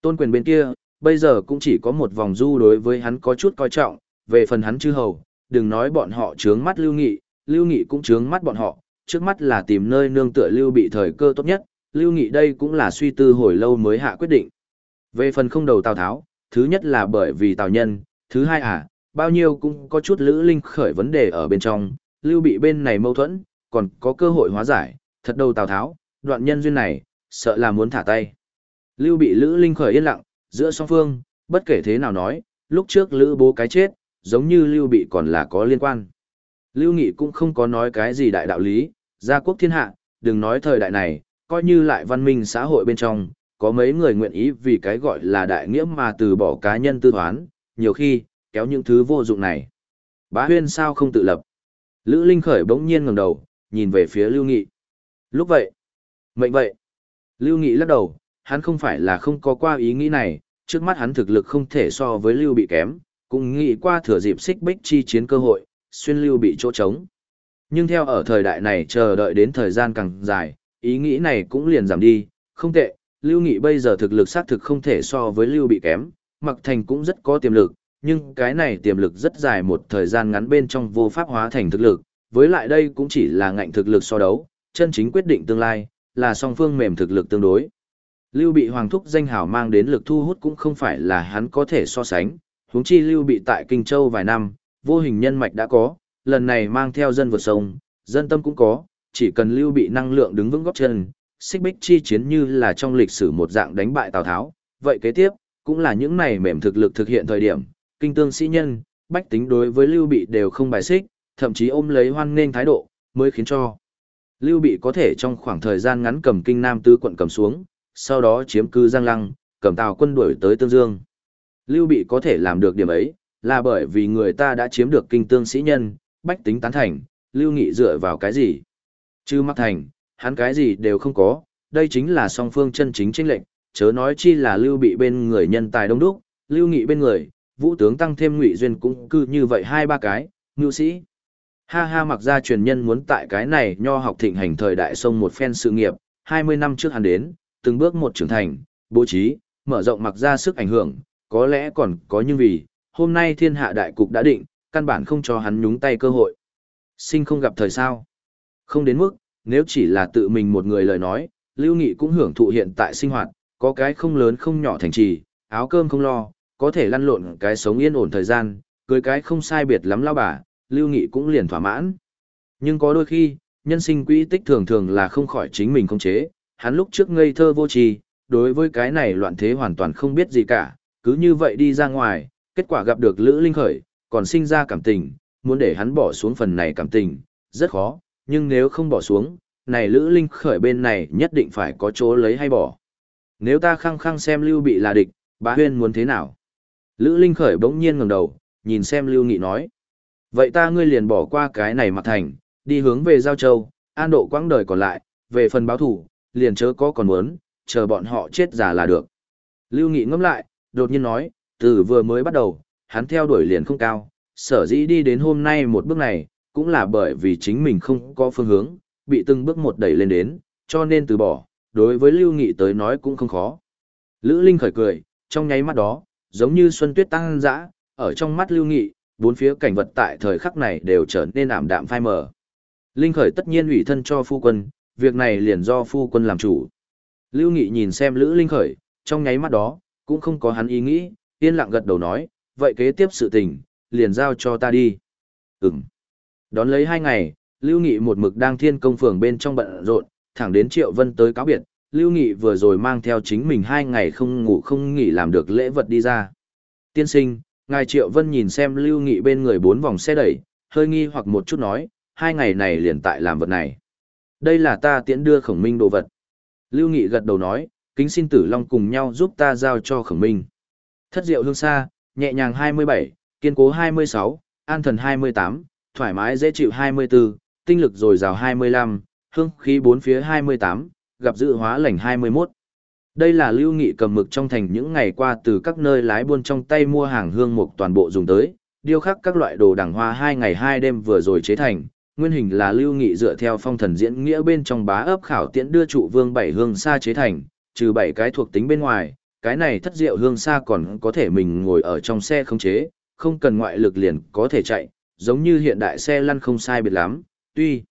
Speaker 1: Tôn quyền bên kia, bây giờ cũng chỉ có một vòng du đối với hắn có chút coi trọng, về phần hắn chư hầu, đừng nói bọn họ trướng mắt Lưu Nghị, Lưu Nghị cũng trướng mắt bọn họ, trước mắt là tìm nơi nương tựa Lưu Bị thời cơ tốt nhất, Lưu Nghị đây cũng là suy tư hồi lâu mới hạ quyết định. Về phần không đầu Tào Tháo, thứ nhất là bởi vì Tào Nhân, thứ hai à, bao nhiêu cũng có chút Lữ Linh khởi vấn đề ở bên trong, Lưu Bị bên này mâu thuẫn, còn có cơ hội hóa giải, thật đầu Tào Tháo, đoạn nhân duyên này, sợ là muốn thả tay. Lưu Bị Lữ Linh khởi yên lặng, giữa song phương, bất kể thế nào nói, lúc trước Lữ bố cái chết, giống như Lưu Bị còn là có liên quan. Lưu Nghị cũng không có nói cái gì đại đạo lý, gia quốc thiên hạ, đừng nói thời đại này, coi như lại văn minh xã hội bên trong, có mấy người nguyện ý vì cái gọi là đại nghĩa mà từ bỏ cá nhân tư toán nhiều khi, kéo những thứ vô dụng này. Bá huyên sao không tự lập? Lữ Linh Khởi bỗng nhiên ngẩng đầu, nhìn về phía Lưu Nghị. Lúc vậy, mệnh vậy. Lưu Nghị lắc đầu, hắn không phải là không có qua ý nghĩ này, trước mắt hắn thực lực không thể so với Lưu bị kém, cũng nghĩ qua thừa dịp xích bích chi chiến cơ hội, xuyên Lưu bị chỗ trống. Nhưng theo ở thời đại này chờ đợi đến thời gian càng dài, ý nghĩ này cũng liền giảm đi, không tệ, Lưu Nghị bây giờ thực lực xác thực không thể so với Lưu bị kém, Mặc Thành cũng rất có tiềm lực, nhưng cái này tiềm lực rất dài một thời gian ngắn bên trong vô pháp hóa thành thực lực, với lại đây cũng chỉ là ngạnh thực lực so đấu, chân chính quyết định tương lai, là song phương mềm thực lực tương đối. Lưu bị hoàng thúc danh hào mang đến lực thu hút cũng không phải là hắn có thể so sánh, huống chi Lưu bị tại Kinh Châu vài năm, vô hình nhân mạch đã có, lần này mang theo dân vượt sông, dân tâm cũng có, chỉ cần Lưu bị năng lượng đứng vững góp chân, xích bích chi chiến như là trong lịch sử một dạng đánh bại Tào Tháo, vậy kế tiếp, cũng là những này mềm thực lực thực hiện thời điểm, kinh tương sĩ nhân, bách tính đối với Lưu Bị đều không bài xích, thậm chí ôm lấy hoan nghênh thái độ, mới khiến cho Lưu Bị có thể trong khoảng thời gian ngắn cầm kinh Nam tứ quận cầm xuống, sau đó chiếm cư Giang Lăng, cầm tàu quân đuổi tới Tương Dương. Lưu Bị có thể làm được điểm ấy, là bởi vì người ta đã chiếm được kinh tương sĩ nhân, bách tính tán thành, Lưu Nghị dựa vào cái gì? Chứ mắc thành, hắn cái gì đều không có, đây chính là song phương chân chính chênh lệnh, chớ nói chi là Lưu Bị bên người nhân tài đông đúc, Lưu Nghị bên người, vũ tướng tăng thêm ngụy duyên cũng cư như vậy hai ba cái, ngưu sĩ. Ha ha mặc ra truyền nhân muốn tại cái này nho học thịnh hành thời đại sông một phen sự nghiệp, 20 năm trước hắn đến, từng bước một trưởng thành, bố trí, mở rộng mặc ra sức ảnh hưởng, có lẽ còn có nhưng vì, hôm nay thiên hạ đại cục đã định, căn bản không cho hắn nhúng tay cơ hội. Sinh không gặp thời sao. Không đến mức, nếu chỉ là tự mình một người lời nói, Lưu Nghị cũng hưởng thụ hiện tại sinh hoạt, có cái không lớn không nhỏ thành trì, áo cơm không lo, có thể lăn lộn cái sống yên ổn thời gian, cưới cái không sai biệt lắm lao bà, Lưu Nghị cũng liền thỏa mãn. Nhưng có đôi khi, nhân sinh quỹ tích thường thường là không khỏi chính mình không chế, hắn lúc trước ngây thơ vô tri, đối với cái này loạn thế hoàn toàn không biết gì cả, cứ như vậy đi ra ngoài, kết quả gặp được Lữ Linh Khởi, còn sinh ra cảm tình, muốn để hắn bỏ xuống phần này cảm tình, rất khó, nhưng nếu không bỏ xuống, này Lữ Linh Khởi bên này nhất định phải có chỗ lấy hay bỏ. Nếu ta khăng khăng xem Lưu bị là địch, bá huyên muốn thế nào? Lữ Linh Khởi bỗng nhiên ngẩng đầu, nhìn xem Lưu Nghị nói. Vậy ta ngươi liền bỏ qua cái này mặt thành, đi hướng về Giao Châu, an độ quãng đời còn lại, về phần báo thủ, liền chớ có còn muốn, chờ bọn họ chết già là được. Lưu Nghị ngẫm lại, đột nhiên nói, từ vừa mới bắt đầu, hắn theo đuổi liền không cao, sở dĩ đi đến hôm nay một bước này, cũng là bởi vì chính mình không có phương hướng, bị từng bước một đẩy lên đến, cho nên từ bỏ, đối với Lưu Nghị tới nói cũng không khó. Lữ Linh khởi cười, trong nháy mắt đó, giống như xuân tuyết tăng dã, ở trong mắt Lưu Nghị, bốn phía cảnh vật tại thời khắc này đều trở nên ảm đạm phai mờ. Linh khởi tất nhiên ủy thân cho phu quân, việc này liền do phu quân làm chủ. Lưu Nghị nhìn xem Lữ Linh khởi, trong nháy mắt đó, cũng không có hắn ý nghĩ, yên lặng gật đầu nói, vậy kế tiếp sự tình, liền giao cho ta đi. Ừm. Đón lấy hai ngày, Lưu Nghị một mực đang thiên công phường bên trong bận rộn, thẳng đến Triệu Vân tới cáo biệt, Lưu Nghị vừa rồi mang theo chính mình hai ngày không ngủ không nghỉ làm được lễ vật đi ra. Tiên sinh, ngài Triệu Vân nhìn xem Lưu Nghị bên người bốn vòng xe đẩy, hơi nghi hoặc một chút nói, hai ngày này liền tại làm vật này. Đây là ta tiễn đưa khổng minh đồ vật. Lưu Nghị gật đầu nói, kính xin tử long cùng nhau giúp ta giao cho khổng minh. Thất diệu hương xa, nhẹ nhàng 27, kiên cố 26, an thần 28, thoải mái dễ chịu 24, tinh lực dồi dào 25, hương khí bốn phía 28, gặp dự hóa lành 21. Đây là lưu nghị cầm mực trong thành những ngày qua từ các nơi lái buôn trong tay mua hàng hương mục toàn bộ dùng tới, điêu khắc các loại đồ đằng hoa hai ngày hai đêm vừa rồi chế thành. Nguyên hình là lưu nghị dựa theo phong thần diễn nghĩa bên trong bá ấp khảo tiễn đưa trụ vương bảy hương xa chế thành, trừ bảy cái thuộc tính bên ngoài, cái này thất diệu hương xa còn có thể mình ngồi ở trong xe không chế, không cần ngoại lực liền có thể chạy, giống như hiện đại xe lăn không sai biệt lắm, tuy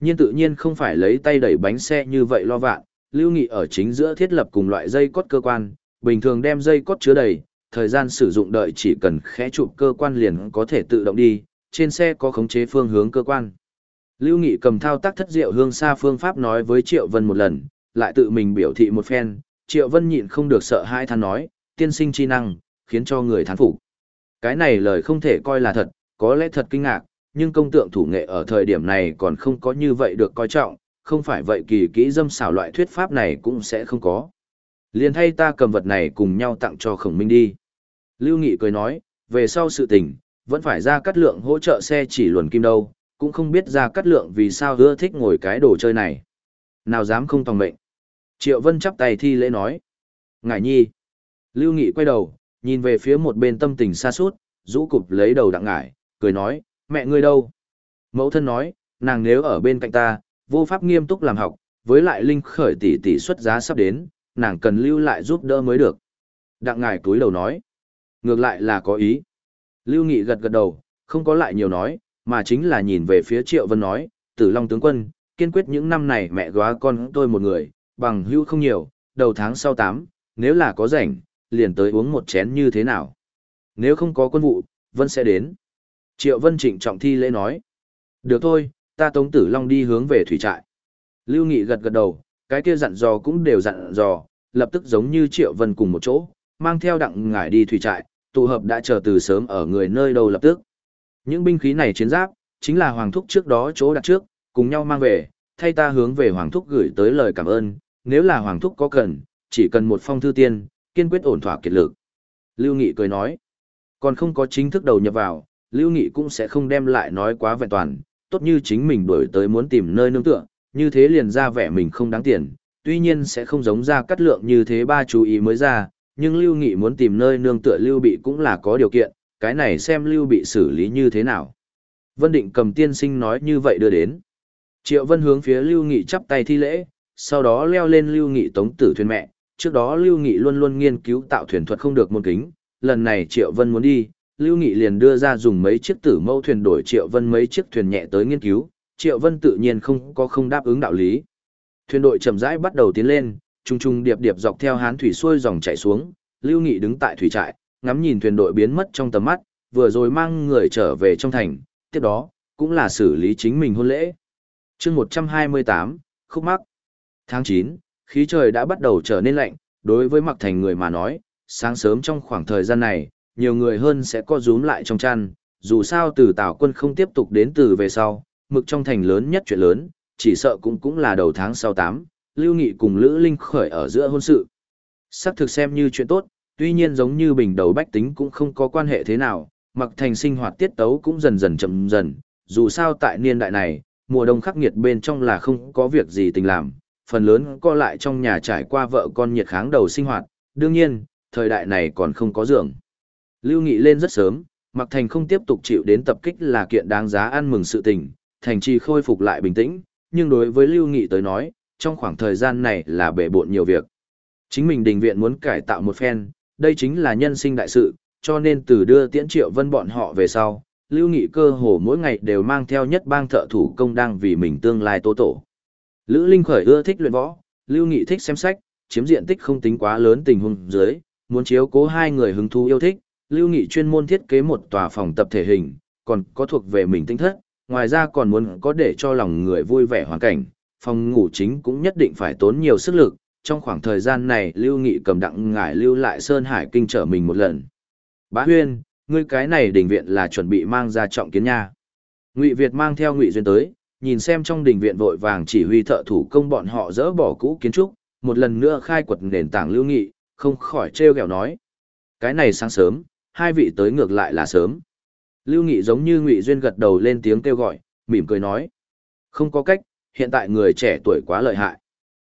Speaker 1: nhiên tự nhiên không phải lấy tay đẩy bánh xe như vậy lo vạn, lưu nghị ở chính giữa thiết lập cùng loại dây cốt cơ quan, bình thường đem dây cốt chứa đầy, thời gian sử dụng đợi chỉ cần khẽ chụp cơ quan liền có thể tự động đi, trên xe có khống chế phương hướng cơ quan. Lưu Nghị cầm thao tác thất diệu hương xa phương pháp nói với Triệu Vân một lần, lại tự mình biểu thị một phen, Triệu Vân nhịn không được sợ hai than nói, tiên sinh chi năng, khiến cho người thán phục. Cái này lời không thể coi là thật, có lẽ thật kinh ngạc, nhưng công tượng thủ nghệ ở thời điểm này còn không có như vậy được coi trọng, không phải vậy kỳ kỹ dâm xảo loại thuyết pháp này cũng sẽ không có. Liền thay ta cầm vật này cùng nhau tặng cho khổng minh đi. Lưu Nghị cười nói, về sau sự tình, vẫn phải ra cắt lượng hỗ trợ xe chỉ luồn kim đâu, cũng không biết ra cắt lượng vì sao ưa thích ngồi cái đồ chơi này. Nào dám không tòng mệnh. Triệu Vân chắp tay thi lễ nói. Ngải nhi. Lưu Nghị quay đầu, nhìn về phía một bên tâm tình xa suốt, rũ cụp lấy đầu đặng ngải, cười nói, mẹ ngươi đâu? Mẫu thân nói, nàng nếu ở bên cạnh ta, vô pháp nghiêm túc làm học, với lại linh khởi tỷ tỷ xuất giá sắp đến, nàng cần lưu lại giúp đỡ mới được. Đặng ngải cúi đầu nói, ngược lại là có ý. Lưu Nghị gật gật đầu, không có lại nhiều nói, mà chính là nhìn về phía Triệu Vân nói, tử long tướng quân, kiên quyết những năm này mẹ góa con tôi một người, bằng hữu không nhiều, đầu tháng sau tám, nếu là có rảnh, liền tới uống một chén như thế nào. Nếu không có quân vụ, Vân sẽ đến. Triệu Vân trịnh trọng thi lễ nói. Được thôi, ta Tống Tử Long đi hướng về thủy trại. Lưu Nghị gật gật đầu, cái kia dặn dò cũng đều dặn dò, lập tức giống như Triệu Vân cùng một chỗ, mang theo đặng ngải đi thủy trại, tụ hợp đã chờ từ sớm ở người nơi đâu lập tức. Những binh khí này chiến giáp, chính là Hoàng Thúc trước đó chỗ đặt trước, cùng nhau mang về, thay ta hướng về Hoàng Thúc gửi tới lời cảm ơn, nếu là Hoàng Thúc có cần, chỉ cần một phong thư tiên, kiên quyết ổn thỏa kiệt lực. Lưu Nghị cười nói, còn không có chính thức đầu nhập vào, Lưu Nghị cũng sẽ không đem lại nói quá vẹn toàn, tốt như chính mình đổi tới muốn tìm nơi nương tựa, như thế liền ra vẻ mình không đáng tiền, tuy nhiên sẽ không giống ra cắt lượng như thế ba chú ý mới ra, nhưng Lưu Nghị muốn tìm nơi nương tựa Lưu Bị cũng là có điều kiện, cái này xem Lưu Bị xử lý như thế nào. Vân Định cầm tiên sinh nói như vậy đưa đến. Triệu Vân hướng phía Lưu Nghị chắp tay thi lễ, sau đó leo lên Lưu Nghị tống tử thuyền mẹ, trước đó Lưu Nghị luôn luôn nghiên cứu tạo thuyền thuật không được môn kính, lần này Triệu Vân muốn đi, Lưu Nghị liền đưa ra dùng mấy chiếc tử mâu thuyền đổi Triệu Vân mấy chiếc thuyền nhẹ tới nghiên cứu, Triệu Vân tự nhiên không có không đáp ứng đạo lý. Thuyền đội chậm rãi bắt đầu tiến lên, trung trung điệp điệp dọc theo hán thủy xuôi dòng chảy xuống, Lưu Nghị đứng tại thủy trại, ngắm nhìn thuyền đội biến mất trong tầm mắt, vừa rồi mang người trở về trong thành, tiếp đó, cũng là xử lý chính mình hôn lễ. chương 128, khúc mắc. Tháng 9, khí trời đã bắt đầu trở nên lạnh, đối với mặc thành người mà nói, sáng sớm trong khoảng thời gian này, nhiều người hơn sẽ co rúm lại trong chăn, dù sao từ tảo quân không tiếp tục đến từ về sau, mực trong thành lớn nhất chuyện lớn, chỉ sợ cũng cũng là đầu tháng sau 8, Lưu Nghị cùng Lữ Linh khởi ở giữa hôn sự. Sắc thực xem như chuyện tốt, tuy nhiên giống như bình đầu bách tính cũng không có quan hệ thế nào, mặc thành sinh hoạt tiết tấu cũng dần dần chậm dần, dù sao tại niên đại này, mùa đông khắc nghiệt bên trong là không có việc gì tình làm, phần lớn co lại trong nhà trải qua vợ con nhiệt kháng đầu sinh hoạt, đương nhiên, thời đại này còn không có giường. Lưu Nghị lên rất sớm, Mặc Thành không tiếp tục chịu đến tập kích là kiện đáng giá ăn mừng sự tình, Thành Trì khôi phục lại bình tĩnh, nhưng đối với Lưu Nghị tới nói, trong khoảng thời gian này là bể bộn nhiều việc. Chính mình đình viện muốn cải tạo một phen, đây chính là nhân sinh đại sự, cho nên từ đưa tiễn triệu vân bọn họ về sau, Lưu Nghị cơ hồ mỗi ngày đều mang theo nhất bang thợ thủ công đang vì mình tương lai tố tổ. Lữ Linh khởi ưa thích luyện võ, Lưu Nghị thích xem sách, chiếm diện tích không tính quá lớn tình huống dưới, muốn chiếu cố hai người hứng thú yêu thích, Lưu Nghị chuyên môn thiết kế một tòa phòng tập thể hình, còn có thuộc về mình tinh thất, ngoài ra còn muốn có để cho lòng người vui vẻ hoàn cảnh, phòng ngủ chính cũng nhất định phải tốn nhiều sức lực, trong khoảng thời gian này Lưu Nghị cầm đặng ngải lưu lại Sơn Hải kinh trở mình một lần. Bá Huyên, ngươi cái này đình viện là chuẩn bị mang ra trọng kiến nha. Ngụy Việt mang theo Ngụy Duyên tới, nhìn xem trong đình viện vội vàng chỉ huy thợ thủ công bọn họ dỡ bỏ cũ kiến trúc, một lần nữa khai quật nền tảng Lưu Nghị, không khỏi trêu ghẹo nói. Cái này sáng sớm, hai vị tới ngược lại là sớm. Lưu Nghị giống như Ngụy Duyên gật đầu lên tiếng kêu gọi, mỉm cười nói. Không có cách, hiện tại người trẻ tuổi quá lợi hại.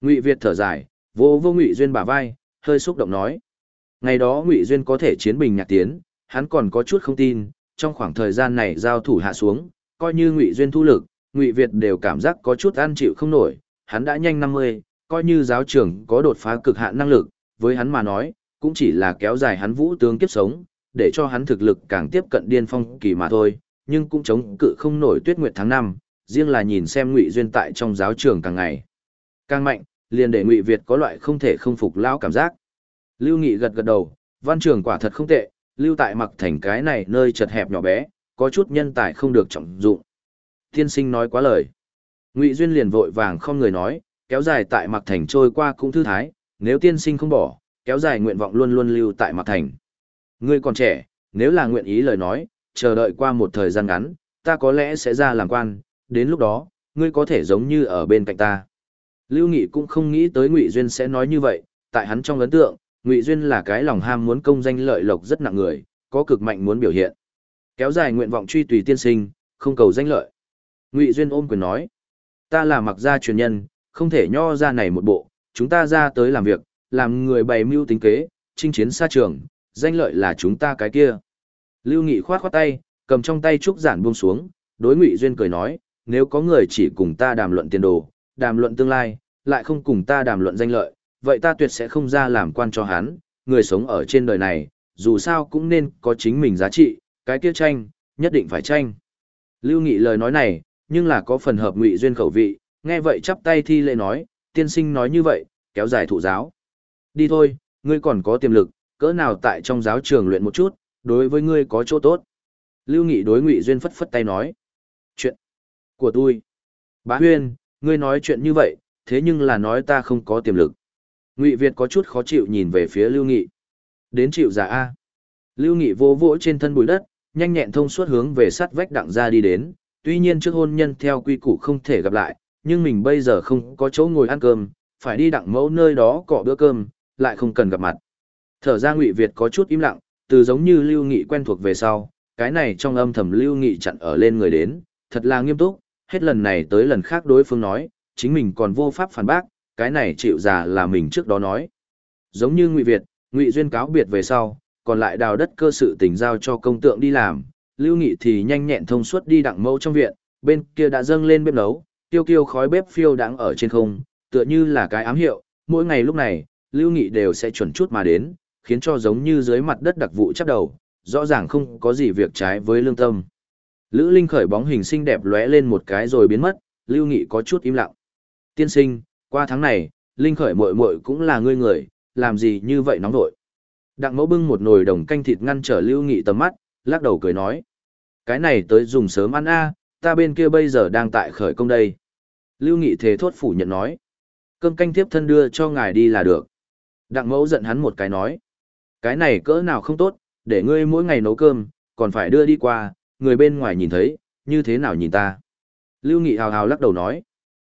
Speaker 1: Ngụy Việt thở dài, vô vô Ngụy Duyên bả vai, hơi xúc động nói. Ngày đó Ngụy Duyên có thể chiến bình nhạc tiến, hắn còn có chút không tin, trong khoảng thời gian này giao thủ hạ xuống, coi như Ngụy Duyên thu lực, Ngụy Việt đều cảm giác có chút ăn chịu không nổi, hắn đã nhanh 50, coi như giáo trưởng có đột phá cực hạn năng lực, với hắn mà nói, cũng chỉ là kéo dài hắn vũ tướng kiếp sống, để cho hắn thực lực càng tiếp cận điên phong kỳ mà thôi, nhưng cũng chống cự không nổi tuyết nguyệt tháng năm riêng là nhìn xem Ngụy Duyên tại trong giáo trường càng ngày càng mạnh, liền để Ngụy Việt có loại không thể không phục lão cảm giác. Lưu Nghị gật gật đầu, văn trường quả thật không tệ, lưu tại mặc thành cái này nơi chật hẹp nhỏ bé, có chút nhân tài không được trọng dụng. Tiên sinh nói quá lời. Ngụy Duyên liền vội vàng không người nói, kéo dài tại mặc thành trôi qua cũng thư thái, nếu tiên sinh không bỏ, kéo dài nguyện vọng luôn luôn lưu tại mặc thành. Ngươi còn trẻ, nếu là nguyện ý lời nói, chờ đợi qua một thời gian ngắn, ta có lẽ sẽ ra làm quan, đến lúc đó, ngươi có thể giống như ở bên cạnh ta. Lưu Nghị cũng không nghĩ tới Ngụy Duyên sẽ nói như vậy, tại hắn trong ấn tượng, Ngụy Duyên là cái lòng ham muốn công danh lợi lộc rất nặng người, có cực mạnh muốn biểu hiện. Kéo dài nguyện vọng truy tùy tiên sinh, không cầu danh lợi. Ngụy Duyên ôm quyền nói, ta là mặc gia truyền nhân, không thể nho ra này một bộ, chúng ta ra tới làm việc, làm người bày mưu tính kế, chinh chiến xa trường, danh lợi là chúng ta cái kia. Lưu Nghị khoát khoát tay, cầm trong tay trúc giản buông xuống, đối Ngụy Duyên cười nói, nếu có người chỉ cùng ta đàm luận tiền đồ, đàm luận tương lai, lại không cùng ta đàm luận danh lợi, vậy ta tuyệt sẽ không ra làm quan cho hắn, người sống ở trên đời này, dù sao cũng nên có chính mình giá trị, cái kia tranh, nhất định phải tranh. Lưu Nghị lời nói này, nhưng là có phần hợp Ngụy Duyên khẩu vị, nghe vậy chắp tay thi lễ nói, tiên sinh nói như vậy, kéo dài thụ giáo. Đi thôi, ngươi còn có tiềm lực, cỡ nào tại trong giáo trường luyện một chút, đối với ngươi có chỗ tốt. Lưu Nghị đối Ngụy Duyên phất phất tay nói. Chuyện của tôi. Bá Huyên, ngươi nói chuyện như vậy, thế nhưng là nói ta không có tiềm lực. Ngụy Việt có chút khó chịu nhìn về phía Lưu Nghị. Đến chịu giả A. Lưu Nghị vô vỗ trên thân bụi đất, nhanh nhẹn thông suốt hướng về sắt vách đặng ra đi đến. Tuy nhiên trước hôn nhân theo quy củ không thể gặp lại, nhưng mình bây giờ không có chỗ ngồi ăn cơm, phải đi đặng mẫu nơi đó cọ bữa cơm, lại không cần gặp mặt. Thở ra Ngụy Việt có chút im lặng, từ giống như Lưu Nghị quen thuộc về sau, cái này trong âm thầm Lưu Nghị chặn ở lên người đến, thật là nghiêm túc, hết lần này tới lần khác đối phương nói, chính mình còn vô pháp phản bác, cái này chịu già là mình trước đó nói. Giống như Ngụy Việt, Ngụy Duyên cáo biệt về sau, còn lại đào đất cơ sự tình giao cho công tượng đi làm, Lưu Nghị thì nhanh nhẹn thông suốt đi đặng mẫu trong viện, bên kia đã dâng lên bếp nấu, tiêu kiêu khói bếp phiêu đang ở trên không, tựa như là cái ám hiệu, mỗi ngày lúc này, Lưu Nghị đều sẽ chuẩn chút mà đến, khiến cho giống như dưới mặt đất đặc vụ chắp đầu, rõ ràng không có gì việc trái với lương tâm. Lữ Linh khởi bóng hình xinh đẹp lóe lên một cái rồi biến mất, Lưu Nghị có chút im lặng. Tiên sinh, qua tháng này, Linh khởi muội muội cũng là ngươi người, làm gì như vậy nóng vội. Đặng mẫu bưng một nồi đồng canh thịt ngăn trở Lưu Nghị tầm mắt, lắc đầu cười nói. Cái này tới dùng sớm ăn a, ta bên kia bây giờ đang tại khởi công đây. Lưu Nghị thế thốt phủ nhận nói. Cơm canh tiếp thân đưa cho ngài đi là được. Đặng mẫu giận hắn một cái nói. Cái này cỡ nào không tốt, để ngươi mỗi ngày nấu cơm, còn phải đưa đi qua, người bên ngoài nhìn thấy, như thế nào nhìn ta. Lưu Nghị hào hào lắc đầu nói.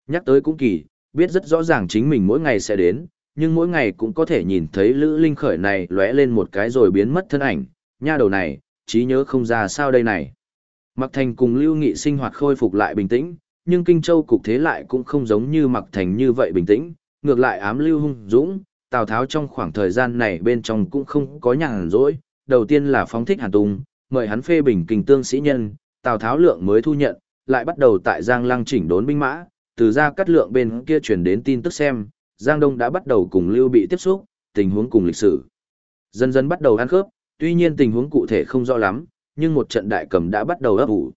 Speaker 1: Nhắc tới cũng kỳ, biết rất rõ ràng chính mình mỗi ngày sẽ đến, nhưng mỗi ngày cũng có thể nhìn thấy Lữ Linh khởi này lóe lên một cái rồi biến mất thân ảnh, nha đầu này, trí nhớ không ra sao đây này. Mặc Thành cùng Lưu Nghị sinh hoạt khôi phục lại bình tĩnh, nhưng Kinh Châu cục thế lại cũng không giống như Mặc Thành như vậy bình tĩnh, ngược lại ám lưu hung dũng, Tào Tháo trong khoảng thời gian này bên trong cũng không có nhàn rỗi, đầu tiên là phóng thích Hàn Tùng, mời hắn phê bình kinh tương sĩ nhân, Tào Tháo lượng mới thu nhận, lại bắt đầu tại Giang Lăng chỉnh đốn binh mã, từ ra cắt lượng bên kia truyền đến tin tức xem, Giang Đông đã bắt đầu cùng Lưu Bị tiếp xúc, tình huống cùng lịch sử. Dần dần bắt đầu ăn khớp, tuy nhiên tình huống cụ thể không rõ lắm, nhưng một trận đại cầm đã bắt đầu ấp ủ.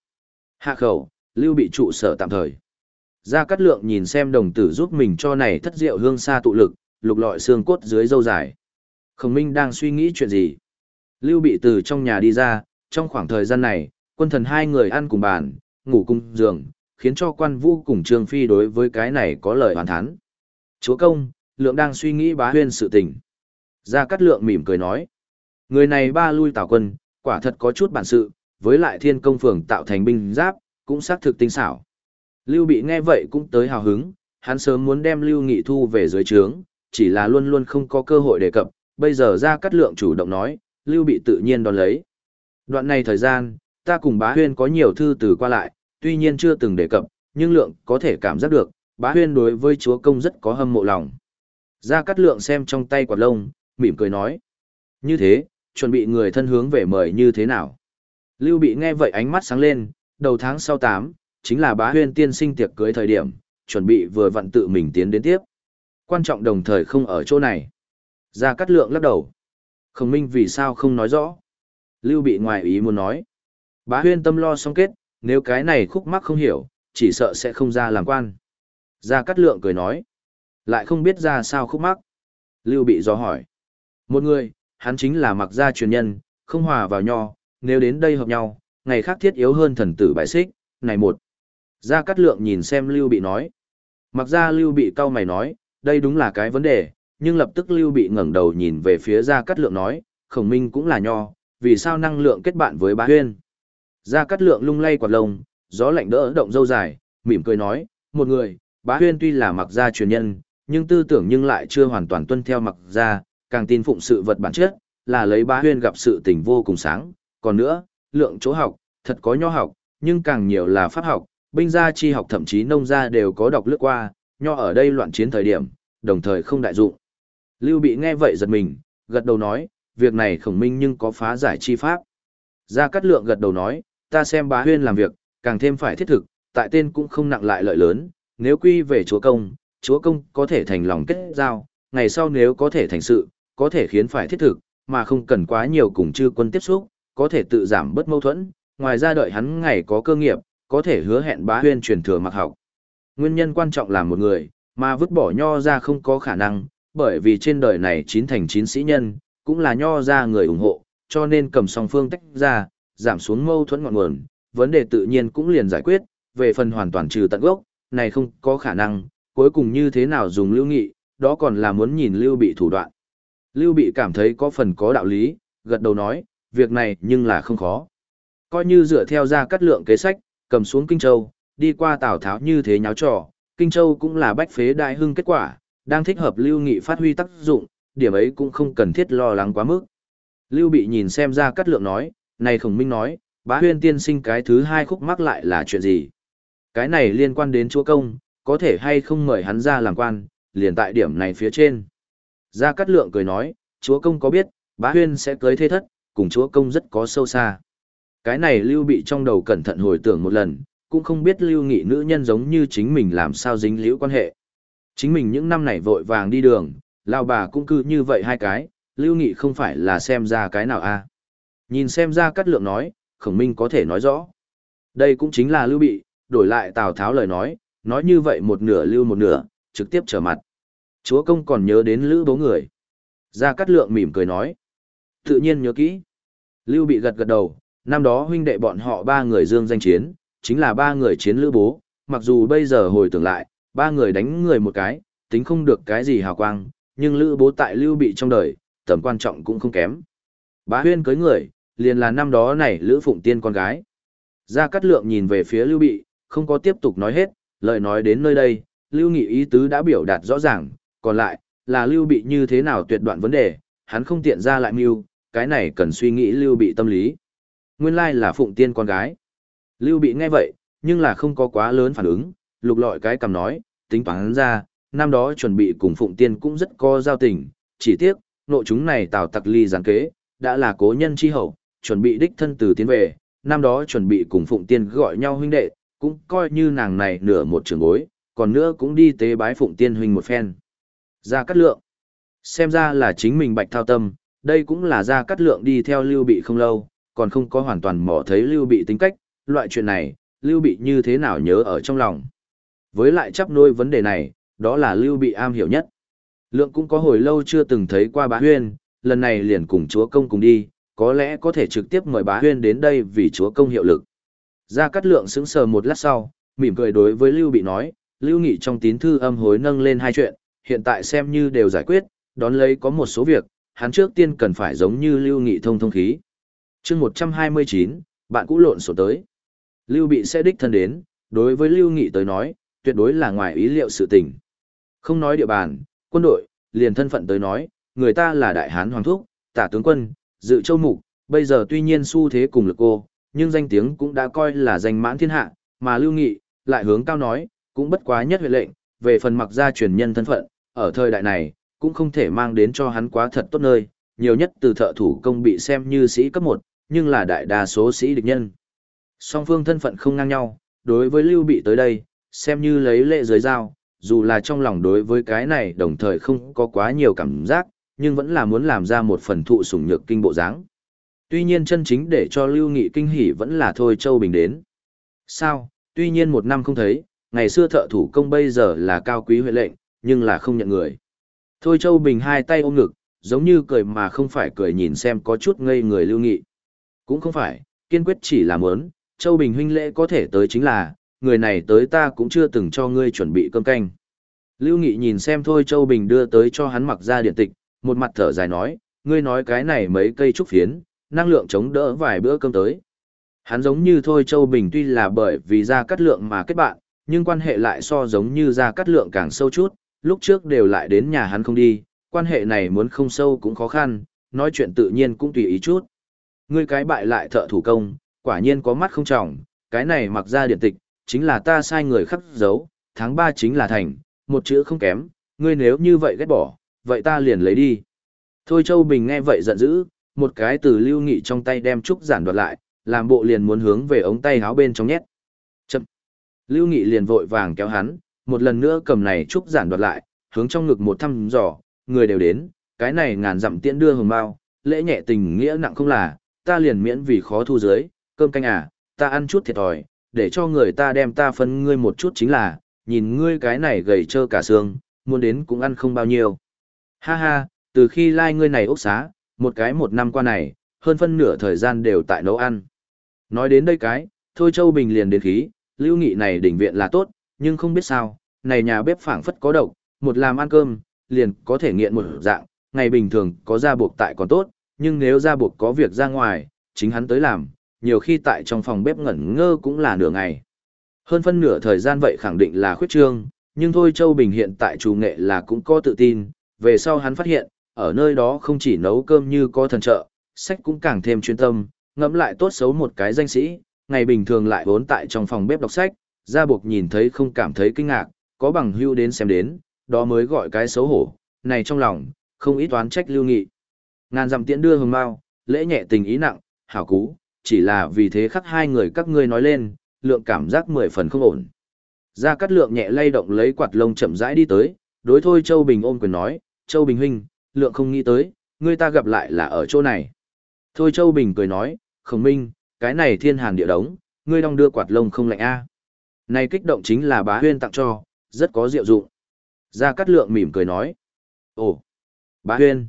Speaker 1: Hạ khẩu, Lưu Bị trụ sở tạm thời. Gia Cát Lượng nhìn xem đồng tử giúp mình cho này thất diệu hương xa tụ lực, lục lọi xương cốt dưới dâu dài. Khổng Minh đang suy nghĩ chuyện gì? Lưu Bị từ trong nhà đi ra, trong khoảng thời gian này, quân thần hai người ăn cùng bàn, ngủ cùng giường, khiến cho quan vũ cùng Trương Phi đối với cái này có lời hoàn thán. Chúa công, lượng đang suy nghĩ bá huyên sự tình. Gia Cát Lượng mỉm cười nói. Người này ba lui tảo quân, quả thật có chút bản sự, với lại thiên công phường tạo thành binh giáp, cũng xác thực tinh xảo. Lưu Bị nghe vậy cũng tới hào hứng, hắn sớm muốn đem Lưu Nghị thu về dưới trướng, chỉ là luôn luôn không có cơ hội đề cập, bây giờ gia cát lượng chủ động nói, Lưu Bị tự nhiên đón lấy. Đoạn này thời gian, ta cùng bá huyên có nhiều thư từ qua lại, tuy nhiên chưa từng đề cập, nhưng lượng có thể cảm giác được, bá huyên đối với chúa công rất có hâm mộ lòng. Gia Cát lượng xem trong tay quạt lông, mỉm cười nói. Như thế, chuẩn bị người thân hướng về mời như thế nào? Lưu Bị nghe vậy ánh mắt sáng lên, đầu tháng sau 8, chính là bá huyên tiên sinh tiệc cưới thời điểm, chuẩn bị vừa vặn tự mình tiến đến tiếp. Quan trọng đồng thời không ở chỗ này. Gia Cát lượng lắc đầu. Khổng minh vì sao không nói rõ. Lưu bị ngoài ý muốn nói. Bá huyên tâm lo xong kết, nếu cái này khúc mắc không hiểu, chỉ sợ sẽ không ra làm quan. Gia Cát lượng cười nói. Lại không biết ra sao khúc mắc. Lưu bị do hỏi. Một người, hắn chính là mặc gia truyền nhân, không hòa vào nho, nếu đến đây hợp nhau, ngày khác thiết yếu hơn thần tử bại xích, này một. Gia Cát Lượng nhìn xem Lưu Bị nói. Mặc Gia Lưu Bị cau mày nói, đây đúng là cái vấn đề, nhưng lập tức Lưu Bị ngẩng đầu nhìn về phía Gia Cát Lượng nói, khổng minh cũng là nho, vì sao năng lượng kết bạn với bá huyên. Gia Cát Lượng lung lay quạt lông, gió lạnh đỡ động dâu dài, mỉm cười nói, một người, bá huyên tuy là mặc gia truyền nhân, nhưng tư tưởng nhưng lại chưa hoàn toàn tuân theo mặc gia, càng tin phụng sự vật bản chất, là lấy bá huyên gặp sự tình vô cùng sáng. Còn nữa, lượng chỗ học, thật có nho học, nhưng càng nhiều là pháp học, binh gia chi học thậm chí nông gia đều có đọc lướt qua, nho ở đây loạn chiến thời điểm, đồng thời không đại dụng. Lưu Bị nghe vậy giật mình, gật đầu nói, việc này khổng minh nhưng có phá giải chi pháp. Gia Cát Lượng gật đầu nói, ta xem bá huyên làm việc, càng thêm phải thiết thực, tại tên cũng không nặng lại lợi lớn, nếu quy về chúa công, chúa công có thể thành lòng kết giao, ngày sau nếu có thể thành sự, có thể khiến phải thiết thực, mà không cần quá nhiều cùng chư quân tiếp xúc, có thể tự giảm bớt mâu thuẫn, ngoài ra đợi hắn ngày có cơ nghiệp, có thể hứa hẹn bá huyên truyền thừa mặc học. Nguyên nhân quan trọng là một người, mà vứt bỏ nho ra không có khả năng, bởi vì trên đời này chín thành chín sĩ nhân, cũng là nho ra người ủng hộ, cho nên cầm song phương tách ra, giảm xuống mâu thuẫn ngọn nguồn, vấn đề tự nhiên cũng liền giải quyết, về phần hoàn toàn trừ tận gốc, này không có khả năng, cuối cùng như thế nào dùng lưu nghị, đó còn là muốn nhìn lưu bị thủ đoạn. Lưu bị cảm thấy có phần có đạo lý, gật đầu nói, việc này nhưng là không khó. Coi như dựa theo ra cắt lượng kế sách, cầm xuống Kinh Châu, đi qua Tào Tháo như thế nháo trò, Kinh Châu cũng là bách phế đại hưng kết quả, đang thích hợp Lưu Nghị phát huy tác dụng, điểm ấy cũng không cần thiết lo lắng quá mức. Lưu Bị nhìn xem ra cắt lượng nói, này khổng minh nói, bá huyên tiên sinh cái thứ hai khúc mắc lại là chuyện gì? Cái này liên quan đến chúa công, có thể hay không mời hắn ra làm quan, liền tại điểm này phía trên. Gia Cát Lượng cười nói, chúa công có biết, bá huyên sẽ cưới thế thất, cùng chúa công rất có sâu xa. Cái này Lưu Bị trong đầu cẩn thận hồi tưởng một lần, cũng không biết Lưu Nghị nữ nhân giống như chính mình làm sao dính liễu quan hệ. Chính mình những năm này vội vàng đi đường, lao bà cũng cứ như vậy hai cái, Lưu Nghị không phải là xem ra cái nào a Nhìn xem ra cắt lượng nói, khổng minh có thể nói rõ. Đây cũng chính là Lưu Bị, đổi lại Tào Tháo lời nói, nói như vậy một nửa lưu một nửa, trực tiếp trở mặt. Chúa công còn nhớ đến lữ bố người. Gia Cát Lượng mỉm cười nói. Tự nhiên nhớ kỹ. Lưu bị gật gật đầu, năm đó huynh đệ bọn họ ba người dương danh chiến, chính là ba người chiến lữ bố, mặc dù bây giờ hồi tưởng lại, ba người đánh người một cái, tính không được cái gì hào quang, nhưng lữ bố tại lưu bị trong đời, tầm quan trọng cũng không kém. Bá huyên cưới người, liền là năm đó này lữ phụng tiên con gái. Gia Cát Lượng nhìn về phía lưu bị, không có tiếp tục nói hết, lời nói đến nơi đây, lưu nghị ý tứ đã biểu đạt rõ ràng, còn lại, là lưu bị như thế nào tuyệt đoạn vấn đề, hắn không tiện ra lại mưu, cái này cần suy nghĩ lưu bị tâm lý. Nguyên lai là phụng tiên con gái. Lưu bị nghe vậy, nhưng là không có quá lớn phản ứng, lục lọi cái cầm nói, tính toán ra, năm đó chuẩn bị cùng phụng tiên cũng rất có giao tình, chỉ tiếc, nội chúng này tào tặc ly gián kế, đã là cố nhân chi hậu, chuẩn bị đích thân từ tiến về, năm đó chuẩn bị cùng phụng tiên gọi nhau huynh đệ, cũng coi như nàng này nửa một trường bối, còn nữa cũng đi tế bái phụng tiên huynh một phen. Ra cát lượng. Xem ra là chính mình bạch thao tâm, đây cũng là ra cát lượng đi theo lưu bị không lâu, còn không có hoàn toàn mò thấy lưu bị tính cách, loại chuyện này, lưu bị như thế nào nhớ ở trong lòng. Với lại chấp nuôi vấn đề này, đó là lưu bị am hiểu nhất. Lượng cũng có hồi lâu chưa từng thấy qua bá huyên, lần này liền cùng chúa công cùng đi, có lẽ có thể trực tiếp mời bá huyên đến đây vì chúa công hiệu lực. Ra cát lượng sững sờ một lát sau, mỉm cười đối với lưu bị nói, lưu nghị trong tín thư âm hối nâng lên hai chuyện, hiện tại xem như đều giải quyết, đón lấy có một số việc, hắn trước tiên cần phải giống như lưu nghị thông thông khí. chương 129, bạn cũ lộn sổ tới. Lưu bị sẽ đích thân đến, đối với lưu nghị tới nói, tuyệt đối là ngoài ý liệu sự tình. Không nói địa bàn, quân đội, liền thân phận tới nói, người ta là đại hán hoàng thúc, tả tướng quân, dự châu mục, bây giờ tuy nhiên xu thế cùng lực cô, nhưng danh tiếng cũng đã coi là danh mãn thiên hạ, mà Lưu Nghị, lại hướng cao nói, cũng bất quá nhất huyện lệnh, về phần mặc gia truyền nhân thân phận, ở thời đại này, cũng không thể mang đến cho hắn quá thật tốt nơi, nhiều nhất từ thợ thủ công bị xem như sĩ cấp 1, nhưng là đại đa số sĩ địch nhân. Song phương thân phận không ngang nhau, đối với Lưu Bị tới đây, xem như lấy lệ giới giao, dù là trong lòng đối với cái này đồng thời không có quá nhiều cảm giác, nhưng vẫn là muốn làm ra một phần thụ sủng nhược kinh bộ dáng. Tuy nhiên chân chính để cho Lưu Nghị kinh hỉ vẫn là Thôi Châu Bình đến. Sao, tuy nhiên một năm không thấy, ngày xưa thợ thủ công bây giờ là cao quý huệ lệnh, nhưng là không nhận người. Thôi Châu Bình hai tay ôm ngực, giống như cười mà không phải cười nhìn xem có chút ngây người Lưu Nghị. Cũng không phải, kiên quyết chỉ là muốn, Châu Bình huynh lễ có thể tới chính là, người này tới ta cũng chưa từng cho ngươi chuẩn bị cơm canh. Lưu Nghị nhìn xem thôi Châu Bình đưa tới cho hắn mặc ra điện tịch, một mặt thở dài nói, ngươi nói cái này mấy cây trúc phiến, năng lượng chống đỡ vài bữa cơm tới. Hắn giống như thôi Châu Bình tuy là bởi vì ra cắt lượng mà kết bạn, nhưng quan hệ lại so giống như ra cắt lượng càng sâu chút, lúc trước đều lại đến nhà hắn không đi, quan hệ này muốn không sâu cũng khó khăn, nói chuyện tự nhiên cũng tùy ý chút. Ngươi cái bại lại thợ thủ công, quả nhiên có mắt không trọng, cái này mặc ra điện tịch, chính là ta sai người khắc dấu, tháng 3 chính là thành, một chữ không kém, ngươi nếu như vậy ghét bỏ, vậy ta liền lấy đi. Thôi Châu Bình nghe vậy giận dữ, một cái từ lưu nghị trong tay đem trúc giản đoạt lại, làm bộ liền muốn hướng về ống tay áo bên trong nhét. Chậm. Lưu Nghị liền vội vàng kéo hắn, một lần nữa cầm này trúc giản đoạt lại, hướng trong ngực một thăm dò, người đều đến, cái này ngàn dặm tiễn đưa hồng bao, lễ nhẹ tình nghĩa nặng không là, ta liền miễn vì khó thu dưới, cơm canh à, ta ăn chút thiệt thòi, để cho người ta đem ta phân ngươi một chút chính là, nhìn ngươi cái này gầy trơ cả xương, muốn đến cũng ăn không bao nhiêu. Ha ha, từ khi lai like ngươi này ốc xá, một cái một năm qua này, hơn phân nửa thời gian đều tại nấu ăn. Nói đến đây cái, thôi Châu Bình liền đến khí, lưu nghị này đỉnh viện là tốt, nhưng không biết sao, này nhà bếp phảng phất có độc, một làm ăn cơm, liền có thể nghiện một dạng, ngày bình thường có ra buộc tại còn tốt, nhưng nếu ra buộc có việc ra ngoài, chính hắn tới làm, nhiều khi tại trong phòng bếp ngẩn ngơ cũng là nửa ngày. Hơn phân nửa thời gian vậy khẳng định là khuyết trương, nhưng thôi Châu Bình hiện tại chủ nghệ là cũng có tự tin, về sau hắn phát hiện, ở nơi đó không chỉ nấu cơm như có thần trợ, sách cũng càng thêm chuyên tâm, ngẫm lại tốt xấu một cái danh sĩ, ngày bình thường lại vốn tại trong phòng bếp đọc sách, ra buộc nhìn thấy không cảm thấy kinh ngạc, có bằng hưu đến xem đến, đó mới gọi cái xấu hổ, này trong lòng, không ít toán trách lưu nghị. Ngàn dặm tiễn đưa hồng mau, lễ nhẹ tình ý nặng, hảo cú, chỉ là vì thế khắc hai người các ngươi nói lên, lượng cảm giác mười phần không ổn. Gia Cát Lượng nhẹ lay động lấy quạt lông chậm rãi đi tới, đối thôi Châu Bình ôm quyền nói, Châu Bình huynh, lượng không nghĩ tới, ngươi ta gặp lại là ở chỗ này. Thôi Châu Bình cười nói, khổng minh, cái này thiên hàn địa đống, ngươi đong đưa quạt lông không lạnh a Này kích động chính là bá huyên tặng cho, rất có diệu dụng. Gia Cát Lượng mỉm cười nói, ồ, bá huyên.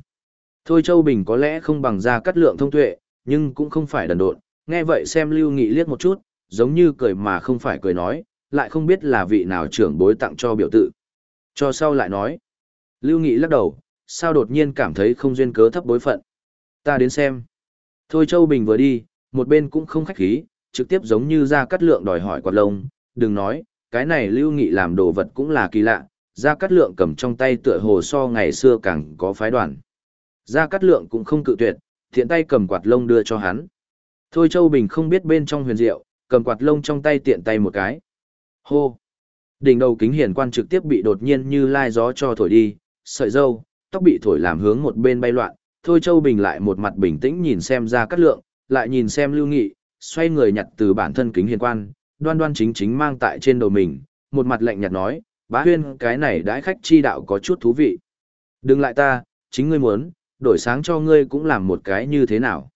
Speaker 1: Thôi Châu Bình có lẽ không bằng Gia Cát Lượng thông tuệ, nhưng cũng không phải đần độn, nghe vậy xem Lưu Nghị liếc một chút, giống như cười mà không phải cười nói, lại không biết là vị nào trưởng bối tặng cho biểu tự. Cho sau lại nói, Lưu Nghị lắc đầu, sao đột nhiên cảm thấy không duyên cớ thấp bối phận. Ta đến xem. Thôi Châu Bình vừa đi, một bên cũng không khách khí, trực tiếp giống như ra cắt lượng đòi hỏi quạt lông, đừng nói, cái này Lưu Nghị làm đồ vật cũng là kỳ lạ, ra cắt lượng cầm trong tay tựa hồ so ngày xưa càng có phái đoàn. Ra cắt lượng cũng không cự tuyệt, thiện tay cầm quạt lông đưa cho hắn. Thôi Châu Bình không biết bên trong huyền diệu, cầm quạt lông trong tay tiện tay một cái. Hô! Đỉnh đầu kính hiển quan trực tiếp bị đột nhiên như lai gió cho thổi đi, sợi dâu, tóc bị thổi làm hướng một bên bay loạn. Thôi Châu Bình lại một mặt bình tĩnh nhìn xem ra cát lượng, lại nhìn xem lưu nghị, xoay người nhặt từ bản thân kính hiền quan, đoan đoan chính chính mang tại trên đầu mình, một mặt lạnh nhạt nói, bá huyên cái này đãi khách chi đạo có chút thú vị. Đừng lại ta, chính ngươi muốn, đổi sáng cho ngươi cũng làm một cái như thế nào.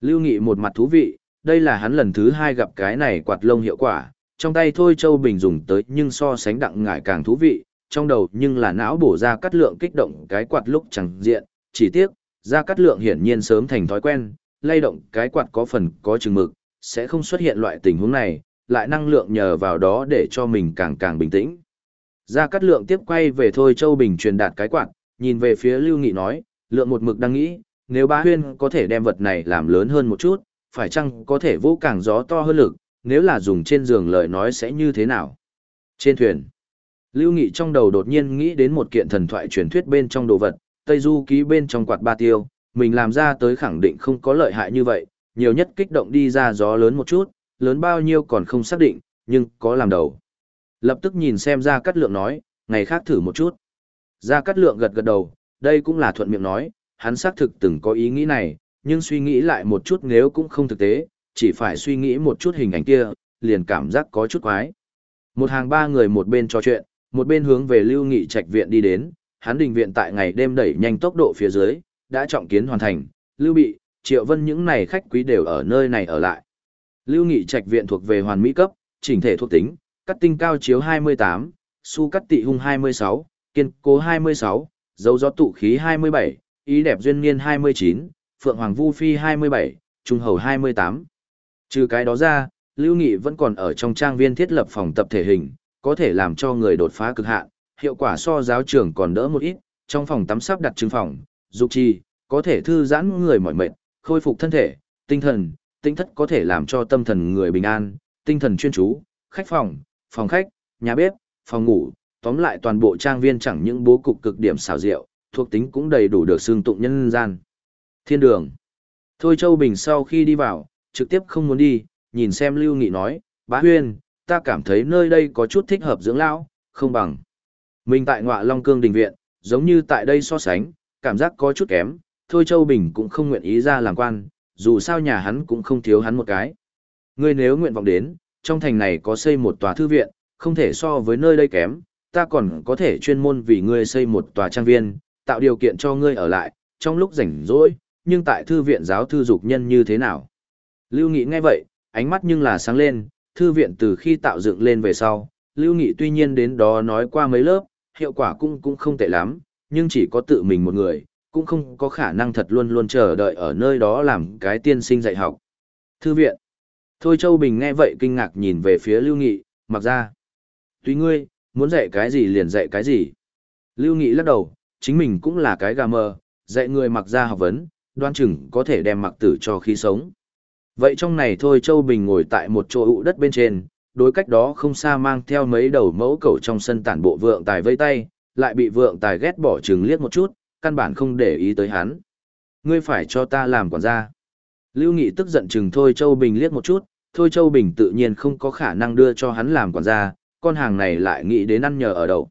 Speaker 1: Lưu Nghị một mặt thú vị, đây là hắn lần thứ hai gặp cái này quạt lông hiệu quả, trong tay thôi Châu Bình dùng tới nhưng so sánh đặng ngải càng thú vị, trong đầu nhưng là não bổ ra cắt lượng kích động cái quạt lúc chẳng diện, chỉ tiếc, ra cắt lượng hiển nhiên sớm thành thói quen, lay động cái quạt có phần có chừng mực, sẽ không xuất hiện loại tình huống này, lại năng lượng nhờ vào đó để cho mình càng càng bình tĩnh. Ra cắt lượng tiếp quay về thôi Châu Bình truyền đạt cái quạt, nhìn về phía Lưu Nghị nói, lượng một mực đang nghĩ, nếu ba huyên có thể đem vật này làm lớn hơn một chút, phải chăng có thể vô càng gió to hơn lực, nếu là dùng trên giường lời nói sẽ như thế nào? Trên thuyền. Lưu Nghị trong đầu đột nhiên nghĩ đến một kiện thần thoại truyền thuyết bên trong đồ vật, Tây Du ký bên trong quạt ba tiêu, mình làm ra tới khẳng định không có lợi hại như vậy, nhiều nhất kích động đi ra gió lớn một chút, lớn bao nhiêu còn không xác định, nhưng có làm đầu. Lập tức nhìn xem ra cắt lượng nói, ngày khác thử một chút. Ra cắt lượng gật gật đầu, đây cũng là thuận miệng nói, hắn xác thực từng có ý nghĩ này, nhưng suy nghĩ lại một chút nếu cũng không thực tế, chỉ phải suy nghĩ một chút hình ảnh kia, liền cảm giác có chút quái. Một hàng ba người một bên trò chuyện, một bên hướng về Lưu Nghị Trạch viện đi đến, hắn đình viện tại ngày đêm đẩy nhanh tốc độ phía dưới, đã trọng kiến hoàn thành, Lưu Bị, Triệu Vân những này khách quý đều ở nơi này ở lại. Lưu Nghị Trạch viện thuộc về hoàn mỹ cấp, chỉnh thể thuộc tính, cắt tinh cao chiếu 28, su cắt tị hung 26, kiên cố 26, dấu gió tụ khí 27, ý đẹp duyên niên 29, phượng hoàng vu phi 27, trung hầu 28. Trừ cái đó ra, Lưu Nghị vẫn còn ở trong trang viên thiết lập phòng tập thể hình, có thể làm cho người đột phá cực hạn, hiệu quả so giáo trưởng còn đỡ một ít, trong phòng tắm sắp đặt trứng phòng, dục chi, có thể thư giãn người mỏi mệt, khôi phục thân thể, tinh thần, tinh thất có thể làm cho tâm thần người bình an, tinh thần chuyên chú, khách phòng, phòng khách, nhà bếp, phòng ngủ, tóm lại toàn bộ trang viên chẳng những bố cục cực điểm xảo diệu, thuộc tính cũng đầy đủ được xương tụng nhân gian. Thiên đường. Thôi Châu Bình sau khi đi vào, trực tiếp không muốn đi, nhìn xem Lưu Nghị nói, bá huyên, ta cảm thấy nơi đây có chút thích hợp dưỡng lão, không bằng. Mình tại ngọa Long Cương Đình Viện, giống như tại đây so sánh, cảm giác có chút kém, thôi Châu Bình cũng không nguyện ý ra làm quan, dù sao nhà hắn cũng không thiếu hắn một cái. Ngươi nếu nguyện vọng đến, trong thành này có xây một tòa thư viện, không thể so với nơi đây kém, ta còn có thể chuyên môn vì ngươi xây một tòa trang viên, tạo điều kiện cho ngươi ở lại, trong lúc rảnh rỗi, nhưng tại thư viện giáo thư dục nhân như thế nào. Lưu Nghị nghe vậy, ánh mắt nhưng là sáng lên, thư viện từ khi tạo dựng lên về sau, Lưu Nghị tuy nhiên đến đó nói qua mấy lớp, hiệu quả cũng cũng không tệ lắm, nhưng chỉ có tự mình một người, cũng không có khả năng thật luôn luôn chờ đợi ở nơi đó làm cái tiên sinh dạy học. Thư viện. Thôi Châu Bình nghe vậy kinh ngạc nhìn về phía Lưu Nghị, mặc ra. Tuy ngươi, muốn dạy cái gì liền dạy cái gì. Lưu Nghị lắc đầu, chính mình cũng là cái gà mờ, dạy người mặc ra học vấn, đoan chừng có thể đem mặc tử cho khí sống. Vậy trong này thôi Châu Bình ngồi tại một chỗ ụ đất bên trên, đối cách đó không xa mang theo mấy đầu mẫu cẩu trong sân tản bộ vượng tài vây tay, lại bị vượng tài ghét bỏ chừng liếc một chút, căn bản không để ý tới hắn. Ngươi phải cho ta làm quản gia. Lưu Nghị tức giận chừng Thôi Châu Bình liếc một chút, Thôi Châu Bình tự nhiên không có khả năng đưa cho hắn làm quản gia, con hàng này lại nghĩ đến ăn nhờ ở đâu.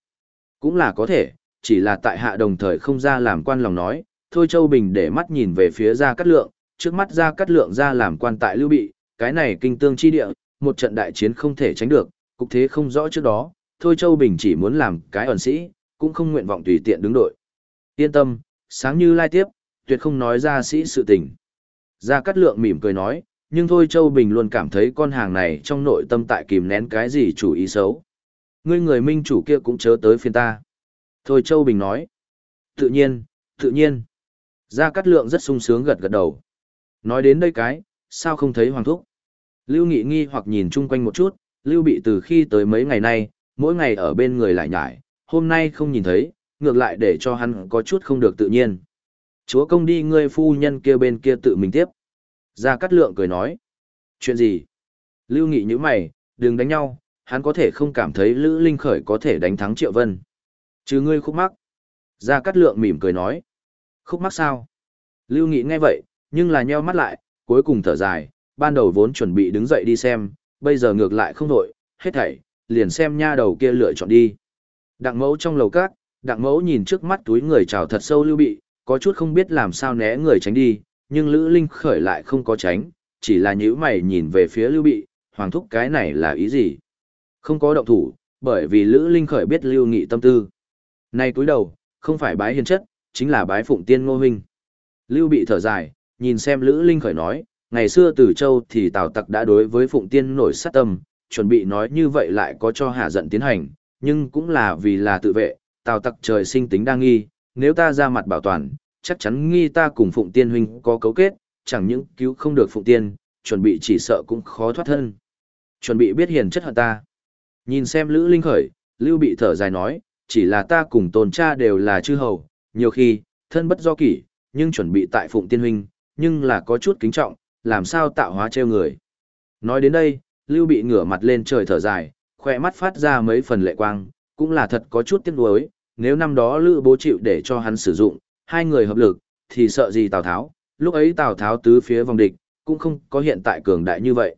Speaker 1: Cũng là có thể, chỉ là tại hạ đồng thời không ra làm quan lòng nói, Thôi Châu Bình để mắt nhìn về phía ra Cát Lượng, trước mắt Gia Cát Lượng ra làm quan tại Lưu Bị, cái này kinh tương chi địa, một trận đại chiến không thể tránh được, cục thế không rõ trước đó, Thôi Châu Bình chỉ muốn làm cái ẩn sĩ, cũng không nguyện vọng tùy tiện đứng đội. Yên tâm, sáng như lai tiếp, tuyệt không nói ra sĩ sự tình. Gia Cát Lượng mỉm cười nói, nhưng thôi Châu Bình luôn cảm thấy con hàng này trong nội tâm tại kìm nén cái gì chủ ý xấu. Ngươi người minh chủ kia cũng chớ tới phiên ta. Thôi Châu Bình nói, tự nhiên, tự nhiên. Gia Cát Lượng rất sung sướng gật gật đầu. Nói đến đây cái, sao không thấy Hoàng Thúc? Lưu Nghị nghi hoặc nhìn chung quanh một chút, Lưu Bị từ khi tới mấy ngày nay, mỗi ngày ở bên người lại nhải, hôm nay không nhìn thấy, ngược lại để cho hắn có chút không được tự nhiên. Chúa công đi ngươi phu nhân kia bên kia tự mình tiếp. Gia Cát Lượng cười nói. Chuyện gì? Lưu Nghị như mày, đừng đánh nhau, hắn có thể không cảm thấy Lữ Linh Khởi có thể đánh thắng Triệu Vân. Chứ ngươi khúc mắc. Gia Cát Lượng mỉm cười nói. Khúc mắc sao? Lưu Nghị nghe vậy, nhưng là nheo mắt lại, cuối cùng thở dài, ban đầu vốn chuẩn bị đứng dậy đi xem, bây giờ ngược lại không nổi, hết thảy, liền xem nha đầu kia lựa chọn đi. Đặng mẫu trong lầu cát, đặng mẫu nhìn trước mắt túi người chào thật sâu lưu bị, có chút không biết làm sao né người tránh đi, nhưng Lữ Linh khởi lại không có tránh, chỉ là nhíu mày nhìn về phía lưu bị, hoàng thúc cái này là ý gì? Không có động thủ, bởi vì Lữ Linh khởi biết lưu nghị tâm tư. Này túi đầu, không phải bái hiền chất, chính là bái phụng tiên ngô huynh. Lưu bị thở dài, nhìn xem Lữ Linh khởi nói, ngày xưa từ châu thì Tào Tặc đã đối với phụng tiên nổi sát tâm, chuẩn bị nói như vậy lại có cho hạ giận tiến hành, nhưng cũng là vì là tự vệ, Tào Tặc trời sinh tính đa nghi, nếu ta ra mặt bảo toàn, chắc chắn nghi ta cùng Phụng Tiên huynh có cấu kết, chẳng những cứu không được Phụng Tiên, chuẩn bị chỉ sợ cũng khó thoát thân. Chuẩn bị biết hiền chất hận ta. Nhìn xem Lữ Linh khởi, Lưu bị thở dài nói, chỉ là ta cùng tôn cha đều là chư hầu, nhiều khi, thân bất do kỷ, nhưng chuẩn bị tại Phụng Tiên huynh, nhưng là có chút kính trọng, làm sao tạo hóa treo người. Nói đến đây, Lưu bị ngửa mặt lên trời thở dài, khỏe mắt phát ra mấy phần lệ quang, cũng là thật có chút tiếc nuối, nếu năm đó Lữ Bố chịu để cho hắn sử dụng, hai người hợp lực, thì sợ gì Tào Tháo, lúc ấy Tào Tháo tứ phía vòng địch, cũng không có hiện tại cường đại như vậy.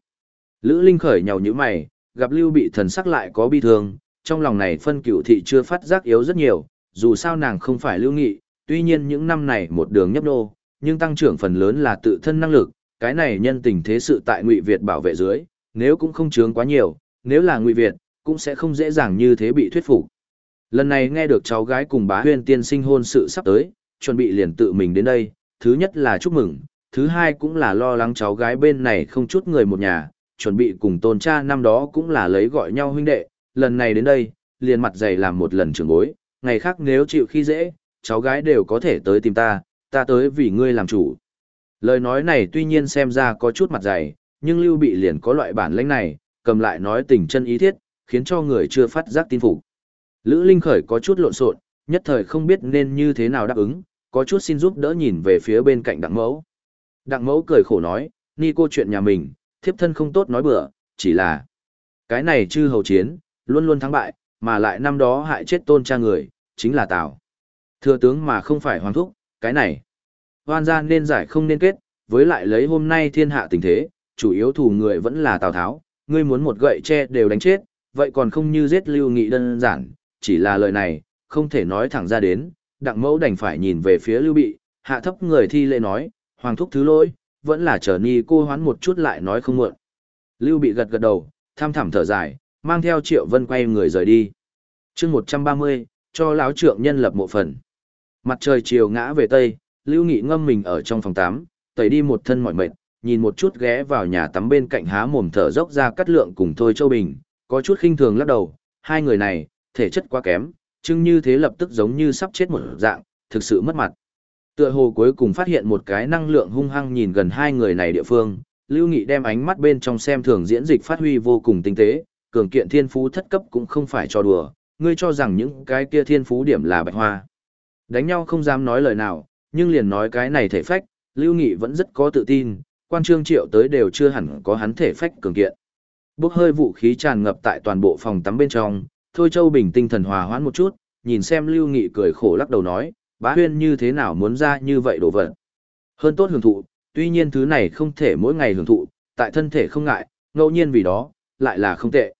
Speaker 1: Lữ Linh khởi nhàu như mày, gặp Lưu bị thần sắc lại có bi thương, trong lòng này phân cửu thị chưa phát giác yếu rất nhiều, dù sao nàng không phải Lưu Nghị, tuy nhiên những năm này một đường nhấp nô, nhưng tăng trưởng phần lớn là tự thân năng lực, cái này nhân tình thế sự tại Ngụy Việt bảo vệ dưới, nếu cũng không chướng quá nhiều, nếu là Ngụy Việt, cũng sẽ không dễ dàng như thế bị thuyết phục. Lần này nghe được cháu gái cùng bá huyên tiên sinh hôn sự sắp tới, chuẩn bị liền tự mình đến đây, thứ nhất là chúc mừng, thứ hai cũng là lo lắng cháu gái bên này không chút người một nhà, chuẩn bị cùng tôn cha năm đó cũng là lấy gọi nhau huynh đệ, lần này đến đây, liền mặt dày làm một lần trưởng bối, ngày khác nếu chịu khi dễ, cháu gái đều có thể tới tìm ta, ta tới vì ngươi làm chủ. Lời nói này tuy nhiên xem ra có chút mặt dày, nhưng Lưu Bị liền có loại bản lĩnh này, cầm lại nói tình chân ý thiết, khiến cho người chưa phát giác tin phục. Lữ Linh Khởi có chút lộn xộn, nhất thời không biết nên như thế nào đáp ứng, có chút xin giúp đỡ nhìn về phía bên cạnh đặng mẫu. Đặng mẫu cười khổ nói, ni cô chuyện nhà mình, thiếp thân không tốt nói bừa, chỉ là cái này chư hầu chiến, luôn luôn thắng bại, mà lại năm đó hại chết tôn cha người, chính là Tào. Thừa tướng mà không phải hoàng thúc, cái này. Hoan gia nên giải không nên kết, với lại lấy hôm nay thiên hạ tình thế, chủ yếu thủ người vẫn là Tào Tháo, ngươi muốn một gậy tre đều đánh chết, vậy còn không như giết lưu nghị đơn giản, chỉ là lời này, không thể nói thẳng ra đến, đặng mẫu đành phải nhìn về phía lưu bị, hạ thấp người thi lễ nói, hoàng thúc thứ lỗi, vẫn là trở ni cô hoán một chút lại nói không muộn. Lưu bị gật gật đầu, tham thẳm thở dài, mang theo triệu vân quay người rời đi. chương 130, cho lão trượng nhân lập mộ phần. Mặt trời chiều ngã về tây, Lưu Nghị ngâm mình ở trong phòng tắm, tẩy đi một thân mỏi mệt, nhìn một chút ghé vào nhà tắm bên cạnh há mồm thở dốc ra cắt lượng cùng Thôi Châu Bình, có chút khinh thường lắc đầu, hai người này, thể chất quá kém, chưng như thế lập tức giống như sắp chết một dạng, thực sự mất mặt. Tựa hồ cuối cùng phát hiện một cái năng lượng hung hăng nhìn gần hai người này địa phương, Lưu Nghị đem ánh mắt bên trong xem thường diễn dịch phát huy vô cùng tinh tế, cường kiện thiên phú thất cấp cũng không phải cho đùa, ngươi cho rằng những cái kia thiên phú điểm là bạch hoa. Đánh nhau không dám nói lời nào, nhưng liền nói cái này thể phách, Lưu Nghị vẫn rất có tự tin, quan trương triệu tới đều chưa hẳn có hắn thể phách cường kiện. Bốc hơi vũ khí tràn ngập tại toàn bộ phòng tắm bên trong, Thôi Châu Bình tinh thần hòa hoãn một chút, nhìn xem Lưu Nghị cười khổ lắc đầu nói, bá huyên như thế nào muốn ra như vậy đồ vật. Hơn tốt hưởng thụ, tuy nhiên thứ này không thể mỗi ngày hưởng thụ, tại thân thể không ngại, ngẫu nhiên vì đó, lại là không tệ.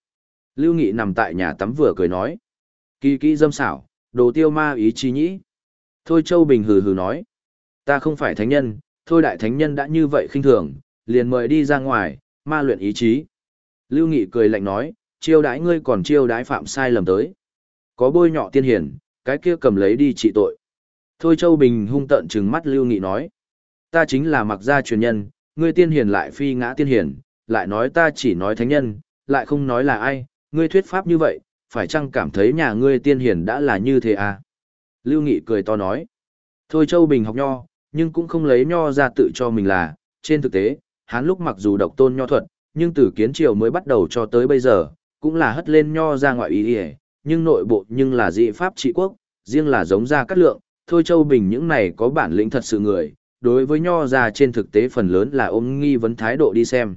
Speaker 1: Lưu Nghị nằm tại nhà tắm vừa cười nói, kỳ kỹ dâm xảo, đồ tiêu ma ý chí nhĩ. Thôi Châu Bình hừ hừ nói, ta không phải thánh nhân, thôi đại thánh nhân đã như vậy khinh thường, liền mời đi ra ngoài, ma luyện ý chí. Lưu Nghị cười lạnh nói, chiêu đãi ngươi còn chiêu đãi phạm sai lầm tới. Có bôi nhọ tiên hiển, cái kia cầm lấy đi trị tội. Thôi Châu Bình hung tận trừng mắt Lưu Nghị nói, ta chính là mặc gia truyền nhân, ngươi tiên hiển lại phi ngã tiên hiển, lại nói ta chỉ nói thánh nhân, lại không nói là ai, ngươi thuyết pháp như vậy, phải chăng cảm thấy nhà ngươi tiên hiển đã là như thế à? Lưu Nghị cười to nói. Thôi Châu Bình học nho, nhưng cũng không lấy nho ra tự cho mình là, trên thực tế, hắn lúc mặc dù độc tôn nho thuật, nhưng từ kiến triều mới bắt đầu cho tới bây giờ, cũng là hất lên nho ra ngoại ý ý, nhưng nội bộ nhưng là dị pháp trị quốc, riêng là giống ra cắt lượng, thôi Châu Bình những này có bản lĩnh thật sự người, đối với nho ra trên thực tế phần lớn là ôm nghi vấn thái độ đi xem.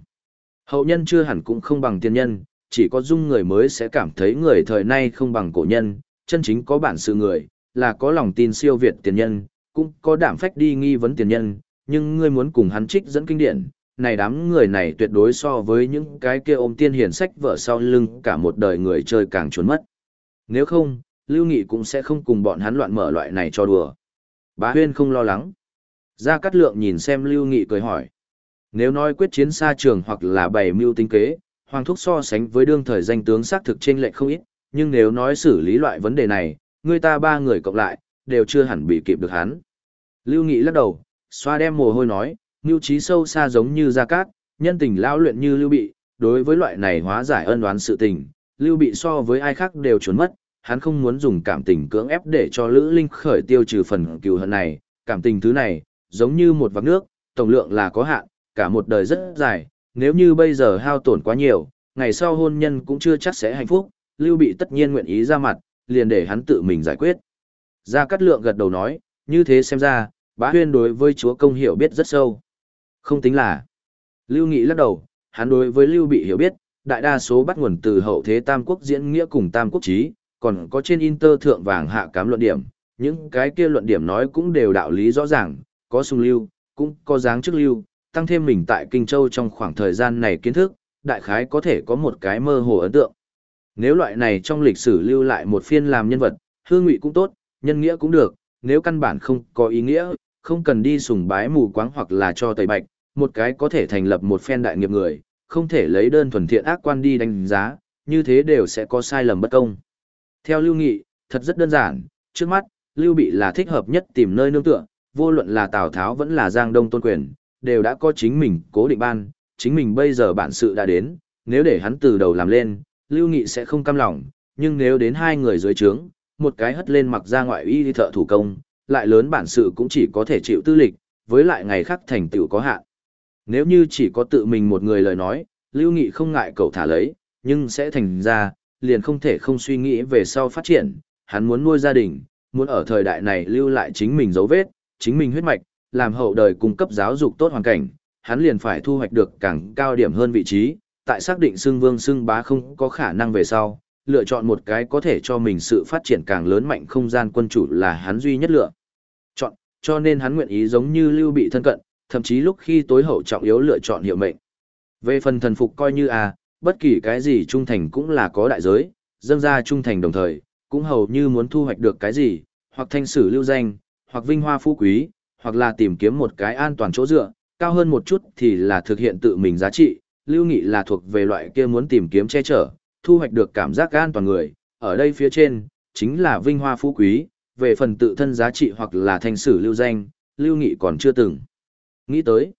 Speaker 1: Hậu nhân chưa hẳn cũng không bằng tiên nhân, chỉ có dung người mới sẽ cảm thấy người thời nay không bằng cổ nhân, chân chính có bản sự người, là có lòng tin siêu việt tiền nhân, cũng có đảm phách đi nghi vấn tiền nhân, nhưng ngươi muốn cùng hắn trích dẫn kinh điển, này đám người này tuyệt đối so với những cái kia ôm tiên hiển sách vợ sau lưng cả một đời người chơi càng trốn mất. Nếu không, Lưu Nghị cũng sẽ không cùng bọn hắn loạn mở loại này cho đùa. Bá Huyên không lo lắng. Gia Cát Lượng nhìn xem Lưu Nghị cười hỏi. Nếu nói quyết chiến xa trường hoặc là bày mưu tính kế, Hoàng Thúc so sánh với đương thời danh tướng xác thực trên lệch không ít, nhưng nếu nói xử lý loại vấn đề này, người ta ba người cộng lại, đều chưa hẳn bị kịp được hắn. Lưu Nghị lắc đầu, xoa đem mồ hôi nói, mưu trí sâu xa giống như Gia Cát, nhân tình lão luyện như Lưu Bị, đối với loại này hóa giải ân oán sự tình, Lưu Bị so với ai khác đều trốn mất, hắn không muốn dùng cảm tình cưỡng ép để cho Lữ Linh khởi tiêu trừ phần cừu hận này, cảm tình thứ này, giống như một vạc nước, tổng lượng là có hạn, cả một đời rất dài, nếu như bây giờ hao tổn quá nhiều, ngày sau hôn nhân cũng chưa chắc sẽ hạnh phúc, Lưu Bị tất nhiên nguyện ý ra mặt, liền để hắn tự mình giải quyết. Gia Cát Lượng gật đầu nói, như thế xem ra, bá huyên đối với chúa công hiểu biết rất sâu. Không tính là. Lưu Nghị lắc đầu, hắn đối với Lưu Bị hiểu biết, đại đa số bắt nguồn từ hậu thế Tam Quốc diễn nghĩa cùng Tam Quốc chí, còn có trên Inter thượng vàng hạ cám luận điểm, những cái kia luận điểm nói cũng đều đạo lý rõ ràng, có sung lưu, cũng có dáng trước lưu, tăng thêm mình tại Kinh Châu trong khoảng thời gian này kiến thức, đại khái có thể có một cái mơ hồ ấn tượng. Nếu loại này trong lịch sử lưu lại một phiên làm nhân vật, hương ngụy cũng tốt, nhân nghĩa cũng được, nếu căn bản không có ý nghĩa, không cần đi sùng bái mù quáng hoặc là cho tẩy bạch, một cái có thể thành lập một phen đại nghiệp người, không thể lấy đơn thuần thiện ác quan đi đánh giá, như thế đều sẽ có sai lầm bất công. Theo Lưu Nghị, thật rất đơn giản, trước mắt, Lưu Bị là thích hợp nhất tìm nơi nương tựa, vô luận là Tào Tháo vẫn là Giang Đông Tôn Quyền, đều đã có chính mình cố định ban, chính mình bây giờ bản sự đã đến, nếu để hắn từ đầu làm lên, Lưu Nghị sẽ không cam lòng, nhưng nếu đến hai người dưới trướng, một cái hất lên mặc ra ngoại y đi thợ thủ công, lại lớn bản sự cũng chỉ có thể chịu tư lịch, với lại ngày khác thành tựu có hạn. Nếu như chỉ có tự mình một người lời nói, Lưu Nghị không ngại cậu thả lấy, nhưng sẽ thành ra, liền không thể không suy nghĩ về sau phát triển, hắn muốn nuôi gia đình, muốn ở thời đại này lưu lại chính mình dấu vết, chính mình huyết mạch, làm hậu đời cung cấp giáo dục tốt hoàn cảnh, hắn liền phải thu hoạch được càng cao điểm hơn vị trí, tại xác định xưng vương xưng bá không có khả năng về sau, lựa chọn một cái có thể cho mình sự phát triển càng lớn mạnh không gian quân chủ là hắn duy nhất lựa. Chọn, cho nên hắn nguyện ý giống như lưu bị thân cận, thậm chí lúc khi tối hậu trọng yếu lựa chọn hiệu mệnh. Về phần thần phục coi như à, bất kỳ cái gì trung thành cũng là có đại giới, dâng ra trung thành đồng thời, cũng hầu như muốn thu hoạch được cái gì, hoặc thanh sử lưu danh, hoặc vinh hoa phú quý, hoặc là tìm kiếm một cái an toàn chỗ dựa, cao hơn một chút thì là thực hiện tự mình giá trị, lưu nghị là thuộc về loại kia muốn tìm kiếm che chở, thu hoạch được cảm giác an toàn người, ở đây phía trên, chính là vinh hoa phú quý, về phần tự thân giá trị hoặc là thành sử lưu danh, lưu nghị còn chưa từng nghĩ tới.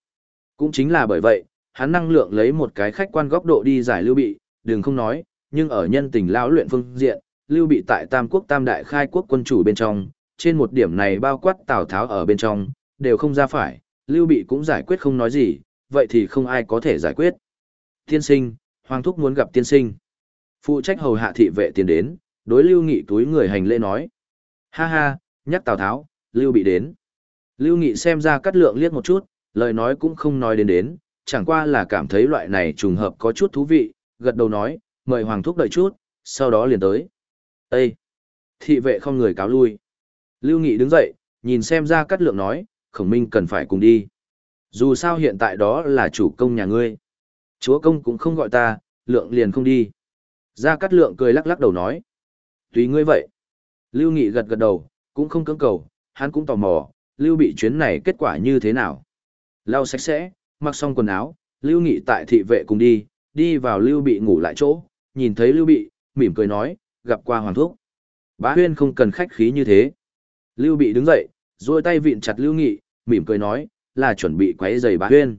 Speaker 1: Cũng chính là bởi vậy, hắn năng lượng lấy một cái khách quan góc độ đi giải lưu bị, đừng không nói, nhưng ở nhân tình lão luyện phương diện, lưu bị tại Tam Quốc Tam Đại khai quốc quân chủ bên trong, trên một điểm này bao quát Tào Tháo ở bên trong, đều không ra phải, lưu bị cũng giải quyết không nói gì, vậy thì không ai có thể giải quyết. Tiên sinh, Hoàng Thúc muốn gặp tiên sinh. Phụ trách hầu hạ thị vệ tiến đến, đối lưu nghị túi người hành lễ nói. Ha ha, nhắc Tào Tháo, lưu bị đến. Lưu nghị xem ra cắt lượng liếc một chút, lời nói cũng không nói đến đến, chẳng qua là cảm thấy loại này trùng hợp có chút thú vị, gật đầu nói, mời Hoàng Thúc đợi chút, sau đó liền tới. Ê! Thị vệ không người cáo lui. Lưu Nghị đứng dậy, nhìn xem ra cắt lượng nói, khổng minh cần phải cùng đi. Dù sao hiện tại đó là chủ công nhà ngươi. Chúa công cũng không gọi ta, lượng liền không đi. Gia Cát Lượng cười lắc lắc đầu nói. Tùy ngươi vậy. Lưu Nghị gật gật đầu, cũng không cưỡng cầu, hắn cũng tò mò, Lưu bị chuyến này kết quả như thế nào. Lau sạch sẽ, mặc xong quần áo, Lưu Nghị tại thị vệ cùng đi, đi vào Lưu bị ngủ lại chỗ, nhìn thấy Lưu bị, mỉm cười nói, gặp qua Hoàng Thúc. Bá Huyên không cần khách khí như thế. Lưu bị đứng dậy, duỗi tay vịn chặt Lưu Nghị, mỉm cười nói, là chuẩn bị quấy giày Bá Huyên.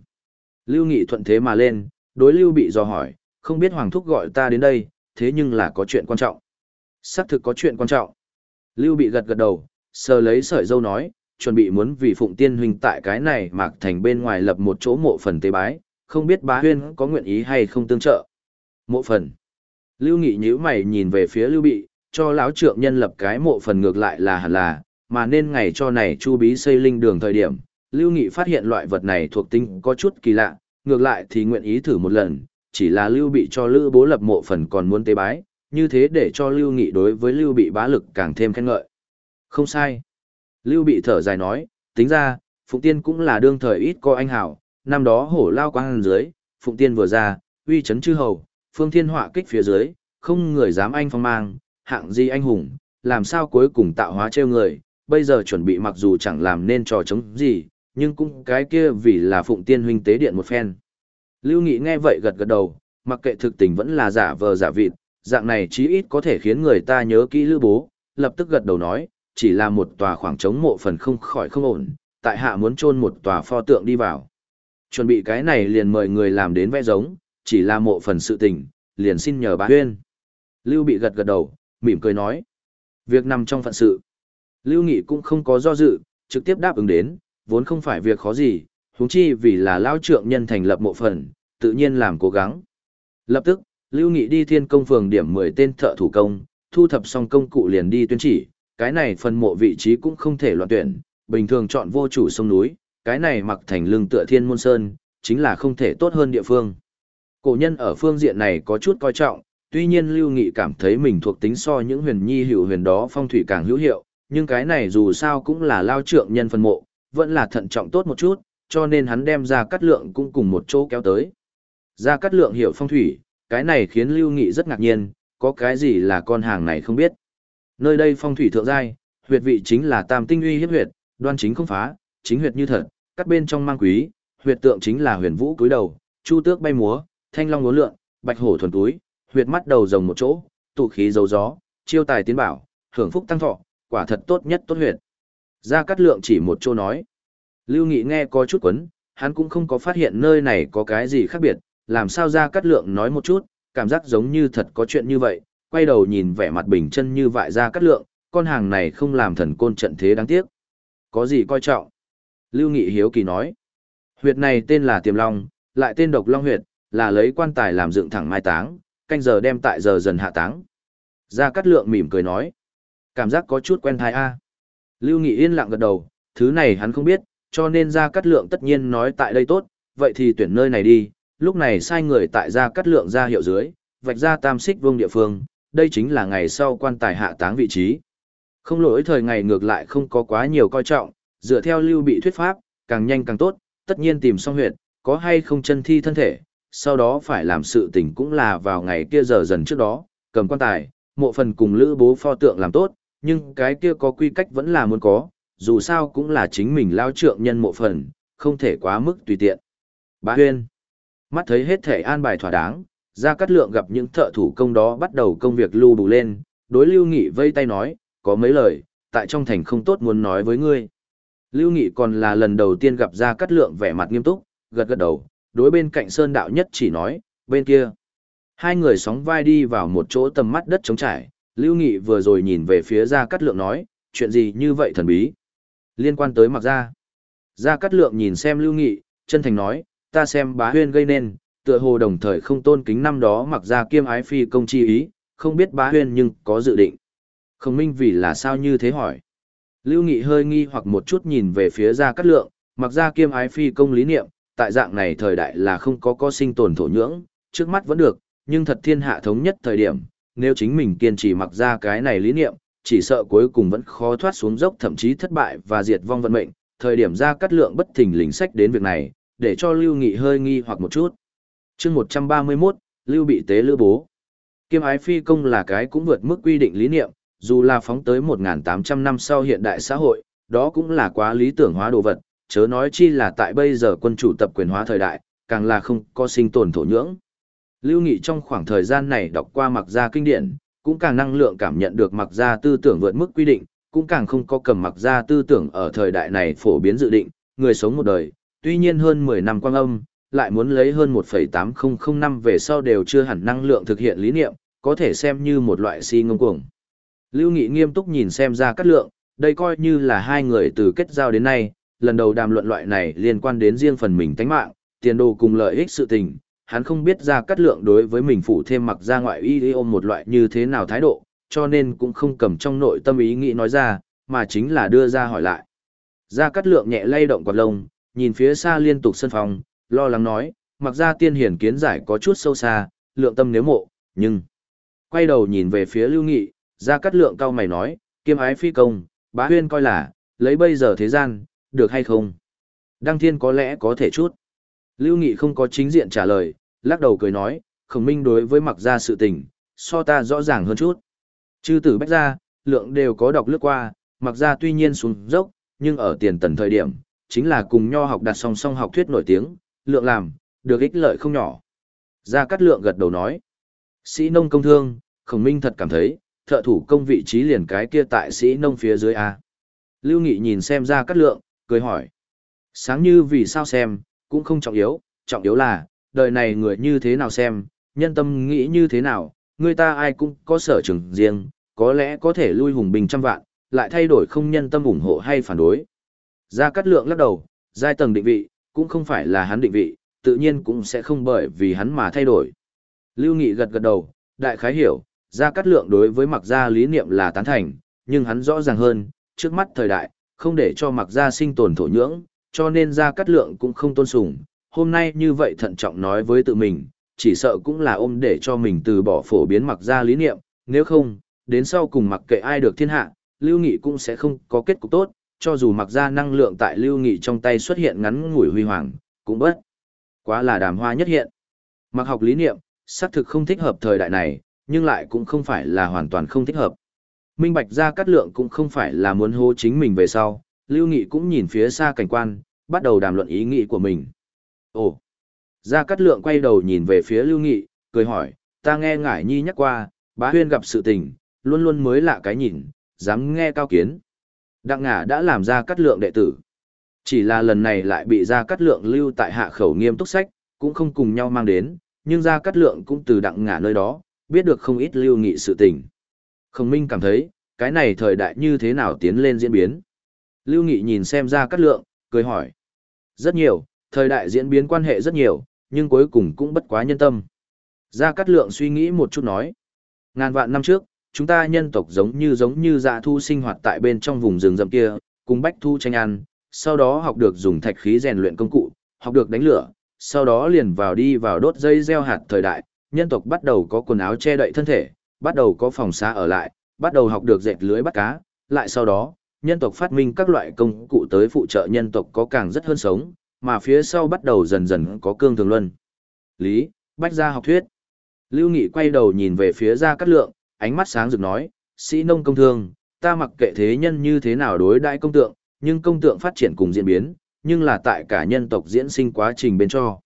Speaker 1: Lưu Nghị thuận thế mà lên, đối Lưu bị dò hỏi, không biết Hoàng Thúc gọi ta đến đây, thế nhưng là có chuyện quan trọng. Xác thực có chuyện quan trọng. Lưu bị gật gật đầu, sờ lấy sợi dâu nói, chuẩn bị muốn vì Phụng Tiên huynh tại cái này mạc thành bên ngoài lập một chỗ mộ phần tế bái, không biết bá huyên có nguyện ý hay không tương trợ. Mộ phần. Lưu Nghị nhíu mày nhìn về phía Lưu Bị, cho lão trượng nhân lập cái mộ phần ngược lại là hẳn là, mà nên ngày cho này Chu Bí xây linh đường thời điểm, Lưu Nghị phát hiện loại vật này thuộc tính có chút kỳ lạ, ngược lại thì nguyện ý thử một lần, chỉ là Lưu Bị cho Lữ Bố lập mộ phần còn muốn tế bái, như thế để cho Lưu Nghị đối với Lưu Bị bá lực càng thêm khen ngợi. Không sai. Lưu Bị thở dài nói, tính ra, Phụng Tiên cũng là đương thời ít có anh hảo, năm đó hổ lao quang dưới, Phụng Tiên vừa ra, uy chấn chư hầu, phương thiên họa kích phía dưới, không người dám anh phong mang, hạng gì anh hùng, làm sao cuối cùng tạo hóa trêu người, bây giờ chuẩn bị mặc dù chẳng làm nên trò chống gì, nhưng cũng cái kia vì là Phụng Tiên huynh tế điện một phen. Lưu Nghị nghe vậy gật gật đầu, mặc kệ thực tình vẫn là giả vờ giả vịt, dạng này chí ít có thể khiến người ta nhớ kỹ Lưu Bố, lập tức gật đầu nói, chỉ là một tòa khoảng trống mộ phần không khỏi không ổn, tại hạ muốn chôn một tòa pho tượng đi vào. Chuẩn bị cái này liền mời người làm đến vẽ giống, chỉ là mộ phần sự tình, liền xin nhờ bá huyên. Lưu bị gật gật đầu, mỉm cười nói. Việc nằm trong phận sự. Lưu Nghị cũng không có do dự, trực tiếp đáp ứng đến, vốn không phải việc khó gì, huống chi vì là lao trượng nhân thành lập mộ phần, tự nhiên làm cố gắng. Lập tức, Lưu Nghị đi thiên công phường điểm 10 tên thợ thủ công, thu thập xong công cụ liền đi tuyên chỉ, cái này phần mộ vị trí cũng không thể loạn tuyển, bình thường chọn vô chủ sông núi, cái này mặc thành lưng tựa thiên môn sơn, chính là không thể tốt hơn địa phương. Cổ nhân ở phương diện này có chút coi trọng, tuy nhiên Lưu Nghị cảm thấy mình thuộc tính so những huyền nhi hữu huyền đó phong thủy càng hữu hiệu, nhưng cái này dù sao cũng là lao trượng nhân phân mộ, vẫn là thận trọng tốt một chút, cho nên hắn đem ra cắt lượng cũng cùng một chỗ kéo tới. Ra cắt lượng hiểu phong thủy, cái này khiến Lưu Nghị rất ngạc nhiên, có cái gì là con hàng này không biết. Nơi đây phong thủy thượng giai, huyệt vị chính là tam tinh uy hiếp huyệt, đoan chính không phá, chính huyệt như thật, cắt bên trong mang quý, huyệt tượng chính là huyền vũ cúi đầu, chu tước bay múa, thanh long ngố lượn, bạch hổ thuần túi, huyệt mắt đầu rồng một chỗ, tụ khí dấu gió, chiêu tài tiến bảo, hưởng phúc tăng thọ, quả thật tốt nhất tốt huyệt. Gia Cát Lượng chỉ một chỗ nói. Lưu Nghị nghe có chút quấn, hắn cũng không có phát hiện nơi này có cái gì khác biệt, làm sao Gia Cát Lượng nói một chút, cảm giác giống như thật có chuyện như vậy, quay đầu nhìn vẻ mặt bình chân như vậy Gia Cát Lượng, con hàng này không làm thần côn trận thế đáng tiếc. Có gì coi trọng? Lưu Nghị hiếu kỳ nói. Huyệt này tên là Tiềm Long, lại tên Độc Long huyệt, là lấy quan tài làm dựng thẳng mai táng, canh giờ đem tại giờ dần hạ táng. Gia Cát Lượng mỉm cười nói. Cảm giác có chút quen thai a. Lưu Nghị yên lặng gật đầu, thứ này hắn không biết, cho nên Gia Cát Lượng tất nhiên nói tại đây tốt, vậy thì tuyển nơi này đi. Lúc này sai người tại Gia Cát Lượng ra hiệu dưới, vạch ra tam xích vương địa phương, đây chính là ngày sau quan tài hạ táng vị trí. Không lỗi thời ngày ngược lại không có quá nhiều coi trọng, dựa theo lưu bị thuyết pháp, càng nhanh càng tốt, tất nhiên tìm xong huyệt, có hay không chân thi thân thể, sau đó phải làm sự tình cũng là vào ngày kia giờ dần trước đó, cầm quan tài, mộ phần cùng lữ bố pho tượng làm tốt, nhưng cái kia có quy cách vẫn là muốn có, dù sao cũng là chính mình lao trượng nhân mộ phần, không thể quá mức tùy tiện. Bá Huyên, mắt thấy hết thể an bài thỏa đáng, ra cắt lượng gặp những thợ thủ công đó bắt đầu công việc lưu bù lên, đối lưu nghị vây tay nói, có mấy lời, tại trong thành không tốt muốn nói với ngươi. Lưu Nghị còn là lần đầu tiên gặp ra cắt lượng vẻ mặt nghiêm túc, gật gật đầu, đối bên cạnh Sơn Đạo nhất chỉ nói, bên kia. Hai người sóng vai đi vào một chỗ tầm mắt đất trống trải, Lưu Nghị vừa rồi nhìn về phía Gia Cát Lượng nói, chuyện gì như vậy thần bí. Liên quan tới mặc gia. Gia Cát Lượng nhìn xem Lưu Nghị, chân thành nói, ta xem bá huyên gây nên, tựa hồ đồng thời không tôn kính năm đó mặc gia kiêm ái phi công chi ý, không biết bá huyên nhưng có dự định. Không minh vì là sao như thế hỏi. Lưu Nghị hơi nghi hoặc một chút nhìn về phía Gia Cát Lượng, mặc gia kiêm ái phi công lý niệm, tại dạng này thời đại là không có có sinh tồn thổ nhưỡng, trước mắt vẫn được, nhưng thật thiên hạ thống nhất thời điểm, nếu chính mình kiên trì mặc ra cái này lý niệm, chỉ sợ cuối cùng vẫn khó thoát xuống dốc thậm chí thất bại và diệt vong vận mệnh, thời điểm ra cắt lượng bất thình lình sách đến việc này, để cho Lưu Nghị hơi nghi hoặc một chút. chương 131, Lưu bị tế lữ bố. Kiêm ái phi công là cái cũng vượt mức quy định lý niệm, dù là phóng tới 1.800 năm sau hiện đại xã hội, đó cũng là quá lý tưởng hóa đồ vật, chớ nói chi là tại bây giờ quân chủ tập quyền hóa thời đại, càng là không có sinh tồn thổ nhưỡng. Lưu Nghị trong khoảng thời gian này đọc qua mặc gia kinh điển, cũng càng năng lượng cảm nhận được mặc gia tư tưởng vượt mức quy định, cũng càng không có cầm mặc gia tư tưởng ở thời đại này phổ biến dự định, người sống một đời, tuy nhiên hơn 10 năm quang âm, lại muốn lấy hơn 1,8005 năm về sau đều chưa hẳn năng lượng thực hiện lý niệm, có thể xem như một loại si ngông cuồng. Lưu Nghị nghiêm túc nhìn xem ra cát lượng, đây coi như là hai người từ kết giao đến nay, lần đầu đàm luận loại này liên quan đến riêng phần mình tánh mạng, tiền đồ cùng lợi ích sự tình, hắn không biết ra cắt lượng đối với mình phụ thêm mặc ra ngoại y ôm một loại như thế nào thái độ, cho nên cũng không cầm trong nội tâm ý nghĩ nói ra, mà chính là đưa ra hỏi lại. Ra cắt lượng nhẹ lay động quạt lông, nhìn phía xa liên tục sân phòng, lo lắng nói, mặc ra tiên hiển kiến giải có chút sâu xa, lượng tâm nếu mộ, nhưng... Quay đầu nhìn về phía lưu nghị, ra cắt lượng cao mày nói, kiêm ái phi công, bá huyên coi là, lấy bây giờ thế gian, được hay không? Đăng thiên có lẽ có thể chút. Lưu Nghị không có chính diện trả lời, lắc đầu cười nói, khổng minh đối với mặc gia sự tình, so ta rõ ràng hơn chút. Chư tử bách gia, lượng đều có đọc lướt qua, mặc gia tuy nhiên xuống dốc, nhưng ở tiền tần thời điểm, chính là cùng nho học đặt song song học thuyết nổi tiếng, lượng làm, được ích lợi không nhỏ. Gia Cát Lượng gật đầu nói, sĩ nông công thương, khổng minh thật cảm thấy, thợ thủ công vị trí liền cái kia tại sĩ nông phía dưới A. Lưu Nghị nhìn xem Gia Cát Lượng, cười hỏi. Sáng như vì sao xem, cũng không trọng yếu, trọng yếu là, đời này người như thế nào xem, nhân tâm nghĩ như thế nào, người ta ai cũng có sở trường riêng, có lẽ có thể lui hùng bình trăm vạn, lại thay đổi không nhân tâm ủng hộ hay phản đối. Gia Cát Lượng lắc đầu, giai tầng định vị, cũng không phải là hắn định vị, tự nhiên cũng sẽ không bởi vì hắn mà thay đổi. Lưu Nghị gật gật đầu, đại khái hiểu, Gia Cát Lượng đối với mặc gia lý niệm là tán thành, nhưng hắn rõ ràng hơn, trước mắt thời đại, không để cho mặc gia sinh tồn thổ nhưỡng, cho nên ra cắt lượng cũng không tôn sùng, hôm nay như vậy thận trọng nói với tự mình, chỉ sợ cũng là ôm để cho mình từ bỏ phổ biến mặc ra lý niệm, nếu không, đến sau cùng mặc kệ ai được thiên hạ, Lưu Nghị cũng sẽ không có kết cục tốt, cho dù mặc ra năng lượng tại Lưu Nghị trong tay xuất hiện ngắn ngủi huy hoàng, cũng bất. Quá là đàm hoa nhất hiện. Mặc học lý niệm, xác thực không thích hợp thời đại này, nhưng lại cũng không phải là hoàn toàn không thích hợp. Minh Bạch ra cắt lượng cũng không phải là muốn hô chính mình về sau, Lưu Nghị cũng nhìn phía xa cảnh quan, bắt đầu đàm luận ý nghĩ của mình. Ồ! Gia Cát Lượng quay đầu nhìn về phía Lưu Nghị, cười hỏi, ta nghe ngải nhi nhắc qua, bá huyên gặp sự tình, luôn luôn mới lạ cái nhìn, dám nghe cao kiến. Đặng ngả đã làm ra Cát Lượng đệ tử. Chỉ là lần này lại bị Gia Cát Lượng lưu tại hạ khẩu nghiêm túc sách, cũng không cùng nhau mang đến, nhưng Gia Cát Lượng cũng từ đặng ngả nơi đó, biết được không ít Lưu Nghị sự tình. Khổng Minh cảm thấy, cái này thời đại như thế nào tiến lên diễn biến. Lưu Nghị nhìn xem ra Cát Lượng, cười hỏi. Rất nhiều, thời đại diễn biến quan hệ rất nhiều, nhưng cuối cùng cũng bất quá nhân tâm. Gia Cát Lượng suy nghĩ một chút nói. Ngàn vạn năm trước, chúng ta nhân tộc giống như giống như dạ thu sinh hoạt tại bên trong vùng rừng rậm kia, cùng bách thu tranh ăn, sau đó học được dùng thạch khí rèn luyện công cụ, học được đánh lửa, sau đó liền vào đi vào đốt dây gieo hạt thời đại, nhân tộc bắt đầu có quần áo che đậy thân thể, bắt đầu có phòng xa ở lại, bắt đầu học được dệt lưới bắt cá, lại sau đó, nhân tộc phát minh các loại công cụ tới phụ trợ nhân tộc có càng rất hơn sống, mà phía sau bắt đầu dần dần có cương thường luân. Lý, bách gia học thuyết. Lưu Nghị quay đầu nhìn về phía Gia Cát Lượng, ánh mắt sáng rực nói, sĩ nông công thương, ta mặc kệ thế nhân như thế nào đối đại công tượng, nhưng công tượng phát triển cùng diễn biến, nhưng là tại cả nhân tộc diễn sinh quá trình bên cho.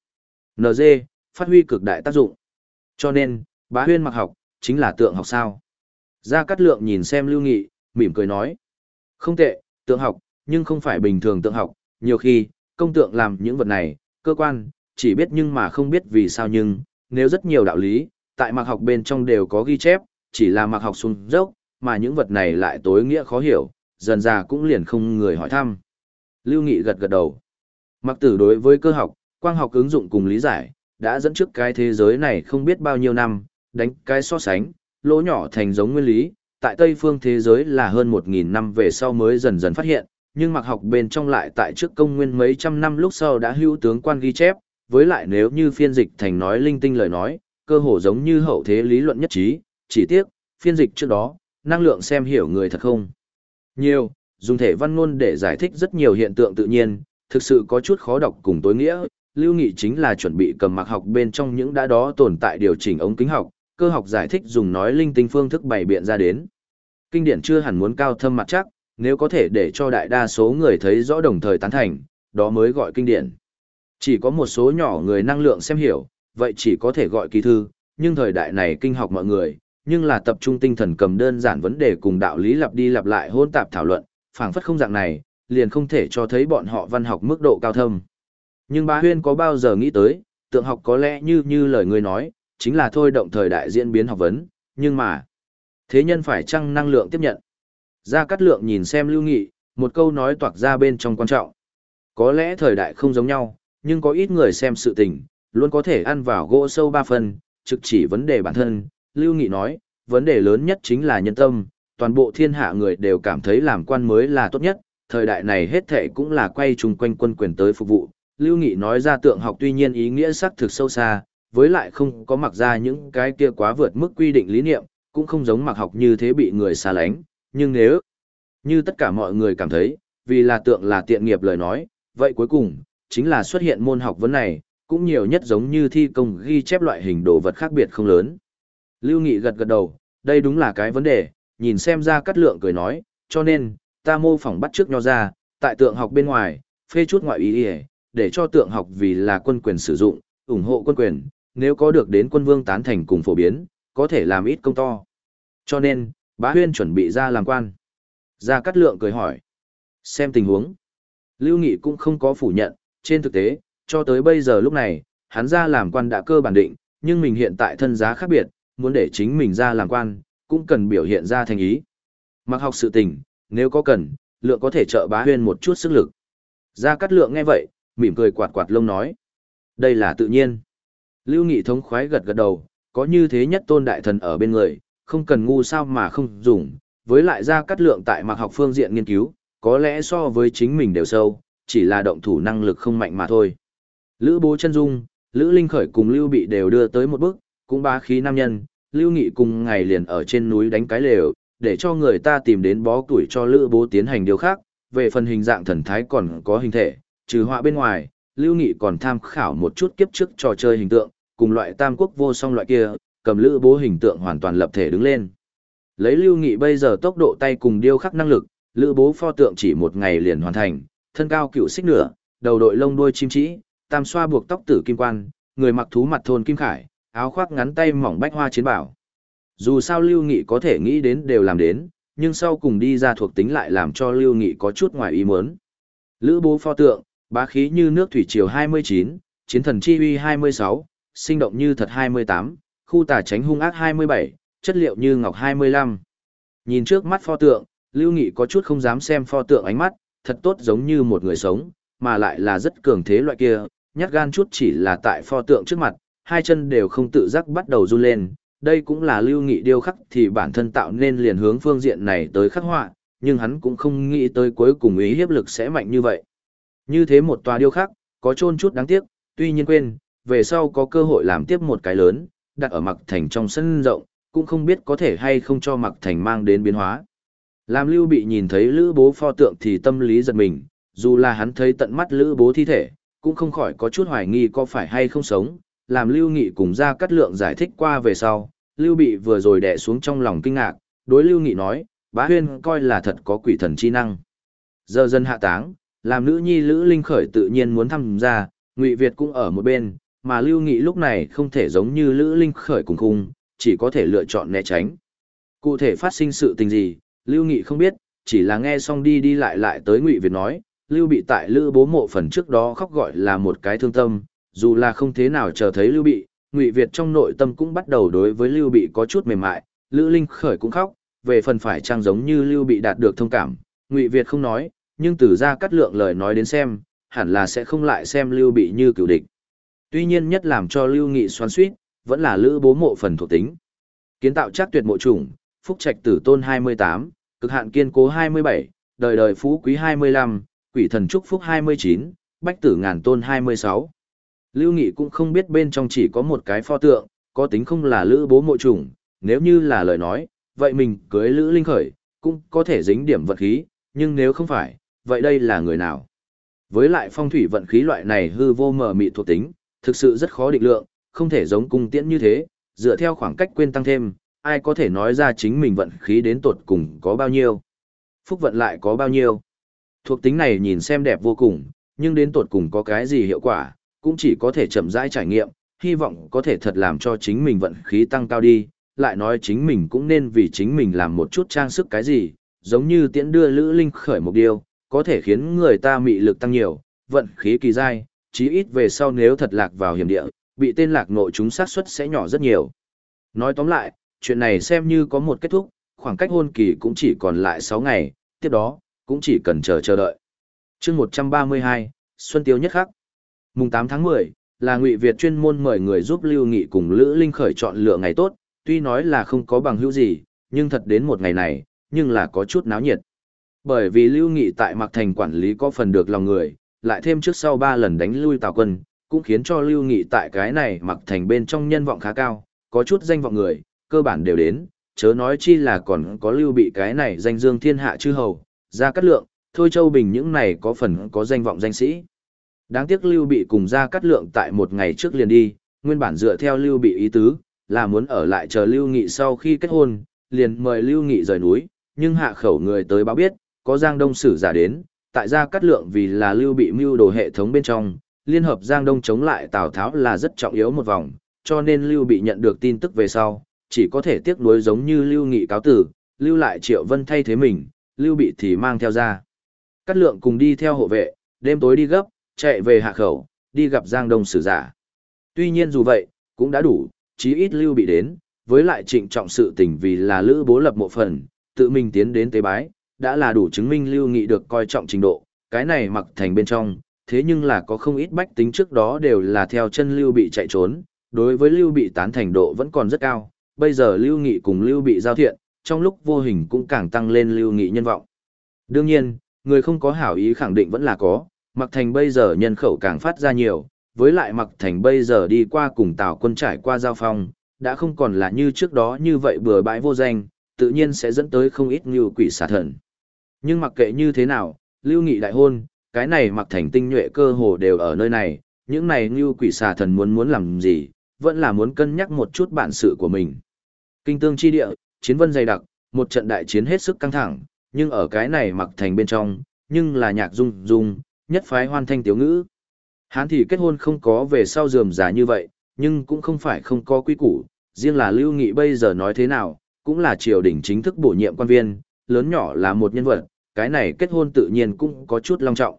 Speaker 1: NG, phát huy cực đại tác dụng. Cho nên, bá huyên mặc học, chính là tượng học sao. Gia Cát Lượng nhìn xem Lưu Nghị, mỉm cười nói. Không tệ, tượng học, nhưng không phải bình thường tượng học, nhiều khi, công tượng làm những vật này, cơ quan, chỉ biết nhưng mà không biết vì sao nhưng, nếu rất nhiều đạo lý, tại mặc học bên trong đều có ghi chép, chỉ là mặc học xuống dốc, mà những vật này lại tối nghĩa khó hiểu, dần ra cũng liền không người hỏi thăm. Lưu Nghị gật gật đầu. Mặc tử đối với cơ học, quang học ứng dụng cùng lý giải, đã dẫn trước cái thế giới này không biết bao nhiêu năm, đánh cái so sánh, lỗ nhỏ thành giống nguyên lý, tại Tây phương thế giới là hơn 1.000 năm về sau mới dần dần phát hiện, nhưng mặc học bên trong lại tại trước công nguyên mấy trăm năm lúc sau đã hữu tướng quan ghi chép, với lại nếu như phiên dịch thành nói linh tinh lời nói, cơ hồ giống như hậu thế lý luận nhất trí, chỉ tiếc, phiên dịch trước đó, năng lượng xem hiểu người thật không. Nhiều, dùng thể văn ngôn để giải thích rất nhiều hiện tượng tự nhiên, thực sự có chút khó đọc cùng tối nghĩa, lưu nghị chính là chuẩn bị cầm mặc học bên trong những đã đó tồn tại điều chỉnh ống kính học, cơ học giải thích dùng nói linh tinh phương thức bày biện ra đến. Kinh điển chưa hẳn muốn cao thâm mặt chắc, nếu có thể để cho đại đa số người thấy rõ đồng thời tán thành, đó mới gọi kinh điển. Chỉ có một số nhỏ người năng lượng xem hiểu, vậy chỉ có thể gọi kỳ thư, nhưng thời đại này kinh học mọi người, nhưng là tập trung tinh thần cầm đơn giản vấn đề cùng đạo lý lặp đi lặp lại hôn tạp thảo luận, phảng phất không dạng này, liền không thể cho thấy bọn họ văn học mức độ cao thâm. Nhưng bá huyên có bao giờ nghĩ tới, tượng học có lẽ như như lời người nói, chính là thôi động thời đại diễn biến học vấn, nhưng mà, thế nhân phải chăng năng lượng tiếp nhận. Gia Cát Lượng nhìn xem Lưu Nghị, một câu nói toạc ra bên trong quan trọng. Có lẽ thời đại không giống nhau, nhưng có ít người xem sự tình, luôn có thể ăn vào gỗ sâu ba phần, trực chỉ vấn đề bản thân. Lưu Nghị nói, vấn đề lớn nhất chính là nhân tâm, toàn bộ thiên hạ người đều cảm thấy làm quan mới là tốt nhất, thời đại này hết thệ cũng là quay chung quanh quân quyền tới phục vụ. Lưu Nghị nói ra tượng học tuy nhiên ý nghĩa sắc thực sâu xa, với lại không có mặc ra những cái kia quá vượt mức quy định lý niệm, cũng không giống mặc học như thế bị người xa lánh, nhưng nếu như tất cả mọi người cảm thấy, vì là tượng là tiện nghiệp lời nói, vậy cuối cùng, chính là xuất hiện môn học vấn này, cũng nhiều nhất giống như thi công ghi chép loại hình đồ vật khác biệt không lớn. Lưu Nghị gật gật đầu, đây đúng là cái vấn đề, nhìn xem ra cắt lượng cười nói, cho nên, ta mô phỏng bắt trước nho ra, tại tượng học bên ngoài, phê chút ngoại ý ý, để cho tượng học vì là quân quyền sử dụng, ủng hộ quân quyền, nếu có được đến quân vương tán thành cùng phổ biến, có thể làm ít công to. Cho nên, bá huyên chuẩn bị ra làm quan. Gia Cát Lượng cười hỏi. Xem tình huống. Lưu Nghị cũng không có phủ nhận, trên thực tế, cho tới bây giờ lúc này, hắn ra làm quan đã cơ bản định, nhưng mình hiện tại thân giá khác biệt, muốn để chính mình ra làm quan, cũng cần biểu hiện ra thành ý. Mặc học sự tình, nếu có cần, Lượng có thể trợ bá huyên một chút sức lực. Gia Cát Lượng nghe vậy, mỉm cười quạt quạt lông nói. Đây là tự nhiên. Lưu Nghị thống khoái gật gật đầu, có như thế nhất tôn đại thần ở bên người, không cần ngu sao mà không dùng, với lại ra cắt lượng tại mạc học phương diện nghiên cứu, có lẽ so với chính mình đều sâu, chỉ là động thủ năng lực không mạnh mà thôi. Lữ bố chân dung, Lữ Linh Khởi cùng Lưu Bị đều đưa tới một bước, cũng bá khí nam nhân, Lưu Nghị cùng ngày liền ở trên núi đánh cái lều, để cho người ta tìm đến bó tuổi cho Lữ Bố tiến hành điều khác, về phần hình dạng thần thái còn có hình thể, trừ họa bên ngoài, Lưu Nghị còn tham khảo một chút kiếp trước trò chơi hình tượng, cùng loại tam quốc vô song loại kia, cầm Lữ Bố hình tượng hoàn toàn lập thể đứng lên. Lấy Lưu Nghị bây giờ tốc độ tay cùng điêu khắc năng lực, Lữ Bố pho tượng chỉ một ngày liền hoàn thành, thân cao cựu xích nửa, đầu đội lông đuôi chim trĩ, tam xoa buộc tóc tử kim quan, người mặc thú mặt thôn kim khải, áo khoác ngắn tay mỏng bách hoa chiến bảo. Dù sao Lưu Nghị có thể nghĩ đến đều làm đến, nhưng sau cùng đi ra thuộc tính lại làm cho Lưu Nghị có chút ngoài ý muốn. Lữ bố pho tượng, bá khí như nước thủy triều 29, chiến thần chi uy 26, sinh động như thật 28, khu tà tránh hung ác 27, chất liệu như ngọc 25. Nhìn trước mắt pho tượng, Lưu Nghị có chút không dám xem pho tượng ánh mắt, thật tốt giống như một người sống, mà lại là rất cường thế loại kia, nhát gan chút chỉ là tại pho tượng trước mặt, hai chân đều không tự giác bắt đầu run lên. Đây cũng là lưu nghị điêu khắc thì bản thân tạo nên liền hướng phương diện này tới khắc họa, nhưng hắn cũng không nghĩ tới cuối cùng ý hiếp lực sẽ mạnh như vậy. Như thế một tòa điêu khắc, có chôn chút đáng tiếc, tuy nhiên quên, về sau có cơ hội làm tiếp một cái lớn, đặt ở mặc thành trong sân rộng, cũng không biết có thể hay không cho mặc thành mang đến biến hóa. Làm lưu bị nhìn thấy lữ bố pho tượng thì tâm lý giật mình, dù là hắn thấy tận mắt lữ bố thi thể, cũng không khỏi có chút hoài nghi có phải hay không sống, làm Lưu Nghị cùng ra cắt lượng giải thích qua về sau, Lưu Bị vừa rồi đè xuống trong lòng kinh ngạc, đối Lưu Nghị nói, bá huyên coi là thật có quỷ thần chi năng. Giờ dân hạ táng, làm nữ nhi Lữ Linh Khởi tự nhiên muốn tham gia, Ngụy Việt cũng ở một bên, mà Lưu Nghị lúc này không thể giống như Lữ Linh Khởi cùng khung, chỉ có thể lựa chọn né tránh. Cụ thể phát sinh sự tình gì, Lưu Nghị không biết, chỉ là nghe xong đi đi lại lại tới Ngụy Việt nói, Lưu Bị tại Lữ bố mộ phần trước đó khóc gọi là một cái thương tâm, dù là không thế nào chờ thấy Lưu Bị, Ngụy Việt trong nội tâm cũng bắt đầu đối với Lưu Bị có chút mềm mại, Lữ Linh khởi cũng khóc, về phần phải trang giống như Lưu Bị đạt được thông cảm, Ngụy Việt không nói, nhưng từ ra cắt lượng lời nói đến xem, hẳn là sẽ không lại xem Lưu Bị như cựu địch. Tuy nhiên nhất làm cho Lưu Nghị xoắn suýt, vẫn là Lữ bố mộ phần thuộc tính. Kiến tạo chắc tuyệt mộ chủng, phúc trạch tử tôn 28, cực hạn kiên cố 27, đời đời phú quý 25, quỷ thần chúc phúc 29, bách tử ngàn tôn 26. Lưu Nghị cũng không biết bên trong chỉ có một cái pho tượng, có tính không là lữ bố mộ trùng, nếu như là lời nói, vậy mình cưới lữ linh khởi, cũng có thể dính điểm vật khí, nhưng nếu không phải, vậy đây là người nào? Với lại phong thủy vận khí loại này hư vô mờ mị thuộc tính, thực sự rất khó định lượng, không thể giống cung tiễn như thế, dựa theo khoảng cách quên tăng thêm, ai có thể nói ra chính mình vận khí đến tột cùng có bao nhiêu? Phúc vận lại có bao nhiêu? Thuộc tính này nhìn xem đẹp vô cùng, nhưng đến tột cùng có cái gì hiệu quả, cũng chỉ có thể chậm rãi trải nghiệm, hy vọng có thể thật làm cho chính mình vận khí tăng cao đi, lại nói chính mình cũng nên vì chính mình làm một chút trang sức cái gì, giống như tiễn đưa Lữ Linh khởi một điều, có thể khiến người ta mị lực tăng nhiều, vận khí kỳ dai, chí ít về sau nếu thật lạc vào hiểm địa, bị tên lạc nội chúng sát suất sẽ nhỏ rất nhiều. Nói tóm lại, chuyện này xem như có một kết thúc, khoảng cách hôn kỳ cũng chỉ còn lại 6 ngày, tiếp đó, cũng chỉ cần chờ chờ đợi. chương 132, Xuân Tiêu nhất khắc. Mùng 8 tháng 10, là Ngụy Việt chuyên môn mời người giúp Lưu Nghị cùng Lữ Linh khởi chọn lựa ngày tốt, tuy nói là không có bằng hữu gì, nhưng thật đến một ngày này, nhưng là có chút náo nhiệt. Bởi vì Lưu Nghị tại Mạc Thành quản lý có phần được lòng người, lại thêm trước sau 3 lần đánh lui Tào quân, cũng khiến cho Lưu Nghị tại cái này Mạc Thành bên trong nhân vọng khá cao, có chút danh vọng người, cơ bản đều đến, chớ nói chi là còn có Lưu bị cái này danh dương thiên hạ chư hầu, ra cắt lượng, thôi châu bình những này có phần có danh vọng danh sĩ. Đáng tiếc Lưu Bị cùng ra cắt lượng tại một ngày trước liền đi, nguyên bản dựa theo Lưu Bị ý tứ, là muốn ở lại chờ Lưu Nghị sau khi kết hôn, liền mời Lưu Nghị rời núi, nhưng hạ khẩu người tới báo biết, có Giang Đông sử giả đến, tại gia cắt lượng vì là Lưu Bị mưu đồ hệ thống bên trong, liên hợp Giang Đông chống lại Tào Tháo là rất trọng yếu một vòng, cho nên Lưu Bị nhận được tin tức về sau, chỉ có thể tiếc nuối giống như Lưu Nghị cáo tử, lưu lại Triệu Vân thay thế mình, Lưu Bị thì mang theo ra. Cắt lượng cùng đi theo hộ vệ, đêm tối đi gấp, chạy về hạ khẩu, đi gặp Giang Đông sử giả. Tuy nhiên dù vậy, cũng đã đủ, chí ít Lưu Bị đến, với lại trịnh trọng sự tình vì là lữ bố lập mộ phần, tự mình tiến đến tế bái, đã là đủ chứng minh Lưu Nghị được coi trọng trình độ, cái này mặc thành bên trong, thế nhưng là có không ít bách tính trước đó đều là theo chân Lưu Bị chạy trốn, đối với Lưu Bị tán thành độ vẫn còn rất cao, bây giờ Lưu Nghị cùng Lưu Bị giao thiện, trong lúc vô hình cũng càng tăng lên Lưu Nghị nhân vọng. Đương nhiên, người không có hảo ý khẳng định vẫn là có, Mặc Thành bây giờ nhân khẩu càng phát ra nhiều, với lại mặc thành bây giờ đi qua cùng Tào quân trải qua giao phong, đã không còn là như trước đó như vậy bừa bãi vô danh, tự nhiên sẽ dẫn tới không ít như quỷ xà thần. Nhưng mặc kệ như thế nào, lưu nghị đại hôn, cái này mặc thành tinh nhuệ cơ hồ đều ở nơi này, những này như quỷ xà thần muốn muốn làm gì, vẫn là muốn cân nhắc một chút bản sự của mình. Kinh tương chi địa, chiến vân dày đặc, một trận đại chiến hết sức căng thẳng, nhưng ở cái này mặc thành bên trong, nhưng là nhạc dung dung, nhất phái hoan thanh tiểu ngữ. Hán thì kết hôn không có về sau dườm già như vậy, nhưng cũng không phải không có quy củ, riêng là Lưu Nghị bây giờ nói thế nào, cũng là triều đình chính thức bổ nhiệm quan viên, lớn nhỏ là một nhân vật, cái này kết hôn tự nhiên cũng có chút long trọng.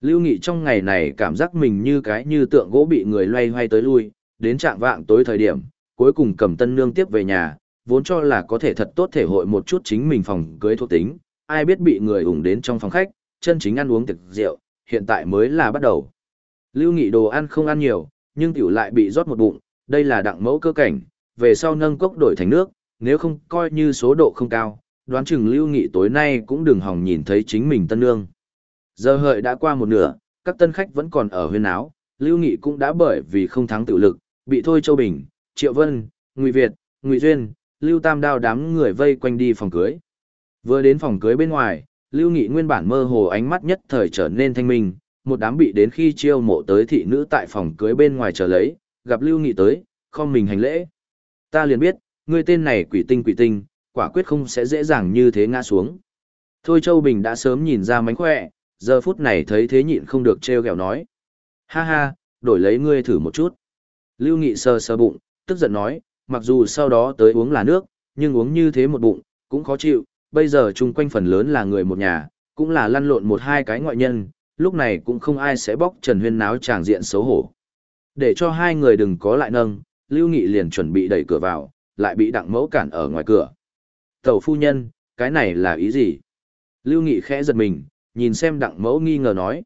Speaker 1: Lưu Nghị trong ngày này cảm giác mình như cái như tượng gỗ bị người loay hoay tới lui, đến trạng vạng tối thời điểm, cuối cùng cầm tân nương tiếp về nhà, vốn cho là có thể thật tốt thể hội một chút chính mình phòng cưới thuộc tính, ai biết bị người ủng đến trong phòng khách, chân chính ăn uống tiệc rượu, hiện tại mới là bắt đầu. Lưu Nghị đồ ăn không ăn nhiều, nhưng tiểu lại bị rót một bụng, đây là đặng mẫu cơ cảnh, về sau nâng cốc đổi thành nước, nếu không coi như số độ không cao, đoán chừng Lưu Nghị tối nay cũng đừng hòng nhìn thấy chính mình tân nương. Giờ hợi đã qua một nửa, các tân khách vẫn còn ở huyên áo, Lưu Nghị cũng đã bởi vì không thắng tự lực, bị Thôi Châu Bình, Triệu Vân, Ngụy Việt, Ngụy Duyên, Lưu Tam Đao đám người vây quanh đi phòng cưới. Vừa đến phòng cưới bên ngoài, Lưu Nghị nguyên bản mơ hồ ánh mắt nhất thời trở nên thanh minh, một đám bị đến khi chiêu mộ tới thị nữ tại phòng cưới bên ngoài chờ lấy, gặp Lưu Nghị tới, không mình hành lễ. Ta liền biết, người tên này quỷ tinh quỷ tinh, quả quyết không sẽ dễ dàng như thế ngã xuống. Thôi Châu Bình đã sớm nhìn ra mánh khỏe, giờ phút này thấy thế nhịn không được trêu ghẹo nói. Ha ha, đổi lấy ngươi thử một chút. Lưu Nghị sờ sờ bụng, tức giận nói, mặc dù sau đó tới uống là nước, nhưng uống như thế một bụng, cũng khó chịu, bây giờ chung quanh phần lớn là người một nhà, cũng là lăn lộn một hai cái ngoại nhân, lúc này cũng không ai sẽ bóc Trần Huyên náo tràng diện xấu hổ. Để cho hai người đừng có lại nâng, Lưu Nghị liền chuẩn bị đẩy cửa vào, lại bị đặng mẫu cản ở ngoài cửa. Tẩu phu nhân, cái này là ý gì? Lưu Nghị khẽ giật mình, nhìn xem đặng mẫu nghi ngờ nói.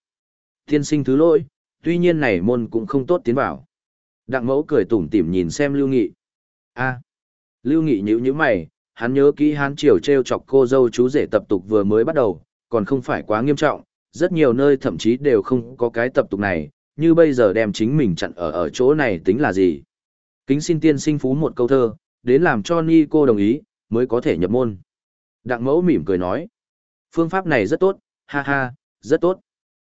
Speaker 1: Thiên sinh thứ lỗi, tuy nhiên này môn cũng không tốt tiến vào. Đặng mẫu cười tủm tỉm nhìn xem Lưu Nghị. a Lưu Nghị nhíu nhíu mày, hắn nhớ kỹ hắn triều treo chọc cô dâu chú rể tập tục vừa mới bắt đầu, còn không phải quá nghiêm trọng, rất nhiều nơi thậm chí đều không có cái tập tục này, như bây giờ đem chính mình chặn ở ở chỗ này tính là gì. Kính xin tiên sinh phú một câu thơ, đến làm cho ni cô đồng ý, mới có thể nhập môn. Đặng mẫu mỉm cười nói, phương pháp này rất tốt, ha ha, rất tốt.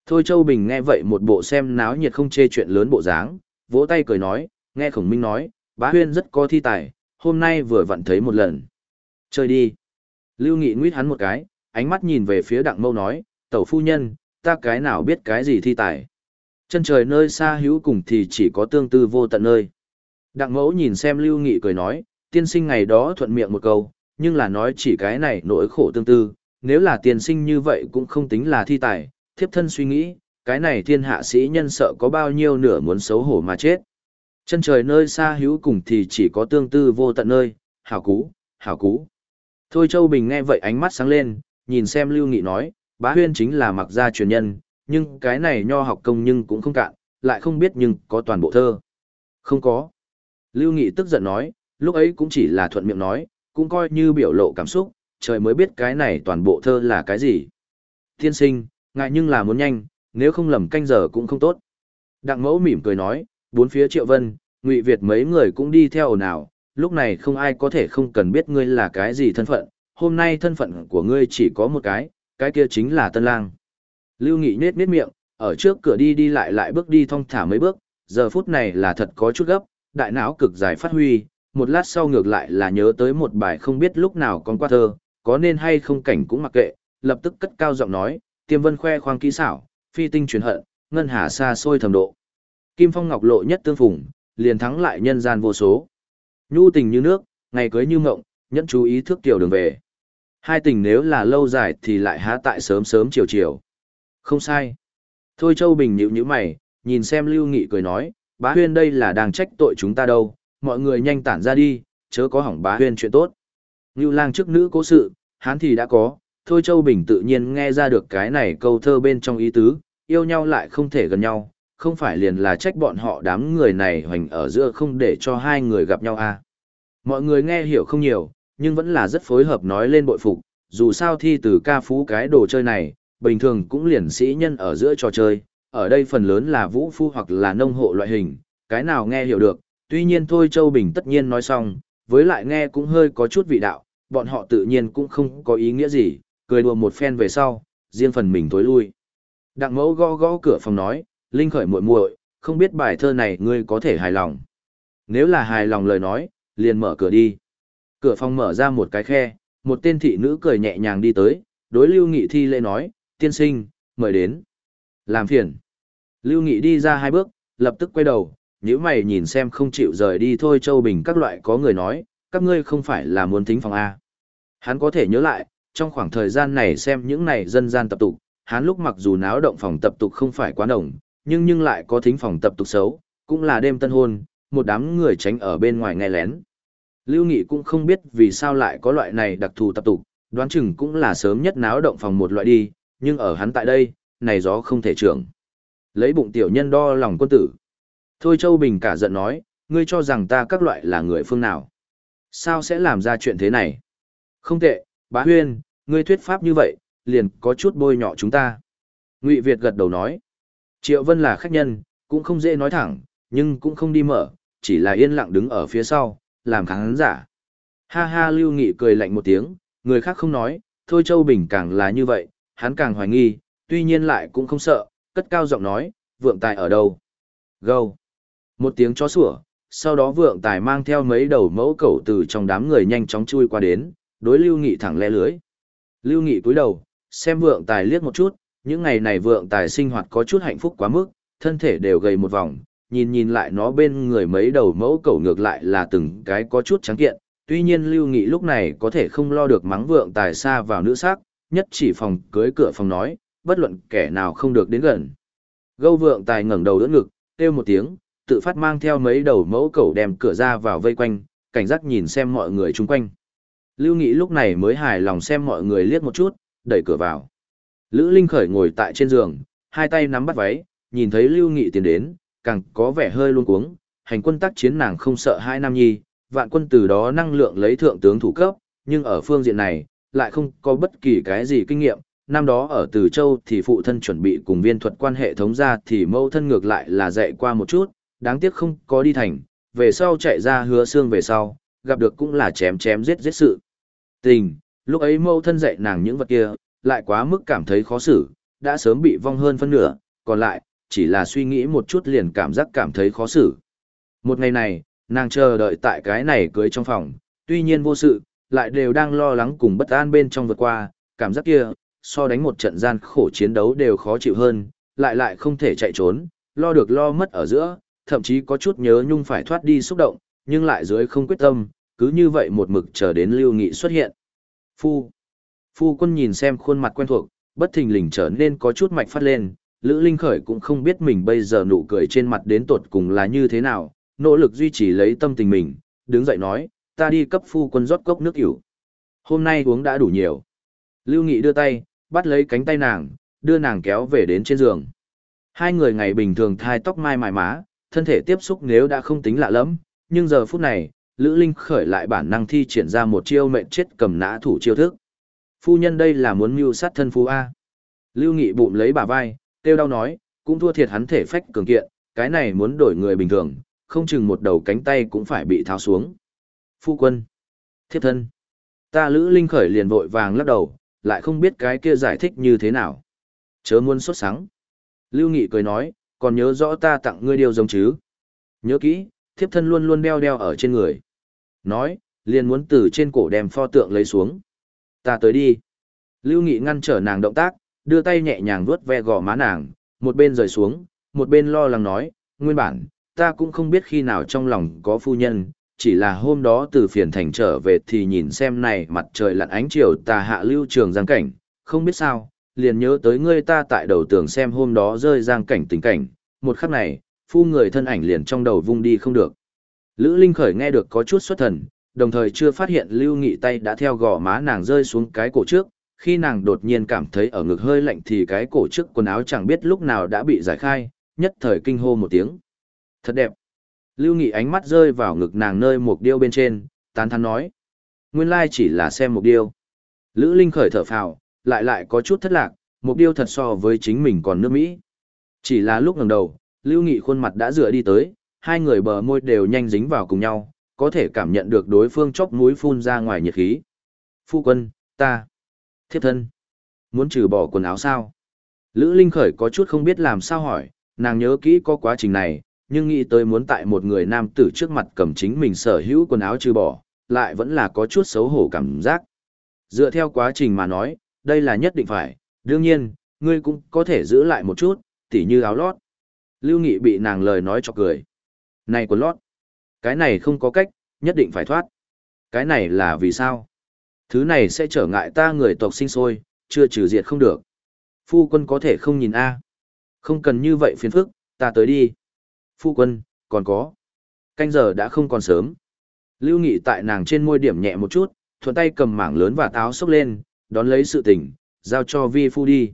Speaker 1: Thôi Châu Bình nghe vậy một bộ xem náo nhiệt không chê chuyện lớn bộ dáng, vỗ tay cười nói, nghe khổng minh nói, bá huyên rất có thi tài, hôm nay vừa vặn thấy một lần. Chơi đi. Lưu Nghị nguyết hắn một cái, ánh mắt nhìn về phía đặng mâu nói, tẩu phu nhân, ta cái nào biết cái gì thi tài. Chân trời nơi xa hữu cùng thì chỉ có tương tư vô tận nơi. Đặng mẫu nhìn xem Lưu Nghị cười nói, tiên sinh ngày đó thuận miệng một câu, nhưng là nói chỉ cái này nỗi khổ tương tư, nếu là tiên sinh như vậy cũng không tính là thi tài, thiếp thân suy nghĩ, cái này thiên hạ sĩ nhân sợ có bao nhiêu nửa muốn xấu hổ mà chết. Chân trời nơi xa hữu cùng thì chỉ có tương tư vô tận nơi, hảo cú, hảo cú. Thôi Châu Bình nghe vậy ánh mắt sáng lên, nhìn xem Lưu Nghị nói, bá huyên chính là mặc gia truyền nhân, nhưng cái này nho học công nhưng cũng không cạn, lại không biết nhưng có toàn bộ thơ. Không có. Lưu Nghị tức giận nói, lúc ấy cũng chỉ là thuận miệng nói, cũng coi như biểu lộ cảm xúc, trời mới biết cái này toàn bộ thơ là cái gì. Thiên sinh, ngại nhưng là muốn nhanh, nếu không lầm canh giờ cũng không tốt. Đặng mẫu mỉm cười nói, bốn phía triệu vân, ngụy Việt mấy người cũng đi theo ồn ào, lúc này không ai có thể không cần biết ngươi là cái gì thân phận, hôm nay thân phận của ngươi chỉ có một cái, cái kia chính là tân lang. Lưu Nghị nết nết miệng, ở trước cửa đi đi lại lại bước đi thong thả mấy bước, giờ phút này là thật có chút gấp, đại não cực dài phát huy, một lát sau ngược lại là nhớ tới một bài không biết lúc nào còn qua thơ, có nên hay không cảnh cũng mặc kệ, lập tức cất cao giọng nói, tiêm vân khoe khoang kỹ xảo, phi tinh truyền hận, ngân hà xa xôi thầm độ. Kim phong ngọc lộ nhất tương phùng, liền thắng lại nhân gian vô số. Nhu tình như nước, ngày cưới như mộng, nhẫn chú ý thước tiểu đường về. Hai tình nếu là lâu dài thì lại há tại sớm sớm chiều chiều. Không sai. Thôi Châu Bình nhịu như mày, nhìn xem Lưu Nghị cười nói, bá huyên đây là đang trách tội chúng ta đâu, mọi người nhanh tản ra đi, chớ có hỏng bá huyên chuyện tốt. Ngưu lang trước nữ cố sự, hắn thì đã có, Thôi Châu Bình tự nhiên nghe ra được cái này câu thơ bên trong ý tứ, yêu nhau lại không thể gần nhau, không phải liền là trách bọn họ đám người này hoành ở giữa không để cho hai người gặp nhau à. Mọi người nghe hiểu không nhiều, nhưng vẫn là rất phối hợp nói lên bội phục, dù sao thi từ ca phú cái đồ chơi này, bình thường cũng liền sĩ nhân ở giữa trò chơi, ở đây phần lớn là vũ phu hoặc là nông hộ loại hình, cái nào nghe hiểu được, tuy nhiên thôi Châu Bình tất nhiên nói xong, với lại nghe cũng hơi có chút vị đạo, bọn họ tự nhiên cũng không có ý nghĩa gì, cười đùa một phen về sau, riêng phần mình tối lui. Đặng mẫu gõ gõ cửa phòng nói, Linh khởi muội muội, không biết bài thơ này ngươi có thể hài lòng. Nếu là hài lòng lời nói, liền mở cửa đi. Cửa phòng mở ra một cái khe, một tên thị nữ cười nhẹ nhàng đi tới, đối Lưu Nghị thi lễ nói, tiên sinh, mời đến. Làm phiền. Lưu Nghị đi ra hai bước, lập tức quay đầu, nếu mày nhìn xem không chịu rời đi thôi Châu Bình các loại có người nói, các ngươi không phải là muốn thính phòng A. Hắn có thể nhớ lại, trong khoảng thời gian này xem những này dân gian tập tục, hắn lúc mặc dù náo động phòng tập tục không phải quá nồng, nhưng nhưng lại có thính phòng tập tục xấu, cũng là đêm tân hôn, một đám người tránh ở bên ngoài nghe lén. Lưu Nghị cũng không biết vì sao lại có loại này đặc thù tập tục, đoán chừng cũng là sớm nhất náo động phòng một loại đi, nhưng ở hắn tại đây, này gió không thể trưởng. Lấy bụng tiểu nhân đo lòng quân tử. Thôi Châu Bình cả giận nói, ngươi cho rằng ta các loại là người phương nào. Sao sẽ làm ra chuyện thế này? Không tệ, bá huyên, ngươi thuyết pháp như vậy, liền có chút bôi nhọ chúng ta. Ngụy Việt gật đầu nói, Triệu Vân là khách nhân, cũng không dễ nói thẳng, nhưng cũng không đi mở, chỉ là yên lặng đứng ở phía sau, làm khán giả. Ha ha Lưu Nghị cười lạnh một tiếng, người khác không nói, thôi Châu Bình càng là như vậy, hắn càng hoài nghi, tuy nhiên lại cũng không sợ, cất cao giọng nói, vượng tài ở đâu? Gâu! Một tiếng chó sủa, sau đó vượng tài mang theo mấy đầu mẫu cẩu từ trong đám người nhanh chóng chui qua đến, đối Lưu Nghị thẳng le lưới. Lưu Nghị cúi đầu, xem vượng tài liếc một chút, những ngày này vượng tài sinh hoạt có chút hạnh phúc quá mức, thân thể đều gầy một vòng, nhìn nhìn lại nó bên người mấy đầu mẫu cẩu ngược lại là từng cái có chút trắng kiện, tuy nhiên Lưu Nghị lúc này có thể không lo được mắng vượng tài xa vào nữ sắc, nhất chỉ phòng cưới cửa phòng nói, bất luận kẻ nào không được đến gần. Gâu vượng tài ngẩng đầu đỡ ngực, kêu một tiếng, tự phát mang theo mấy đầu mẫu cẩu đem cửa ra vào vây quanh, cảnh giác nhìn xem mọi người chung quanh. Lưu Nghị lúc này mới hài lòng xem mọi người liếc một chút, đẩy cửa vào. Lữ Linh khởi ngồi tại trên giường, hai tay nắm bắt váy, nhìn thấy Lưu Nghị tiến đến, càng có vẻ hơi luống cuống, hành quân tác chiến nàng không sợ hai nam nhi, vạn quân từ đó năng lượng lấy thượng tướng thủ cấp, nhưng ở phương diện này, lại không có bất kỳ cái gì kinh nghiệm. Năm đó ở Từ Châu thì phụ thân chuẩn bị cùng viên thuật quan hệ thống ra thì mâu thân ngược lại là dạy qua một chút, đáng tiếc không có đi thành, về sau chạy ra hứa xương về sau, gặp được cũng là chém chém giết giết sự. Tình, lúc ấy mâu thân dạy nàng những vật kia, lại quá mức cảm thấy khó xử, đã sớm bị vong hơn phân nửa, còn lại, chỉ là suy nghĩ một chút liền cảm giác cảm thấy khó xử. Một ngày này, nàng chờ đợi tại cái này cưới trong phòng, tuy nhiên vô sự, lại đều đang lo lắng cùng bất an bên trong vượt qua, cảm giác kia, so đánh một trận gian khổ chiến đấu đều khó chịu hơn, lại lại không thể chạy trốn, lo được lo mất ở giữa, thậm chí có chút nhớ nhung phải thoát đi xúc động, nhưng lại dưới không quyết tâm, cứ như vậy một mực chờ đến Lưu Nghị xuất hiện. Phu. Phu quân nhìn xem khuôn mặt quen thuộc, bất thình lình trở nên có chút mạch phát lên, Lữ Linh Khởi cũng không biết mình bây giờ nụ cười trên mặt đến tột cùng là như thế nào, nỗ lực duy trì lấy tâm tình mình, đứng dậy nói, ta đi cấp phu quân rót cốc nước ỉu. Hôm nay uống đã đủ nhiều. Lưu Nghị đưa tay, bắt lấy cánh tay nàng, đưa nàng kéo về đến trên giường. Hai người ngày bình thường thai tóc mai mải má, thân thể tiếp xúc nếu đã không tính lạ lẫm, nhưng giờ phút này, Lữ Linh khởi lại bản năng thi triển ra một chiêu mệnh chết cầm nã thủ chiêu thức. Phu nhân đây là muốn mưu sát thân phu A. Lưu Nghị bụng lấy bả vai, tiêu đau nói, cũng thua thiệt hắn thể phách cường kiện, cái này muốn đổi người bình thường, không chừng một đầu cánh tay cũng phải bị tháo xuống. Phu quân, thiếp thân, ta Lữ Linh khởi liền vội vàng lắc đầu, lại không biết cái kia giải thích như thế nào. Chớ muốn xuất sáng. Lưu Nghị cười nói, còn nhớ rõ ta tặng ngươi điều giống chứ. Nhớ kỹ, thiếp thân luôn luôn đeo đeo ở trên người. Nói, liền muốn từ trên cổ đem pho tượng lấy xuống. Ta tới đi. Lưu Nghị ngăn trở nàng động tác, đưa tay nhẹ nhàng vuốt ve gò má nàng, một bên rời xuống, một bên lo lắng nói, nguyên bản, ta cũng không biết khi nào trong lòng có phu nhân, chỉ là hôm đó từ phiền thành trở về thì nhìn xem này mặt trời lặn ánh chiều tà hạ lưu trường giang cảnh, không biết sao, liền nhớ tới ngươi ta tại đầu tường xem hôm đó rơi giang cảnh tình cảnh, một khắc này, phu người thân ảnh liền trong đầu vung đi không được. Lữ Linh Khởi nghe được có chút xuất thần, đồng thời chưa phát hiện Lưu Nghị tay đã theo gò má nàng rơi xuống cái cổ trước, khi nàng đột nhiên cảm thấy ở ngực hơi lạnh thì cái cổ trước quần áo chẳng biết lúc nào đã bị giải khai, nhất thời kinh hô một tiếng. Thật đẹp. Lưu Nghị ánh mắt rơi vào ngực nàng nơi một điêu bên trên, tán thán nói. Nguyên lai chỉ là xem một điêu. Lữ Linh Khởi thở phào, lại lại có chút thất lạc, một điêu thật so với chính mình còn nước Mỹ. Chỉ là lúc ngẩng đầu, Lưu Nghị khuôn mặt đã dựa đi tới, hai người bờ môi đều nhanh dính vào cùng nhau, có thể cảm nhận được đối phương chóp mũi phun ra ngoài nhiệt khí. Phu quân, ta, thiếp thân, muốn trừ bỏ quần áo sao? Lữ Linh Khởi có chút không biết làm sao hỏi, nàng nhớ kỹ có quá trình này, nhưng nghĩ tới muốn tại một người nam tử trước mặt cầm chính mình sở hữu quần áo trừ bỏ, lại vẫn là có chút xấu hổ cảm giác. Dựa theo quá trình mà nói, đây là nhất định phải, đương nhiên, ngươi cũng có thể giữ lại một chút, tỉ như áo lót. Lưu Nghị bị nàng lời nói cho cười. Này quần lót, cái này không có cách, nhất định phải thoát. Cái này là vì sao? Thứ này sẽ trở ngại ta người tộc sinh sôi, chưa trừ diệt không được. Phu quân có thể không nhìn A. Không cần như vậy phiền phức, ta tới đi. Phu quân, còn có. Canh giờ đã không còn sớm. Lưu Nghị tại nàng trên môi điểm nhẹ một chút, thuận tay cầm mảng lớn và táo xốc lên, đón lấy sự tình, giao cho vi phu đi.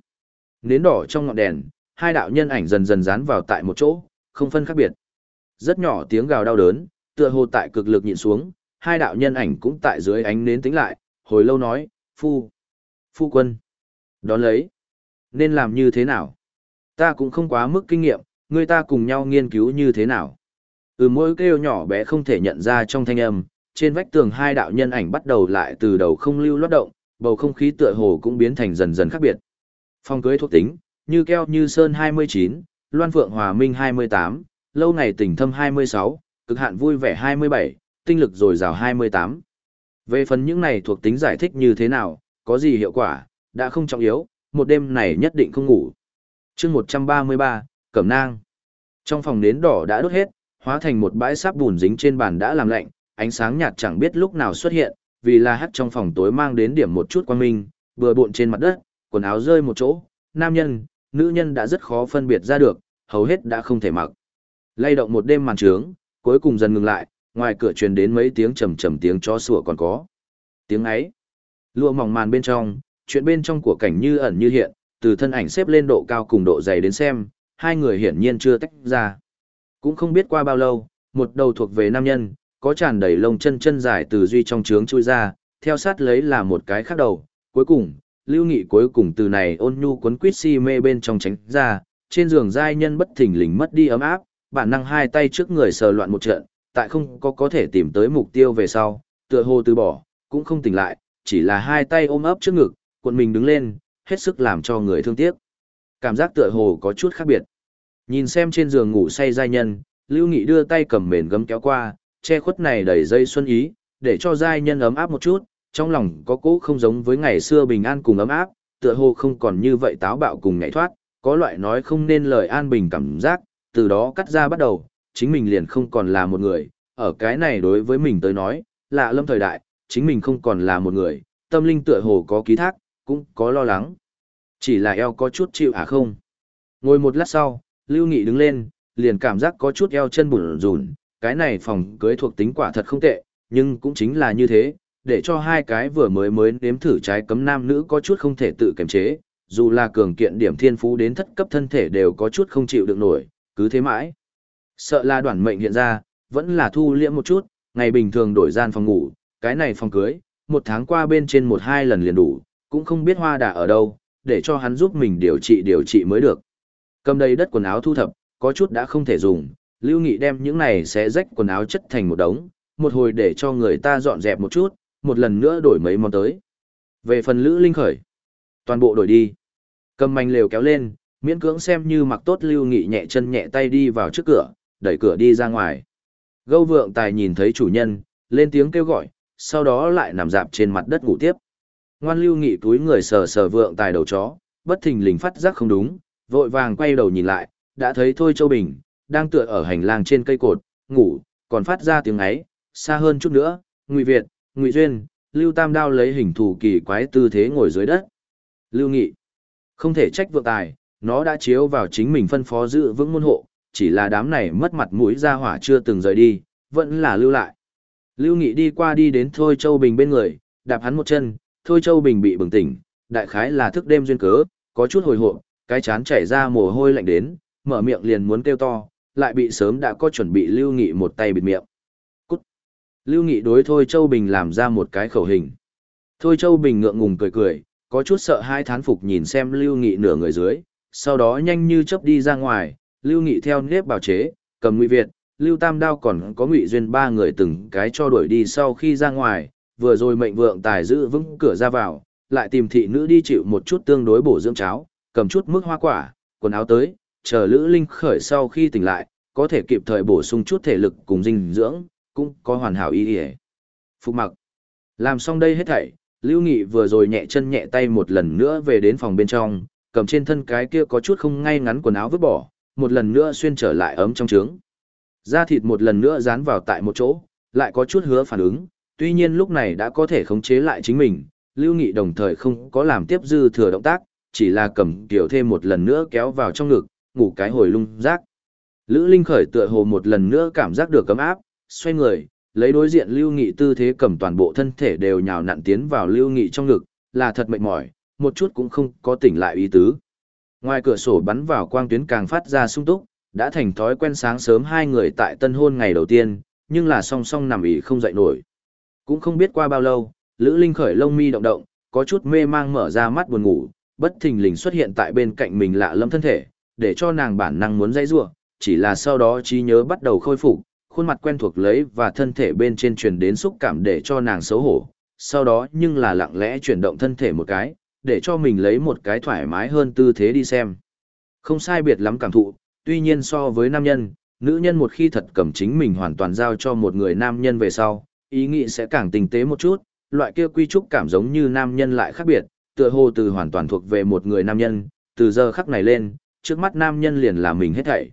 Speaker 1: Nến đỏ trong ngọn đèn, hai đạo nhân ảnh dần dần dán vào tại một chỗ, không phân khác biệt. Rất nhỏ tiếng gào đau đớn, tựa hồ tại cực lực nhịn xuống, hai đạo nhân ảnh cũng tại dưới ánh nến tính lại, hồi lâu nói, phu, phu quân, đón lấy, nên làm như thế nào? Ta cũng không quá mức kinh nghiệm, người ta cùng nhau nghiên cứu như thế nào? Ừ mỗi kêu nhỏ bé không thể nhận ra trong thanh âm, trên vách tường hai đạo nhân ảnh bắt đầu lại từ đầu không lưu loát động, bầu không khí tựa hồ cũng biến thành dần dần khác biệt. Phong cưới thuộc tính, như keo như sơn 29, loan phượng hòa minh 28, lâu ngày tình thâm 26, cực hạn vui vẻ 27, tinh lực dồi dào 28. Về phần những này thuộc tính giải thích như thế nào, có gì hiệu quả, đã không trọng yếu, một đêm này nhất định không ngủ. chương 133, Cẩm nang. Trong phòng nến đỏ đã đốt hết, hóa thành một bãi sáp bùn dính trên bàn đã làm lạnh, ánh sáng nhạt chẳng biết lúc nào xuất hiện, vì là hắt trong phòng tối mang đến điểm một chút quan minh, vừa bộn trên mặt đất, quần áo rơi một chỗ, nam nhân, nữ nhân đã rất khó phân biệt ra được, hầu hết đã không thể mặc. Lay động một đêm màn trướng, cuối cùng dần ngừng lại, ngoài cửa truyền đến mấy tiếng trầm trầm tiếng chó sủa còn có. Tiếng ấy. Lụa mỏng màn bên trong, chuyện bên trong của cảnh như ẩn như hiện, từ thân ảnh xếp lên độ cao cùng độ dày đến xem, hai người hiển nhiên chưa tách ra. Cũng không biết qua bao lâu, một đầu thuộc về nam nhân, có tràn đầy lông chân chân dài từ duy trong trướng chui ra, theo sát lấy là một cái khác đầu. Cuối cùng, lưu nghị cuối cùng từ này ôn nhu quấn quýt si mê bên trong tránh ra, trên giường giai nhân bất thình lình mất đi ấm áp, bản năng hai tay trước người sờ loạn một trận, tại không có có thể tìm tới mục tiêu về sau, tựa hồ từ bỏ, cũng không tỉnh lại, chỉ là hai tay ôm ấp trước ngực, cuộn mình đứng lên, hết sức làm cho người thương tiếc. Cảm giác tựa hồ có chút khác biệt. Nhìn xem trên giường ngủ say giai nhân, Lưu Nghị đưa tay cầm mền gấm kéo qua, che khuất này đầy dây xuân ý, để cho giai nhân ấm áp một chút, trong lòng có cỗ không giống với ngày xưa bình an cùng ấm áp, tựa hồ không còn như vậy táo bạo cùng nhảy thoát, có loại nói không nên lời an bình cảm giác, từ đó cắt ra bắt đầu, chính mình liền không còn là một người, ở cái này đối với mình tới nói, lạ lâm thời đại, chính mình không còn là một người, tâm linh tựa hồ có ký thác, cũng có lo lắng. Chỉ là eo có chút chịu à không? Ngồi một lát sau, Lưu Nghị đứng lên, liền cảm giác có chút eo chân bùn rùn, cái này phòng cưới thuộc tính quả thật không tệ, nhưng cũng chính là như thế, để cho hai cái vừa mới mới nếm thử trái cấm nam nữ có chút không thể tự kiềm chế, dù là cường kiện điểm thiên phú đến thất cấp thân thể đều có chút không chịu được nổi, cứ thế mãi. Sợ là đoạn mệnh hiện ra, vẫn là thu liễm một chút, ngày bình thường đổi gian phòng ngủ, cái này phòng cưới, một tháng qua bên trên một hai lần liền đủ, cũng không biết hoa đà ở đâu, để cho hắn giúp mình điều trị điều trị mới được. Cầm đầy đất quần áo thu thập, có chút đã không thể dùng, Lưu Nghị đem những này sẽ rách quần áo chất thành một đống, một hồi để cho người ta dọn dẹp một chút, một lần nữa đổi mấy món tới. Về phần Lữ Linh khởi, toàn bộ đổi đi. Cầm manh lều kéo lên, miễn cưỡng xem như mặc tốt Lưu Nghị nhẹ chân nhẹ tay đi vào trước cửa, đẩy cửa đi ra ngoài. Gâu vượng tài nhìn thấy chủ nhân, lên tiếng kêu gọi, sau đó lại nằm dạp trên mặt đất ngủ tiếp. Ngoan Lưu Nghị túi người sờ sờ vượng tài đầu chó, bất thình lình phát giác không đúng, vội vàng quay đầu nhìn lại, đã thấy Thôi Châu Bình, đang tựa ở hành lang trên cây cột, ngủ, còn phát ra tiếng ấy, xa hơn chút nữa, Ngụy Việt, Ngụy Duyên, Lưu Tam Đao lấy hình thù kỳ quái tư thế ngồi dưới đất. Lưu Nghị, không thể trách vượng tài, nó đã chiếu vào chính mình phân phó giữ vững môn hộ, chỉ là đám này mất mặt mũi ra hỏa chưa từng rời đi, vẫn là lưu lại. Lưu Nghị đi qua đi đến Thôi Châu Bình bên người, đạp hắn một chân, Thôi Châu Bình bị bừng tỉnh, đại khái là thức đêm duyên cớ, có chút hồi hộp, cái chán chảy ra mồ hôi lạnh đến, mở miệng liền muốn kêu to, lại bị sớm đã có chuẩn bị Lưu Nghị một tay bịt miệng. Cút! Lưu Nghị đối Thôi Châu Bình làm ra một cái khẩu hình. Thôi Châu Bình ngượng ngùng cười cười, có chút sợ hai thán phục nhìn xem Lưu Nghị nửa người dưới, sau đó nhanh như chớp đi ra ngoài, Lưu Nghị theo nếp bào chế, cầm Ngụy Việt, Lưu Tam Đao còn có Ngụy Duyên ba người từng cái cho đuổi đi sau khi ra ngoài, vừa rồi mệnh vượng tài giữ vững cửa ra vào, lại tìm thị nữ đi chịu một chút tương đối bổ dưỡng cháo, cầm chút mức hoa quả, quần áo tới, chờ Lữ Linh khởi sau khi tỉnh lại, có thể kịp thời bổ sung chút thể lực cùng dinh dưỡng, cũng có hoàn hảo ý nghĩa. Phục mặc. Làm xong đây hết thảy, Lưu Nghị vừa rồi nhẹ chân nhẹ tay một lần nữa về đến phòng bên trong, cầm trên thân cái kia có chút không ngay ngắn quần áo vứt bỏ, một lần nữa xuyên trở lại ấm trong trướng. Da thịt một lần nữa dán vào tại một chỗ, lại có chút hứa phản ứng, tuy nhiên lúc này đã có thể khống chế lại chính mình, Lưu Nghị đồng thời không có làm tiếp dư thừa động tác, chỉ là cầm kiểu thêm một lần nữa kéo vào trong ngực, ngủ cái hồi lung rác. Lữ Linh khởi tựa hồ một lần nữa cảm giác được cấm áp, xoay người, lấy đối diện Lưu Nghị tư thế cầm toàn bộ thân thể đều nhào nặn tiến vào Lưu Nghị trong ngực, là thật mệt mỏi, một chút cũng không có tỉnh lại ý tứ. Ngoài cửa sổ bắn vào quang tuyến càng phát ra sung túc, đã thành thói quen sáng sớm hai người tại tân hôn ngày đầu tiên, nhưng là song song nằm ỉ không dậy nổi. Cũng không biết qua bao lâu, Lữ Linh khởi lông mi động động, có chút mê mang mở ra mắt buồn ngủ, bất thình lình xuất hiện tại bên cạnh mình lạ lâm thân thể, để cho nàng bản năng muốn dãy rủa, chỉ là sau đó trí nhớ bắt đầu khôi phục, khuôn mặt quen thuộc lấy và thân thể bên trên truyền đến xúc cảm để cho nàng xấu hổ, sau đó nhưng là lặng lẽ chuyển động thân thể một cái, để cho mình lấy một cái thoải mái hơn tư thế đi xem. Không sai biệt lắm cảm thụ, tuy nhiên so với nam nhân, nữ nhân một khi thật cầm chính mình hoàn toàn giao cho một người nam nhân về sau, ý nghĩ sẽ càng tinh tế một chút, loại kia quy trúc cảm giống như nam nhân lại khác biệt, tựa hồ từ hoàn toàn thuộc về một người nam nhân, từ giờ khắc này lên, trước mắt nam nhân liền là mình hết thảy.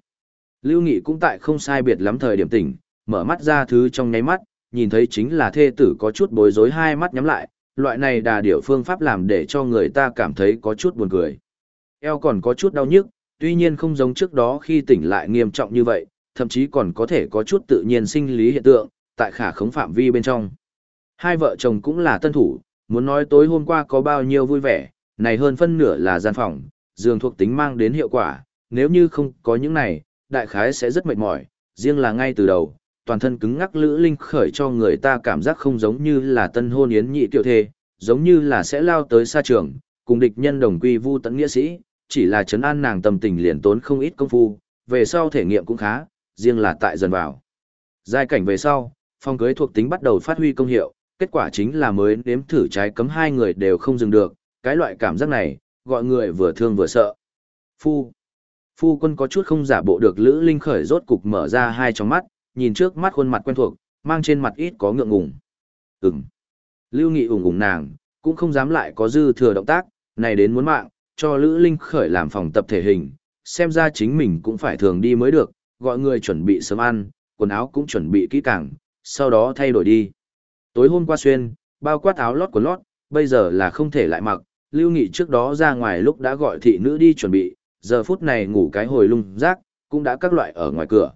Speaker 1: Lưu Nghị cũng tại không sai biệt lắm thời điểm tỉnh, mở mắt ra thứ trong nháy mắt, nhìn thấy chính là thê tử có chút bối rối hai mắt nhắm lại, loại này đà điểu phương pháp làm để cho người ta cảm thấy có chút buồn cười. Eo còn có chút đau nhức, tuy nhiên không giống trước đó khi tỉnh lại nghiêm trọng như vậy, thậm chí còn có thể có chút tự nhiên sinh lý hiện tượng, tại khả khống phạm vi bên trong. Hai vợ chồng cũng là tân thủ, muốn nói tối hôm qua có bao nhiêu vui vẻ, này hơn phân nửa là gian phòng, dường thuộc tính mang đến hiệu quả, nếu như không có những này, đại khái sẽ rất mệt mỏi, riêng là ngay từ đầu, toàn thân cứng ngắc lữ linh khởi cho người ta cảm giác không giống như là tân hôn yến nhị tiểu thê, giống như là sẽ lao tới xa trường, cùng địch nhân đồng quy vu tận nghĩa sĩ, chỉ là chấn an nàng tâm tình liền tốn không ít công phu, về sau thể nghiệm cũng khá, riêng là tại dần vào. Giai cảnh về sau, phong cưới thuộc tính bắt đầu phát huy công hiệu, kết quả chính là mới nếm thử trái cấm hai người đều không dừng được, cái loại cảm giác này, gọi người vừa thương vừa sợ. Phu. Phu quân có chút không giả bộ được Lữ Linh khởi rốt cục mở ra hai tròng mắt, nhìn trước mắt khuôn mặt quen thuộc, mang trên mặt ít có ngượng ngùng. Ừm. Lưu Nghị ủng ủng nàng, cũng không dám lại có dư thừa động tác, này đến muốn mạng, cho Lữ Linh khởi làm phòng tập thể hình, xem ra chính mình cũng phải thường đi mới được, gọi người chuẩn bị sớm ăn, quần áo cũng chuẩn bị kỹ càng, sau đó thay đổi đi. Tối hôm qua xuyên, bao quát áo lót của lót, bây giờ là không thể lại mặc, Lưu Nghị trước đó ra ngoài lúc đã gọi thị nữ đi chuẩn bị, giờ phút này ngủ cái hồi lung rác, cũng đã các loại ở ngoài cửa.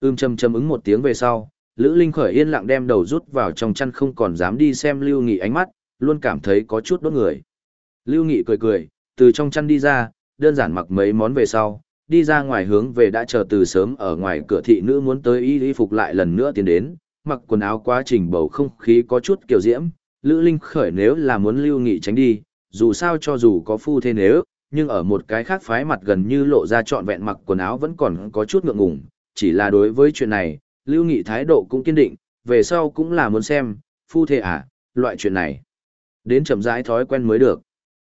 Speaker 1: Ưm châm châm ứng một tiếng về sau, Lữ Linh khởi yên lặng đem đầu rút vào trong chăn không còn dám đi xem Lưu Nghị ánh mắt, luôn cảm thấy có chút đốt người. Lưu Nghị cười cười, từ trong chăn đi ra, đơn giản mặc mấy món về sau, đi ra ngoài hướng về đã chờ từ sớm ở ngoài cửa thị nữ muốn tới y y phục lại lần nữa tiến đến, mặc quần áo quá trình bầu không khí có chút kiểu diễm, Lữ Linh khởi nếu là muốn Lưu Nghị tránh đi, dù sao cho dù có phu thế nếu, nhưng ở một cái khác phái mặt gần như lộ ra trọn vẹn mặc quần áo vẫn còn có chút ngượng ngùng, chỉ là đối với chuyện này, Lưu Nghị thái độ cũng kiên định, về sau cũng là muốn xem, phu thế à, loại chuyện này. Đến chậm rãi thói quen mới được.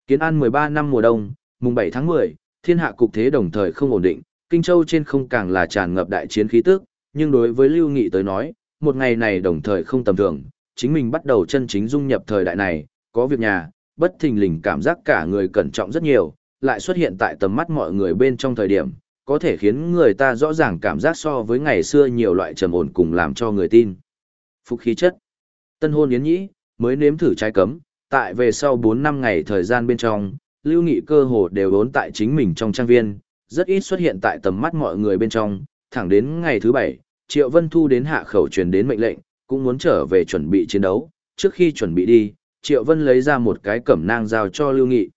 Speaker 1: Kiến An 13 năm mùa đông, mùng 7 tháng 10, thiên hạ cục thế đồng thời không ổn định, Kinh Châu trên không càng là tràn ngập đại chiến khí tức, nhưng đối với Lưu Nghị tới nói, một ngày này đồng thời không tầm thường, chính mình bắt đầu chân chính dung nhập thời đại này, có việc nhà, bất thình lình cảm giác cả người cẩn trọng rất nhiều, lại xuất hiện tại tầm mắt mọi người bên trong thời điểm, có thể khiến người ta rõ ràng cảm giác so với ngày xưa nhiều loại trầm ổn cùng làm cho người tin. Phục khí chất. Tân hôn yến nhĩ, mới nếm thử trái cấm, tại về sau 4 năm ngày thời gian bên trong, lưu nghị cơ hồ đều đốn tại chính mình trong trang viên, rất ít xuất hiện tại tầm mắt mọi người bên trong, thẳng đến ngày thứ 7, Triệu Vân Thu đến hạ khẩu truyền đến mệnh lệnh, cũng muốn trở về chuẩn bị chiến đấu, trước khi chuẩn bị đi, Triệu Vân lấy ra một cái cẩm nang giao cho Lưu Nghị.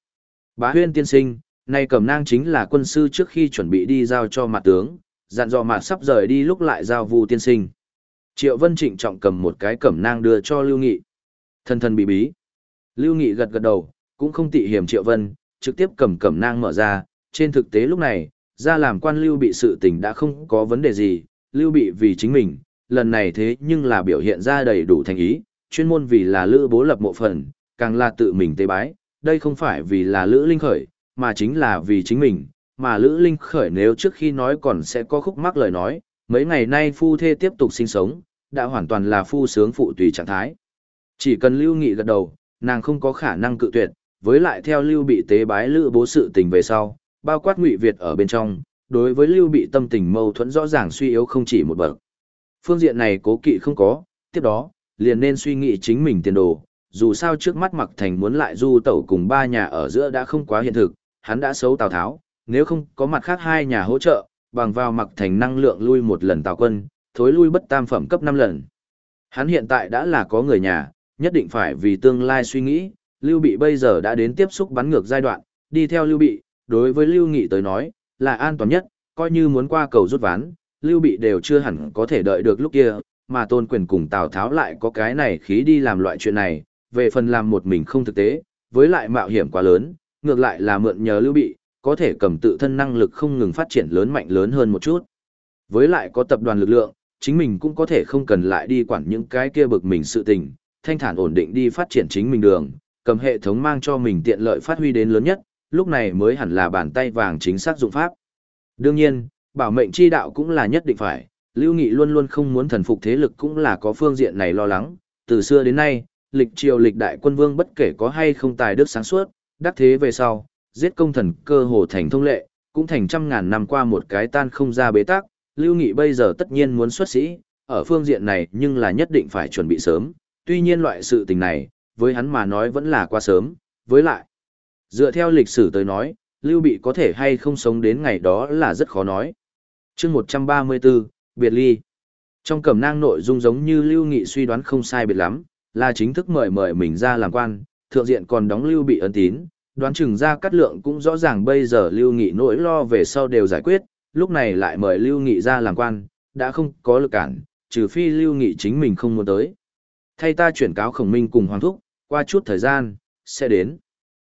Speaker 1: Bá huyên tiên sinh, này cẩm nang chính là quân sư trước khi chuẩn bị đi giao cho mặt tướng, dặn dò mặt sắp rời đi lúc lại giao vu tiên sinh. Triệu Vân trịnh trọng cầm một cái cẩm nang đưa cho Lưu Nghị. Thân thân bị bí. Lưu Nghị gật gật đầu, cũng không tị hiểm Triệu Vân, trực tiếp cầm cẩm nang mở ra, trên thực tế lúc này, ra làm quan lưu bị sự tình đã không có vấn đề gì, lưu bị vì chính mình, lần này thế nhưng là biểu hiện ra đầy đủ thành ý, chuyên môn vì là lữ bố lập mộ phần, càng là tự mình tế bái, đây không phải vì là lữ linh khởi, mà chính là vì chính mình, mà lữ linh khởi nếu trước khi nói còn sẽ có khúc mắc lời nói, mấy ngày nay phu thê tiếp tục sinh sống, đã hoàn toàn là phu sướng phụ tùy trạng thái. Chỉ cần lưu nghị gật đầu, nàng không có khả năng cự tuyệt, với lại theo lưu bị tế bái lữ bố sự tình về sau, bao quát ngụy Việt ở bên trong, đối với lưu bị tâm tình mâu thuẫn rõ ràng suy yếu không chỉ một bậc. Phương diện này cố kỵ không có, tiếp đó, liền nên suy nghĩ chính mình tiền đồ, dù sao trước mắt mặc thành muốn lại du tẩu cùng ba nhà ở giữa đã không quá hiện thực, hắn đã xấu Tào Tháo, nếu không có mặt khác hai nhà hỗ trợ, bằng vào mặc thành năng lượng lui một lần Tào quân, thối lui bất tam phẩm cấp 5 lần. Hắn hiện tại đã là có người nhà, nhất định phải vì tương lai suy nghĩ, Lưu Bị bây giờ đã đến tiếp xúc bắn ngược giai đoạn, đi theo Lưu Bị, đối với Lưu Nghị tới nói, là an toàn nhất, coi như muốn qua cầu rút ván, Lưu Bị đều chưa hẳn có thể đợi được lúc kia, mà Tôn Quyền cùng Tào Tháo lại có cái này khí đi làm loại chuyện này, về phần làm một mình không thực tế, với lại mạo hiểm quá lớn, ngược lại là mượn nhờ Lưu Bị, có thể cầm tự thân năng lực không ngừng phát triển lớn mạnh lớn hơn một chút. Với lại có tập đoàn lực lượng, chính mình cũng có thể không cần lại đi quản những cái kia bực mình sự tình, thanh thản ổn định đi phát triển chính mình đường, cầm hệ thống mang cho mình tiện lợi phát huy đến lớn nhất, lúc này mới hẳn là bàn tay vàng chính xác dụng pháp. Đương nhiên, bảo mệnh chi đạo cũng là nhất định phải, Lưu Nghị luôn luôn không muốn thần phục thế lực cũng là có phương diện này lo lắng, từ xưa đến nay, lịch triều lịch đại quân vương bất kể có hay không tài đức sáng suốt, đắc thế về sau, giết công thần cơ hồ thành thông lệ, cũng thành trăm ngàn năm qua một cái tan không ra bế tắc, Lưu Nghị bây giờ tất nhiên muốn xuất sĩ, ở phương diện này nhưng là nhất định phải chuẩn bị sớm, tuy nhiên loại sự tình này, với hắn mà nói vẫn là quá sớm, với lại. Dựa theo lịch sử tới nói, Lưu Bị có thể hay không sống đến ngày đó là rất khó nói. chương 134, Biệt Ly. Trong cẩm nang nội dung giống như Lưu Nghị suy đoán không sai biệt lắm, là chính thức mời mời mình ra làm quan, thượng diện còn đóng Lưu Bị ân tín, đoán chừng ra cắt lượng cũng rõ ràng bây giờ Lưu Nghị nỗi lo về sau đều giải quyết, lúc này lại mời Lưu Nghị ra làm quan, đã không có lực cản, trừ phi Lưu Nghị chính mình không muốn tới. Thay ta chuyển cáo khổng minh cùng Hoàng Thúc, qua chút thời gian, sẽ đến.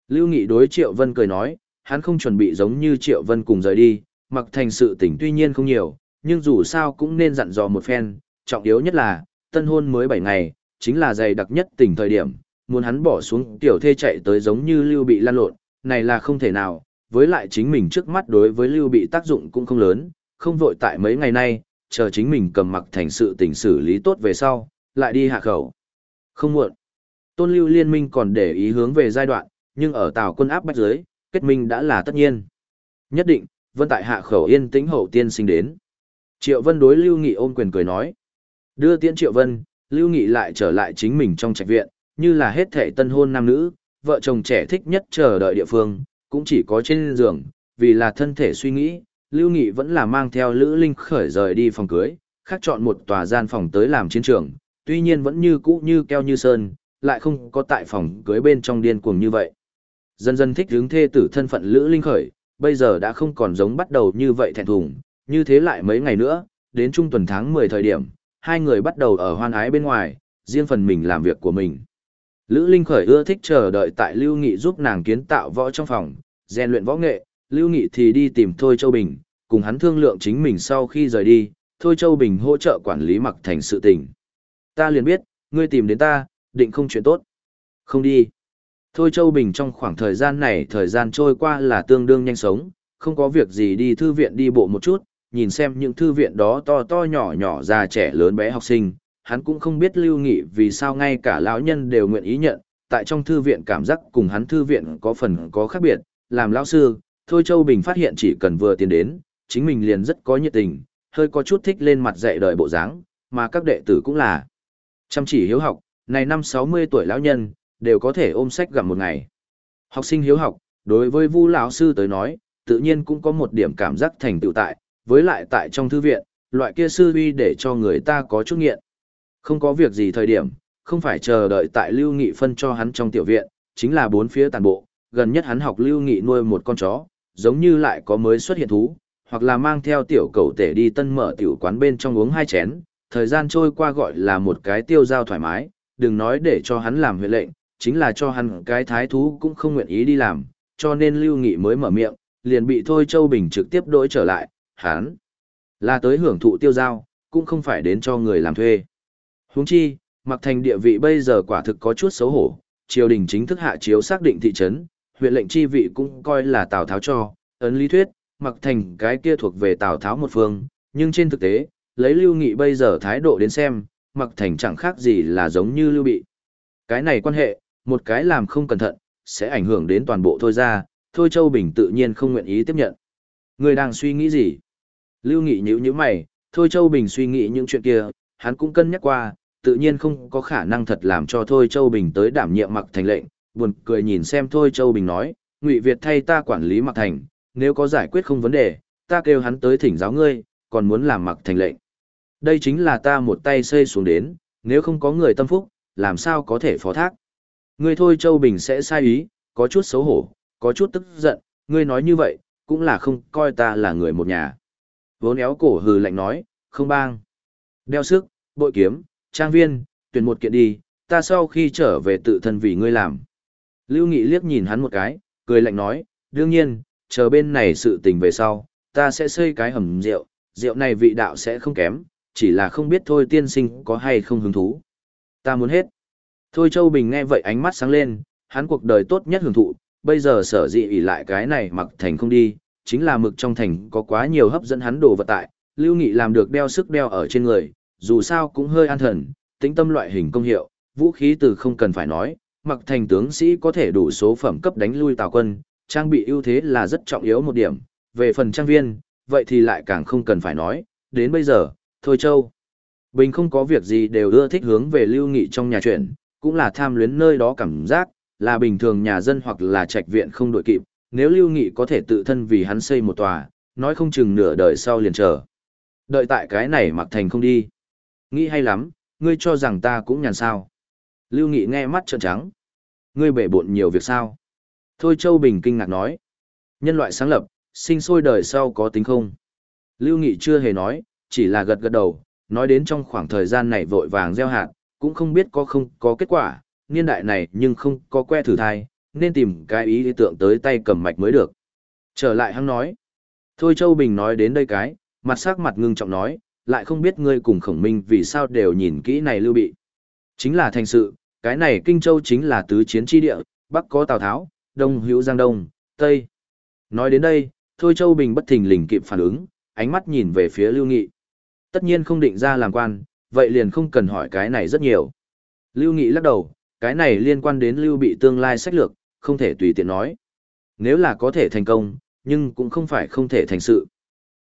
Speaker 1: Lưu Nghị đối Triệu Vân cười nói, hắn không chuẩn bị giống như Triệu Vân cùng rời đi, mặc thành sự tỉnh tuy nhiên không nhiều, nhưng dù sao cũng nên dặn dò một phen, trọng yếu nhất là, tân hôn mới 7 ngày, chính là dày đặc nhất tình thời điểm, muốn hắn bỏ xuống tiểu thê chạy tới giống như Lưu bị lan lộn, này là không thể nào, với lại chính mình trước mắt đối với Lưu bị tác dụng cũng không lớn, không vội tại mấy ngày nay, chờ chính mình cầm mặc thành sự tình xử lý tốt về sau, lại đi hạ khẩu. Không muộn. Tôn Lưu liên minh còn để ý hướng về giai đoạn, nhưng ở Tào quân áp bách giới kết minh đã là tất nhiên. Nhất định, Vân tại hạ khẩu yên tĩnh hậu tiên sinh đến. Triệu Vân đối Lưu Nghị ôm quyền cười nói. Đưa tiễn Triệu Vân, Lưu Nghị lại trở lại chính mình trong trạch viện, như là hết thể tân hôn nam nữ, vợ chồng trẻ thích nhất chờ đợi địa phương, cũng chỉ có trên giường, vì là thân thể suy nghĩ, Lưu Nghị vẫn là mang theo Lữ Linh khởi rời đi phòng cưới, khác chọn một tòa gian phòng tới làm chiến trường, tuy nhiên vẫn như cũ như keo như sơn, lại không có tại phòng cưới bên trong điên cuồng như vậy. Dần dần thích hướng thê tử thân phận Lữ Linh khởi, bây giờ đã không còn giống bắt đầu như vậy thẹn thùng, như thế lại mấy ngày nữa, đến trung tuần tháng 10 thời điểm, hai người bắt đầu ở hoan ái bên ngoài, riêng phần mình làm việc của mình. Lữ Linh khởi ưa thích chờ đợi tại Lưu Nghị giúp nàng kiến tạo võ trong phòng, rèn luyện võ nghệ, Lưu Nghị thì đi tìm Thôi Châu Bình, cùng hắn thương lượng chính mình sau khi rời đi, Thôi Châu Bình hỗ trợ quản lý mặc thành sự tình. Ta liền biết, ngươi tìm đến ta, định không chuyện tốt. Không đi. Thôi Châu Bình trong khoảng thời gian này thời gian trôi qua là tương đương nhanh sống, không có việc gì đi thư viện đi bộ một chút, nhìn xem những thư viện đó to to nhỏ nhỏ già trẻ lớn bé học sinh, hắn cũng không biết lưu nghị vì sao ngay cả lão nhân đều nguyện ý nhận, tại trong thư viện cảm giác cùng hắn thư viện có phần có khác biệt, làm lão sư, Thôi Châu Bình phát hiện chỉ cần vừa tiến đến, chính mình liền rất có nhiệt tình, hơi có chút thích lên mặt dạy đời bộ dáng, mà các đệ tử cũng là chăm chỉ hiếu học, này năm 60 tuổi lão nhân, đều có thể ôm sách gặm một ngày. Học sinh hiếu học, đối với Vu lão sư tới nói, tự nhiên cũng có một điểm cảm giác thành tựu tại, với lại tại trong thư viện, loại kia sư uy để cho người ta có chút nghiện. Không có việc gì thời điểm, không phải chờ đợi tại Lưu Nghị phân cho hắn trong tiểu viện, chính là bốn phía tàn bộ, gần nhất hắn học Lưu Nghị nuôi một con chó, giống như lại có mới xuất hiện thú, hoặc là mang theo tiểu cầu tể đi tân mở tiểu quán bên trong uống hai chén, thời gian trôi qua gọi là một cái tiêu giao thoải mái, đừng nói để cho hắn làm huyện lệnh, chính là cho hắn cái thái thú cũng không nguyện ý đi làm, cho nên Lưu Nghị mới mở miệng, liền bị Thôi Châu Bình trực tiếp đổi trở lại, hắn là tới hưởng thụ tiêu giao, cũng không phải đến cho người làm thuê. Huống chi, mặc thành địa vị bây giờ quả thực có chút xấu hổ, triều đình chính thức hạ chiếu xác định thị trấn, huyện lệnh chi vị cũng coi là Tào Tháo cho, ấn lý thuyết, mặc thành cái kia thuộc về Tào Tháo một phương, nhưng trên thực tế, lấy Lưu Nghị bây giờ thái độ đến xem, mặc thành chẳng khác gì là giống như Lưu Bị. Cái này quan hệ, một cái làm không cẩn thận, sẽ ảnh hưởng đến toàn bộ thôi ra, thôi Châu Bình tự nhiên không nguyện ý tiếp nhận. Người đang suy nghĩ gì? Lưu Nghị nhíu nhíu mày, thôi Châu Bình suy nghĩ những chuyện kia, hắn cũng cân nhắc qua, tự nhiên không có khả năng thật làm cho thôi Châu Bình tới đảm nhiệm mặc thành lệnh, buồn cười nhìn xem thôi Châu Bình nói, Ngụy Việt thay ta quản lý mặc thành, nếu có giải quyết không vấn đề, ta kêu hắn tới thỉnh giáo ngươi, còn muốn làm mặc thành lệnh. Đây chính là ta một tay xây xuống đến, nếu không có người tâm phúc, làm sao có thể phó thác. Ngươi thôi Châu Bình sẽ sai ý, có chút xấu hổ, có chút tức giận, ngươi nói như vậy, cũng là không coi ta là người một nhà. Vốn éo cổ hừ lạnh nói, không bang. Đeo sức, bội kiếm, trang viên, tuyển một kiện đi, ta sau khi trở về tự thân vì ngươi làm. Lưu Nghị liếc nhìn hắn một cái, cười lạnh nói, đương nhiên, chờ bên này sự tình về sau, ta sẽ xây cái hầm rượu, rượu này vị đạo sẽ không kém, chỉ là không biết thôi tiên sinh có hay không hứng thú. Ta muốn hết. Thôi Châu Bình nghe vậy ánh mắt sáng lên, hắn cuộc đời tốt nhất hưởng thụ, bây giờ sở dĩ ỷ lại cái này mặc thành không đi, chính là mực trong thành có quá nhiều hấp dẫn hắn đồ vật tại, Lưu Nghị làm được đeo sức đeo ở trên người, dù sao cũng hơi an thần, tính tâm loại hình công hiệu, vũ khí từ không cần phải nói, mặc thành tướng sĩ có thể đủ số phẩm cấp đánh lui tào quân, trang bị ưu thế là rất trọng yếu một điểm, về phần trang viên, vậy thì lại càng không cần phải nói, đến bây giờ, thôi châu. Bình không có việc gì đều ưa thích hướng về lưu nghị trong nhà chuyện, cũng là tham luyến nơi đó cảm giác, là bình thường nhà dân hoặc là trạch viện không đội kịp, nếu lưu nghị có thể tự thân vì hắn xây một tòa, nói không chừng nửa đời sau liền chờ. Đợi tại cái này mặc thành không đi. Nghĩ hay lắm, ngươi cho rằng ta cũng nhàn sao. Lưu Nghị nghe mắt trợn trắng. Ngươi bể bộn nhiều việc sao? Thôi Châu Bình kinh ngạc nói. Nhân loại sáng lập, sinh sôi đời sau có tính không? Lưu Nghị chưa hề nói, chỉ là gật gật đầu, nói đến trong khoảng thời gian này vội vàng gieo hạt, cũng không biết có không có kết quả, niên đại này nhưng không có que thử thai, nên tìm cái ý tượng tới tay cầm mạch mới được. Trở lại hắn nói. Thôi Châu Bình nói đến đây cái, mặt sắc mặt ngưng trọng nói, lại không biết ngươi cùng khổng minh vì sao đều nhìn kỹ này lưu bị. Chính là thành sự, cái này Kinh Châu chính là tứ chiến tri địa, Bắc có Tào Tháo, Đông hữu Giang Đông, Tây. Nói đến đây, Thôi Châu Bình bất thình lình kịp phản ứng, ánh mắt nhìn về phía Lưu Nghị. Tất nhiên không định ra làm quan, vậy liền không cần hỏi cái này rất nhiều. Lưu Nghị lắc đầu, cái này liên quan đến Lưu Bị tương lai sách lược, không thể tùy tiện nói. Nếu là có thể thành công, nhưng cũng không phải không thể thành sự.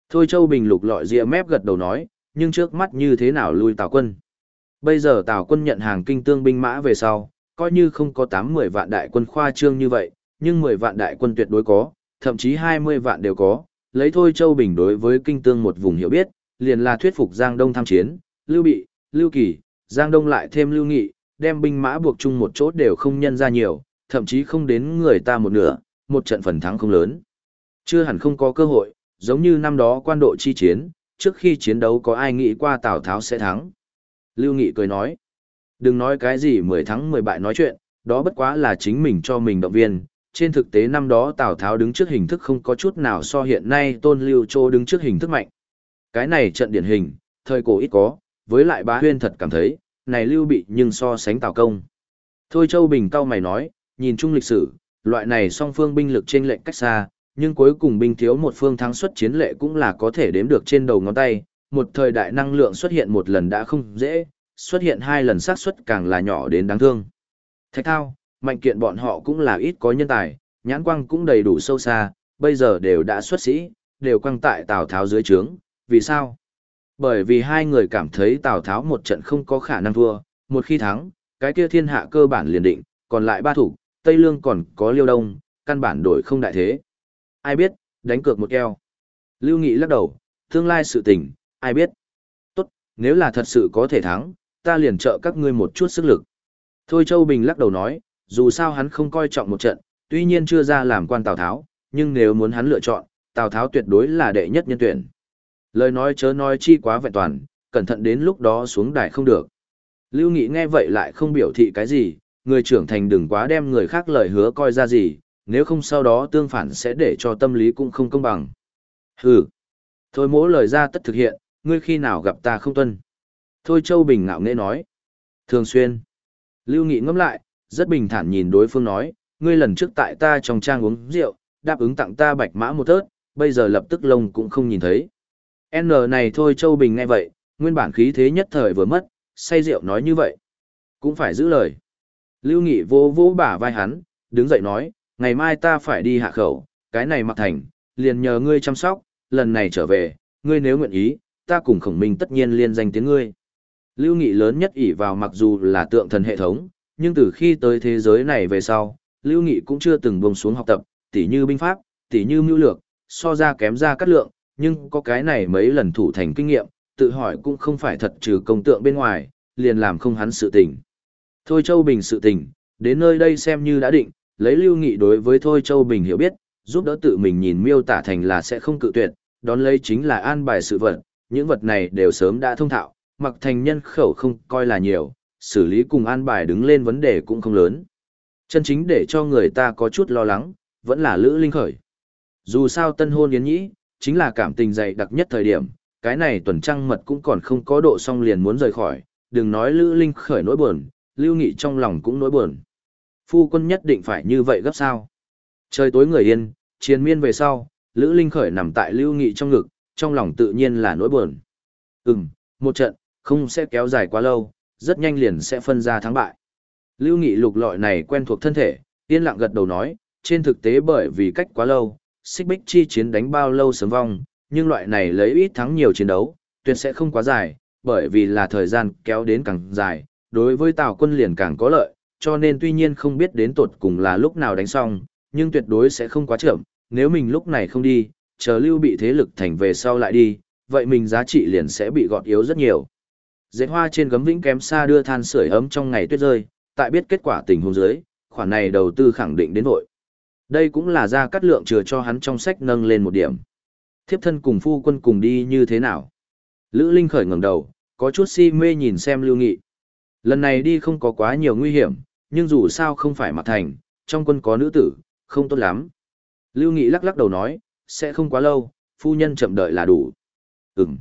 Speaker 1: Thôi Châu Bình lục lọi rìa mép gật đầu nói, nhưng trước mắt như thế nào lui Tào quân. Bây giờ Tào quân nhận hàng kinh tương binh mã về sau, coi như không có 8-10 vạn đại quân khoa trương như vậy, nhưng 10 vạn đại quân tuyệt đối có, thậm chí 20 vạn đều có. Lấy thôi Châu Bình đối với kinh tương một vùng hiểu biết, liền là thuyết phục Giang Đông tham chiến, Lưu Bị, Lưu Kỳ, Giang Đông lại thêm Lưu Nghị, đem binh mã buộc chung một chỗ đều không nhân ra nhiều, thậm chí không đến người ta một nửa, một trận phần thắng không lớn. Chưa hẳn không có cơ hội, giống như năm đó quan độ chi chiến, trước khi chiến đấu có ai nghĩ qua Tào Tháo sẽ thắng. Lưu Nghị cười nói, đừng nói cái gì 10 thắng 10 bại nói chuyện, đó bất quá là chính mình cho mình động viên. Trên thực tế năm đó Tào Tháo đứng trước hình thức không có chút nào so hiện nay Tôn Lưu Châu đứng trước hình thức mạnh. Cái này trận điển hình, thời cổ ít có, với lại bá huyên thật cảm thấy, này Lưu bị nhưng so sánh Tào Công. Thôi Châu Bình cao mày nói, nhìn chung lịch sử, loại này song phương binh lực trên lệnh cách xa, nhưng cuối cùng binh thiếu một phương thắng xuất chiến lệ cũng là có thể đếm được trên đầu ngón tay, một thời đại năng lượng xuất hiện một lần đã không dễ, xuất hiện hai lần xác suất càng là nhỏ đến đáng thương. Thạch thao, mạnh kiện bọn họ cũng là ít có nhân tài, nhãn quang cũng đầy đủ sâu xa, bây giờ đều đã xuất sĩ, đều quăng tại Tào Tháo dưới trướng, vì sao? Bởi vì hai người cảm thấy Tào Tháo một trận không có khả năng thua, một khi thắng, cái kia thiên hạ cơ bản liền định, còn lại ba thủ, Tây Lương còn có Liêu Đông, căn bản đổi không đại thế. Ai biết, đánh cược một keo. Lưu Nghị lắc đầu, tương lai sự tình, ai biết. Tốt, nếu là thật sự có thể thắng, ta liền trợ các ngươi một chút sức lực. Thôi Châu Bình lắc đầu nói, dù sao hắn không coi trọng một trận, tuy nhiên chưa ra làm quan Tào Tháo, nhưng nếu muốn hắn lựa chọn, Tào Tháo tuyệt đối là đệ nhất nhân tuyển. Lời nói chớ nói chi quá vẹn toàn, cẩn thận đến lúc đó xuống đài không được. Lưu Nghị nghe vậy lại không biểu thị cái gì, người trưởng thành đừng quá đem người khác lời hứa coi ra gì, nếu không sau đó tương phản sẽ để cho tâm lý cũng không công bằng. Hừ. Thôi mỗi lời ra tất thực hiện, ngươi khi nào gặp ta không tuân. Thôi Châu Bình ngạo nghễ nói. Thường xuyên. Lưu Nghị ngẫm lại, rất bình thản nhìn đối phương nói, ngươi lần trước tại ta trong trang uống rượu, đáp ứng tặng ta bạch mã một tớt, bây giờ lập tức lông cũng không nhìn thấy. N này thôi Châu Bình nghe vậy, nguyên bản khí thế nhất thời vừa mất, say rượu nói như vậy. Cũng phải giữ lời. Lưu Nghị vô vô bả vai hắn, đứng dậy nói, ngày mai ta phải đi hạ khẩu, cái này mặc thành, liền nhờ ngươi chăm sóc, lần này trở về, ngươi nếu nguyện ý, ta cùng khổng minh tất nhiên liên danh tiếng ngươi. Lưu Nghị lớn nhất ỷ vào mặc dù là tượng thần hệ thống, nhưng từ khi tới thế giới này về sau, Lưu Nghị cũng chưa từng buông xuống học tập, tỉ như binh pháp, tỉ như mưu lược, so ra kém ra cắt lượng, nhưng có cái này mấy lần thủ thành kinh nghiệm, tự hỏi cũng không phải thật trừ công tượng bên ngoài, liền làm không hắn sự tình. Thôi Châu Bình sự tình, đến nơi đây xem như đã định, lấy Lưu Nghị đối với Thôi Châu Bình hiểu biết, giúp đỡ tự mình nhìn miêu tả thành là sẽ không cự tuyệt, đón lấy chính là an bài sự vật, những vật này đều sớm đã thông thạo, mặc thành nhân khẩu không coi là nhiều, xử lý cùng an bài đứng lên vấn đề cũng không lớn. Chân chính để cho người ta có chút lo lắng, vẫn là Lữ Linh Khởi. Dù sao tân hôn yến nhĩ, chính là cảm tình dày đặc nhất thời điểm, cái này tuần trăng mật cũng còn không có độ xong liền muốn rời khỏi, đừng nói Lữ Linh Khởi nỗi buồn, Lưu Nghị trong lòng cũng nỗi buồn. Phu quân nhất định phải như vậy gấp sao. Trời tối người yên, chiến miên về sau, Lữ Linh Khởi nằm tại Lưu Nghị trong ngực, trong lòng tự nhiên là nỗi buồn. Ừm, một trận, không sẽ kéo dài quá lâu, rất nhanh liền sẽ phân ra thắng bại. Lưu Nghị lục lọi này quen thuộc thân thể, yên lặng gật đầu nói, trên thực tế bởi vì cách quá lâu, xích bích chi chiến đánh bao lâu sớm vong, nhưng loại này lấy ít thắng nhiều chiến đấu, tuyệt sẽ không quá dài, bởi vì là thời gian kéo đến càng dài, đối với Tào quân liền càng có lợi, cho nên tuy nhiên không biết đến tột cùng là lúc nào đánh xong, nhưng tuyệt đối sẽ không quá chậm, nếu mình lúc này không đi, chờ lưu bị thế lực thành về sau lại đi, vậy mình giá trị liền sẽ bị gọt yếu rất nhiều. Dệt hoa trên gấm vĩnh kém xa đưa than sưởi ấm trong ngày tuyết rơi, tại biết kết quả tình huống dưới, khoản này đầu tư khẳng định đến vội. Đây cũng là ra cắt lượng chừa cho hắn trong sách nâng lên một điểm. Thiếp thân cùng phu quân cùng đi như thế nào? Lữ Linh khởi ngẩng đầu, có chút si mê nhìn xem Lưu Nghị. Lần này đi không có quá nhiều nguy hiểm, nhưng dù sao không phải mặt thành, trong quân có nữ tử, không tốt lắm. Lưu Nghị lắc lắc đầu nói, sẽ không quá lâu, phu nhân chậm đợi là đủ. Ừm.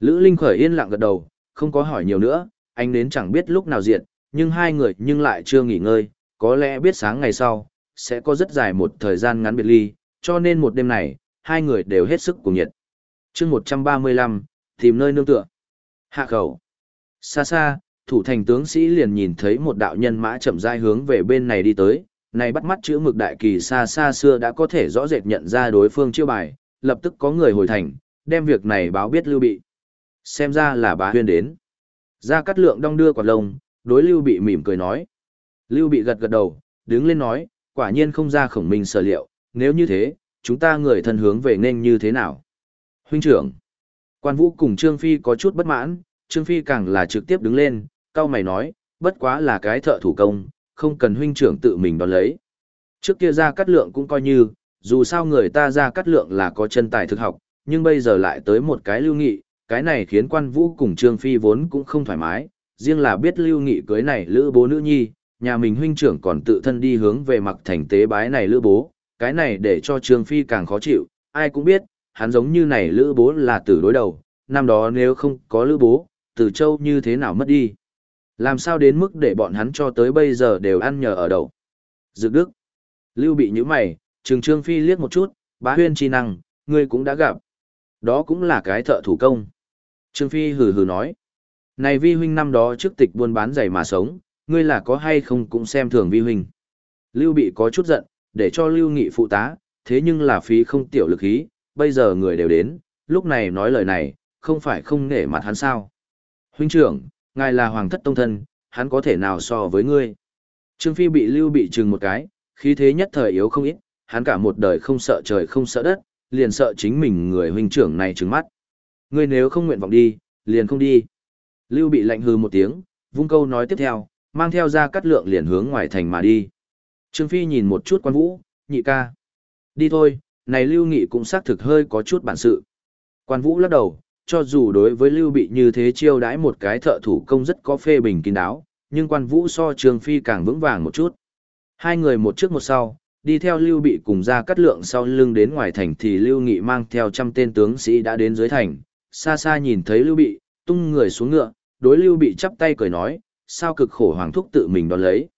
Speaker 1: Lữ Linh khởi yên lặng gật đầu, không có hỏi nhiều nữa, anh đến chẳng biết lúc nào diện, nhưng hai người nhưng lại chưa nghỉ ngơi, có lẽ biết sáng ngày sau, sẽ có rất dài một thời gian ngắn biệt ly, cho nên một đêm này, hai người đều hết sức cùng nhiệt. chương 135, tìm nơi nương tựa. Hạ khẩu. Xa xa, thủ thành tướng sĩ liền nhìn thấy một đạo nhân mã chậm rãi hướng về bên này đi tới, này bắt mắt chữ mực đại kỳ xa xa xưa đã có thể rõ rệt nhận ra đối phương chiêu bài, lập tức có người hồi thành, đem việc này báo biết Lưu Bị. Xem ra là bá huyên đến. Gia Cát lượng đong đưa quạt lông, đối Lưu Bị mỉm cười nói. Lưu Bị gật gật đầu, đứng lên nói, quả nhiên không ra khổng minh sở liệu, nếu như thế, chúng ta người thân hướng về nên như thế nào? Huynh trưởng, quan vũ cùng Trương Phi có chút bất mãn, Trương Phi càng là trực tiếp đứng lên, cao mày nói, bất quá là cái thợ thủ công, không cần huynh trưởng tự mình đón lấy. Trước kia ra cắt lượng cũng coi như, dù sao người ta ra cắt lượng là có chân tài thực học, nhưng bây giờ lại tới một cái lưu nghị, cái này khiến quan vũ cùng Trương Phi vốn cũng không thoải mái, riêng là biết lưu nghị cưới này lữ bố nữ nhi, nhà mình huynh trưởng còn tự thân đi hướng về mặc thành tế bái này lữ bố, cái này để cho Trương Phi càng khó chịu, ai cũng biết, hắn giống như này lữ bố là tử đối đầu, năm đó nếu không có lữ bố, tử châu như thế nào mất đi. Làm sao đến mức để bọn hắn cho tới bây giờ đều ăn nhờ ở đậu? Dược Đức. Lưu bị nhíu mày, trừng Trương Phi liếc một chút, bá huyên chi năng, ngươi cũng đã gặp. Đó cũng là cái thợ thủ công. Trương Phi hừ hừ nói. Này vi huynh năm đó trước tịch buôn bán giày mà sống, ngươi là có hay không cũng xem thường vi huynh. Lưu bị có chút giận, để cho Lưu Nghị phụ tá, thế nhưng là phí không tiểu lực khí, bây giờ người đều đến, lúc này nói lời này, không phải không nể mặt hắn sao. Huynh trưởng, ngài là hoàng thất tông thân, hắn có thể nào so với ngươi. Trương Phi bị Lưu bị trừng một cái, khí thế nhất thời yếu không ít, hắn cả một đời không sợ trời không sợ đất, liền sợ chính mình người huynh trưởng này trừng mắt. Ngươi nếu không nguyện vọng đi, liền không đi. Lưu bị lạnh hư một tiếng, vung câu nói tiếp theo, mang theo ra cắt lượng liền hướng ngoài thành mà đi. Trương Phi nhìn một chút quan vũ, nhị ca. Đi thôi, này Lưu Nghị cũng xác thực hơi có chút bản sự. Quan vũ lắc đầu, cho dù đối với Lưu Bị như thế chiêu đãi một cái thợ thủ công rất có phê bình kín đáo, nhưng quan vũ so Trương Phi càng vững vàng một chút. Hai người một trước một sau, đi theo Lưu Bị cùng ra cắt lượng sau lưng đến ngoài thành thì Lưu Nghị mang theo trăm tên tướng sĩ đã đến dưới thành, xa xa nhìn thấy Lưu Bị, tung người xuống ngựa, đối Lưu Bị chắp tay cười nói, sao cực khổ hoàng thúc tự mình đón lấy.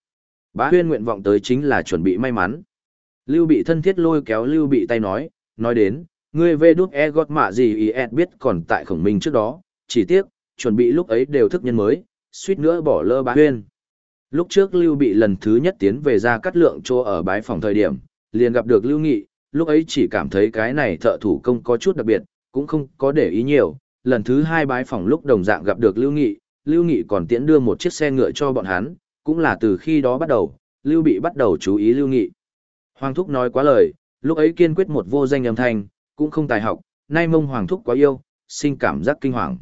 Speaker 1: Bá huyên nguyện vọng tới chính là chuẩn bị may mắn. Lưu Bị thân thiết lôi kéo Lưu Bị tay nói, nói đến, ngươi về đút e gót mạ gì ý biết còn tại khổng minh trước đó, chỉ tiếc, chuẩn bị lúc ấy đều thức nhân mới, suýt nữa bỏ lơ bá huyên. Lúc trước Lưu Bị lần thứ nhất tiến về ra cắt lượng chỗ ở bái phòng thời điểm, liền gặp được Lưu Nghị, lúc ấy chỉ cảm thấy cái này thợ thủ công có chút đặc biệt, cũng không có để ý nhiều. Lần thứ hai bái phòng lúc đồng dạng gặp được Lưu Nghị, Lưu Nghị còn tiễn đưa một chiếc xe ngựa cho bọn hắn, cũng là từ khi đó bắt đầu, Lưu Bị bắt đầu chú ý Lưu Nghị. Hoàng Thúc nói quá lời, lúc ấy kiên quyết một vô danh âm thanh, cũng không tài học, nay mông Hoàng Thúc quá yêu, sinh cảm giác kinh hoàng.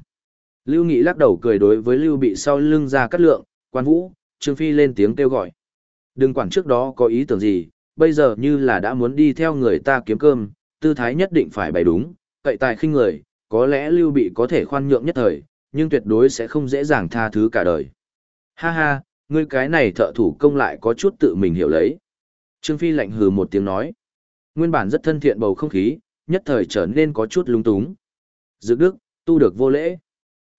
Speaker 1: Lưu Nghị lắc đầu cười đối với Lưu Bị sau lưng ra cắt lượng, quan vũ, Trương Phi lên tiếng kêu gọi. Đừng quản trước đó có ý tưởng gì, bây giờ như là đã muốn đi theo người ta kiếm cơm, tư thái nhất định phải bày đúng, cậy tài khinh người, có lẽ Lưu Bị có thể khoan nhượng nhất thời, nhưng tuyệt đối sẽ không dễ dàng tha thứ cả đời. Ha ha, ngươi cái này thợ thủ công lại có chút tự mình hiểu lấy. Trương Phi lạnh hừ một tiếng nói. Nguyên bản rất thân thiện bầu không khí, nhất thời trở nên có chút lung túng. Dự đức, tu được vô lễ.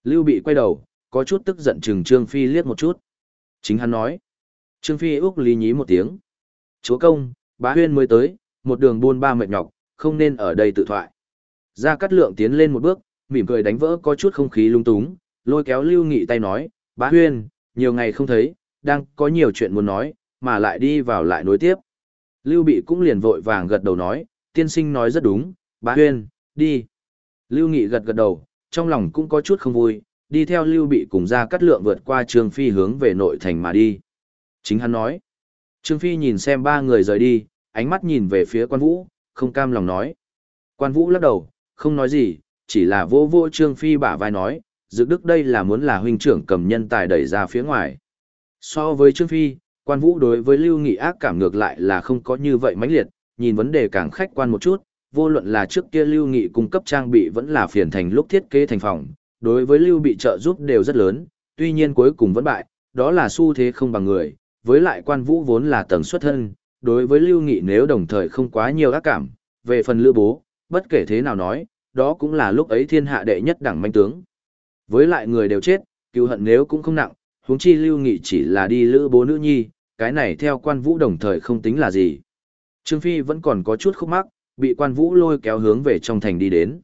Speaker 1: Lưu Bị quay đầu, có chút tức giận chừng Trương Phi liếc một chút. Chính hắn nói. Trương Phi Úc lý nhí một tiếng. Chúa công, bá huyên mới tới, một đường buôn ba mệt nhọc, không nên ở đây tự thoại. Gia Cát Lượng tiến lên một bước, mỉm cười đánh vỡ có chút không khí lung túng, lôi kéo Lưu Nghị tay nói, bá huyên, nhiều ngày không thấy, đang có nhiều chuyện muốn nói, mà lại đi vào lại nối tiếp. Lưu Bị cũng liền vội vàng gật đầu nói, tiên sinh nói rất đúng, bá huyên, đi. Lưu Nghị gật gật đầu, trong lòng cũng có chút không vui, đi theo Lưu Bị cùng ra cắt lượng vượt qua Trương Phi hướng về nội thành mà đi. Chính hắn nói. Trương Phi nhìn xem ba người rời đi, ánh mắt nhìn về phía quan vũ, không cam lòng nói. Quan vũ lắc đầu, không nói gì, chỉ là vô vô Trương Phi bả vai nói, dự đức đây là muốn là huynh trưởng cầm nhân tài đẩy ra phía ngoài. So với Trương Phi, quan vũ đối với Lưu Nghị ác cảm ngược lại là không có như vậy mãnh liệt, nhìn vấn đề càng khách quan một chút, vô luận là trước kia Lưu Nghị cung cấp trang bị vẫn là phiền thành lúc thiết kế thành phòng, đối với Lưu bị trợ giúp đều rất lớn, tuy nhiên cuối cùng vẫn bại, đó là xu thế không bằng người, với lại quan vũ vốn là tầng xuất thân, đối với Lưu Nghị nếu đồng thời không quá nhiều ác cảm, về phần Lữ Bố, bất kể thế nào nói, đó cũng là lúc ấy thiên hạ đệ nhất đẳng manh tướng. Với lại người đều chết, cứu hận nếu cũng không nặng, huống chi Lưu Nghị chỉ là đi Lữ Bố nữ nhi, cái này theo quan vũ đồng thời không tính là gì. Trương Phi vẫn còn có chút khúc mắc, bị quan vũ lôi kéo hướng về trong thành đi đến.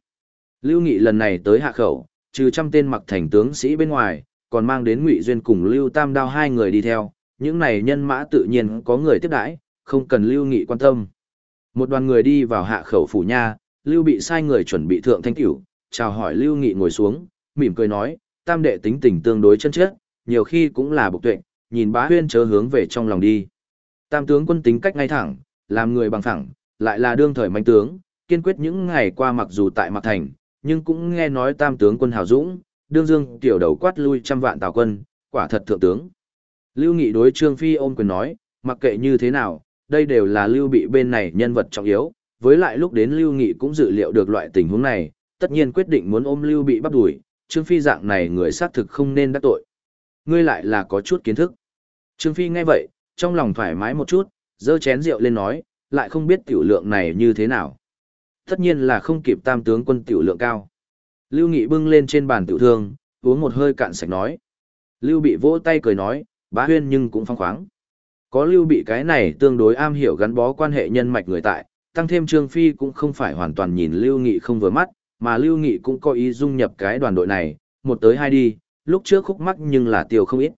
Speaker 1: Lưu Nghị lần này tới hạ khẩu, trừ trăm tên mặc thành tướng sĩ bên ngoài, còn mang đến Ngụy Duyên cùng Lưu Tam Đao hai người đi theo, những này nhân mã tự nhiên có người tiếp đãi, không cần Lưu Nghị quan tâm. Một đoàn người đi vào hạ khẩu phủ nha, Lưu bị sai người chuẩn bị thượng thanh tiểu, chào hỏi Lưu Nghị ngồi xuống, mỉm cười nói, tam đệ tính tình tương đối chân chất, nhiều khi cũng là bộc tuệ, nhìn bá huyên chớ hướng về trong lòng đi. Tam tướng quân tính cách ngay thẳng, làm người bằng thẳng, lại là đương thời manh tướng, kiên quyết những ngày qua mặc dù tại Mạc Thành, nhưng cũng nghe nói tam tướng quân hào dũng, đương dương tiểu đầu quát lui trăm vạn tào quân, quả thật thượng tướng. Lưu Nghị đối Trương Phi ôm quyền nói, mặc kệ như thế nào, đây đều là Lưu bị bên này nhân vật trọng yếu, với lại lúc đến Lưu Nghị cũng dự liệu được loại tình huống này, tất nhiên quyết định muốn ôm Lưu bị bắt đuổi, Trương Phi dạng này người xác thực không nên đắc tội. Ngươi lại là có chút kiến thức. Trương Phi nghe vậy, trong lòng thoải mái một chút, dơ chén rượu lên nói, lại không biết tiểu lượng này như thế nào. Tất nhiên là không kịp tam tướng quân tiểu lượng cao. Lưu Nghị bưng lên trên bàn tiểu thương, uống một hơi cạn sạch nói. Lưu bị vỗ tay cười nói, bá huyên nhưng cũng phong khoáng. Có lưu bị cái này tương đối am hiểu gắn bó quan hệ nhân mạch người tại, tăng thêm Trương Phi cũng không phải hoàn toàn nhìn Lưu Nghị không vừa mắt, mà Lưu Nghị cũng có ý dung nhập cái đoàn đội này, một tới hai đi, lúc trước khúc mắc nhưng là tiểu không ít.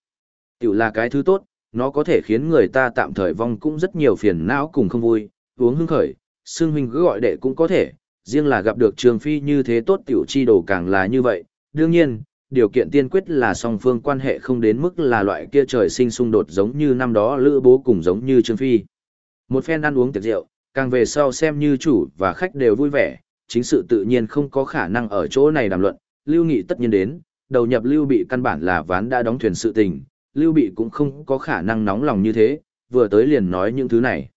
Speaker 1: Tiểu là cái thứ tốt, nó có thể khiến người ta tạm thời vong cũng rất nhiều phiền não cùng không vui, uống hưng khởi, xương huynh cứ gọi đệ cũng có thể, riêng là gặp được Trương Phi như thế tốt tiểu chi đồ càng là như vậy. Đương nhiên, điều kiện tiên quyết là song phương quan hệ không đến mức là loại kia trời sinh xung đột giống như năm đó Lữ Bố cùng giống như Trương Phi. Một phen ăn uống tiệc rượu, càng về sau xem như chủ và khách đều vui vẻ, chính sự tự nhiên không có khả năng ở chỗ này đàm luận, Lưu Nghị tất nhiên đến, đầu nhập Lưu Bị căn bản là ván đã đóng thuyền sự tình, Lưu Bị cũng không có khả năng nóng lòng như thế, vừa tới liền nói những thứ này.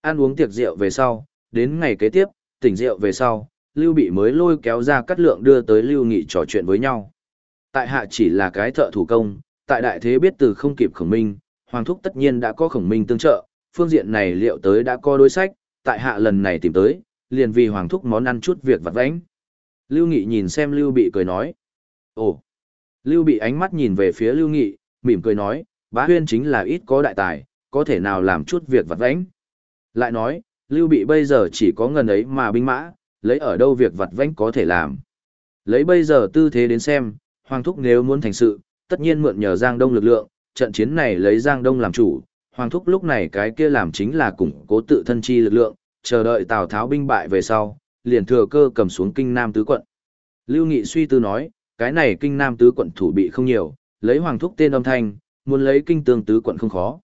Speaker 1: Ăn uống tiệc rượu về sau, đến ngày kế tiếp, tỉnh rượu về sau, Lưu Bị mới lôi kéo ra cắt lượng đưa tới Lưu Nghị trò chuyện với nhau. Tại hạ chỉ là cái thợ thủ công, tại đại thế biết từ không kịp khổng minh, Hoàng Thúc tất nhiên đã có khổng minh tương trợ, phương diện này liệu tới đã có đối sách, tại hạ lần này tìm tới, liền vì hoàng thúc món ăn chút việc vặt vãnh. Lưu Nghị nhìn xem Lưu Bị cười nói. Ồ! Lưu Bị ánh mắt nhìn về phía Lưu Nghị, mỉm cười nói, bá huyên chính là ít có đại tài, có thể nào làm chút việc vặt vãnh. Lại nói, Lưu Bị bây giờ chỉ có ngần ấy mà binh mã, lấy ở đâu việc vặt vãnh có thể làm. Lấy bây giờ tư thế đến xem, Hoàng Thúc nếu muốn thành sự, tất nhiên mượn nhờ Giang Đông lực lượng, trận chiến này lấy Giang Đông làm chủ, Hoàng Thúc lúc này cái kia làm chính là củng cố tự thân chi lực lượng, chờ đợi Tào Tháo binh bại về sau, liền thừa cơ cầm xuống kinh Nam tứ quận. Lưu Nghị suy tư nói, cái này kinh Nam tứ quận thủ bị không nhiều, lấy Hoàng Thúc tên âm thanh, muốn lấy kinh tương tứ quận không khó.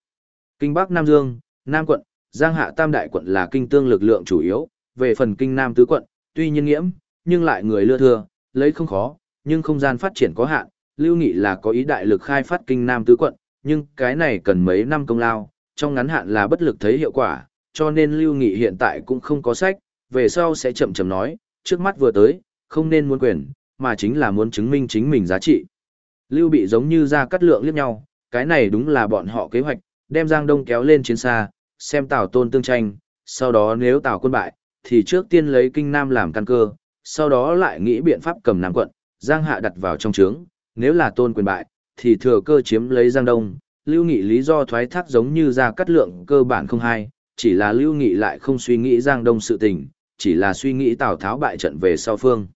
Speaker 1: Kinh Bắc Nam Dương, Nam quận, Giang Hạ Tam đại quận là kinh tương lực lượng chủ yếu, về phần kinh Nam tứ quận, tuy nhiên nghiễm, nhưng lại người lưa thưa, lấy không khó, nhưng không gian phát triển có hạn, Lưu Nghị là có ý đại lực khai phát kinh Nam tứ quận, nhưng cái này cần mấy năm công lao, trong ngắn hạn là bất lực thấy hiệu quả, cho nên Lưu Nghị hiện tại cũng không có sách, về sau sẽ chậm chậm nói, trước mắt vừa tới, không nên muốn quyền, mà chính là muốn chứng minh chính mình giá trị. Lưu bị giống như ra cắt lượng liếc nhau, cái này đúng là bọn họ kế hoạch, đem Giang Đông kéo lên chiến xa, xem Tào Tôn tương tranh, sau đó nếu Tào quân bại, thì trước tiên lấy Kinh Nam làm căn cơ, sau đó lại nghĩ biện pháp cầm Nam quận, Giang Hạ đặt vào trong trướng, nếu là Tôn quyền bại, thì thừa cơ chiếm lấy Giang Đông. Lưu Nghị lý do thoái thác giống như ra cắt lượng cơ bản không hay, chỉ là Lưu Nghị lại không suy nghĩ Giang Đông sự tình, chỉ là suy nghĩ Tào Tháo bại trận về sau phương.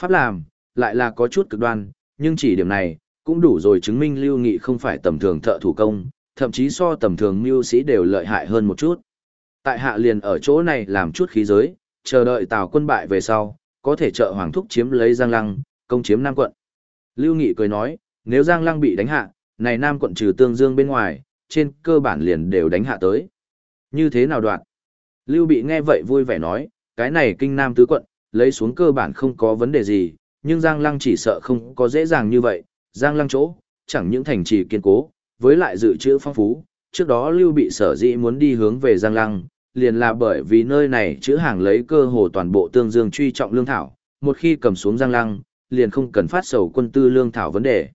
Speaker 1: Pháp làm, lại là có chút cực đoan, nhưng chỉ điểm này, cũng đủ rồi chứng minh Lưu Nghị không phải tầm thường thợ thủ công, thậm chí so tầm thường mưu sĩ đều lợi hại hơn một chút. Tại hạ liền ở chỗ này làm chút khí giới, chờ đợi Tào quân bại về sau, có thể trợ Hoàng Thúc chiếm lấy Giang Lăng, công chiếm Nam quận. Lưu Nghị cười nói, nếu Giang Lăng bị đánh hạ, này Nam quận trừ Tương Dương bên ngoài, trên cơ bản liền đều đánh hạ tới. Như thế nào đoạn? Lưu Bị nghe vậy vui vẻ nói, cái này kinh Nam tứ quận, lấy xuống cơ bản không có vấn đề gì, nhưng Giang Lăng chỉ sợ không có dễ dàng như vậy, Giang Lăng chỗ, chẳng những thành trì kiên cố, với lại dự trữ phong phú, trước đó Lưu Bị sở dĩ muốn đi hướng về Giang Lăng, liền là bởi vì nơi này chữ hàng lấy cơ hồ toàn bộ tương dương truy trọng lương thảo, một khi cầm xuống Giang Lăng, liền không cần phát sầu quân tư lương thảo vấn đề.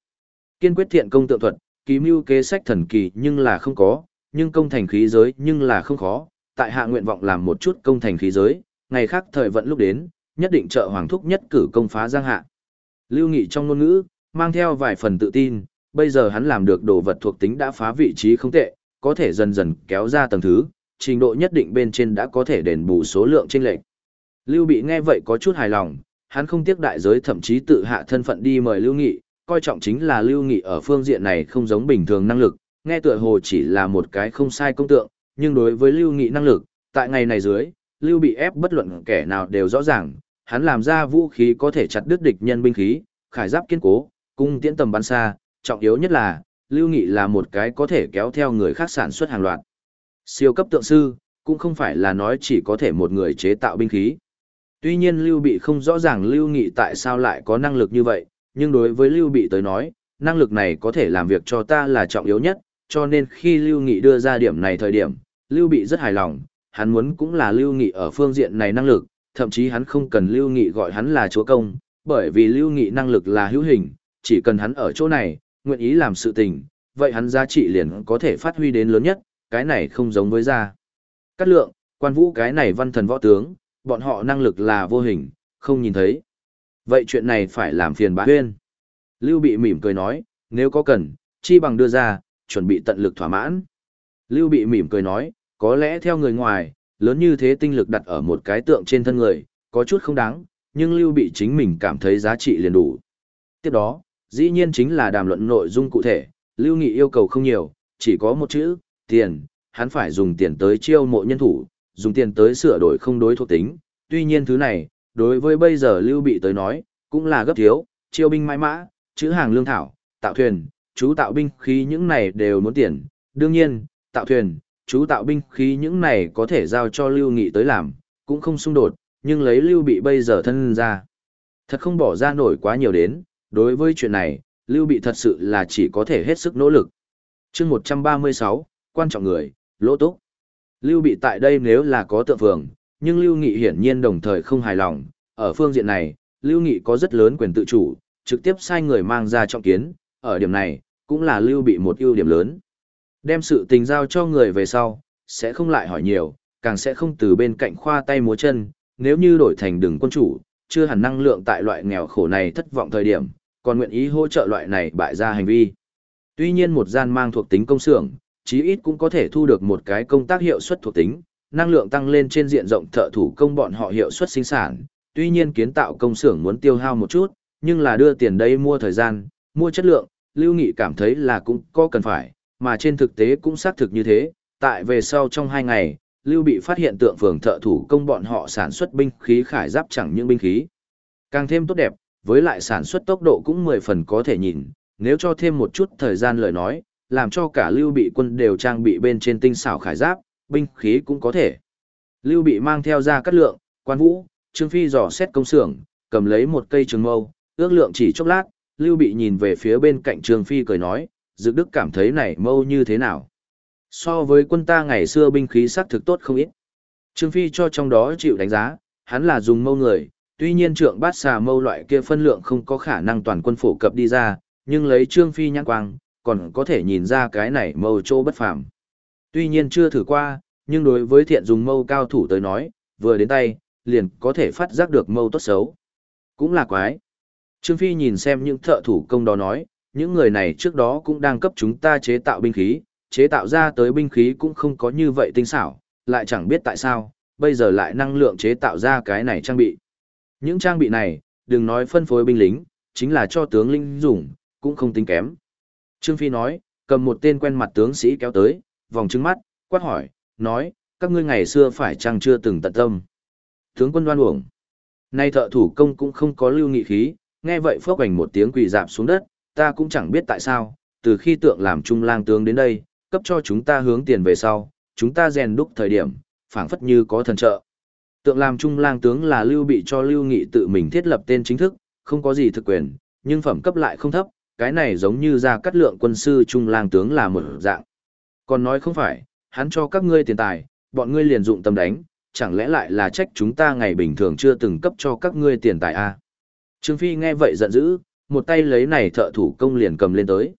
Speaker 1: Kiên quyết thiện công tượng thuật, ký mưu kế sách thần kỳ nhưng là không có, nhưng công thành khí giới nhưng là không khó, tại hạ nguyện vọng làm một chút công thành khí giới, ngày khác thời vận lúc đến, nhất định trợ hoàng thúc nhất cử công phá giang hạ. Lưu Nghị trong ngôn ngữ, mang theo vài phần tự tin, bây giờ hắn làm được đồ vật thuộc tính đã phá vị trí không tệ, có thể dần dần kéo ra tầng thứ, trình độ nhất định bên trên đã có thể đền bù số lượng trên lệch. Lưu Bị nghe vậy có chút hài lòng, hắn không tiếc đại giới thậm chí tự hạ thân phận đi mời Lưu Nghị, coi trọng chính là Lưu Nghị ở phương diện này không giống bình thường năng lực, nghe tựa hồ chỉ là một cái không sai công tượng, nhưng đối với Lưu Nghị năng lực, tại ngày này dưới, Lưu bị ép bất luận kẻ nào đều rõ ràng, hắn làm ra vũ khí có thể chặt đứt địch nhân binh khí, khải giáp kiên cố, cung tiễn tầm bắn xa, trọng yếu nhất là, Lưu Nghị là một cái có thể kéo theo người khác sản xuất hàng loạt. Siêu cấp tượng sư, cũng không phải là nói chỉ có thể một người chế tạo binh khí. Tuy nhiên Lưu Bị không rõ ràng Lưu Nghị tại sao lại có năng lực như vậy, nhưng đối với Lưu Bị tới nói, năng lực này có thể làm việc cho ta là trọng yếu nhất, cho nên khi Lưu Nghị đưa ra điểm này thời điểm, Lưu Bị rất hài lòng, hắn muốn cũng là Lưu Nghị ở phương diện này năng lực, thậm chí hắn không cần Lưu Nghị gọi hắn là chúa công, bởi vì Lưu Nghị năng lực là hữu hình, chỉ cần hắn ở chỗ này, nguyện ý làm sự tình, vậy hắn giá trị liền có thể phát huy đến lớn nhất, cái này không giống với gia. Cát lượng, quan vũ cái này văn thần võ tướng, bọn họ năng lực là vô hình, không nhìn thấy. Vậy chuyện này phải làm phiền bá huyên. Lưu bị mỉm cười nói, nếu có cần, chi bằng đưa ra, chuẩn bị tận lực thỏa mãn. Lưu bị mỉm cười nói, có lẽ theo người ngoài, lớn như thế tinh lực đặt ở một cái tượng trên thân người, có chút không đáng, nhưng Lưu bị chính mình cảm thấy giá trị liền đủ. Tiếp đó, dĩ nhiên chính là đàm luận nội dung cụ thể, Lưu Nghị yêu cầu không nhiều, chỉ có một chữ, tiền, hắn phải dùng tiền tới chiêu mộ nhân thủ, dùng tiền tới sửa đổi không đối thuộc tính, tuy nhiên thứ này, đối với bây giờ Lưu Bị tới nói, cũng là gấp thiếu, chiêu binh mãi mã, chữ hàng lương thảo, tạo thuyền, chú tạo binh khí những này đều muốn tiền, đương nhiên, tạo thuyền, chú tạo binh khí những này có thể giao cho Lưu Nghị tới làm, cũng không xung đột, nhưng lấy Lưu Bị bây giờ thân ra. Thật không bỏ ra nổi quá nhiều đến, đối với chuyện này, Lưu Bị thật sự là chỉ có thể hết sức nỗ lực. chương 136, quan trọng người, lỗ túc. Lưu Bị tại đây nếu là có tượng phường, nhưng Lưu Nghị hiển nhiên đồng thời không hài lòng, ở phương diện này, Lưu Nghị có rất lớn quyền tự chủ, trực tiếp sai người mang ra trọng kiến, ở điểm này, cũng là Lưu Bị một ưu điểm lớn. Đem sự tình giao cho người về sau, sẽ không lại hỏi nhiều, càng sẽ không từ bên cạnh khoa tay múa chân, nếu như đổi thành đường quân chủ, chưa hẳn năng lượng tại loại nghèo khổ này thất vọng thời điểm, còn nguyện ý hỗ trợ loại này bại ra hành vi. Tuy nhiên một gian mang thuộc tính công xưởng, chí ít cũng có thể thu được một cái công tác hiệu suất thuộc tính, năng lượng tăng lên trên diện rộng thợ thủ công bọn họ hiệu suất sinh sản, tuy nhiên kiến tạo công xưởng muốn tiêu hao một chút, nhưng là đưa tiền đây mua thời gian, mua chất lượng, Lưu Nghị cảm thấy là cũng có cần phải, mà trên thực tế cũng xác thực như thế, tại về sau trong hai ngày, Lưu bị phát hiện tượng phường thợ thủ công bọn họ sản xuất binh khí khải giáp chẳng những binh khí. Càng thêm tốt đẹp, với lại sản xuất tốc độ cũng mười phần có thể nhìn, nếu cho thêm một chút thời gian lời nói, làm cho cả Lưu bị quân đều trang bị bên trên tinh xảo khải giáp, binh khí cũng có thể. Lưu bị mang theo ra cắt lượng, quan vũ, Trương Phi dò xét công xưởng, cầm lấy một cây trường mâu, ước lượng chỉ chốc lát, Lưu bị nhìn về phía bên cạnh Trương Phi cười nói, Dực Đức cảm thấy này mâu như thế nào. So với quân ta ngày xưa binh khí sắc thực tốt không ít. Trương Phi cho trong đó chịu đánh giá, hắn là dùng mâu người, tuy nhiên trượng bát xà mâu loại kia phân lượng không có khả năng toàn quân phổ cập đi ra, nhưng lấy Trương Phi nhãn quang, còn có thể nhìn ra cái này mâu chỗ bất phàm. Tuy nhiên chưa thử qua, nhưng đối với thiện dùng mâu cao thủ tới nói, vừa đến tay, liền có thể phát giác được mâu tốt xấu. Cũng là quái. Trương Phi nhìn xem những thợ thủ công đó nói, những người này trước đó cũng đang cấp chúng ta chế tạo binh khí, chế tạo ra tới binh khí cũng không có như vậy tinh xảo, lại chẳng biết tại sao, bây giờ lại năng lượng chế tạo ra cái này trang bị. Những trang bị này, đừng nói phân phối binh lính, chính là cho tướng linh dùng, cũng không tính kém. Trương Phi nói, cầm một tên quen mặt tướng sĩ kéo tới, vòng trứng mắt, quát hỏi, nói, các ngươi ngày xưa phải chăng chưa từng tận tâm. Tướng quân đoan uổng. Nay thợ thủ công cũng không có lưu nghị khí, nghe vậy phốc ảnh một tiếng quỳ dạp xuống đất, ta cũng chẳng biết tại sao, từ khi tượng làm trung lang tướng đến đây, cấp cho chúng ta hướng tiền về sau, chúng ta rèn đúc thời điểm, phảng phất như có thần trợ. Tượng làm trung lang tướng là lưu bị cho lưu nghị tự mình thiết lập tên chính thức, không có gì thực quyền, nhưng phẩm cấp lại không thấp, cái này giống như ra cắt lượng quân sư trung lang tướng là một dạng. Còn nói không phải, hắn cho các ngươi tiền tài, bọn ngươi liền dụng tâm đánh, chẳng lẽ lại là trách chúng ta ngày bình thường chưa từng cấp cho các ngươi tiền tài à? Trương Phi nghe vậy giận dữ, một tay lấy này thợ thủ công liền cầm lên tới.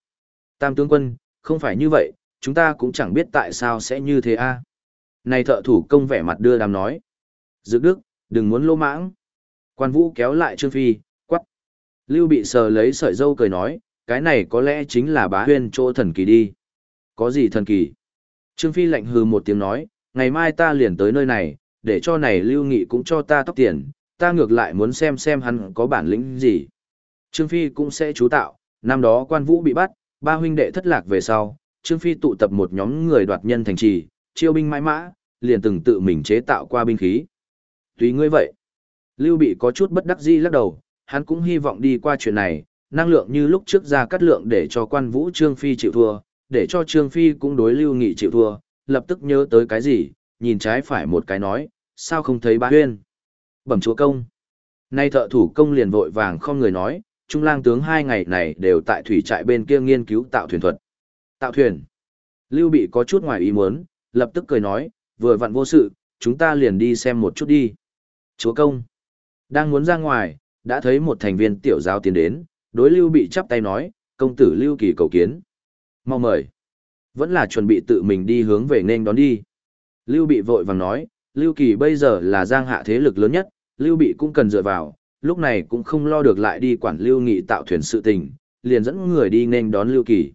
Speaker 1: Tam tướng quân, không phải như vậy, chúng ta cũng chẳng biết tại sao sẽ như thế a. À? Này thợ thủ công vẻ mặt đưa đàm nói. Dược đức, đừng muốn lô mãng. Quan vũ kéo lại Trương Phi, quắc. Lưu bị sờ lấy sợi dâu cười nói, cái này có lẽ chính là bá huyên chỗ thần kỳ đi. Có gì thần kỳ? Trương Phi lạnh hừ một tiếng nói, ngày mai ta liền tới nơi này, để cho này Lưu Nghị cũng cho ta tóc tiền, ta ngược lại muốn xem xem hắn có bản lĩnh gì. Trương Phi cũng sẽ chú tạo, năm đó quan vũ bị bắt, ba huynh đệ thất lạc về sau, Trương Phi tụ tập một nhóm người đoạt nhân thành trì, chiêu binh mãi mã, liền từng tự mình chế tạo qua binh khí. Tùy ngươi vậy. Lưu Bị có chút bất đắc dĩ lắc đầu, hắn cũng hy vọng đi qua chuyện này, năng lượng như lúc trước ra cắt lượng để cho quan vũ Trương Phi chịu thua, để cho Trương Phi cũng đối Lưu Nghị chịu thua, lập tức nhớ tới cái gì, nhìn trái phải một cái nói, sao không thấy bá huyên. Bẩm chúa công. Nay thợ thủ công liền vội vàng không người nói, Trung lang tướng hai ngày này đều tại thủy trại bên kia nghiên cứu tạo thuyền thuật. Tạo thuyền. Lưu Bị có chút ngoài ý muốn, lập tức cười nói, vừa vặn vô sự, chúng ta liền đi xem một chút đi. Chúa công. Đang muốn ra ngoài, đã thấy một thành viên tiểu giáo tiến đến, đối Lưu Bị chắp tay nói, công tử Lưu Kỳ cầu kiến. Mau mời. Vẫn là chuẩn bị tự mình đi hướng về nên đón đi. Lưu Bị vội vàng nói, Lưu Kỳ bây giờ là giang hạ thế lực lớn nhất, Lưu Bị cũng cần dựa vào, lúc này cũng không lo được lại đi quản Lưu Nghị tạo thuyền sự tình, liền dẫn người đi nên đón Lưu Kỳ.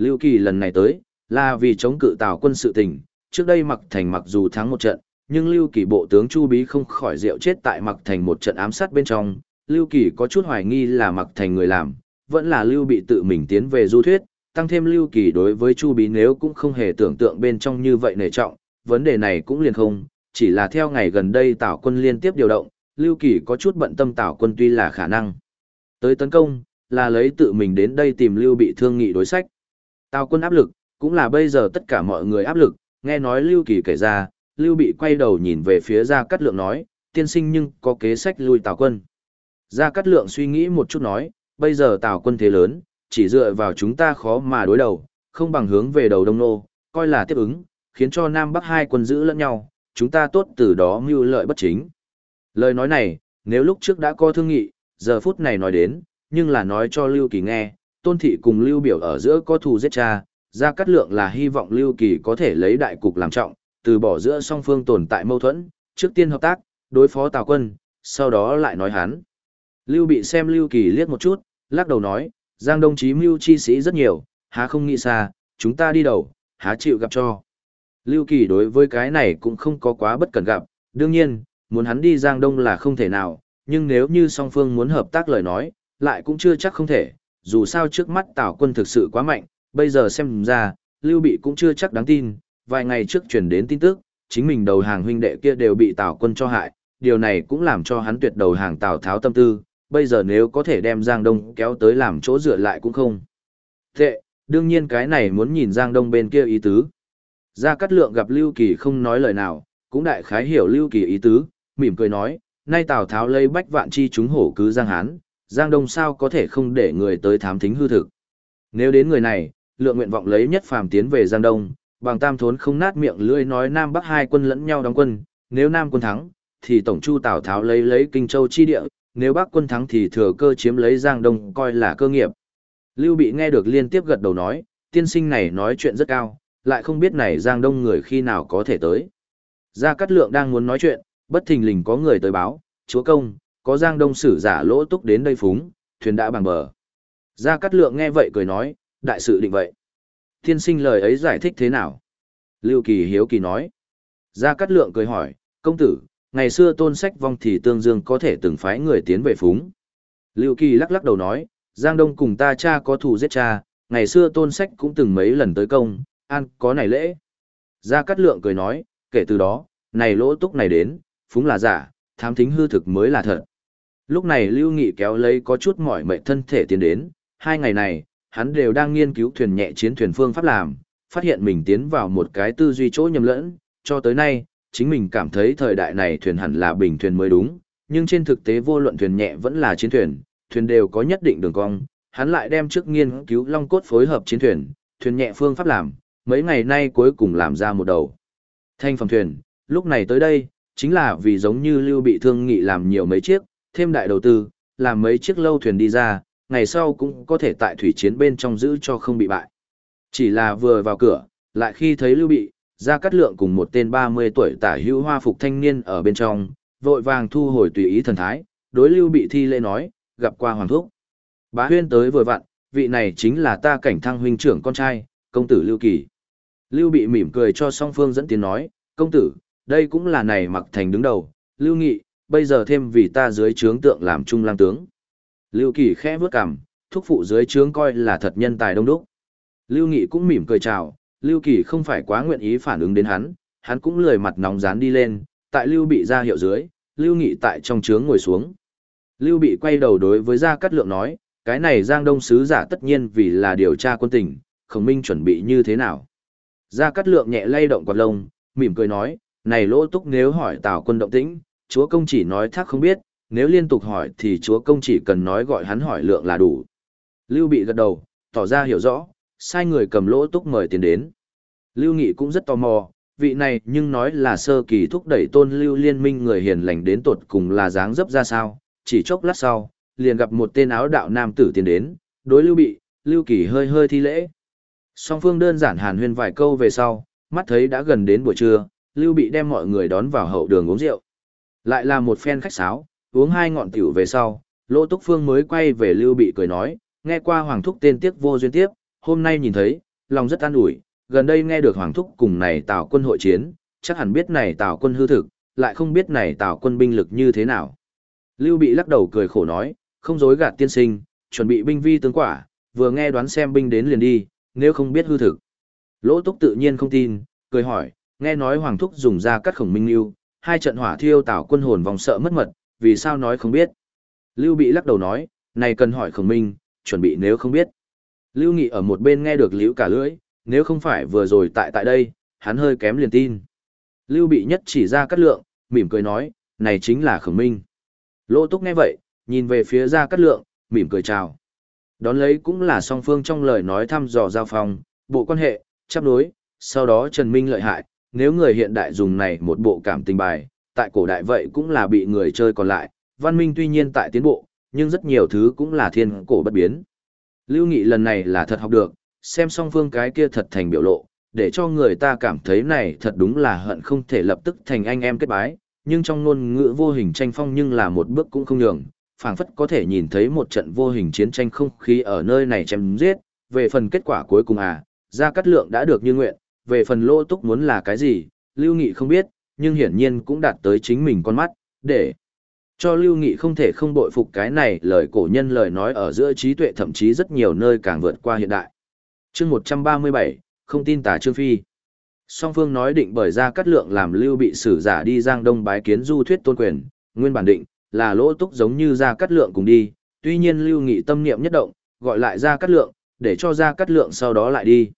Speaker 1: Lưu Kỳ lần này tới, là vì chống cự Tào quân sự tình, trước đây Mặc Thành mặc dù thắng một trận, nhưng Lưu Kỳ bộ tướng Chu Bí không khỏi rượu chết tại Mặc Thành một trận ám sát bên trong, Lưu Kỳ có chút hoài nghi là Mặc Thành người làm, vẫn là Lưu bị tự mình tiến về du thuyết, tăng thêm Lưu Kỳ đối với Chu Bí nếu cũng không hề tưởng tượng bên trong như vậy nể trọng, vấn đề này cũng liền không, chỉ là theo ngày gần đây Tào quân liên tiếp điều động, Lưu Kỳ có chút bận tâm Tào quân tuy là khả năng tới tấn công, là lấy tự mình đến đây tìm Lưu bị thương nghị đối sách. Tào quân áp lực, cũng là bây giờ tất cả mọi người áp lực, nghe nói Lưu Kỳ kể ra, Lưu bị quay đầu nhìn về phía Gia Cát Lượng nói, tiên sinh nhưng có kế sách lui Tào quân. Gia Cát Lượng suy nghĩ một chút nói, bây giờ Tào quân thế lớn, chỉ dựa vào chúng ta khó mà đối đầu, không bằng hướng về đầu Đông Nô, coi là tiếp ứng, khiến cho Nam Bắc hai quân giữ lẫn nhau, chúng ta tốt từ đó mưu lợi bất chính. Lời nói này, nếu lúc trước đã có thương nghị, giờ phút này nói đến, nhưng là nói cho Lưu Kỳ nghe, Tôn Thị cùng Lưu Biểu ở giữa có thù giết cha, Gia Cát Lượng là hy vọng Lưu Kỳ có thể lấy đại cục làm trọng, từ bỏ giữa song phương tồn tại mâu thuẫn, trước tiên hợp tác, đối phó Tào quân, sau đó lại nói hắn. Lưu bị xem Lưu Kỳ liếc một chút, lắc đầu nói, Giang Đông Chí mưu chi sĩ rất nhiều, há không nghĩ xa, chúng ta đi đầu, há chịu gặp cho. Lưu Kỳ đối với cái này cũng không có quá bất cần gặp, đương nhiên, muốn hắn đi Giang Đông là không thể nào, nhưng nếu như song phương muốn hợp tác lời nói, lại cũng chưa chắc không thể, dù sao trước mắt Tào quân thực sự quá mạnh, bây giờ xem ra, Lưu Bị cũng chưa chắc đáng tin, vài ngày trước chuyển đến tin tức, chính mình đầu hàng huynh đệ kia đều bị Tào quân cho hại, điều này cũng làm cho hắn tuyệt đầu hàng Tào Tháo tâm tư, bây giờ nếu có thể đem Giang Đông kéo tới làm chỗ dựa lại cũng không. Tệ, đương nhiên cái này muốn nhìn Giang Đông bên kia ý tứ. Gia Cát Lượng gặp Lưu Kỳ không nói lời nào, cũng đại khái hiểu Lưu Kỳ ý tứ, mỉm cười nói, nay Tào Tháo lấy bách vạn chi chúng hổ cứ Giang Hán, Giang Đông sao có thể không để người tới thám thính hư thực. Nếu đến người này, lượng nguyện vọng lấy nhất phàm tiến về Giang Đông, bằng tam thốn không nát miệng lưỡi nói Nam Bắc hai quân lẫn nhau đóng quân, nếu Nam quân thắng, thì tổng chu Tào Tháo lấy lấy Kinh Châu chi địa, nếu Bắc quân thắng thì thừa cơ chiếm lấy Giang Đông coi là cơ nghiệp. Lưu Bị nghe được liên tiếp gật đầu nói, tiên sinh này nói chuyện rất cao, lại không biết này Giang Đông người khi nào có thể tới. Gia Cát Lượng đang muốn nói chuyện, bất thình lình có người tới báo, chúa công, có Giang Đông sử giả lỗ túc đến đây phúng, thuyền đã bằng bờ. Gia Cát Lượng nghe vậy cười nói, đại sự định vậy. Tiên sinh lời ấy giải thích thế nào? Lưu Kỳ hiếu kỳ nói. Gia Cát Lượng cười hỏi, công tử, ngày xưa tôn sách vong thì tương dương có thể từng phái người tiến về phúng. Lưu Kỳ lắc lắc đầu nói, Giang Đông cùng ta cha có thù giết cha, ngày xưa tôn sách cũng từng mấy lần tới công, an có này lễ. Gia Cát Lượng cười nói, kể từ đó, này lỗ túc này đến, phúng là giả, thám thính hư thực mới là thật. Lúc này Lưu Nghị kéo lấy có chút mỏi mệt thân thể tiến đến, hai ngày này, hắn đều đang nghiên cứu thuyền nhẹ chiến thuyền phương pháp làm, phát hiện mình tiến vào một cái tư duy chỗ nhầm lẫn, cho tới nay, chính mình cảm thấy thời đại này thuyền hẳn là bình thuyền mới đúng, nhưng trên thực tế vô luận thuyền nhẹ vẫn là chiến thuyền, thuyền đều có nhất định đường cong, hắn lại đem trước nghiên cứu long cốt phối hợp chiến thuyền, thuyền nhẹ phương pháp làm, mấy ngày nay cuối cùng làm ra một đầu. Thanh phẩm thuyền, lúc này tới đây, chính là vì giống như lưu bị thương nghị làm nhiều mấy chiếc, thêm đại đầu tư, làm mấy chiếc lâu thuyền đi ra, ngày sau cũng có thể tại thủy chiến bên trong giữ cho không bị bại. Chỉ là vừa vào cửa, lại khi thấy lưu bị, ra cắt lượng cùng một tên 30 tuổi tả hữu hoa phục thanh niên ở bên trong, vội vàng thu hồi tùy ý thần thái, đối lưu bị thi lễ nói, gặp qua hoàng thúc. Bá huyên tới vừa vặn, vị này chính là ta cảnh thăng huynh trưởng con trai, công tử Lưu Kỳ. Lưu bị mỉm cười cho song phương dẫn tiến nói, công tử, đây cũng là này mặc thành đứng đầu, Lưu Nghị, bây giờ thêm vì ta dưới trướng tượng làm trung lang tướng. Lưu Kỳ khẽ vước cằm, thúc phụ dưới trướng coi là thật nhân tài đông đúc. Lưu Nghị cũng mỉm cười chào, Lưu Kỳ không phải quá nguyện ý phản ứng đến hắn, hắn cũng lười mặt nóng dán đi lên, tại Lưu bị ra hiệu dưới, Lưu Nghị tại trong trướng ngồi xuống. Lưu bị quay đầu đối với Gia Cát Lượng nói, cái này Giang Đông Sứ giả tất nhiên vì là điều tra quân tình, khổng minh chuẩn bị như thế nào. Gia Cát Lượng nhẹ lay động quạt lông, mỉm cười nói, này lỗ túc nếu hỏi Tào quân động tĩnh, chúa công chỉ nói thác không biết, nếu liên tục hỏi thì chúa công chỉ cần nói gọi hắn hỏi lượng là đủ. Lưu bị gật đầu, tỏ ra hiểu rõ, sai người cầm lỗ túc mời tiền đến. Lưu Nghị cũng rất tò mò, vị này nhưng nói là sơ kỳ thúc đẩy tôn lưu liên minh người hiền lành đến tột cùng là dáng dấp ra sao, chỉ chốc lát sau, liền gặp một tên áo đạo nam tử tiến đến, đối Lưu Bị, Lưu Kỳ hơi hơi thi lễ. Song phương đơn giản hàn huyên vài câu về sau, mắt thấy đã gần đến buổi trưa, Lưu Bị đem mọi người đón vào hậu đường uống rượu. Lại là một phen khách sáo, uống hai ngọn tiểu về sau, Lỗ Túc Phương mới quay về Lưu Bị cười nói, nghe qua Hoàng Thúc tên tiếc vô duyên tiếp, hôm nay nhìn thấy, lòng rất an ủi, gần đây nghe được Hoàng Thúc cùng này Tào quân hội chiến, chắc hẳn biết này Tào quân hư thực, lại không biết này Tào quân binh lực như thế nào. Lưu Bị lắc đầu cười khổ nói, không dối gạt tiên sinh, chuẩn bị binh vi tướng quả, vừa nghe đoán xem binh đến liền đi, nếu không biết hư thực. Lỗ Túc tự nhiên không tin, cười hỏi, nghe nói Hoàng Thúc dùng ra cắt khổng minh lưu, hai trận hỏa thiêu tảo quân hồn vòng sợ mất mật, vì sao nói không biết. Lưu Bị lắc đầu nói, này cần hỏi khổng minh, chuẩn bị nếu không biết. Lưu Nghị ở một bên nghe được liễu cả lưỡi, nếu không phải vừa rồi tại tại đây, hắn hơi kém liền tin. Lưu Bị nhất chỉ ra cắt lượng, mỉm cười nói, này chính là khổng minh. Lỗ Túc nghe vậy, nhìn về phía ra cắt lượng, mỉm cười chào. Đón lấy cũng là song phương trong lời nói thăm dò giao phòng, bộ quan hệ, chấp đối, sau đó Trần Minh lợi hại, nếu người hiện đại dùng này một bộ cảm tình bài, tại cổ đại vậy cũng là bị người chơi còn lại, văn minh tuy nhiên tại tiến bộ, nhưng rất nhiều thứ cũng là thiên cổ bất biến. Lưu Nghị lần này là thật học được, xem song phương cái kia thật thành biểu lộ, để cho người ta cảm thấy này thật đúng là hận không thể lập tức thành anh em kết bái, nhưng trong ngôn ngữ vô hình tranh phong nhưng là một bước cũng không nhường, phảng phất có thể nhìn thấy một trận vô hình chiến tranh không khí ở nơi này chém giết, về phần kết quả cuối cùng à, Gia Cát Lượng đã được như nguyện, về phần lô túc muốn là cái gì, Lưu Nghị không biết, nhưng hiển nhiên cũng đạt tới chính mình con mắt, để cho Lưu Nghị không thể không bội phục cái này lời cổ nhân lời nói ở giữa trí tuệ thậm chí rất nhiều nơi càng vượt qua hiện đại. chương 137, không tin tả Trương Phi. Song Phương nói định bởi ra cắt lượng làm Lưu bị xử giả đi Giang Đông bái kiến du thuyết tôn quyền, nguyên bản định, là lỗ túc giống như ra cắt lượng cùng đi, tuy nhiên Lưu Nghị tâm niệm nhất động, gọi lại ra cắt lượng, để cho ra cắt lượng sau đó lại đi.